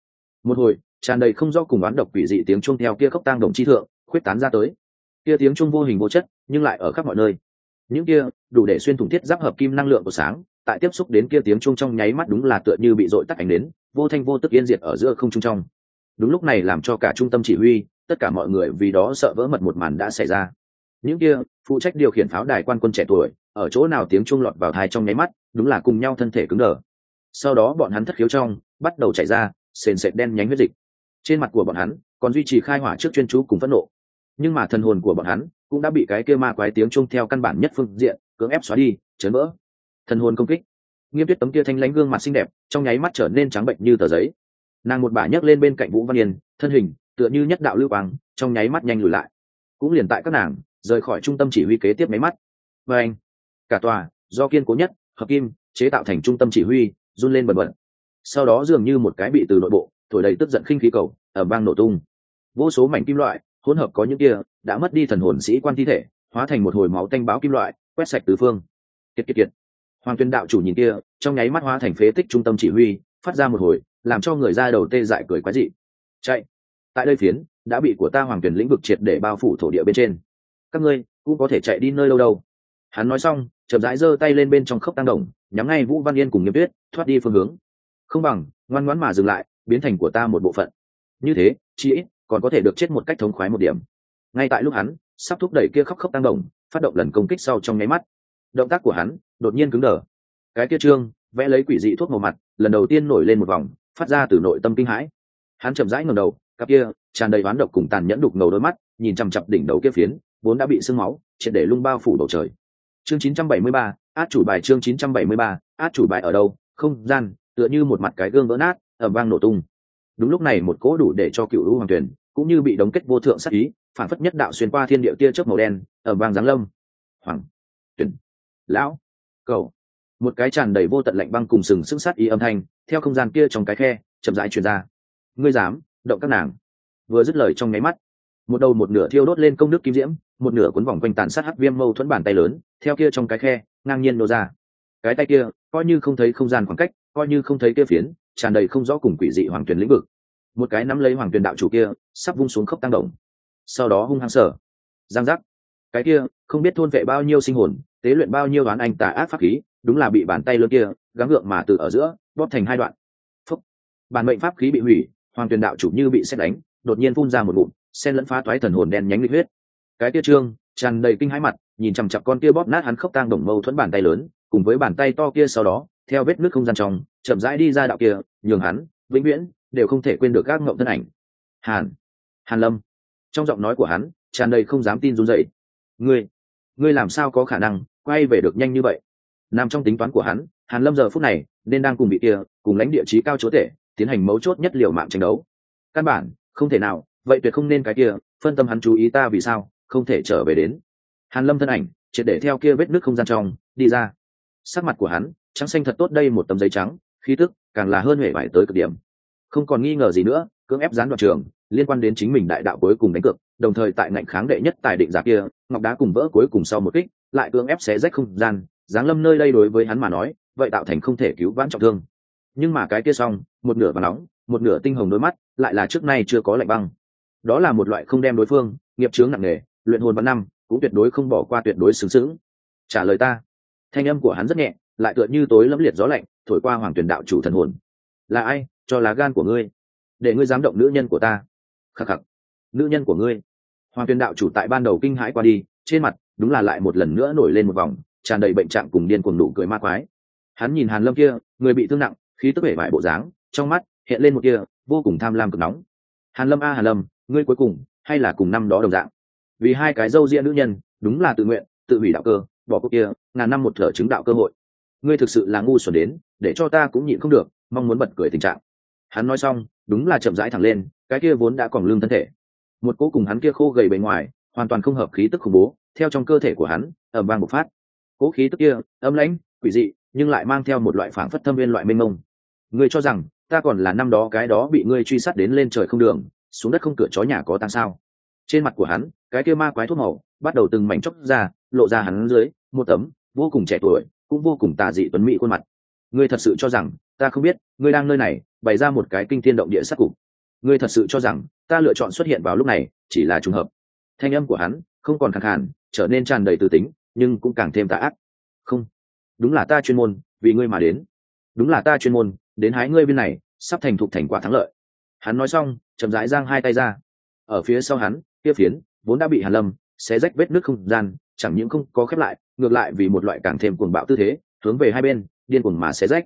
A: Một hồi, tràn đầy không do cùng oán độc quỷ dị tiếng chuông theo kia khốc tăng động chi thượng, khuyết tán ra tới. Kia tiếng chuông vô hình vô chất, nhưng lại ở khắp mọi nơi. Những kia, đủ để xuyên thủng thiết giáp hợp kim năng lượng của sáng, tại tiếp xúc đến kia tiếng chuông trong nháy mắt đúng là tựa như bị dội tắt ảnh đến vô thanh vô tức yên diệt ở giữa không trung trong. Đúng lúc này làm cho cả trung tâm chỉ huy tất cả mọi người vì đó sợ vỡ mật một màn đã xảy ra. Những kia, phụ trách điều khiển pháo đài quan quân trẻ tuổi, ở chỗ nào tiếng chuông lọt vào thai trong nháy mắt, đúng là cùng nhau thân thể cứng đờ. Sau đó bọn hắn thất khiếu trong, bắt đầu chạy ra, sền sệt đen nhánh huyết dịch. Trên mặt của bọn hắn, còn duy trì khai hỏa trước chuyên chú cùng phẫn nộ. Nhưng mà thần hồn của bọn hắn cũng đã bị cái kia ma quái tiếng chuông theo căn bản nhất phương diện, cưỡng ép xóa đi, chấn vỡ. Thần hồn công kích. Nghiêm tuyết tấm kia thanh lãnh gương mặt xinh đẹp, trong nháy mắt trở nên trắng bệnh như tờ giấy. Nàng một bà nhấc lên bên cạnh vũ văn yên, thân hình tựa như nhất đạo lưu quang, trong nháy mắt nhanh lùi lại. Cũng liền tại các nàng, rời khỏi trung tâm chỉ huy kế tiếp máy mắt. Và anh, cả tòa, do kiên cố nhất, hợp kim, chế tạo thành trung tâm chỉ huy, run lên bần bật. Sau đó dường như một cái bị từ nội bộ, thổi đầy tức giận khinh khí cầu ở bang nổ tung. Vô số mảnh kim loại, hỗn hợp có những kia, đã mất đi thần hồn sĩ quan thi thể, hóa thành một hồi máu tanh báo kim loại, quét sạch tứ phương. Kiệt kiệt kiệt. Hoàng tuyên đạo chủ nhìn kia, trong nháy mắt hóa thành phế tích trung tâm chỉ huy, phát ra một hồi, làm cho người ra đầu tê dại cười quái dị. Chạy tại đây phiến, đã bị của ta hoàng tuyển lĩnh vực triệt để bao phủ thổ địa bên trên. Các ngươi, cũng có thể chạy đi nơi đâu đâu. Hắn nói xong, chậm rãi giơ tay lên bên trong khốc tăng đồng, nhắm ngay vũ văn yên cùng nghiêm tuyết, thoát đi phương hướng. Không bằng, ngoan ngoãn mà dừng lại, biến thành của ta một bộ phận. Như thế chị ít, còn có thể được chết một cách thống khoái một điểm. Ngay tại lúc hắn, sắp thúc đẩy kia khóc khóc tăng đồng, phát động lần công kích sau trong nháy mắt. Động tác của hắn, đột nhiên cứng đờ. Cái kia trương, vẽ lấy quỷ dị thuốc màu mặt, lần đầu tiên nổi lên một vòng, phát ra từ nội tâm kinh hãi. Hắn chậm rãi ngầm đầu cặp kia tràn đầy oán độc cùng tàn nhẫn đục ngầu đôi mắt nhìn chằm chặp đỉnh đầu kia phiến vốn đã bị sưng máu triệt để lung bao phủ bầu trời. Chương 973, át chủ bài chương 973, át chủ bài ở đâu? Không gian tựa như một mặt cái gương vỡ nát ẩm vang nổ tung. Đúng lúc này một cỗ đủ để cho cựu lũ hoàng tuyển cũng như bị đóng kết vô thượng sắc ý phản phất nhất đạo xuyên qua thiên địa tia chớp màu đen ở vang giáng lâm. Hoàng tuyển lão cầu. Một cái tràn đầy vô tận lạnh băng cùng sừng sững sát ý âm thanh theo không gian kia trong cái khe chậm rãi truyền ra. Ngươi dám? Động các nàng. Vừa dứt lời trong nháy mắt, một đầu một nửa thiêu đốt lên công đức kim diễm, một nửa cuốn vòng quanh tàn sát hắc viêm mâu thuẫn bàn tay lớn, theo kia trong cái khe, ngang nhiên nô ra. Cái tay kia, coi như không thấy không gian khoảng cách, coi như không thấy kia phiến, tràn đầy không rõ cùng quỷ dị hoàng tuyển lĩnh vực. Một cái nắm lấy hoàng tuyển đạo chủ kia, sắp vung xuống khốc tăng động. Sau đó hung hăng sở giang giác. Cái kia, không biết thôn vệ bao nhiêu sinh hồn, tế luyện bao nhiêu đoán anh tà ác pháp khí, đúng là bị bàn tay lớn kia, gắng gượng mà từ ở giữa, bóp thành hai đoạn. Phúc. Bản mệnh pháp khí bị hủy hoàng tuyền đạo chủ như bị xét đánh, đột nhiên phun ra một bụng sen lẫn phá toái thần hồn đen nhánh lịch huyết. Cái kia trương, tràn đầy kinh hãi mặt, nhìn chằm chặp con kia bóp nát hắn khốc tang đồng mâu thuẫn bàn tay lớn, cùng với bàn tay to kia sau đó, theo vết nước không gian trong, chậm rãi đi ra đạo kia, nhường hắn, vĩnh viễn, đều không thể quên được các ngộng thân ảnh. Hàn hàn lâm. Trong giọng nói của hắn, tràn đầy không dám tin run dậy ngươi ngươi làm sao có khả năng quay về được nhanh như vậy? Nằm trong tính toán của hắn, hàn lâm giờ phút này, nên đang cùng bị kia, cùng lãnh địa chí cao chúa tể tiến hành mấu chốt nhất liều mạng tranh đấu. Căn bản, không thể nào, vậy tuyệt không nên cái kia, phân tâm hắn chú ý ta vì sao, không thể trở về đến. Hàn lâm thân ảnh, triệt để theo kia vết nước không gian trong, đi ra. Sắc mặt của hắn, trắng xanh thật tốt đây một tấm giấy trắng, khí tức càng là hơn hệ vải tới cực điểm. Không còn nghi ngờ gì nữa, cưỡng ép gián đoạn trường, liên quan đến chính mình đại đạo cuối cùng đánh cược, đồng thời tại ngạnh kháng đệ nhất tài định giả kia, ngọc đá cùng vỡ cuối cùng sau một kích, lại cưỡng ép xé rách không gian. Giáng lâm nơi đây đối với hắn mà nói, vậy tạo thành không thể cứu vãn trọng thương. Nhưng mà cái kia xong một nửa và nóng, một nửa tinh hồng đôi mắt, lại là trước nay chưa có lạnh băng. Đó là một loại không đem đối phương, nghiệp chướng nặng nề, luyện hồn văn năm, cũng tuyệt đối không bỏ qua tuyệt đối xứng xứng trả lời ta. Thanh âm của hắn rất nhẹ, lại tựa như tối lẫm liệt gió lạnh, thổi qua hoàng tuyển đạo chủ thần hồn. Là ai? Cho lá gan của ngươi. Để ngươi dám động nữ nhân của ta. Khắc khắc. Nữ nhân của ngươi. Hoàng tuyển đạo chủ tại ban đầu kinh hãi qua đi, trên mặt, đúng là lại một lần nữa nổi lên một vòng, tràn đầy bệnh trạng cùng điên cuồng nụ cười ma quái. Hắn nhìn hàn lâm kia, người bị thương nặng, khí tức bể bại bộ dáng trong mắt hiện lên một kia vô cùng tham lam cực nóng. Hàn lâm a, hàn lâm, ngươi cuối cùng hay là cùng năm đó đồng dạng? Vì hai cái dâu ria nữ nhân, đúng là tự nguyện, tự hủy đạo cơ, bỏ cuộc kia, ngàn năm một thở chứng đạo cơ hội. Ngươi thực sự là ngu xuẩn đến, để cho ta cũng nhịn không được, mong muốn bật cười tình trạng. Hắn nói xong, đúng là chậm rãi thẳng lên, cái kia vốn đã còn lương thân thể. Một cỗ cùng hắn kia khô gầy bề ngoài, hoàn toàn không hợp khí tức khủng bố, theo trong cơ thể của hắn ở bang bộc phát. Cỗ khí tức kia, âm lãnh, quỷ dị, nhưng lại mang theo một loại phảng phất thâm viên loại mênh mông. Ngươi cho rằng ta còn là năm đó cái đó bị ngươi truy sát đến lên trời không đường, xuống đất không cửa chó nhà có tăng sao? Trên mặt của hắn, cái kia ma quái thuốc màu, bắt đầu từng mảnh chóc ra, lộ ra hắn dưới, một tấm, vô cùng trẻ tuổi, cũng vô cùng tà dị tuấn mỹ khuôn mặt. Ngươi thật sự cho rằng, ta không biết, ngươi đang nơi này, bày ra một cái kinh thiên động địa sắc cục. Ngươi thật sự cho rằng, ta lựa chọn xuất hiện vào lúc này, chỉ là trùng hợp. Thanh âm của hắn, không còn khẳng hẳn trở nên tràn đầy từ tính, nhưng cũng càng thêm tà ác. Không. Đúng là ta chuyên môn, vì ngươi mà đến. Đúng là ta chuyên môn, đến hái ngươi bên này sắp thành thục thành quả thắng lợi. Hắn nói xong, chậm rãi giang hai tay ra. Ở phía sau hắn, kia phiến, vốn đã bị hàn lâm, xé rách vết nước không gian, chẳng những không có khép lại, ngược lại vì một loại càng thêm cuồng bạo tư thế, hướng về hai bên, điên cuồng mà xé rách.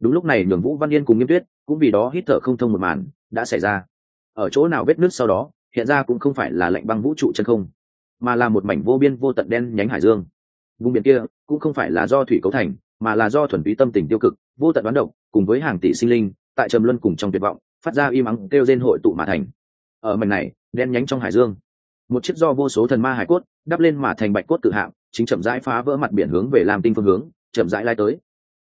A: Đúng lúc này, nhường vũ văn yên cùng nghiêm tuyết, cũng vì đó hít thở không thông một màn, đã xảy ra. Ở chỗ nào vết nước sau đó, hiện ra cũng không phải là lạnh băng vũ trụ chân không, mà là một mảnh vô biên vô tận đen nhánh hải dương. Vùng biển kia, cũng không phải là do thủy cấu thành, mà là do thuần túy tâm tình tiêu cực, vô tận đoán độc, cùng với hàng tỷ sinh linh tại trầm luân cùng trong tuyệt vọng, phát ra im ắng, kêu trên hội tụ mà thành. Ở mảnh này, đen nhánh trong hải dương, một chiếc do vô số thần ma hải cốt đắp lên mà thành bạch cốt tự hạm, chính chậm rãi phá vỡ mặt biển hướng về làm tinh phương hướng, chậm rãi lai tới.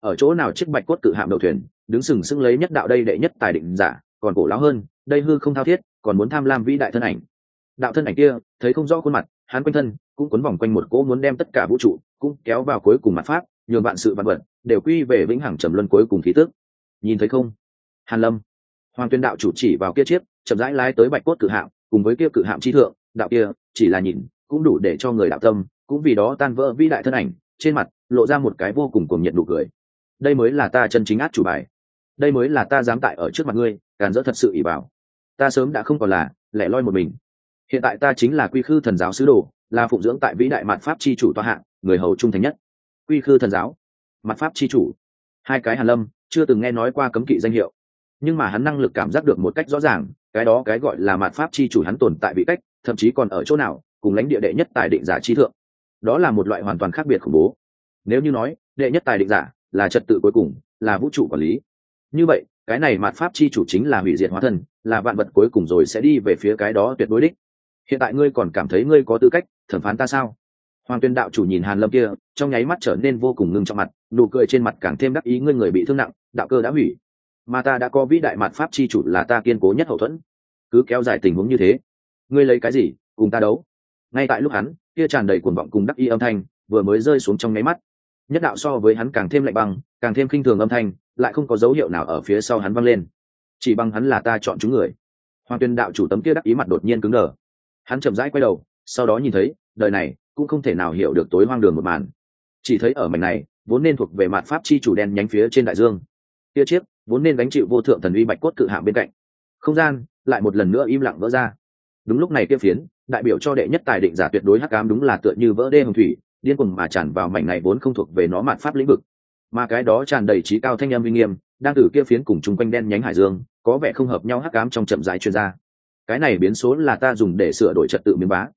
A: Ở chỗ nào chiếc bạch cốt tự hạm đầu thuyền, đứng sừng sững lấy nhất đạo đây đệ nhất tài định giả, còn cổ lão hơn, đây hư không thao thiết, còn muốn tham lam vĩ đại thân ảnh. Đạo thân ảnh kia, thấy không rõ khuôn mặt, hắn quanh thân cũng quấn vòng quanh một cỗ muốn đem tất cả vũ trụ cũng kéo vào cuối cùng mặt pháp, nhường bạn sự vạn vật đều quy về vĩnh hằng trầm luân cuối cùng khí tức. Nhìn thấy không? Hàn lâm. Hoàng tuyên đạo chủ chỉ vào kia chiếc, chậm rãi lái tới bạch cốt cự hạm, cùng với kia cự hạm chi thượng, đạo kia, chỉ là nhìn, cũng đủ để cho người đạo tâm, cũng vì đó tan vỡ vĩ đại thân ảnh, trên mặt, lộ ra một cái vô cùng cuồng nhiệt nụ cười. Đây mới là ta chân chính át chủ bài. Đây mới là ta dám tại ở trước mặt ngươi, càn dỡ thật sự ỷ bảo ta sớm đã không còn là, lẻ loi một mình. Hiện tại ta chính là quy khư thần giáo sứ đồ, là phụng dưỡng tại vĩ đại mạn pháp c h i chủ toa hạng người hầu trung thành nhất. Quy khư thần giáo. Mặt pháp c h i chủ. Hai cái hàn lâm, chưa từng nghe nói qua cấm kỵ danh hiệu nhưng mà hắn năng lực cảm giác được một cách rõ ràng, cái đó cái gọi là mạt pháp c h i chủ hắn tồn tại vị cách, thậm chí còn ở chỗ nào, cùng lãnh địa đệ nhất tài định giả trí thượng. Đó là một loại hoàn toàn khác biệt khủng bố. Nếu như nói, đệ nhất tài định giả là trật tự cuối cùng, là vũ trụ quản lý. Như vậy, cái này mạt pháp c h i chủ chính là hủy diệt hóa thân, là vạn vật cuối cùng rồi sẽ đi về phía cái đó tuyệt đối đích. Hiện tại ngươi còn cảm thấy ngươi có tư cách, thẩm phán ta sao? Hoàng tuyên đạo chủ nhìn hàn lâm kia, trong nháy mắt trở nên vô cùng ngưng trong mặt, nụ cười trên mặt càng thêm đắc ý, ngươi người bị thương nặng, đạo cơ đã hủy mà ta đã có vĩ đại mặt pháp chi chủ là ta kiên cố nhất hậu thuẫn. Cứ kéo dài tình huống như thế, ngươi lấy cái gì, cùng ta đấu? Ngay tại lúc hắn, kia tràn đầy cuồng vọng cùng đắc ý âm thanh vừa mới rơi xuống trong nháy mắt. Nhất đạo so với hắn càng thêm lạnh băng, càng thêm khinh thường âm thanh lại không có dấu hiệu nào ở phía sau hắn văng lên. Chỉ bằng hắn là ta chọn chúng người. Hoàng tuyên đạo chủ tấm kia đắc ý mặt đột nhiên cứng đờ. Hắn chậm rãi quay đầu, sau đó nhìn thấy, đời này cũng không thể nào hiểu được tối hoang đường một màn. Chỉ thấy ở mảnh này, vốn nên thuộc về mặt pháp chi chủ đen nhánh phía trên đại dương kia chiếc, vốn nên gánh chịu vô thượng thần uy bạch cốt cự hạng bên cạnh. Không gian lại một lần nữa im lặng vỡ ra. Đúng lúc này kia phiến, đại biểu cho đệ nhất tài định giả tuyệt đối hắc ám đúng là tựa như vỡ đê hồng thủy, điên cuồng mà tràn vào mảnh này vốn không thuộc về nó mạn pháp lĩnh vực. Mà cái đó tràn đầy trí cao thanh âm uy nghiêm, đang từ kia phiến cùng chung quanh đen nhánh hải dương, có vẻ không hợp nhau hắc ám trong chậm rãi chuyên gia cái này biến số là ta dùng để sửa đổi trật tự miếng vá.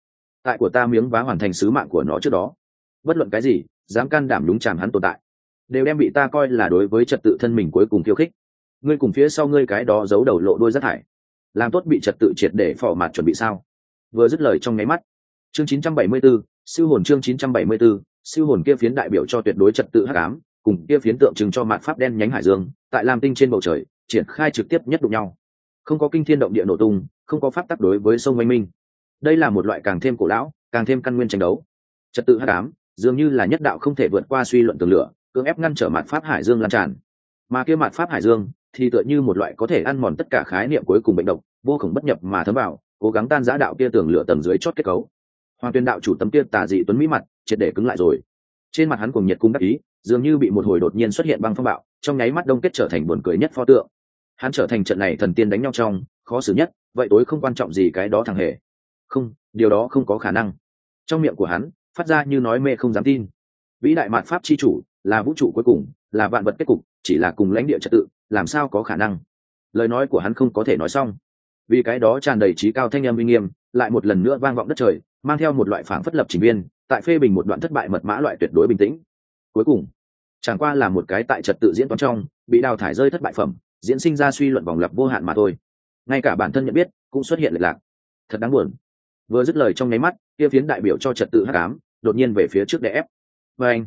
A: Tại của ta miếng vá hoàn thành sứ mạng của nó trước đó. Bất luận cái gì, dám can đảm đúng chàng hắn tồn tại đều đem bị ta coi là đối với trật tự thân mình cuối cùng khiêu khích. Ngươi cùng phía sau ngươi cái đó giấu đầu lộ đôi rất thải làm tốt bị trật tự triệt để phỏ mặt chuẩn bị sao? Vừa dứt lời trong nháy mắt chương 974, siêu hồn chương 974, siêu hồn kia phiến đại biểu cho tuyệt đối trật tự hắc ám cùng kia phiến tượng trưng cho mạn pháp đen nhánh hải dương tại lam tinh trên bầu trời triển khai trực tiếp nhất đụng nhau. Không có kinh thiên động địa nổ tung không có pháp tắc đối với sông oanh minh. Đây là một loại càng thêm cổ lão càng thêm căn nguyên tranh đấu. Trật tự hắc ám dường như là nhất đạo không thể vượt qua suy luận tường lửa cưỡng ép ngăn trở mạn pháp hải dương lan tràn. Mà kia mạn pháp hải dương thì tựa như một loại có thể ăn mòn tất cả khái niệm cuối cùng bệnh độc, vô khổng bất nhập mà thấm vào, cố gắng tan giã đạo kia tường lửa tầng dưới chót kết cấu. Hoàng tuyên đạo chủ tấm kia tà dị tuấn mỹ mặt, triệt để cứng lại rồi. Trên mặt hắn cùng nhiệt cung đắc ý, dường như bị một hồi đột nhiên xuất hiện băng phong bạo, trong nháy mắt đông kết trở thành buồn cười nhất pho tượng. Hắn trở thành trận này thần tiên đánh nhau trong, khó xử nhất, vậy tối không quan trọng gì cái đó thằng hề. Không, điều đó không có khả năng. Trong miệng của hắn, phát ra như nói mê không dám tin. Vĩ đại mạt pháp c h i chủ là vũ trụ cuối cùng, là vạn vật kết cục, chỉ là cùng lãnh địa trật tự, làm sao có khả năng? Lời nói của hắn không có thể nói xong. Vì cái đó tràn đầy trí cao thanh em uy nghiêm, lại một lần nữa vang vọng đất trời, mang theo một loại phảng phất lập trình viên, tại phê bình một đoạn thất bại mật mã loại tuyệt đối bình tĩnh. Cuối cùng, chẳng qua là một cái tại trật tự diễn toán trong, bị đào thải rơi thất bại phẩm, diễn sinh ra suy luận vòng lập vô hạn mà thôi. Ngay cả bản thân nhận biết, cũng xuất hiện lệch lạc. Thật đáng buồn. Vừa dứt lời trong nháy mắt, kia phiến đại biểu cho trật tự hắc ám, đột nhiên về phía trước đè ép. Và anh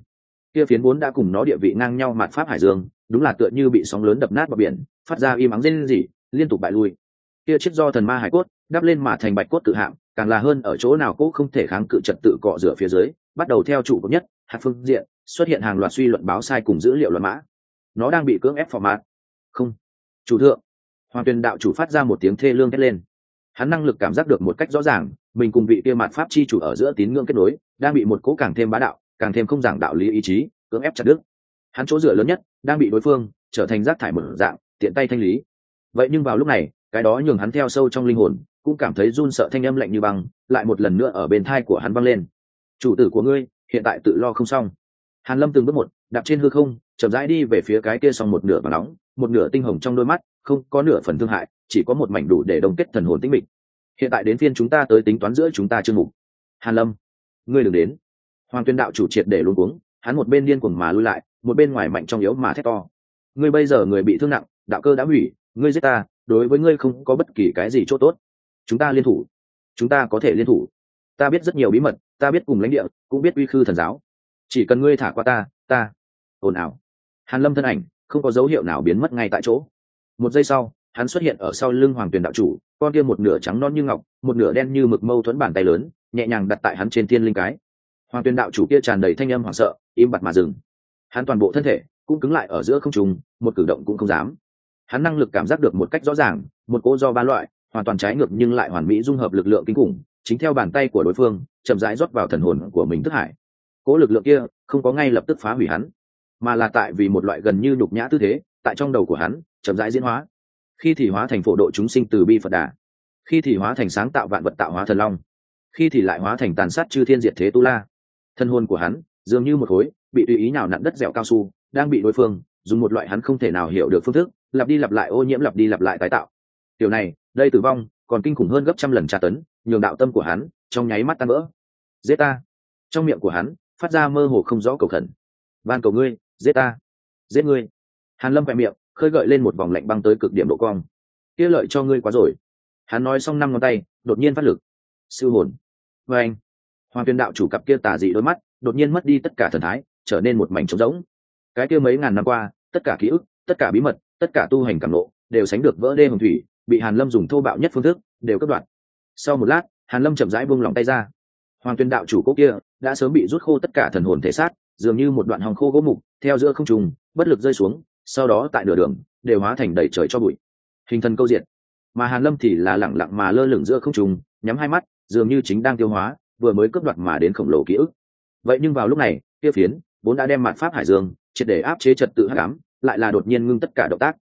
A: kia phiến vốn đã cùng nó địa vị ngang nhau mặt pháp hải dương, đúng là tựa như bị sóng lớn đập nát vào biển, phát ra im ắng rên rỉ, liên tục bại lui. Kia chiếc do thần ma hải cốt, đắp lên mà thành bạch cốt tự hạng, càng là hơn ở chỗ nào cũng không thể kháng cự trật tự cọ rửa phía dưới, bắt đầu theo chủ cốt nhất, hạt phương diện, xuất hiện hàng loạt suy luận báo sai cùng dữ liệu luận mã. Nó đang bị cưỡng ép format không. Chủ thượng. Hoàng tuyền đạo chủ phát ra một tiếng thê lương thét lên. Hắn năng lực cảm giác được một cách rõ ràng, mình cùng vị kia mặt pháp chi chủ ở giữa tín ngưỡng kết nối, đang bị một cố càng thêm bá đạo càng thêm không giảng đạo lý ý chí, cưỡng ép chặt đứt. Hắn chỗ dựa lớn nhất đang bị đối phương trở thành rác thải mở dạng, tiện tay thanh lý. Vậy nhưng vào lúc này, cái đó nhường hắn theo sâu trong linh hồn, cũng cảm thấy run sợ thanh âm lạnh như băng, lại một lần nữa ở bên thai của hắn văng lên. Chủ tử của ngươi, hiện tại tự lo không xong. Hàn lâm từng bước một, đạp trên hư không, chậm rãi đi về phía cái kia xong một nửa và nóng một nửa tinh hồng trong đôi mắt, không có nửa phần thương hại, chỉ có một mảnh đủ để đồng kết thần hồn tĩnh mịch. Hiện tại đến phiên chúng ta tới tính toán giữa chúng ta chương mục. Hàn lâm, ngươi đừng đến hoàng tuyên đạo chủ triệt để luôn cuống, hắn một bên điên cuồng mà lui lại, một bên ngoài mạnh trong yếu mà thét to. Ngươi bây giờ người bị thương nặng, đạo cơ đã hủy, ngươi giết ta, đối với ngươi không có bất kỳ cái gì chỗ tốt. Chúng ta liên thủ. Chúng ta có thể liên thủ. Ta biết rất nhiều bí mật, ta biết cùng lãnh địa, cũng biết uy khư thần giáo. Chỉ cần ngươi thả qua ta ta, ồn ào. Hàn lâm thân ảnh, không có dấu hiệu nào biến mất ngay tại chỗ. Một giây sau, hắn xuất hiện ở sau lưng hoàng tuyền đạo chủ, con kia một nửa trắng non như ngọc, một nửa đen như mực mâu thuẫn bàn tay lớn, nhẹ nhàng đặt tại hắn trên thiên linh cái hoàng tuyền đạo chủ kia tràn đầy thanh âm hoảng sợ, im bặt mà dừng. Hắn toàn bộ thân thể cũng cứng lại ở giữa không trùng một cử động cũng không dám. Hắn năng lực cảm giác được một cách rõ ràng, một cô do ba loại, hoàn toàn trái ngược nhưng lại hoàn mỹ dung hợp lực lượng kinh khủng, chính theo bàn tay của đối phương, chậm rãi rót vào thần hồn của mình thức hải. Cố lực lượng kia không có ngay lập tức phá hủy hắn, mà là tại vì một loại gần như nhục nhã tư thế, tại trong đầu của hắn, chậm rãi diễn hóa. Khi thì hóa thành phổ độ chúng sinh từ bi phật đà. Khi thì hóa thành sáng tạo vạn vật tạo hóa thần long. Khi thì lại hóa thành tàn sát chư thiên diệt thế tu la thân hôn của hắn, dường như một khối, bị tùy ý nào nặn đất dẻo cao su, đang bị đối phương, dùng một loại hắn không thể nào hiểu được phương thức, lặp đi lặp lại ô nhiễm, lặp đi lặp lại tái tạo. Điều này, đây tử vong, còn kinh khủng hơn gấp trăm lần tra tấn, nhường đạo tâm của hắn, trong nháy mắt tan vỡ. Giết ta. Trong miệng của hắn, phát ra mơ hồ không rõ cầu khẩn. Van cầu ngươi, giết ta. Giết ngươi. Hàn lâm vẹn miệng, khơi gợi lên một vòng lạnh băng tới cực điểm độ cong. Kia lợi cho ngươi quá rồi. Hắn nói xong năm ngón tay, đột nhiên phát lực. Sư hồn. Và anh hoàng tuyên đạo chủ cặp kia tà dị đôi mắt, đột nhiên mất đi tất cả thần thái, trở nên một mảnh trống rỗng. Cái kia mấy ngàn năm qua, tất cả ký ức, tất cả bí mật, tất cả tu hành cảm lộ đều sánh được vỡ đê hồng thủy, bị hàn lâm dùng thô bạo nhất phương thức, đều cắt đoạn. Sau một lát, hàn lâm chậm rãi buông lòng tay ra. Hoàng tuyên đạo chủ cố kia, đã sớm bị rút khô tất cả thần hồn thể xác, dường như một đoạn hòng khô gỗ mục, theo giữa không trùng bất lực rơi xuống, sau đó tại nửa đường, đều hóa thành đầy trời cho bụi. Hình thần câu diện mà hàn lâm thì là lẳng lặng mà lơ lửng giữa không trùng nhắm hai mắt, dường như chính đang tiêu hóa vừa mới cướp đoạt mà đến khổng lồ ký ức. Vậy nhưng vào lúc này, kia phiến, vốn đã đem mặt pháp hải dương, triệt để áp chế trật tự hắc ám, lại là đột nhiên ngưng tất cả động tác.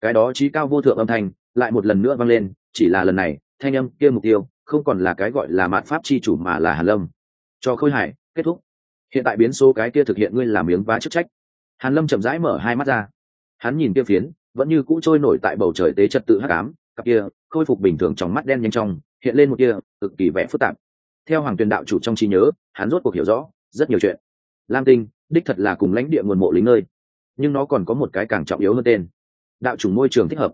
A: Cái đó trí cao vô thượng âm thanh, lại một lần nữa vang lên, chỉ là lần này, thanh âm kia mục tiêu, không còn là cái gọi là mạn pháp chi chủ mà là hàn lâm. Cho khôi hải kết thúc. Hiện tại biến số cái kia thực hiện ngươi làm miếng vá chức trách. Hàn lâm chậm rãi mở hai mắt ra. Hắn nhìn kia phiến, vẫn như cũ trôi nổi tại bầu trời tế trật tự hắc ám, cặp kia, khôi phục bình thường trong mắt đen nhanh trong hiện lên một kia, cực kỳ vẻ phức tạp theo hoàng tuyền đạo chủ trong trí nhớ, hắn rốt cuộc hiểu rõ rất nhiều chuyện. Lam tinh, đích thật là cùng lãnh địa nguồn mộ lính nơi, nhưng nó còn có một cái càng trọng yếu hơn tên. Đạo chủ môi trường thích hợp.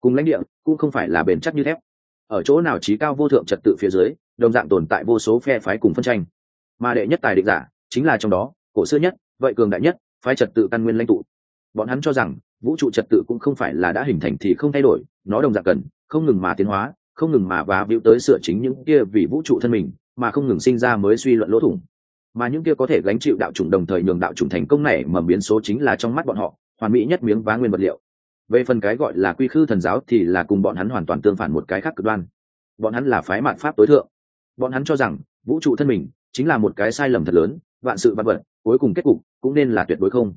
A: Cùng lãnh địa cũng không phải là bền chắc như thép. Ở chỗ nào trí cao vô thượng trật tự phía dưới, đồng dạng tồn tại vô số phe phái cùng phân tranh. Mà đệ nhất tài định giả chính là trong đó, cổ xưa nhất, vậy cường đại nhất, phái trật tự căn nguyên lãnh tụ. Bọn hắn cho rằng, vũ trụ trật tự cũng không phải là đã hình thành thì không thay đổi, nó đồng dạng cần, không ngừng mà tiến hóa, không ngừng mà và biểu tới sửa chính những kia vì vũ trụ thân mình mà không ngừng sinh ra mới suy luận lỗ thủng. Mà những kia có thể gánh chịu đạo chủng đồng thời nhường đạo chủng thành công này mầm biến số chính là trong mắt bọn họ, hoàn mỹ nhất miếng vá nguyên vật liệu. Về phần cái gọi là quy khư thần giáo thì là cùng bọn hắn hoàn toàn tương phản một cái khác cực đoan. Bọn hắn là phái mạn pháp tối thượng. Bọn hắn cho rằng, vũ trụ thân mình chính là một cái sai lầm thật lớn, vạn sự vạn vật, cuối cùng kết cục cũng nên là tuyệt đối không.